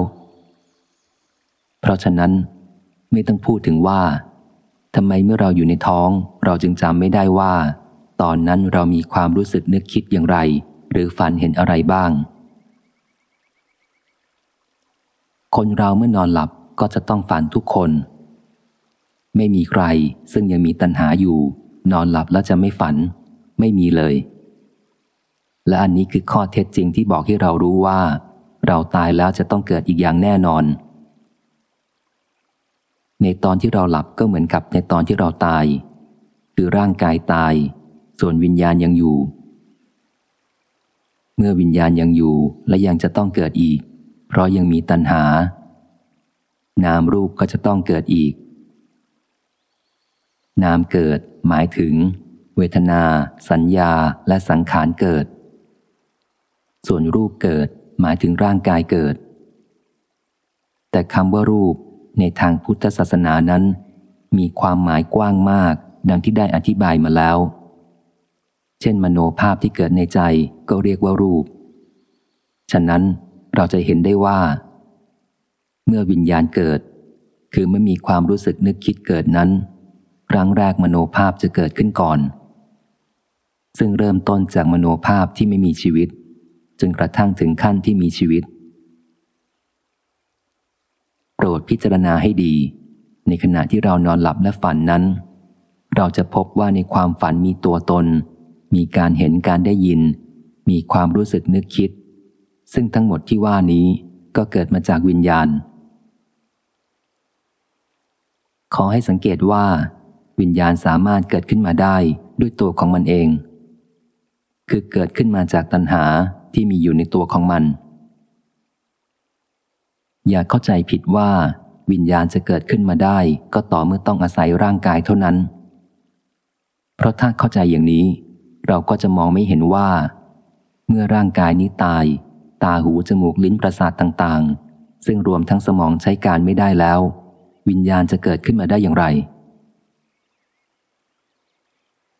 เพราะฉะนั้นไม่ต้องพูดถึงว่าทำไมเมื่อเราอยู่ในท้อง เราจึงจำไม่ได้ว่า ตอนนั้นเรามีความรู้สึกนึกคิดอย่างไร หรือฝันเห็นอะไรบ้าง คนเราเมื่อนอนหลับก็จะต้องฝันทุกคน ไม่มีใครซึ่งยังมีตัณหาอยู่ นอนหลับแล้วจะไม่ฝัน ไม่มีเลย และอันนี้คือข้อเท็จจริงที่บอกให้เรารู้ว่า เราตายแล้วจะต้องเกิดอีกอย่างแน่นอน ในตอนที่เราหลับก็เหมือนกับในตอนที่เราตาย คือร่างกายตาย ส่วนวิญญาณยังอยู่ เมื่อวิญญาณยังอยู่และยังจะต้องเกิดอีก เพราะยังมีตัณหา นามรูปก็จะต้องเกิดอีก นามเกิดหมายถึง เวทนา สัญญาและสังขารเกิด ส่วนรูปเกิดหมายถึงร่างกายเกิด แต่คำว่ารูปในทางพุทธศาสนานั้น มีความหมายกว้างมาก ดังที่ได้อธิบายมาแล้ว เช่น มโนภาพที่เกิดในใจก็เรียกว่ารูป ฉะนั้นเราจะเห็นได้ว่า เมื่อวิญญาณเกิด คือไม่มีความรู้สึกนึกคิดเกิดนั้น ครั้งแรกมโนภาพจะเกิดขึ้นก่อน ซึ่งเริ่มต้นจากมโนภาพที่ไม่มีชีวิต จนกระทั่งถึงขั้นที่มีชีวิต โปรดพิจารณาให้ดี ในขณะที่เรานอนหลับและฝันนั้น เราจะพบว่าในความฝันมีตัวตน มีการเห็นการได้ยิน มีความรู้สึกนึกคิด ซึ่งทั้งหมดที่ว่านี้ก็เกิดมาจากวิญญาณ ขอให้สังเกตว่า วิญญาณสามารถเกิดขึ้นมาได้ด้วยตัวของมันเอง คือเกิดขึ้นมาจากตัณหาที่มีอยู่ในตัวของมัน อย่าเข้าใจผิดว่า วิญญาณจะเกิดขึ้นมาได้ ก็ต่อเมื่อต้องอาศัยร่างกายเท่านั้น เพราะถ้าเข้าใจอย่างนี้ เราก็จะมองไม่เห็นว่า เมื่อร่างกายนี้ตาย ตาหูจมูกลิ้นประสาทต่าง ๆ ซึ่งรวมทั้งสมองใช้การไม่ได้แล้ว วิญญาณจะเกิดขึ้นมาได้อย่างไร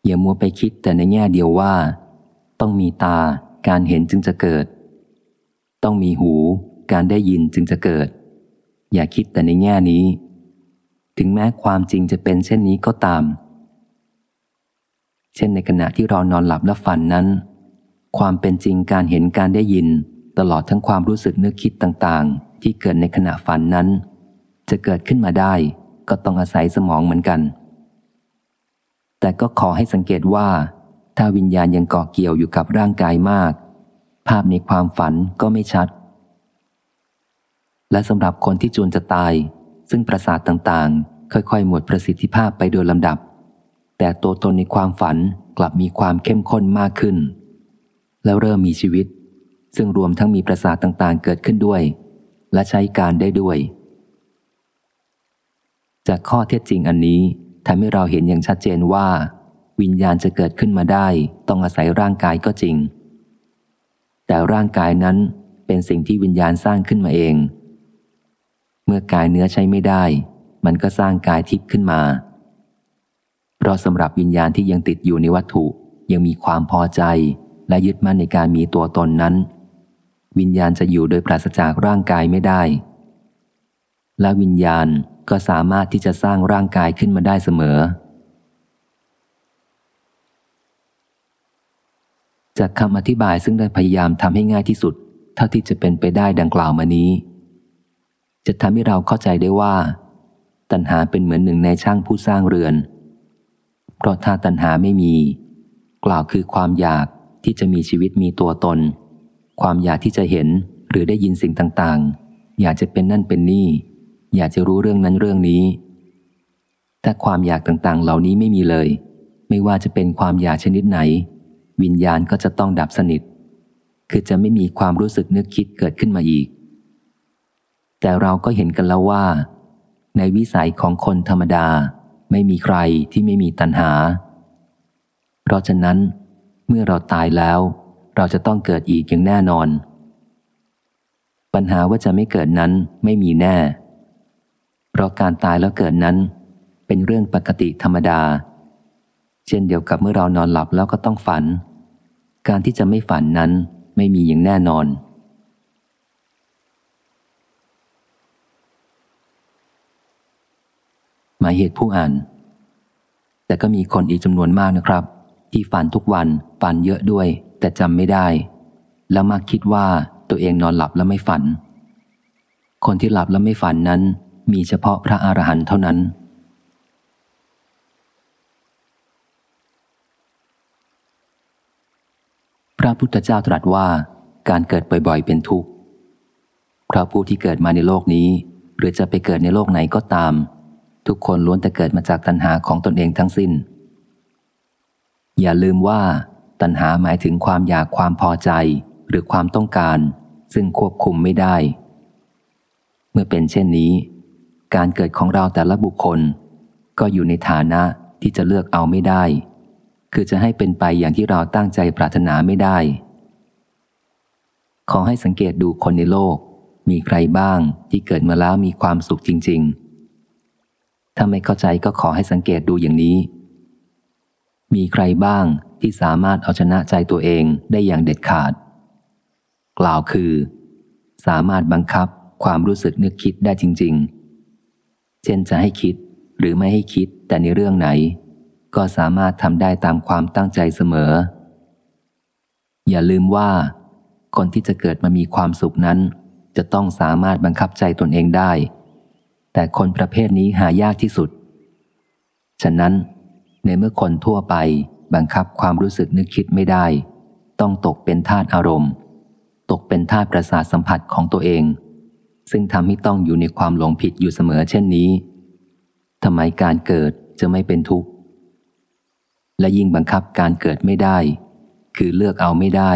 อย่ามัวไปคิดแต่ในแง่เดียวว่า ต้องมีตาการเห็นจึงจะเกิด ต้องมีหู การได้ยินจึงจะเกิด อย่าคิดแต่ในแง่นี้ ถึงแม้ความจริงจะเป็นเช่นนี้ก็ตาม เช่นในขณะที่เรานอนหลับและฝันนั้น ความเป็นจริงการเห็นการได้ยิน ตลอดทั้งความรู้สึกนึกคิดต่างๆ ที่เกิดในขณะฝันนั้น จะเกิดขึ้นมาได้ ก็ต้องอาศัยสมองเหมือนกัน แต่ก็ขอให้สังเกตว่า ถ้าวิญญาณยังเกาะเกี่ยวอยู่กับร่างกายมาก ภาพในความฝันก็ไม่ชัด และสำหรับคนที่จูนจะตาย ซึ่งประสาทต่างๆ ค่อยๆ หมดประสิทธิภาพไปโดยลำดับ แต่ตัวตนในความฝันกลับมีความเข้มข้นมากขึ้น แล้วเริ่มมีชีวิต ซึ่งรวมทั้งมีประสาทต่างๆ เกิดขึ้นด้วย และใช้การได้ด้วย จากข้อเท็จจริงอันนี้ ทำให้เราเห็นอย่างชัดเจนว่า วิญญาณจะเกิดขึ้นมาได้ ต้องอาศัยร่างกายก็จริง แต่ร่างกายนั้นเป็นสิ่งที่วิญญาณสร้างขึ้นมาเอง เมื่อกายเนื้อใช้ไม่ได้ มันก็สร้างกายทิพย์ขึ้นมา เพราะสำหรับวิญญาณที่ยังติดอยู่ในวัตถุยังมีความพอใจและยึดมั่นในการมีตัวตนนั้น วิญญาณจะอยู่โดยปราศจากร่างกายไม่ได้ และวิญญาณ ก็สามารถที่จะสร้างร่างกายขึ้นมาได้เสมอ จากคำอธิบายซึ่งได้พยายามทำให้ง่ายที่สุด เท่าที่จะเป็นไปได้ดังกล่าวมานี้ จะทำให้เราเข้าใจได้ว่า ตัณหาเป็นเหมือนหนึ่งในช่างผู้สร้างเรือน เพราะถ้าตัณหาไม่มี กล่าวคือความอยากที่จะมีชีวิตมีตัวตน ความอยากที่จะเห็นหรือได้ยินสิ่งต่างๆ อยากจะเป็นนั่นเป็นนี่ อยากจะรู้เรื่องนั้นเรื่องนี้ ถ้าความอยากต่างๆ เหล่านี้ไม่มีเลย ไม่ว่าจะเป็นความอยากชนิดไหน วิญญาณก็จะต้องดับสนิท คือจะไม่มีความรู้สึกนึกคิดเกิดขึ้นมาอีก แต่เราก็เห็นกันแล้วว่า ในวิสัยของคนธรรมดา ไม่มีใครที่ไม่มีตัณหา เพราะฉะนั้น เมื่อเราตายแล้ว เราจะต้องเกิดอีกอย่างแน่นอนปัญหาว่าจะไม่เกิดนั้นไม่มีแน่ เพราะการตายแล้วเกิดนั้น เป็นเรื่องปกติธรรมดา เช่นเดียวกับเมื่อเรานอนหลับแล้วก็ต้องฝัน การที่จะไม่ฝันนั้นไม่มีอย่างแน่นอน หมายเหตุผู้อ่าน แต่ก็มีคนอีกจำนวนมากนะครับ ที่ฝันทุกวันฝันเยอะด้วย แต่จำไม่ได้ แล้วมักคิดว่าตัวเองนอนหลับแล้วไม่ฝัน คนที่หลับแล้วไม่ฝันนั้น มีเฉพาะพระอรหันต์เท่านั้น พระพุทธเจ้าตรัสว่าการเกิดบ่อยๆ เป็นทุกข์พระผู้ที่เกิดมาในโลกนี้ หรือจะไปเกิดในโลกไหนก็ตาม ทุกคนล้วนแต่เกิดมาจากตัณหาของตนเองทั้งสิ้น อย่าลืมว่า ตัณหาหมายถึงความอยากความพอใจหรือความต้องการ ซึ่งควบคุมไม่ได้ เมื่อเป็นเช่นนี้ การเกิดของเราแต่ละบุคคล ก็อยู่ในฐานะที่จะเลือกเอาไม่ได้ คือจะให้เป็นไปอย่างที่เราตั้งใจปรารถนาไม่ได้ ขอให้สังเกตดูคนในโลก มีใครบ้างที่เกิดมาแล้วมีความสุขจริง ๆ ถ้าไม่เข้าใจก็ขอให้สังเกตดูอย่างนี้ มีใครบ้างที่สามารถเอาชนะใจตัวเองได้อย่างเด็ดขาด กล่าวคือ สามารถบังคับความรู้สึกนึกคิดได้จริง ๆ เช่นจะให้คิดหรือไม่ให้คิดแต่ในเรื่องไหน ก็สามารถทำได้ตามความตั้งใจเสมอ อย่าลืมว่า คนที่จะเกิดมามีความสุขนั้น จะต้องสามารถบังคับใจตนเองได้ แต่คนประเภทนี้หายากที่สุด ฉะนั้น ในเมื่อคนทั่วไปบังคับความรู้สึกนึกคิดไม่ได้ ต้องตกเป็นทาตอารมณ์ ตกเป็นทาตประสาทสัมผัสของตัวเอง ซึ่งทำให้ต้องอยู่ในความหลงผิดอยู่เสมอเช่นนี้ทำไมการเกิดจะไม่เป็นทุกข์ และยิ่งบังคับการเกิดไม่ได้ คือเลือกเอาไม่ได้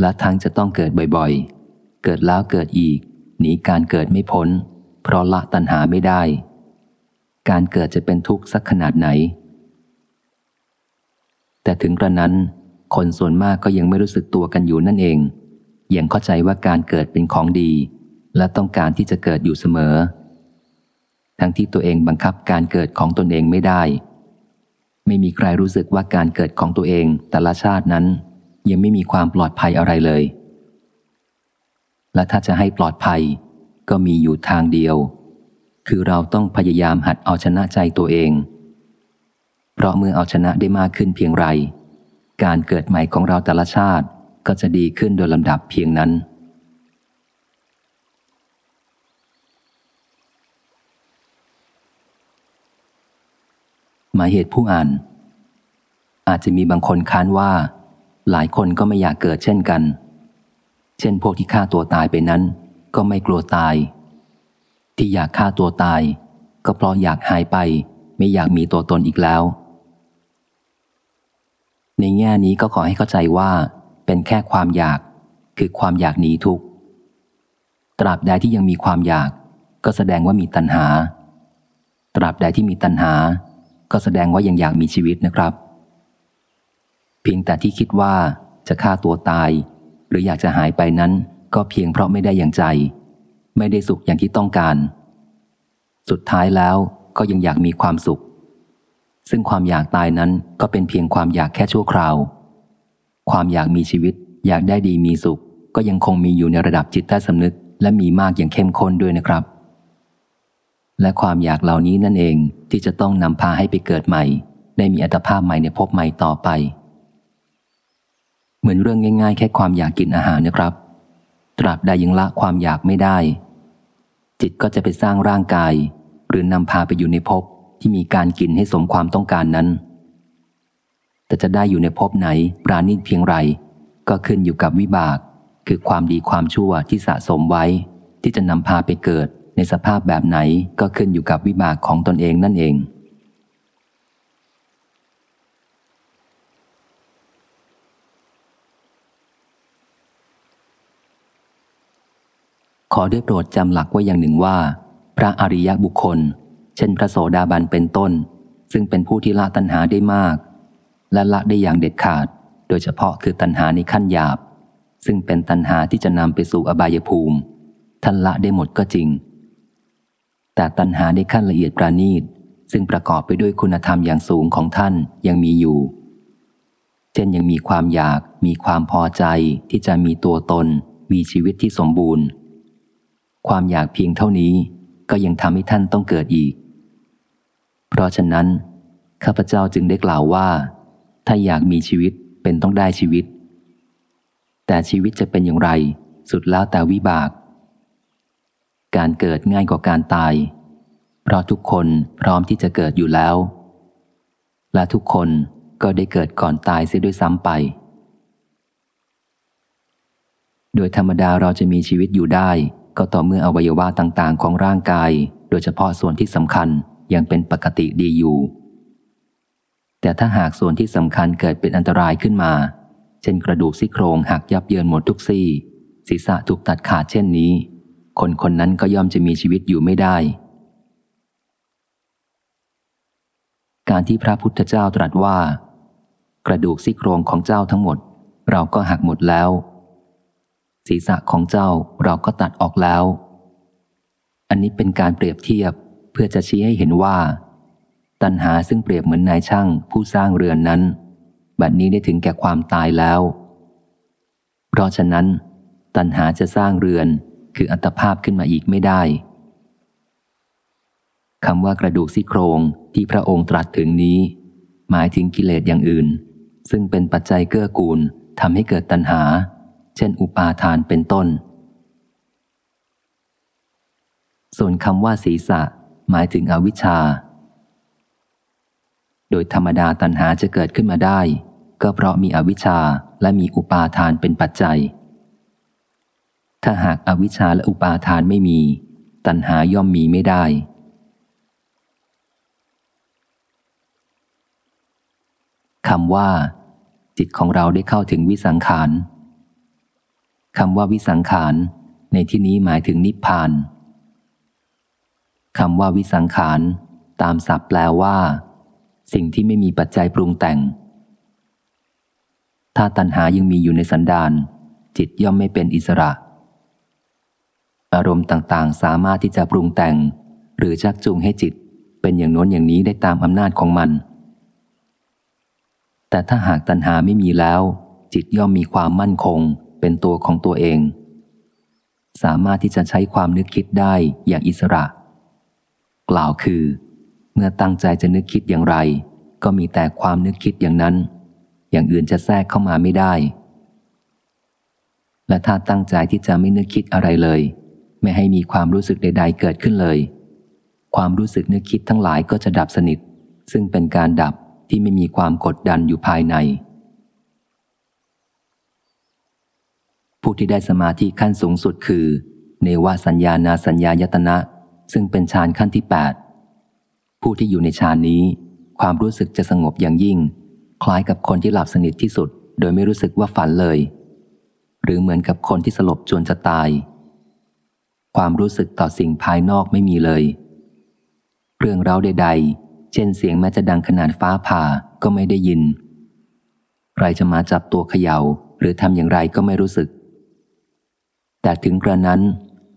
และทั้งจะต้องเกิดบ่อยๆ เกิดแล้วเกิดอีก หนีการเกิดไม่พ้น เพราะละตัณหาไม่ได้ การเกิดจะเป็นทุกข์สักขนาดไหน แต่ถึงกระนั้น คนส่วนมากก็ยังไม่รู้สึกตัวกันอยู่นั่นเองยังเข้าใจว่าการเกิดเป็นของดี และต้องการที่จะเกิดอยู่เสมอ ทั้งที่ตัวเองบังคับการเกิดของตนเองไม่ได้ ไม่มีใครรู้สึกว่าการเกิดของตัวเองแต่ละชาตินั้น ยังไม่มีความปลอดภัยอะไรเลย และถ้าจะให้ปลอดภัย ก็มีอยู่ทางเดียว คือเราต้องพยายามหัดเอาชนะใจตัวเอง เพราะเมื่อเอาชนะได้มากขึ้นเพียงไร การเกิดใหม่ของเราแต่ละชาติก็จะดีขึ้นโดยลำดับเพียงนั้น หมายเหตุผู้อ่าน อาจจะมีบางคนค้านว่า หลายคนก็ไม่อยากเกิดเช่นกัน เช่นพวกที่ฆ่าตัวตายไปนั้น ก็ไม่กลัวตาย ที่อยากฆ่าตัวตาย ก็เพราะอยากหายไปไม่อยากมีตัวตนอีกแล้ว ในแง่นี้ก็ขอให้เข้าใจว่า เป็นแค่ความอยาก คือความอยากหนีทุกข์ตราบใดที่ยังมีความอยาก ก็แสดงว่ามีตัณหา ตราบใดที่มีตัณหา ก็แสดงว่ายังอยากมีชีวิตนะครับ เพียงแต่ที่คิดว่าจะฆ่าตัวตาย หรืออยากจะหายไปนั้น ก็เพียงเพราะไม่ได้อย่างใจ ไม่ได้สุขอย่างที่ต้องการ สุดท้ายแล้วก็ยังอยากมีความสุข ซึ่งความอยากตายนั้นก็เป็นเพียงความอยากแค่ชั่วคราว ความอยากมีชีวิต อยากได้ดีมีสุข ก็ยังคงมีอยู่ในระดับจิตใต้สำนึก และมีมากอย่างเข้มข้นด้วยนะครับ และความอยากเหล่านี้นั่นเองที่จะต้องนำพาให้ไปเกิดใหม่ ได้มีอัตภาพใหม่ในภพใหม่ต่อไป เหมือนเรื่องง่าย ๆ แค่ความอยากกินอาหารนะครับ ตราบใดยังละความอยากไม่ได้ จิตก็จะไปสร้างร่างกาย หรือนำพาไปอยู่ในภพที่มีการกินให้สมความต้องการนั้น แต่จะได้อยู่ในภพไหนปราณีตเพียงไร ก็ขึ้นอยู่กับวิบาก คือความดีความชั่วที่สะสมไว้ ที่จะนำพาไปเกิด ในสภาพแบบไหนก็ขึ้นอยู่กับวิบากของตนเองนั่นเอง ขอได้โปรดจำหลักไว้อย่างหนึ่งว่า พระอริยบุคคล เช่นพระโสดาบันเป็นต้น ซึ่งเป็นผู้ที่ละตัณหาได้มาก และละได้อย่างเด็ดขาด โดยเฉพาะคือตัณหาในขั้นหยาบ ซึ่งเป็นตัณหาที่จะนำไปสู่อบายภูมิท่านละได้หมดก็จริง แต่ตัณหาในขั้นละเอียดประณีต ซึ่งประกอบไปด้วยคุณธรรมอย่างสูงของท่านยังมีอยู่ เช่นยังมีความอยาก มีความพอใจที่จะมีตัวตน มีชีวิตที่สมบูรณ์ ความอยากเพียงเท่านี้ก็ยังทำให้ท่านต้องเกิดอีก เพราะฉะนั้น ข้าพเจ้าจึงได้กล่าวว่า ถ้าอยากมีชีวิตเป็นต้องได้ชีวิต แต่ชีวิตจะเป็นอย่างไร สุดแล้วแต่วิบาก การเกิดง่ายกว่าการตาย เพราะทุกคนพร้อมที่จะเกิดอยู่แล้ว และทุกคนก็ได้เกิดก่อนตายเสียด้วยซ้ำไป โดยธรรมดาเราจะมีชีวิตอยู่ได้ ก็ต่อเมื่ออวัยวะต่างๆ ของร่างกาย โดยเฉพาะส่วนที่สำคัญยังเป็นปกติดีอยู่ แต่ถ้าหากส่วนที่สำคัญเกิดเป็นอันตรายขึ้นมา เช่นกระดูกซี่โครงหักยับเยินหมดทุกซี่ ศีรษะถูกตัดขาดเช่นนี้ คนคนนั้นก็ย่อมจะมีชีวิตอยู่ไม่ได้ การที่พระพุทธเจ้าตรัสว่า กระดูกซี่โครงของเจ้าทั้งหมด เราก็หักหมดแล้ว ศีรษะของเจ้าเราก็ตัดออกแล้ว อันนี้เป็นการเปรียบเทียบเพื่อจะชี้ให้เห็นว่า ตัณหาซึ่งเปรียบเหมือนนายช่างผู้สร้างเรือนนั้น บัดนี้ได้ถึงแก่ความตายแล้ว เพราะฉะนั้น ตัณหาจะสร้างเรือน คืออัตภาพขึ้นมาอีกไม่ได้คำว่ากระดูกซี่โครงที่พระองค์ตรัสถึงนี้ หมายถึงกิเลสอย่างอื่น ซึ่งเป็นปัจจัยเกื้อกูลทำให้เกิดตัณหา เช่นอุปาทานเป็นต้น ส่วนคำว่าศีรษะ หมายถึงอวิชชา โดยธรรมดาตัณหาจะเกิดขึ้นมาได้ ก็เพราะมีอวิชชาและมีอุปาทานเป็นปัจจัย ถ้าหากอวิชชาและอุปาทานไม่มี ตัณหาย่อมมีไม่ได้ คำว่า จิตของเราได้เข้าถึงวิสังขารคำว่าวิสังขาร ในที่นี้หมายถึงนิพพานคำว่าวิสังขาร ตามศัพท์แปลว่า สิ่งที่ไม่มีปัจจัยปรุงแต่ง ถ้าตัณหายังมีอยู่ในสันดานจิตย่อมไม่เป็นอิสระ อารมณ์ต่างๆ สามารถที่จะปรุงแต่ง หรือชักจูงให้จิต เป็นอย่างโน้นอย่างนี้ได้ตามอำนาจของมัน แต่ถ้าหากตัณหาไม่มีแล้ว จิตย่อมมีความมั่นคง เป็นตัวของตัวเอง สามารถที่จะใช้ความนึกคิดได้อย่างอิสระ กล่าวคือ เมื่อตั้งใจจะนึกคิดอย่างไร ก็มีแต่ความนึกคิดอย่างนั้น อย่างอื่นจะแทรกเข้ามาไม่ได้ และถ้าตั้งใจที่จะไม่นึกคิดอะไรเลย ไม่ให้มีความรู้สึกใด ๆ เกิดขึ้นเลย ความรู้สึกนึกคิดทั้งหลายก็จะดับสนิท ซึ่งเป็นการดับที่ไม่มีความกดดันอยู่ภายใน ผู้ที่ได้สมาธิขั้นสูงสุดคือ เนวสัญญานาสัญญายตนะ ซึ่งเป็นฌานขั้นที่ 8 ผู้ที่อยู่ในฌานนี้ ความรู้สึกจะสงบอย่างยิ่ง คล้ายกับคนที่หลับสนิทที่สุด โดยไม่รู้สึกว่าฝันเลย หรือเหมือนกับคนที่สลบจนจะตาย ความรู้สึกต่อสิ่งภายนอกไม่มีเลย เรื่องเราใด ๆ เช่นเสียงแม้จะดังขนาดฟ้าผ่าก็ไม่ได้ยิน ใครจะมาจับตัวเขยา่าหรือทำอย่างไรก็ไม่รู้สึก แต่ถึงกระนั้น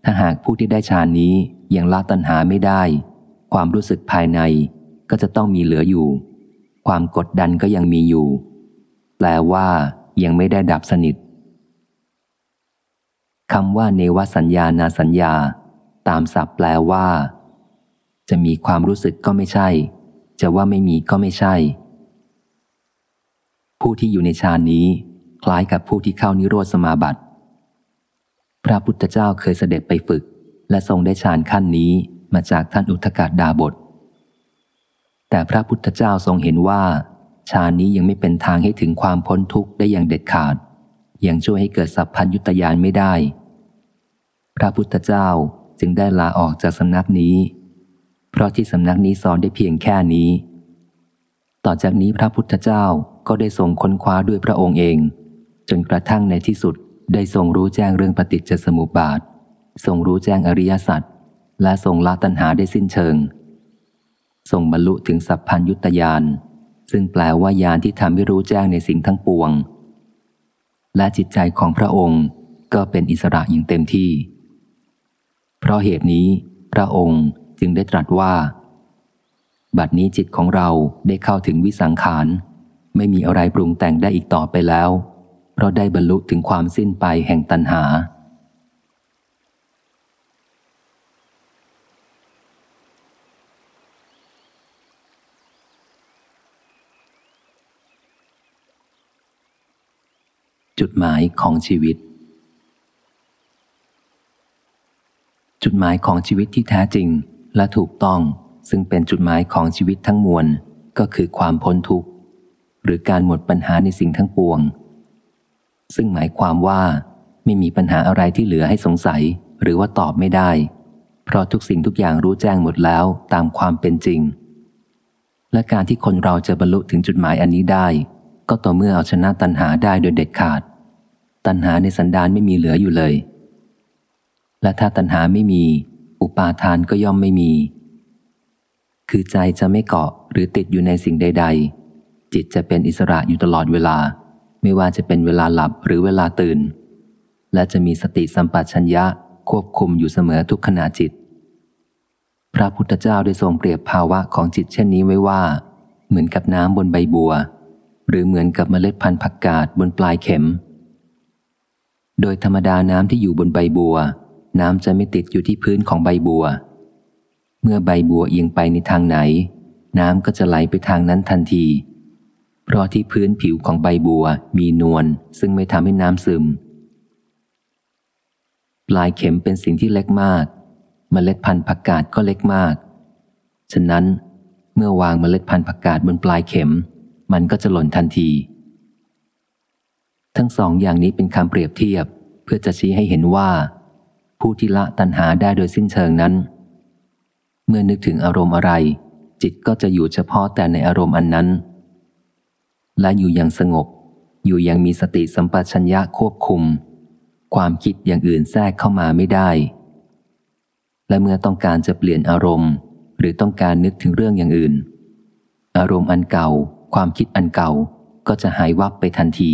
ถ้าหากผู้ที่ได้ฌานนี้ยังละตัณหาไม่ได้ ความรู้สึกภายในก็จะต้องมีเหลืออยู่ ความกดดันก็ยังมีอยู่ แปลว่ายังไม่ได้ดับสนิท คำว่าเนวสัญญานาสัญญา ตามศัพท์แปลว่า จะมีความรู้สึกก็ไม่ใช่ จะว่าไม่มีก็ไม่ใช่ ผู้ที่อยู่ในฌานนี้ คล้ายกับผู้ที่เข้านิโรธสมาบัติ พระพุทธเจ้าเคยเสด็จไปฝึก และทรงได้ฌานขั้นนี้มาจากท่านอุทกาดาบท แต่พระพุทธเจ้าทรงเห็นว่าฌานนี้ยังไม่เป็นทางให้ถึงความพ้นทุกข์ได้อย่างเด็ดขาด ยังช่วยให้เกิดสัพพัญยุตยานไม่ได้ พระพุทธเจ้าจึงได้ลาออกจากสำนักนี้ เพราะที่สำนักนี้สอนได้เพียงแค่นี้ ต่อจากนี้พระพุทธเจ้าก็ได้ทรงค้นคว้าด้วยพระองค์เอง จนกระทั่งในที่สุดได้ทรงรู้แจ้งเรื่องปฏิจจสมุปบาท ทรงรู้แจ้งอริยสัจและทรงละตัณหาได้สิ้นเชิง ทรงบรรลุถึงสัพพัญยุตยานซึ่งแปลว่ายานที่ทำให้รู้แจ้งในสิ่งทั้งปวง และจิตใจของพระองค์ก็เป็นอิสระอย่างเต็มที่ เพราะเหตุนี้พระองค์จึงได้ตรัสว่า บัดนี้จิตของเราได้เข้าถึงวิสังขาร ไม่มีอะไรปรุงแต่งได้อีกต่อไปแล้ว เพราะได้บรรลุถึงความสิ้นไปแห่งตัณหา จุดหมายของชีวิต จุดหมายของชีวิตที่แท้จริงและถูกต้อง ซึ่งเป็นจุดหมายของชีวิตทั้งมวล ก็คือความพ้นทุกข์ หรือการหมดปัญหาในสิ่งทั้งปวง ซึ่งหมายความว่า ไม่มีปัญหาอะไรที่เหลือให้สงสัย หรือว่าตอบไม่ได้ เพราะทุกสิ่งทุกอย่างรู้แจ้งหมดแล้วตามความเป็นจริง และการที่คนเราจะบรรลุถึงจุดหมายอันนี้ได้ ก็ต่อเมื่อเอาชนะตัณหาได้โดยเด็ดขาด ตัณหาในสันดานไม่มีเหลืออยู่เลย และถ้าตัณหาไม่มี อุปาทานก็ย่อมไม่มี คือใจจะไม่เกาะหรือติดอยู่ในสิ่งใด ๆ จิตจะเป็นอิสระอยู่ตลอดเวลา ไม่ว่าจะเป็นเวลาหลับหรือเวลาตื่น และจะมีสติสัมปชัญญะควบคุมอยู่เสมอทุกขณะจิต พระพุทธเจ้าได้ทรงเปรียบภาวะของจิตเช่นนี้ไว้ว่า เหมือนกับน้ำบนใบบัว หรือเหมือนกับเมล็ดพันธุ์ผักกาดบนปลายเข็ม โดยธรรมดาน้ำที่อยู่บนใบบัว น้ำจะไม่ติดอยู่ที่พื้นของใบบัว เมื่อใบบัวเอียงไปในทางไหน น้ำก็จะไหลไปทางนั้นทันที เพราะที่พื้นผิวของใบบัวมีนวลซึ่งไม่ทำให้น้ำซึม ปลายเข็มเป็นสิ่งที่เล็กมากเมล็ดพันธุ์ผักกาดก็เล็กมาก ฉะนั้นเมื่อวางเมล็ดพันธุ์ผักกาดบนปลายเข็ม มันก็จะหล่นทันที ทั้งสองอย่างนี้เป็นคำเปรียบเทียบ เพื่อจะชี้ให้เห็นว่า ผู้ที่ละตัณหาได้โดยสิ้นเชิงนั้น เมื่อนึกถึงอารมณ์อะไร จิตก็จะอยู่เฉพาะแต่ในอารมณ์อันนั้น และอยู่อย่างสงบ อยู่อย่างมีสติสัมปชัญญะควบคุม ความคิดอย่างอื่นแทรกเข้ามาไม่ได้ และเมื่อต้องการจะเปลี่ยนอารมณ์ หรือต้องการนึกถึงเรื่องอย่างอื่น อารมณ์อันเก่า ความคิดอันเก่าก็จะหายวับไปทันที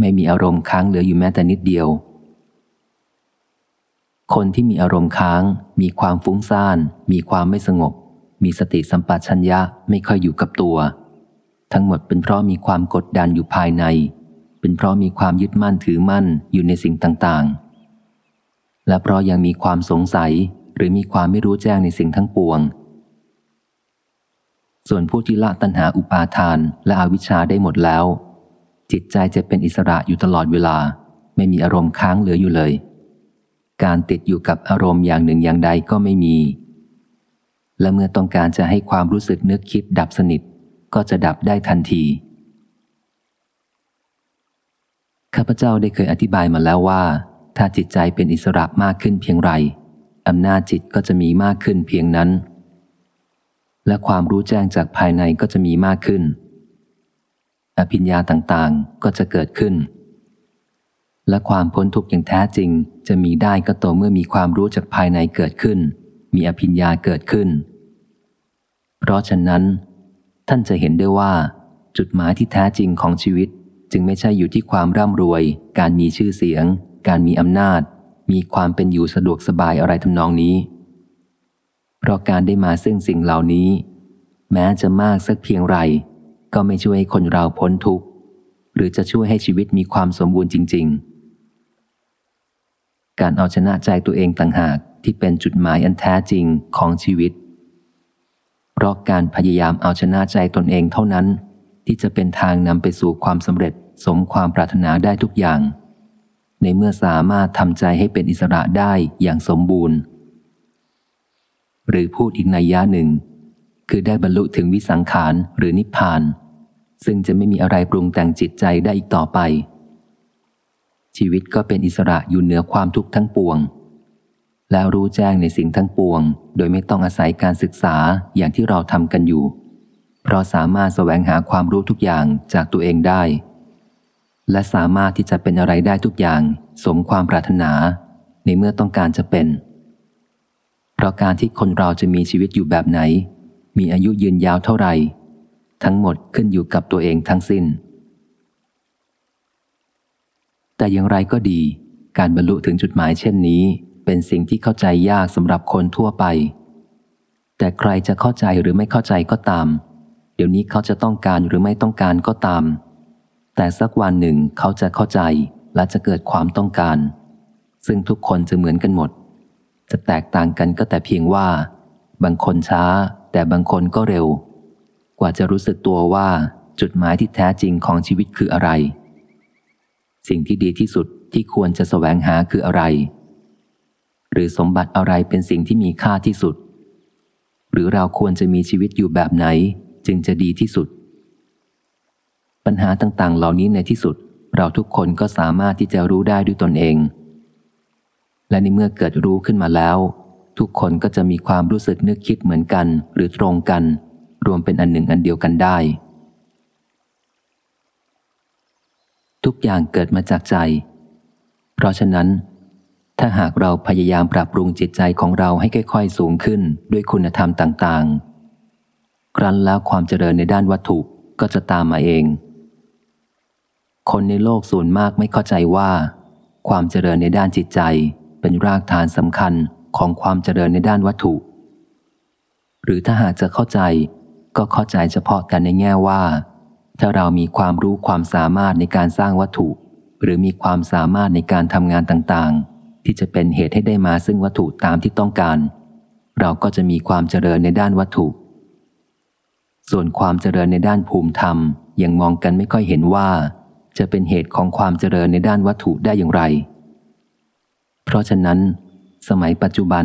ไม่มีอารมณ์ค้างเหลืออยู่แม้แต่นิดเดียว คนที่มีอารมณ์ค้าง มีความฟุ้งซ่าน มีความไม่สงบ มีสติสัมปชัญญะไม่ค่อยอยู่กับตัว ทั้งหมดเป็นเพราะมีความกดดันอยู่ภายใน เป็นเพราะมีความยึดมั่นถือมั่นอยู่ในสิ่งต่างๆ และเพราะยังมีความสงสัยหรือมีความไม่รู้แจ้งในสิ่งทั้งปวง ส่วนผู้ที่ละตัณหาอุปาทานและอวิชชาได้หมดแล้ว จิตใจจะเป็นอิสระอยู่ตลอดเวลา ไม่มีอารมณ์ค้างเหลืออยู่เลย การติดอยู่กับอารมณ์อย่างหนึ่งอย่างใดก็ไม่มี และเมื่อต้องการจะให้ความรู้สึกนึกคิดดับสนิท ก็จะดับได้ทันที ข้าพเจ้าได้เคยอธิบายมาแล้วว่า ถ้าจิตใจเป็นอิสระมากขึ้นเพียงไรอำนาจจิตก็จะมีมากขึ้นเพียงนั้น และความรู้แจ้งจากภายในก็จะมีมากขึ้น อภิญญาต่างๆก็จะเกิดขึ้น และความพ้นทุกข์อย่างแท้จริง จะมีได้ก็ต่อเมื่อมีความรู้จากภายในเกิดขึ้น มีอภิญญาเกิดขึ้น เพราะฉะนั้น ท่านจะเห็นได้ว่า จุดหมายที่แท้จริงของชีวิต จึงไม่ใช่อยู่ที่ความร่ำรวย การมีชื่อเสียง การมีอำนาจ มีความเป็นอยู่สะดวกสบายอะไรทำนองนี้ เพราะการได้มาซึ่งสิ่งเหล่านี้ แม้จะมากสักเพียงไร ก็ไม่ช่วยให้คนเราพ้นทุกข์หรือจะช่วยให้ชีวิตมีความสมบูรณ์จริง ๆ การเอาชนะใจตัวเองต่างหากที่เป็นจุดหมายอันแท้จริงของชีวิต เพราะการพยายามเอาชนะใจตนเองเท่านั้น ที่จะเป็นทางนำไปสู่ความสำเร็จสมความปรารถนาได้ทุกอย่าง ในเมื่อสามารถทำใจให้เป็นอิสระได้อย่างสมบูรณ์ หรือพูดอีกในยะหนึ่ง คือได้บรรลุถึงวิสังขารหรือนิพพาน ซึ่งจะไม่มีอะไรปรุงแต่งจิตใจได้อีกต่อไป ชีวิตก็เป็นอิสระอยู่เหนือความทุกข์ทั้งปวง แล้วรู้แจ้งในสิ่งทั้งปวง โดยไม่ต้องอาศัยการศึกษาอย่างที่เราทำกันอยู่ เพราะสามารถแสวงหาความรู้ทุกอย่างจากตัวเองได้ และสามารถที่จะเป็นอะไรได้ทุกอย่าง สมความปรารถนา ในเมื่อต้องการจะเป็น เพราะการที่คนเราจะมีชีวิตอยู่แบบไหน มีอายุยืนยาวเท่าไหร่ ทั้งหมดขึ้นอยู่กับตัวเองทั้งสิ้น แต่อย่างไรก็ดี การบรรลุถึงจุดหมายเช่นนี้ เป็นสิ่งที่เข้าใจยากสำหรับคนทั่วไป แต่ใครจะเข้าใจหรือไม่เข้าใจก็ตาม เดี๋ยวนี้เขาจะต้องการหรือไม่ต้องการก็ตาม แต่สักวันหนึ่งเขาจะเข้าใจและจะเกิดความต้องการ ซึ่งทุกคนจะเหมือนกันหมด จะแตกต่างกันก็แต่เพียงว่า บางคนช้า แต่บางคนก็เร็ว กว่าจะรู้สึกตัวว่าจุดหมายที่แท้จริงของชีวิตคืออะไร สิ่งที่ดีที่สุดที่ควรจะแสวงหาคืออะไร หรือสมบัติอะไรเป็นสิ่งที่มีค่าที่สุด หรือเราควรจะมีชีวิตอยู่แบบไหน จึงจะดีที่สุด ปัญหาต่างๆ เหล่านี้ในที่สุด เราทุกคนก็สามารถที่จะรู้ได้ด้วยตนเอง และในเมื่อเกิดรู้ขึ้นมาแล้ว ทุกคนก็จะมีความรู้สึกนึกคิดเหมือนกัน หรือตรงกัน รวมเป็นอันหนึ่งอันเดียวกันได้ ทุกอย่างเกิดมาจากใจ เพราะฉะนั้น ถ้าหากเราพยายามปรับปรุงจิตใจของเราให้ค่อยๆ สูงขึ้นด้วยคุณธรรมต่างๆ ครั้นแล้วความเจริญในด้านวัตถุก็จะตามมาเอง คนในโลกส่วนมากไม่เข้าใจว่า ความเจริญในด้านจิตใจเป็นรากฐานสำคัญของความเจริญในด้านวัตถุ หรือถ้าหากจะเข้าใจก็เข้าใจเฉพาะกันในแง่ว่า ถ้าเรามีความรู้ความสามารถในการสร้างวัตถุ หรือมีความสามารถในการทำงานต่างๆ ที่จะเป็นเหตุให้ได้มาซึ่งวัตถุตามที่ต้องการ เราก็จะมีความเจริญในด้านวัตถุ ส่วนความเจริญในด้านภูมิธรรมยังมองกันไม่ค่อยเห็นว่า จะเป็นเหตุของความเจริญในด้านวัตถุได้อย่างไร เพราะฉะนั้น สมัยปัจจุบัน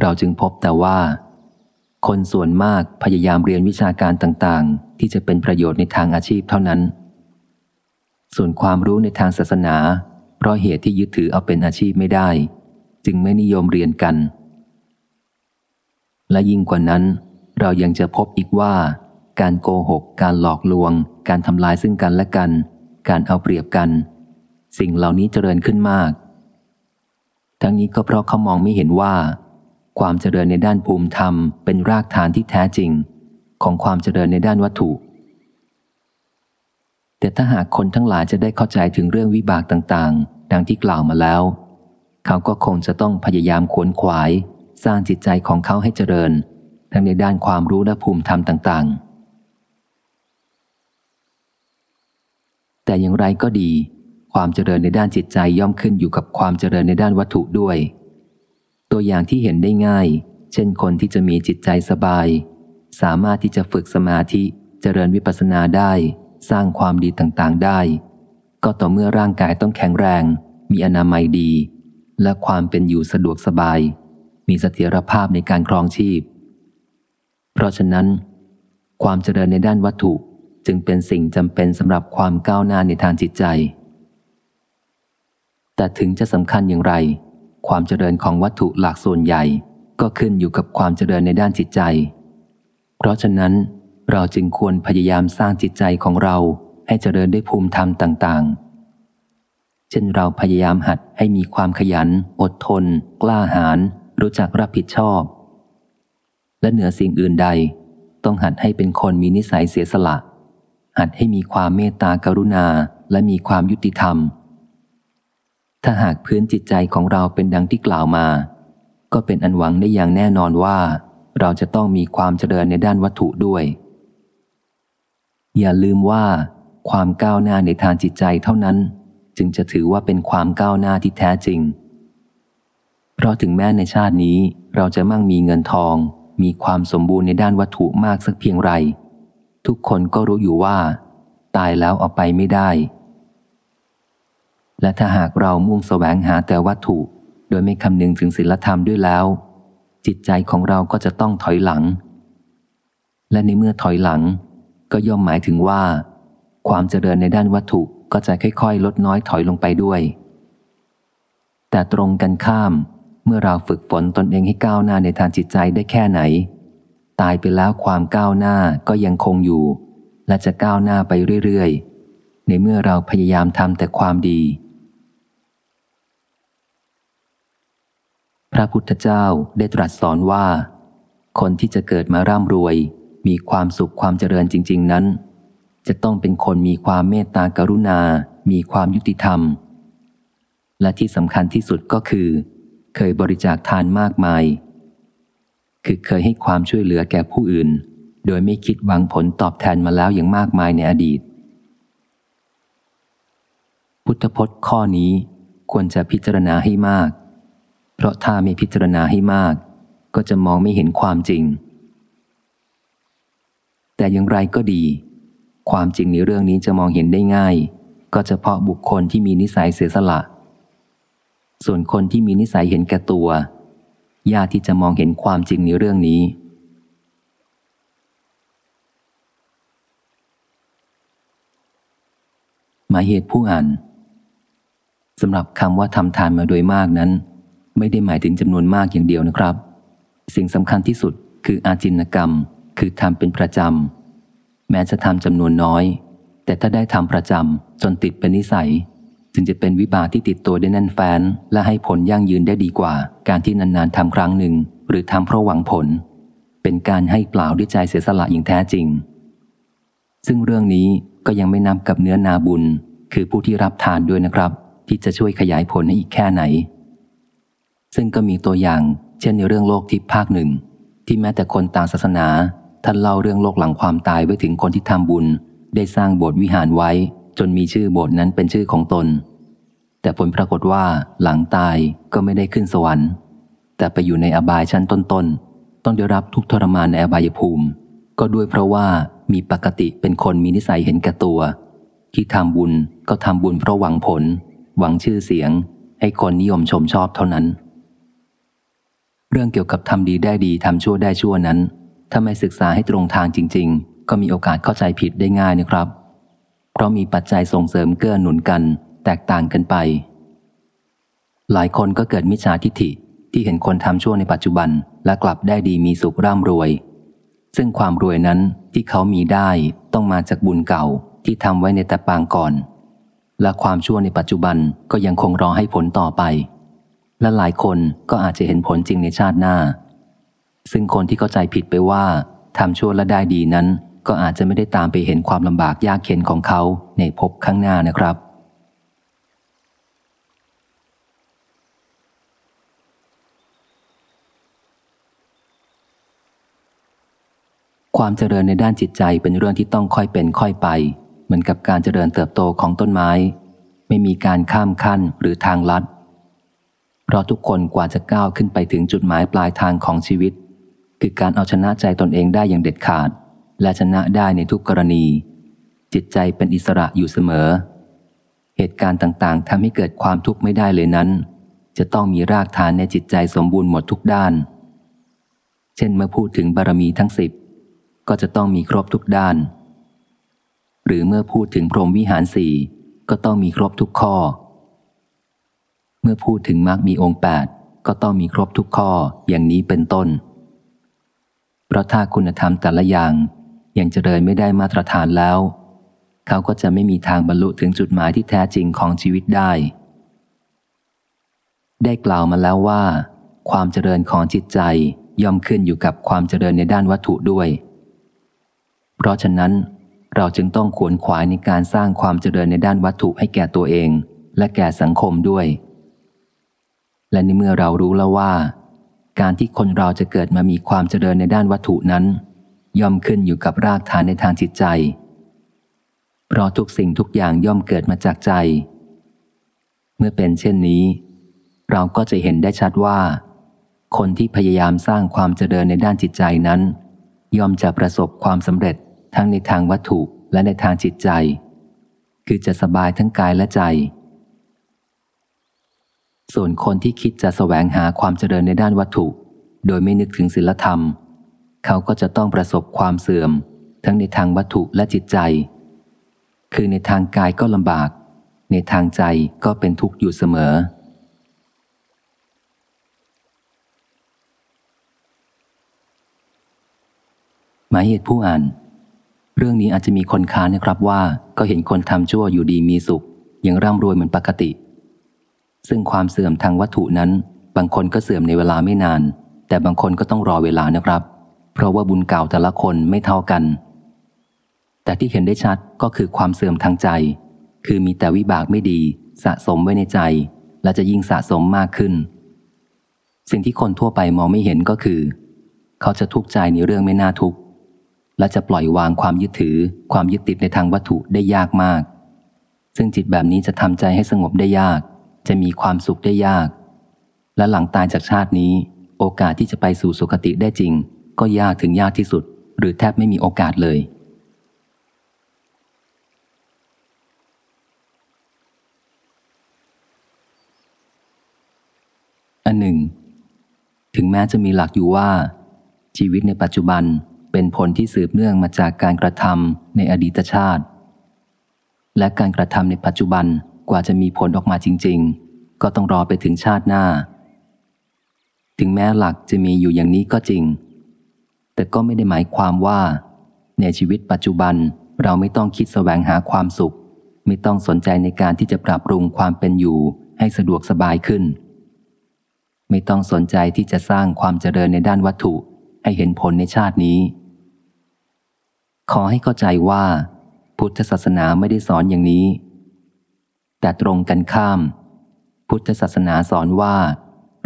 เราจึงพบแต่ว่า คนส่วนมากพยายามเรียนวิชาการต่างๆ ที่จะเป็นประโยชน์ในทางอาชีพเท่านั้น ส่วนความรู้ในทางศาสนา เพราะเหตุที่ยึดถือเอาเป็นอาชีพไม่ได้ จึงไม่นิยมเรียนกัน และยิ่งกว่านั้น เรายังจะพบอีกว่า การโกหก การหลอกลวง การทำลายซึ่งกันและกัน การเอาเปรียบกัน สิ่งเหล่านี้เจริญขึ้นมาก ทั้งนี้ก็เพราะเขามองไม่เห็นว่า ความเจริญในด้านภูมิธรรมเป็นรากฐานที่แท้จริง ของความเจริญในด้านวัตถุ แต่ถ้าหากคนทั้งหลายจะได้เข้าใจถึงเรื่องวิบากต่างๆ ดังที่กล่าวมาแล้ว เขาก็คงจะต้องพยายามขวนขวาย สร้างจิตใจของเขาให้เจริญ ทั้งในด้านความรู้และภูมิธรรมต่าง ๆแต่อย่างไรก็ดี ความเจริญในด้านจิตใจย่อมขึ้นอยู่กับความเจริญในด้านวัตถุด้วย ตัวอย่างที่เห็นได้ง่าย เช่นคนที่จะมีจิตใจสบาย สามารถที่จะฝึกสมาธิเจริญวิปัสสนาได้ สร้างความดีต่างๆได้ ก็ต่อเมื่อร่างกายต้องแข็งแรง มีอนามัยดี และความเป็นอยู่สะดวกสบาย มีเสถียรภาพในการครองชีพ เพราะฉะนั้น ความเจริญในด้านวัตถุจึงเป็นสิ่งจำเป็นสำหรับความก้าวหน้าในทางจิตใจ แต่ถึงจะสำคัญอย่างไร ความเจริญของวัตถุหลักส่วนใหญ่ ก็ขึ้นอยู่กับความเจริญในด้านจิตใจ เพราะฉะนั้นเราจึงควรพยายามสร้างจิตใจของเราให้เจริญด้วยภูมิธรรมต่าง ๆ เช่นเราพยายามหัดให้มีความขยัน อดทน กล้าหาญรู้จักรับผิดชอบ และเหนือสิ่งอื่นใด ต้องหัดให้เป็นคนมีนิสัยเสียสละ หัดให้มีความเมตตากรุณาและมีความยุติธรรม ถ้าหากพื้นจิตใจของเราเป็นดังที่กล่าวมา ก็เป็นอันหวังได้อย่างแน่นอนว่า เราจะต้องมีความเจริญในด้านวัตถุด้วย อย่าลืมว่า ความก้าวหน้าในทางจิตใจเท่านั้น จึงจะถือว่าเป็นความก้าวหน้าที่แท้จริง เพราะถึงแม้ในชาตินี้เราจะมั่งมีเงินทอง มีความสมบูรณ์ในด้านวัตถุมากสักเพียงไร ทุกคนก็รู้อยู่ว่า ตายแล้วเอาไปไม่ได้ และถ้าหากเรามุ่งแสวงหาแต่วัตถุ โดยไม่คำนึงถึงศีลธรรมด้วยแล้ว จิตใจของเราก็จะต้องถอยหลัง และในเมื่อถอยหลัง ก็ย่อมหมายถึงว่า ความเจริญในด้านวัตถุก็จะค่อยๆ ลดน้อยถอยลงไปด้วย แต่ตรงกันข้าม เมื่อเราฝึกฝนตนเองให้ก้าวหน้าในทางจิตใจได้แค่ไหน ตายไปแล้วความก้าวหน้าก็ยังคงอยู่ และจะก้าวหน้าไปเรื่อยๆ ในเมื่อเราพยายามทำแต่ความดี พระพุทธเจ้าได้ตรัสสอนว่า คนที่จะเกิดมาร่ำรวย มีความสุขความเจริญจริง ๆนั้น จะต้องเป็นคนมีความเมตตากรุณา มีความยุติธรรม และที่สำคัญที่สุดก็คือ เคยบริจาคทานมากมาย คือเคยให้ความช่วยเหลือแก่ผู้อื่น โดยไม่คิดหวังผลตอบแทนมาแล้วอย่างมากมายในอดีต พุทธพจน์ข้อนี้ควรจะพิจารณาให้มาก เพราะถ้าไม่พิจารณาให้มาก ก็จะมองไม่เห็นความจริง แต่อย่างไรก็ดี ความจริงในเรื่องนี้จะมองเห็นได้ง่าย ก็เฉพาะบุคคลที่มีนิสัยเสียสละ ส่วนคนที่มีนิสัยเห็นแก่ตัวยากที่จะมองเห็นความจริงในเรื่องนี้ หมายเหตุผู้อ่านสำหรับคำว่าทำทานมาโดยมากนั้น ไม่ได้หมายถึงจำนวนมากอย่างเดียวนะครับ สิ่งสำคัญที่สุดคืออาจินกรรม คือทำเป็นประจำ แม้จะทำจำนวนน้อย แต่ถ้าได้ทำประจำจนติดเป็นนิสัย จึงจะเป็นวิบากที่ติดตัวได้แน่นแฟ้น และให้ผลยั่งยืนได้ดีกว่า การที่นานๆทำครั้งหนึ่ง หรือทำเพราะหวังผล เป็นการให้เปล่าด้วยใจเสียสละอย่างแท้จริง ซึ่งเรื่องนี้ก็ยังไม่นับกับเนื้อนาบุญ คือผู้ที่รับทานด้วยนะครับ ที่จะช่วยขยายผลให้อีกแค่ไหน ซึ่งก็มีตัวอย่าง เช่นในเรื่องโลกทิพย์ภาคหนึ่ง ที่แม้แต่คนต่างศาสนา ท่านเล่าเรื่องโลกหลังความตายไว้ถึงคนที่ทำบุญ ได้สร้างโบสถ์วิหารไว้ จนมีชื่อโบสถ์นั้นเป็นชื่อของตน แต่ผลปรากฏว่าหลังตายก็ไม่ได้ขึ้นสวรรค์ แต่ไปอยู่ในอบายชั้นต้นๆต้องได้รับทุกทรมานในอบายภูมิ ก็ด้วยเพราะว่ามีปกติเป็นคนมีนิสัยเห็นแก่ตัว ที่ทำบุญก็ทำบุญเพราะหวังผล หวังชื่อเสียง ให้คนนิยมชมชอบเท่านั้น เรื่องเกี่ยวกับทำดีได้ดีทำชั่วได้ชั่วนั้น ถ้าไม่ศึกษาให้ตรงทางจริง ๆ ก็มีโอกาสเข้าใจผิดได้ง่ายนะครับ เพราะมีปัจจัยส่งเสริมเกื้อหนุนกัน แตกต่างกันไป หลายคนก็เกิดมิจฉาทิฐิที่เห็นคนทำชั่วในปัจจุบัน และกลับได้ดีมีสุขร่ำรวย ซึ่งความรวยนั้นที่เขามีได้ต้องมาจากบุญเก่าที่ทำไว้ในแต่ปางก่อน และความชั่วในปัจจุบันก็ยังคงรอให้ผลต่อไป และหลายคนก็อาจจะเห็นผลจริงในชาติหน้า ซึ่งคนที่เข้าใจผิดไปว่าทำชั่วและได้ดีนั้น ก็อาจจะไม่ได้ตามไปเห็นความลำบากยากเข็นของเขาในภพข้างหน้านะครับ ความเจริญในด้านจิตใจเป็นเรื่องที่ต้องค่อยเป็นค่อยไป เหมือนกับการเจริญเติบโตของต้นไม้ ไม่มีการข้ามขั้นหรือทางลัด เพราะทุกคนกว่าจะก้าวขึ้นไปถึงจุดหมายปลายทางของชีวิต คือการเอาชนะใจตนเองได้อย่างเด็ดขาด และชนะได้ในทุกกรณี จิตใจเป็นอิสระอยู่เสมอ เหตุการณ์ต่างๆทำให้เกิดความทุกข์ไม่ได้เลยนั้น จะต้องมีรากฐานในจิตใจสมบูรณ์หมดทุกด้าน เช่นเมื่อพูดถึงบารมีทั้งสิบก็จะต้องมีครบทุกด้าน หรือเมื่อพูดถึงพรหมวิหารสี่ก็ต้องมีครบทุกข้อ เมื่อพูดถึงมรรคมีองค์แปดก็ต้องมีครบทุกข้ออย่างนี้เป็นต้น เพราะถ้าคุณธรรมแต่ละอย่างยังเจริญไม่ได้มาตรฐานแล้ว เขาก็จะไม่มีทางบรรลุถึงจุดหมายที่แท้จริงของชีวิตได้ ได้กล่าวมาแล้วว่า ความเจริญของจิตใจย่อมขึ้นอยู่กับความเจริญในด้านวัตถุด้วย เพราะฉะนั้นเราจึงต้องขวนขวายในการสร้างความเจริญในด้านวัตถุให้แก่ตัวเอง และแก่สังคมด้วย และในเมื่อเรารู้แล้วว่า การที่คนเราจะเกิดมามีความเจริญในด้านวัตถุนั้น ย่อมขึ้นอยู่กับรากฐานในทางจิตใจ เพราะทุกสิ่งทุกอย่างย่อมเกิดมาจากใจ เมื่อเป็นเช่นนี้ เราก็จะเห็นได้ชัดว่า คนที่พยายามสร้างความเจริญในด้านจิตใจนั้น ย่อมจะประสบความสำเร็จทั้งในทางวัตถุและในทางจิตใจ คือจะสบายทั้งกายและใจ ส่วนคนที่คิดจะสแสวงหาความเจริญในด้านวัตถุ โดยไม่นึกถึงศีลธรรม เขาก็จะต้องประสบความเสื่อม ทั้งในทางวัตถุและจิตใจ คือในทางกายก็ลำบาก ในทางใจก็เป็นทุกข์อยู่เสมอ หมายเหตุผู้อ่าน เรื่องนี้อาจจะมีคนค้านนะครับว่าก็เห็นคนทำชั่วอยู่ดีมีสุข ยังร่ำรวยเหมือนปกติ ซึ่งความเสื่อมทางวัตถุนั้น บางคนก็เสื่อมในเวลาไม่นาน แต่บางคนก็ต้องรอเวลานะครับ เพราะว่าบุญเก่าแต่ละคนไม่เท่ากัน แต่ที่เห็นได้ชัดก็คือความเสื่อมทางใจ คือมีแต่วิบากไม่ดี สะสมไว้ในใจ และจะยิ่งสะสมมากขึ้น สิ่งที่คนทั่วไปมองไม่เห็นก็คือ เขาจะทุกข์ใจในเรื่องไม่น่าทุกข์และจะปล่อยวางความยึดถือ ความยึดติดในทางวัตถุได้ยากมาก ซึ่งจิตแบบนี้จะทำใจให้สงบได้ยาก จะมีความสุขได้ยาก และหลังตายจากชาตินี้ โอกาสที่จะไปสู่สุคติได้จริง ก็ยากถึงยากที่สุด หรือแทบไม่มีโอกาสเลย อันหนึ่ง ถึงแม้จะมีหลักอยู่ว่า ชีวิตในปัจจุบันเป็นผลที่สืบเนื่องมาจากการกระทำในอดีตชาติ และการกระทำในปัจจุบัน กว่าจะมีผลออกมาจริง ๆ ก็ต้องรอไปถึงชาติหน้า ถึงแม้หลักจะมีอยู่อย่างนี้ก็จริง แต่ก็ไม่ได้หมายความว่า ในชีวิตปัจจุบันเราไม่ต้องคิดแสวงหาความสุข ไม่ต้องสนใจในการที่จะปรับปรุงความเป็นอยู่ให้สะดวกสบายขึ้น ไม่ต้องสนใจที่จะสร้างความเจริญในด้านวัตถุให้เห็นผลในชาตินี้ ขอให้เข้าใจว่า พุทธศาสนาไม่ได้สอนอย่างนี้ แต่ตรงกันข้าม พุทธศาสนาสอนว่า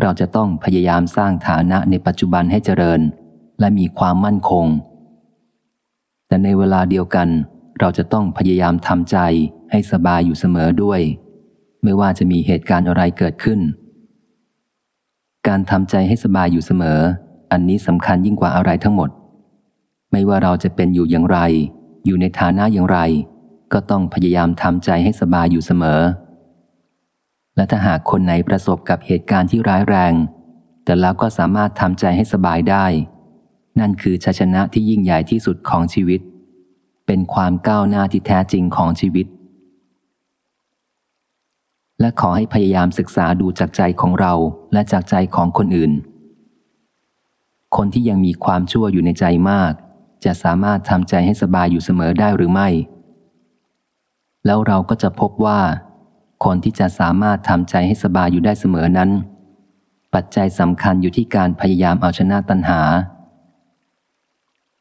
เราจะต้องพยายามสร้างฐานะในปัจจุบันให้เจริญ และมีความมั่นคง แต่ในเวลาเดียวกัน เราจะต้องพยายามทำใจให้สบายอยู่เสมอด้วย ไม่ว่าจะมีเหตุการณ์อะไรเกิดขึ้น การทำใจให้สบายอยู่เสมอ อันนี้สำคัญยิ่งกว่าอะไรทั้งหมด ไม่ว่าเราจะเป็นอยู่อย่างไร อยู่ในฐานะอย่างไร ก็ต้องพยายามทำใจให้สบายอยู่เสมอ และถ้าหากคนไหนประสบกับเหตุการณ์ที่ร้ายแรง แต่แล้วก็สามารถทำใจให้สบายได้ นั่นคือชัยชนะที่ยิ่งใหญ่ที่สุดของชีวิต เป็นความก้าวหน้าที่แท้จริงของชีวิต และขอให้พยายามศึกษาดูจากใจของเราและจากใจของคนอื่น คนที่ยังมีความชั่วอยู่ในใจมากจะสามารถทำใจให้สบายอยู่เสมอได้หรือไม่ แล้วเราก็จะพบว่า คนที่จะสามารถทำใจให้สบายอยู่ได้เสมอนั้น ปัจจัยสำคัญอยู่ที่การพยายามเอาชนะตัณหา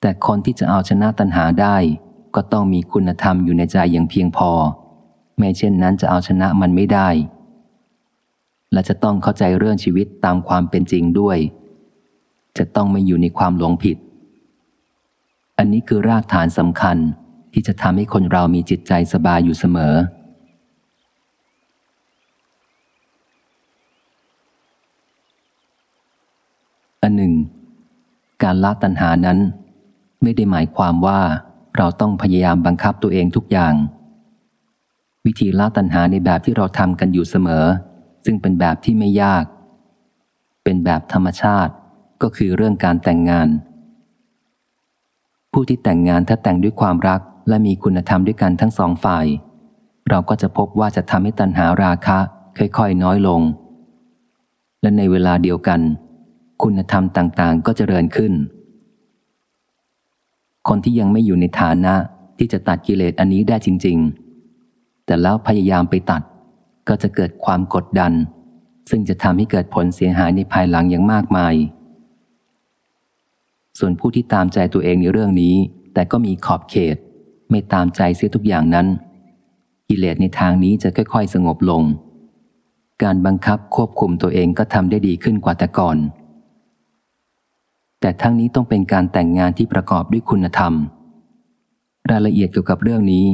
แต่คนที่จะเอาชนะตัณหาได้ ก็ต้องมีคุณธรรมอยู่ในใจอย่างเพียงพอ ไม่เช่นนั้นจะเอาชนะมันไม่ได้ และจะต้องเข้าใจเรื่องชีวิตตามความเป็นจริงด้วย จะต้องไม่อยู่ในความหลงผิด อันนี้คือรากฐานสำคัญ ที่จะทำให้คนเรามีจิตใจสบายอยู่เสมอ อันหนึ่ง การละตัณหานั้น ไม่ได้หมายความว่าเราต้องพยายามบังคับตัวเองทุกอย่าง วิธีละตัณหาในแบบที่เราทำกันอยู่เสมอ ซึ่งเป็นแบบที่ไม่ยาก เป็นแบบธรรมชาติก็คือเรื่องการแต่งงานผู้ที่แต่งงานถ้าแต่งด้วยความรัก และมีคุณธรรมด้วยกันทั้งสองฝ่าย เราก็จะพบว่าจะทำให้ตัณหาราคะค่อยๆ น้อยลง และในเวลาเดียวกัน คุณธรรมต่างๆ ก็จเจริญขึ้น คนที่ยังไม่อยู่ในฐานะที่จะตัดกิเลสอันนี้ได้จริง ๆ แต่แล้วพยายามไปตัดก็จะเกิดความกดดัน ซึ่งจะทำให้เกิดผลเสียหายในภายหลังอย่างมากมาย ส่วนผู้ที่ตามใจตัวเองในเรื่องนี้ แต่ก็มีขอบเขต ไม่ตามใจเสียทุกอย่างนั้น กิเลสในทางนี้จะค่อย ๆ สงบลง การบังคับควบคุมตัวเองก็ทำได้ดีขึ้นกว่าแต่ก่อน แต่ทั้งนี้ต้องเป็นการแต่งงานที่ประกอบด้วยคุณธรรม รายละเอียดเกี่ยวกับเรื่องนี้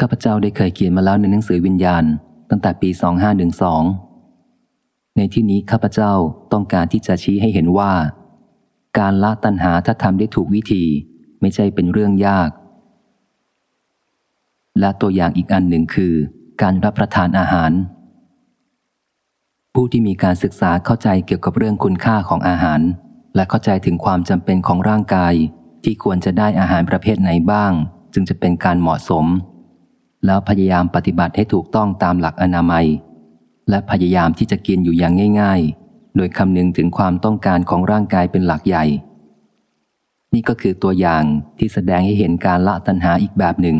ข้าพเจ้าได้เคยเขียนมาแล้วในหนังสือวิญญาณ ตั้งแต่ปี 2512 ในที่นี้ข้าพเจ้าต้องการที่จะชี้ให้เห็นว่า การละตัณหาถ้าทำได้ถูกวิธี ไม่ใช่เป็นเรื่องยาก และตัวอย่างอีกอันหนึ่งคือ การรับประทานอาหาร ผู้ที่มีการศึกษาเข้าใจเกี่ยวกับเรื่องคุณค่าของอาหาร และเข้าใจถึงความจำเป็นของร่างกาย ที่ควรจะได้อาหารประเภทไหนบ้าง จึงจะเป็นการเหมาะสม แล้วพยายามปฏิบัติให้ถูกต้องตามหลักอนามัย และพยายามที่จะกินอยู่อย่างง่าย ๆ โดยคำนึงถึงความต้องการของร่างกายเป็นหลักใหญ่นี่ก็คือตัวอย่างที่แสดงให้เห็นการละตัณหาอีกแบบหนึ่ง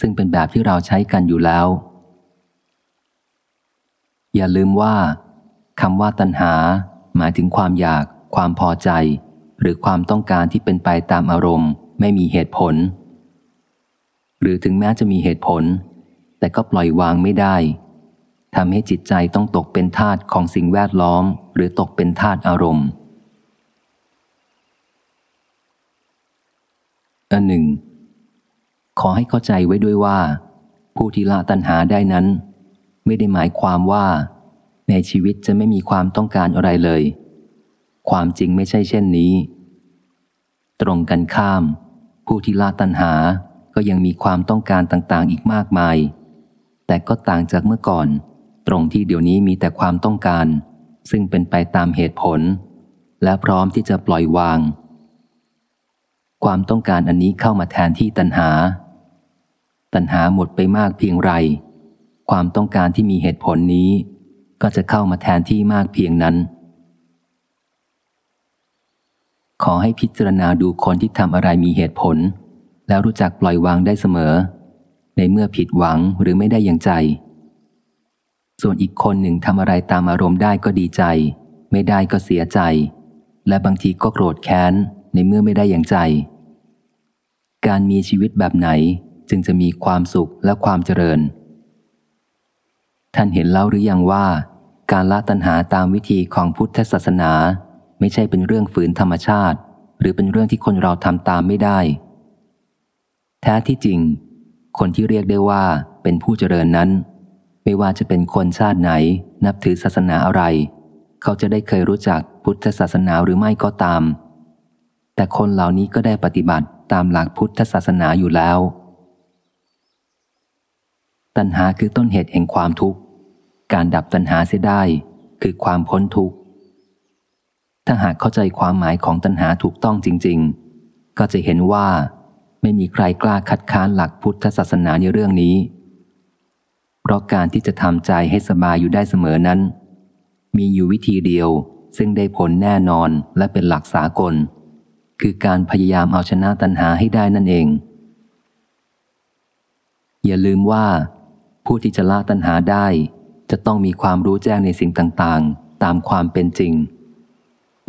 ซึ่งเป็นแบบที่เราใช้กันอยู่แล้ว อย่าลืมว่าคำว่าตัณหา หมายถึงความอยาก ความพอใจ หรือความต้องการที่เป็นไปตามอารมณ์ ไม่มีเหตุผล หรือถึงแม้จะมีเหตุผล แต่ก็ปล่อยวางไม่ได้ทำให้จิตใจต้องตกเป็นทาสของสิ่งแวดล้อม หรือตกเป็นทาสอารมณ์อันหนึ่ง ขอให้เข้าใจไว้ด้วยว่า ผู้ที่ละตัณหาได้นั้น ไม่ได้หมายความว่า ในชีวิตจะไม่มีความต้องการอะไรเลย ความจริงไม่ใช่เช่นนี้ ตรงกันข้าม ผู้ที่ละตัณหาก็ยังมีความต้องการต่างๆ อีกมากมาย แต่ก็ต่างจากเมื่อก่อน ตรงที่เดี๋ยวนี้มีแต่ความต้องการ ซึ่งเป็นไปตามเหตุผล และพร้อมที่จะปล่อยวาง ความต้องการอันนี้เข้ามาแทนที่ตัณหา ตัณหาหมดไปมากเพียงไร ความต้องการที่มีเหตุผลนี้ ก็จะเข้ามาแทนที่มากเพียงนั้น ขอให้พิจารณาดูคนที่ทำอะไรมีเหตุผล แล้วรู้จักปล่อยวางได้เสมอ ในเมื่อผิดหวังหรือไม่ได้อย่างใจ ส่วนอีกคนหนึ่งทำอะไรตามอารมณ์ได้ก็ดีใจ ไม่ได้ก็เสียใจ และบางทีก็โกรธแค้นในเมื่อไม่ได้อย่างใจ การมีชีวิตแบบไหน จึงจะมีความสุขและความเจริญ ท่านเห็นแล้วหรือยังว่า การละตัณหาตามวิธีของพุทธศาสนา ไม่ใช่เป็นเรื่องฝืนธรรมชาติ หรือเป็นเรื่องที่คนเราทำตามไม่ได้ แท้ที่จริง คนที่เรียกได้ว่าเป็นผู้เจริญนั้น ไม่ว่าจะเป็นคนชาติไหน นับถือศาสนาอะไร เขาจะได้เคยรู้จักพุทธศาสนาหรือไม่ก็ตาม แต่คนเหล่านี้ก็ได้ปฏิบัติตามหลักพุทธศาสนาอยู่แล้ว ตัณหาคือต้นเหตุแห่งความทุกข์ การดับตัณหาเสียได้คือความพ้นทุกข์ ถ้าหากเข้าใจความหมายของตัณหาถูกต้องจริง ๆ ก็จะเห็นว่าไม่มีใครกล้าคัดค้านหลักพุทธศาสนาในเรื่องนี้ เพราะการที่จะทำใจให้สบายอยู่ได้เสมอนั้น มีอยู่วิธีเดียวซึ่งได้ผลแน่นอนและเป็นหลักสากล คือการพยายามเอาชนะตัณหาให้ได้นั่นเอง อย่าลืมว่า ผู้ที่จะละตัณหาได้ จะต้องมีความรู้แจ้งในสิ่งต่างๆ ตามความเป็นจริง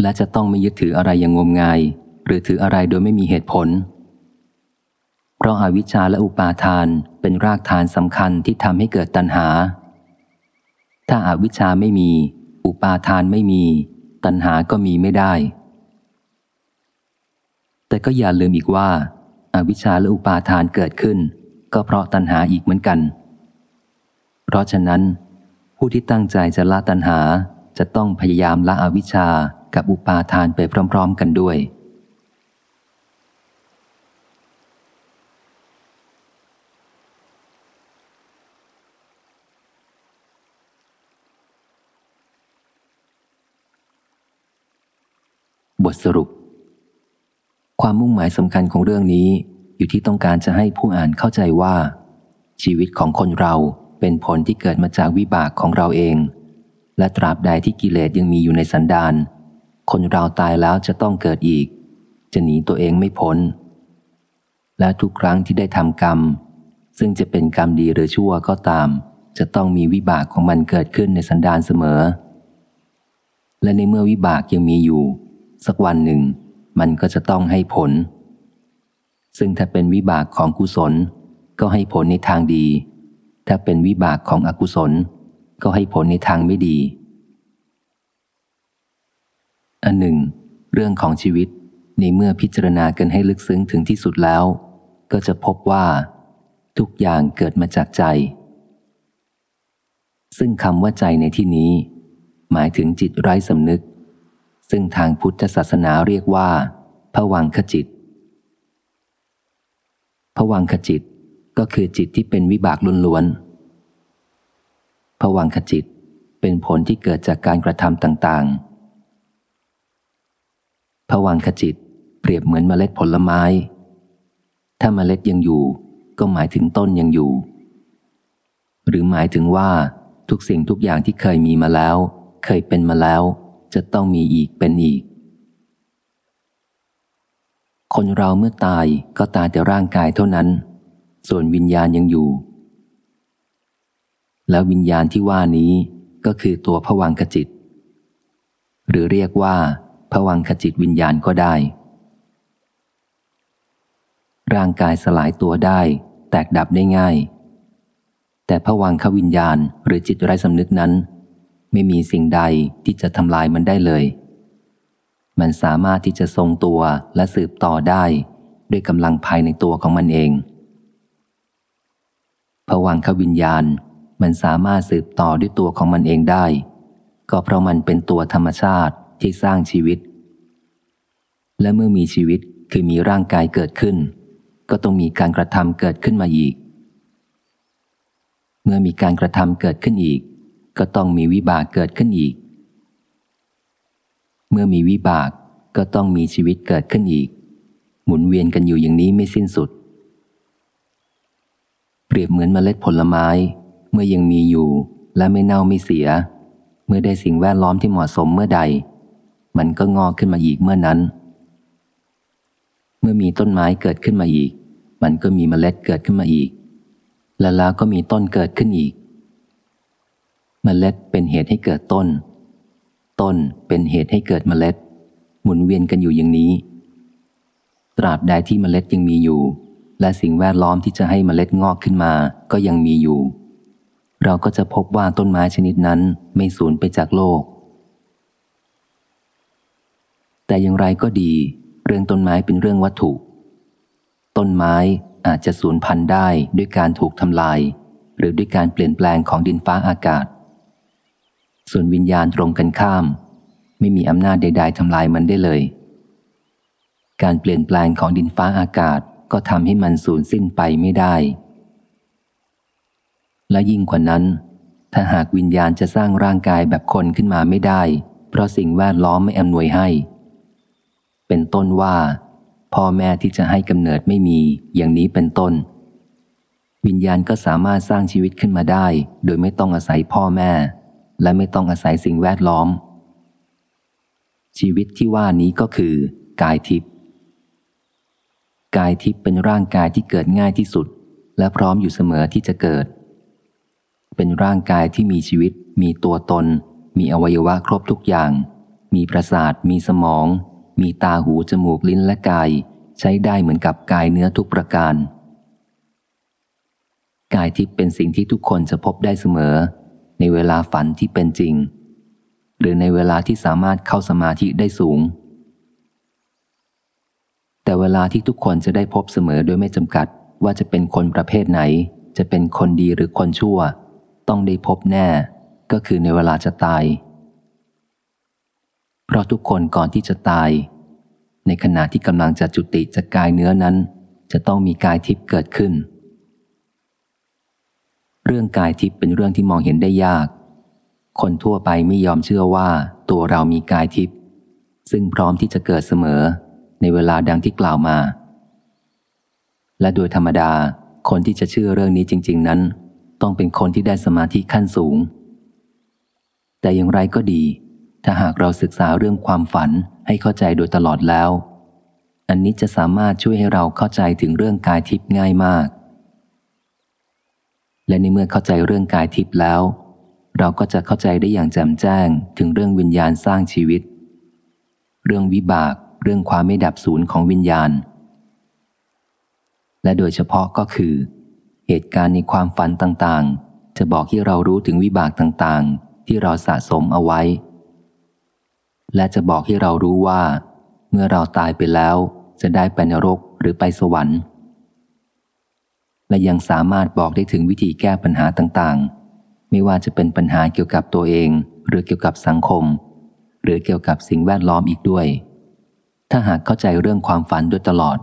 และจะต้องไม่ยึดถืออะไรอย่างงมงาย หรือถืออะไรโดยไม่มีเหตุผล เพราะอาวิชชาและอุปาทานเป็นรากฐานสำคัญที่ทำให้เกิดตัณหา ถ้าอาวิชชาไม่มี อุปาทานไม่มี ตัณหาก็มีไม่ได้ แต่ก็อย่าลืมอีกว่าอาวิชชาและอุปาทานเกิดขึ้น ก็เพราะตัณหาอีกเหมือนกัน เพราะฉะนั้น ผู้ที่ตั้งใจจะละตัณหาจะต้องพยายามละอวิชชากับอุปาทานไปพร้อม ๆ กันด้วย บทสรุป ความมุ่งหมายสำคัญของเรื่องนี้อยู่ที่ต้องการจะให้ผู้อ่านเข้าใจว่า ชีวิตของคนเรา เป็นผลที่เกิดมาจากวิบากของเราเอง และตราบใดที่กิเลสยังมีอยู่ในสันดาน คนเราตายแล้วจะต้องเกิดอีก จะหนีตัวเองไม่พ้น และทุกครั้งที่ได้ทำกรรม ซึ่งจะเป็นกรรมดีหรือชั่วก็ตาม จะต้องมีวิบากของมันเกิดขึ้นในสันดานเสมอ และในเมื่อวิบากยังมีอยู่ สักวันหนึ่ง มันก็จะต้องให้ผล ซึ่งถ้าเป็นวิบากของกุศลก็ให้ผลในทางดี ถ้าเป็นวิบากของอกุศล ก็ให้ผลในทางไม่ดี อันหนึ่ง เรื่องของชีวิตในเมื่อพิจารณากันให้ลึกซึ้งถึงที่สุดแล้ว ก็จะพบว่า ทุกอย่างเกิดมาจากใจ ซึ่งคำว่าใจในที่นี้ หมายถึงจิตไร้สำนึก ซึ่งทางพุทธศาสนาเรียกว่าผวังขจิตผวังขจิต ก็คือจิตที่เป็นวิบากล้วนๆผวังขจิตเป็นผลที่เกิดจากการกระทำต่างๆผวังขจิตเปรียบเหมือนเมล็ดผลไม้ ถ้าเมล็ดยังอยู่ ก็หมายถึงต้นยังอยู่ หรือหมายถึงว่าทุกสิ่งทุกอย่างที่เคยมีมาแล้ว เคยเป็นมาแล้ว จะต้องมีอีกเป็นอีก คนเราเมื่อตายก็ตายแต่ร่างกายเท่านั้น ส่วนวิญญาณยังอยู่ แล้ววิญญาณที่ว่านี้ก็คือตัวผวังขจิต หรือเรียกว่าผวังขจิตวิญญาณก็ได้ ร่างกายสลายตัวได้ แตกดับได้ง่าย แต่ผวังขวิญญาณหรือจิตไร้สำนึกนั้น ไม่มีสิ่งใดที่จะทำลายมันได้เลย มันสามารถที่จะทรงตัวและสืบต่อได้ ด้วยกำลังภายในตัวของมันเอง ผวังขวิญญาณ มันสามารถสืบต่อด้วยตัวของมันเองได้ ก็เพราะมันเป็นตัวธรรมชาติที่สร้างชีวิต และเมื่อมีชีวิตคือมีร่างกายเกิดขึ้น ก็ต้องมีการกระทำเกิดขึ้นมาอีก เมื่อมีการกระทำเกิดขึ้นอีก ก็ต้องมีวิบากเกิดขึ้นอีก เมื่อมีวิบากก็ต้องมีชีวิตเกิดขึ้นอีก หมุนเวียนกันอยู่อย่างนี้ไม่สิ้นสุด รียบเหมือนเมล็ดผลไม้ เมื่อยังมีอยู่และไม่เน่าไม่เสีย เมื่อได้สิ่งแวดล้อมที่เหมาะสมเมื่อใด มันก็งอกขึ้นมาอีกเมื่อนั้น เมื่อมีต้นไม้เกิดขึ้นมาอีก มันก็มีเมล็ดเกิดขึ้นมาอีก และแล้วก็มีต้นเกิดขึ้นอีก เมล็ดเป็นเหตุให้เกิดต้น ต้นเป็นเหตุให้เกิดเมล็ด หมุนเวียนกันอยู่อย่างนี้ ตราบใดที่เมล็ดยังมีอยู่ และสิ่งแวดล้อมที่จะให้เมล็ดงอกขึ้นมาก็ยังมีอยู่ เราก็จะพบว่าต้นไม้ชนิดนั้นไม่สูญไปจากโลก แต่อย่างไรก็ดี เรื่องต้นไม้เป็นเรื่องวัตถุ ต้นไม้อาจจะสูญพันธุ์ได้ด้วยการถูกทำลาย หรือด้วยการเปลี่ยนแปลงของดินฟ้าอากาศ ส่วนวิญญาณตรงกันข้าม ไม่มีอำนาจใด ๆทำลายมันได้เลย การเปลี่ยนแปลงของดินฟ้าอากาศ ก็ทำให้มันสูญสิ้นไปไม่ได้ และยิ่งกว่านั้น ถ้าหากวิญญาณจะสร้างร่างกายแบบคนขึ้นมาไม่ได้ เพราะสิ่งแวดล้อมไม่อำนวยให้ เป็นต้นว่า พ่อแม่ที่จะให้กำเนิดไม่มีอย่างนี้เป็นต้น วิญญาณก็สามารถสร้างชีวิตขึ้นมาได้ โดยไม่ต้องอาศัยพ่อแม่ และไม่ต้องอาศัยสิ่งแวดล้อม ชีวิตที่ว่านี้ก็คือกายทิพย์ กายทิพย์เป็นร่างกายที่เกิดง่ายที่สุด และพร้อมอยู่เสมอที่จะเกิด เป็นร่างกายที่มีชีวิต มีตัวตน มีอวัยวะครบทุกอย่าง มีประสาท มีสมอง มีตาหูจมูกลิ้นและกาย ใช้ได้เหมือนกับกายเนื้อทุกประการ กายทิพย์เป็นสิ่งที่ทุกคนจะพบได้เสมอ ในเวลาฝันที่เป็นจริง หรือในเวลาที่สามารถเข้าสมาธิได้สูง แต่เวลาที่ทุกคนจะได้พบเสมอโดยไม่จำกัดว่าจะเป็นคนประเภทไหน จะเป็นคนดีหรือคนชั่ว ต้องได้พบแน่ ก็คือในเวลาจะตาย เพราะทุกคนก่อนที่จะตาย ในขณะที่กำลังจะจุติจากกายเนื้อนั้น จะต้องมีกายทิพย์เกิดขึ้น เรื่องกายทิพย์เป็นเรื่องที่มองเห็นได้ยาก คนทั่วไปไม่ยอมเชื่อว่าตัวเรามีกายทิพย์ซึ่งพร้อมที่จะเกิดเสมอ ในเวลาดังที่กล่าวมา และโดยธรรมดาคนที่จะเชื่อเรื่องนี้จริง ๆ นั้น ต้องเป็นคนที่ได้สมาธิขั้นสูง แต่อย่างไรก็ดี ถ้าหากเราศึกษาเรื่องความฝันให้เข้าใจโดยตลอดแล้ว อันนี้จะสามารถช่วยให้เราเข้าใจถึงเรื่องกายทิพย์ง่ายมาก และในเมื่อเข้าใจเรื่องกายทิพย์แล้ว เราก็จะเข้าใจได้อย่างแจ่มแจ้งถึงเรื่องวิญญาณสร้างชีวิต เรื่องวิบาก เรื่องความไม่ดับศูนย์ของวิญญาณ และโดยเฉพาะก็คือ เหตุการณ์ในความฝันต่างๆ จะบอกให้เรารู้ถึงวิบากต่างๆ ที่เราสะสมเอาไว้ และจะบอกให้เรารู้ว่า เมื่อเราตายไปแล้วจะได้ไปนรกหรือไปสวรรค์ และยังสามารถบอกได้ถึงวิธีแก้ปัญหาต่างๆ ไม่ว่าจะเป็นปัญหาเกี่ยวกับตัวเอง หรือเกี่ยวกับสังคม หรือเกี่ยวกับสิ่งแวดล้อมอีกด้วย ถ้าหากเข้าใจเรื่องความฝันโดยตลอด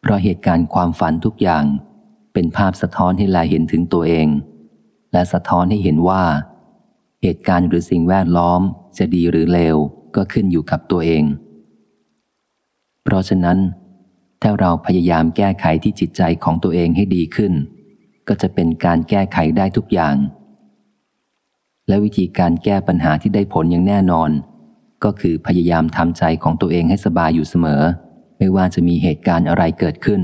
เพราะเหตุการณ์ความฝันทุกอย่าง เป็นภาพสะท้อนให้ลายเห็นถึงตัวเอง และสะท้อนให้เห็นว่า เหตุการณ์หรือสิ่งแวดล้อมจะดีหรือเลวก็ขึ้นอยู่กับตัวเอง เพราะฉะนั้น ถ้าเราพยายามแก้ไขที่จิตใจของตัวเองให้ดีขึ้น ก็จะเป็นการแก้ไขได้ทุกอย่าง และวิธีการแก้ปัญหาที่ได้ผลอย่างแน่นอน ก็คือพยายามทำใจของตัวเองให้สบายอยู่เสมอ ไม่ว่าจะมีเหตุการณ์อะไรเกิดขึ้น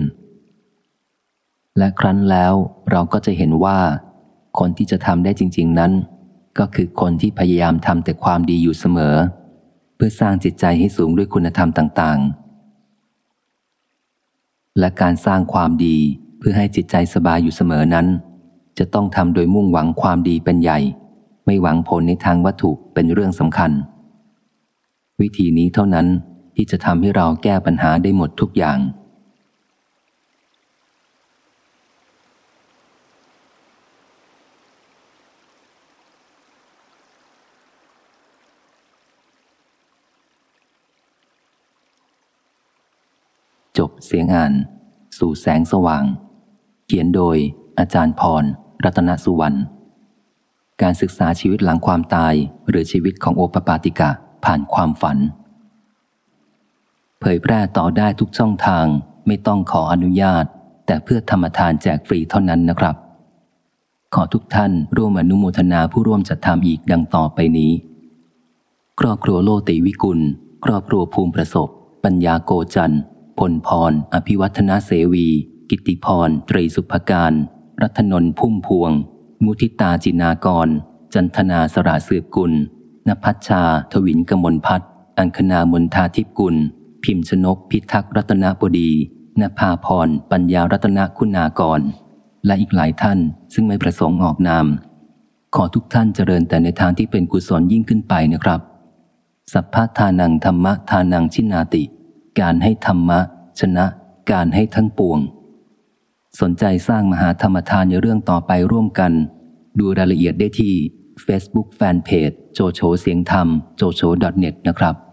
และครั้นแล้วเราก็จะเห็นว่า คนที่จะทำได้จริง ๆนั้น ก็คือคนที่พยายามทำแต่ความดีอยู่เสมอ เพื่อสร้างจิตใจให้สูงด้วยคุณธรรมต่าง ๆ และการสร้างความดีเพื่อให้จิตใจสบายอยู่เสมอนั้น จะต้องทำโดยมุ่งหวังความดีเป็นใหญ่ ไม่หวังผลในทางวัตถุเป็นเรื่องสำคัญ วิธีนี้เท่านั้นที่จะทำให้เราแก้ปัญหาได้หมดทุกอย่าง จบเสียงอ่าน สู่แสงสว่าง เขียนโดยอาจารย์พร รัตนสุวรรณการศึกษาชีวิตหลังความตายหรือชีวิตของโอปปาติกะ ผ่านความฝัน เผยแพร่ต่อได้ทุกช่องทางไม่ต้องขออนุญาต แต่เพื่อธรรมทานแจกฟรีเท่านั้นนะครับ ขอทุกท่านร่วมอนุโมทนาผู้ร่วมจัดทำอีกดังต่อไปนี้ ครอบครัวโลติวิกุล ครอบครัวภูมิประสบ ปัญญาโกจันพลพร อภิวัฒนาเสวี กิติพร ตรีสุภการ รัตนนพุ่มพวง มุทิตาจินากร จันทนาสระสืบกุล นภัชชา ทวินกมลพัฒอังคณามนทาทิพกุล พิมพ์ชนก พิทักษ์รัตนบดีนภาพร ปัญญารัตนคุณากร และอีกหลายท่านซึ่งไม่ประสงค์ออกนาม ขอทุกท่านเจริญแต่ในทางที่เป็นกุศลยิ่งขึ้นไปนะครับ สัพพทานังธรรมะทานังชินาติ การให้ธรรมะ ชนะ การให้ทั้งปวง สนใจสร้างมหาธรรมทานในเรื่องต่อไปร่วมกัน ดูรายละเอียดได้ที่ Facebook Fanpage โจโฉเสียงธรรมโจโฉ .net นะครับ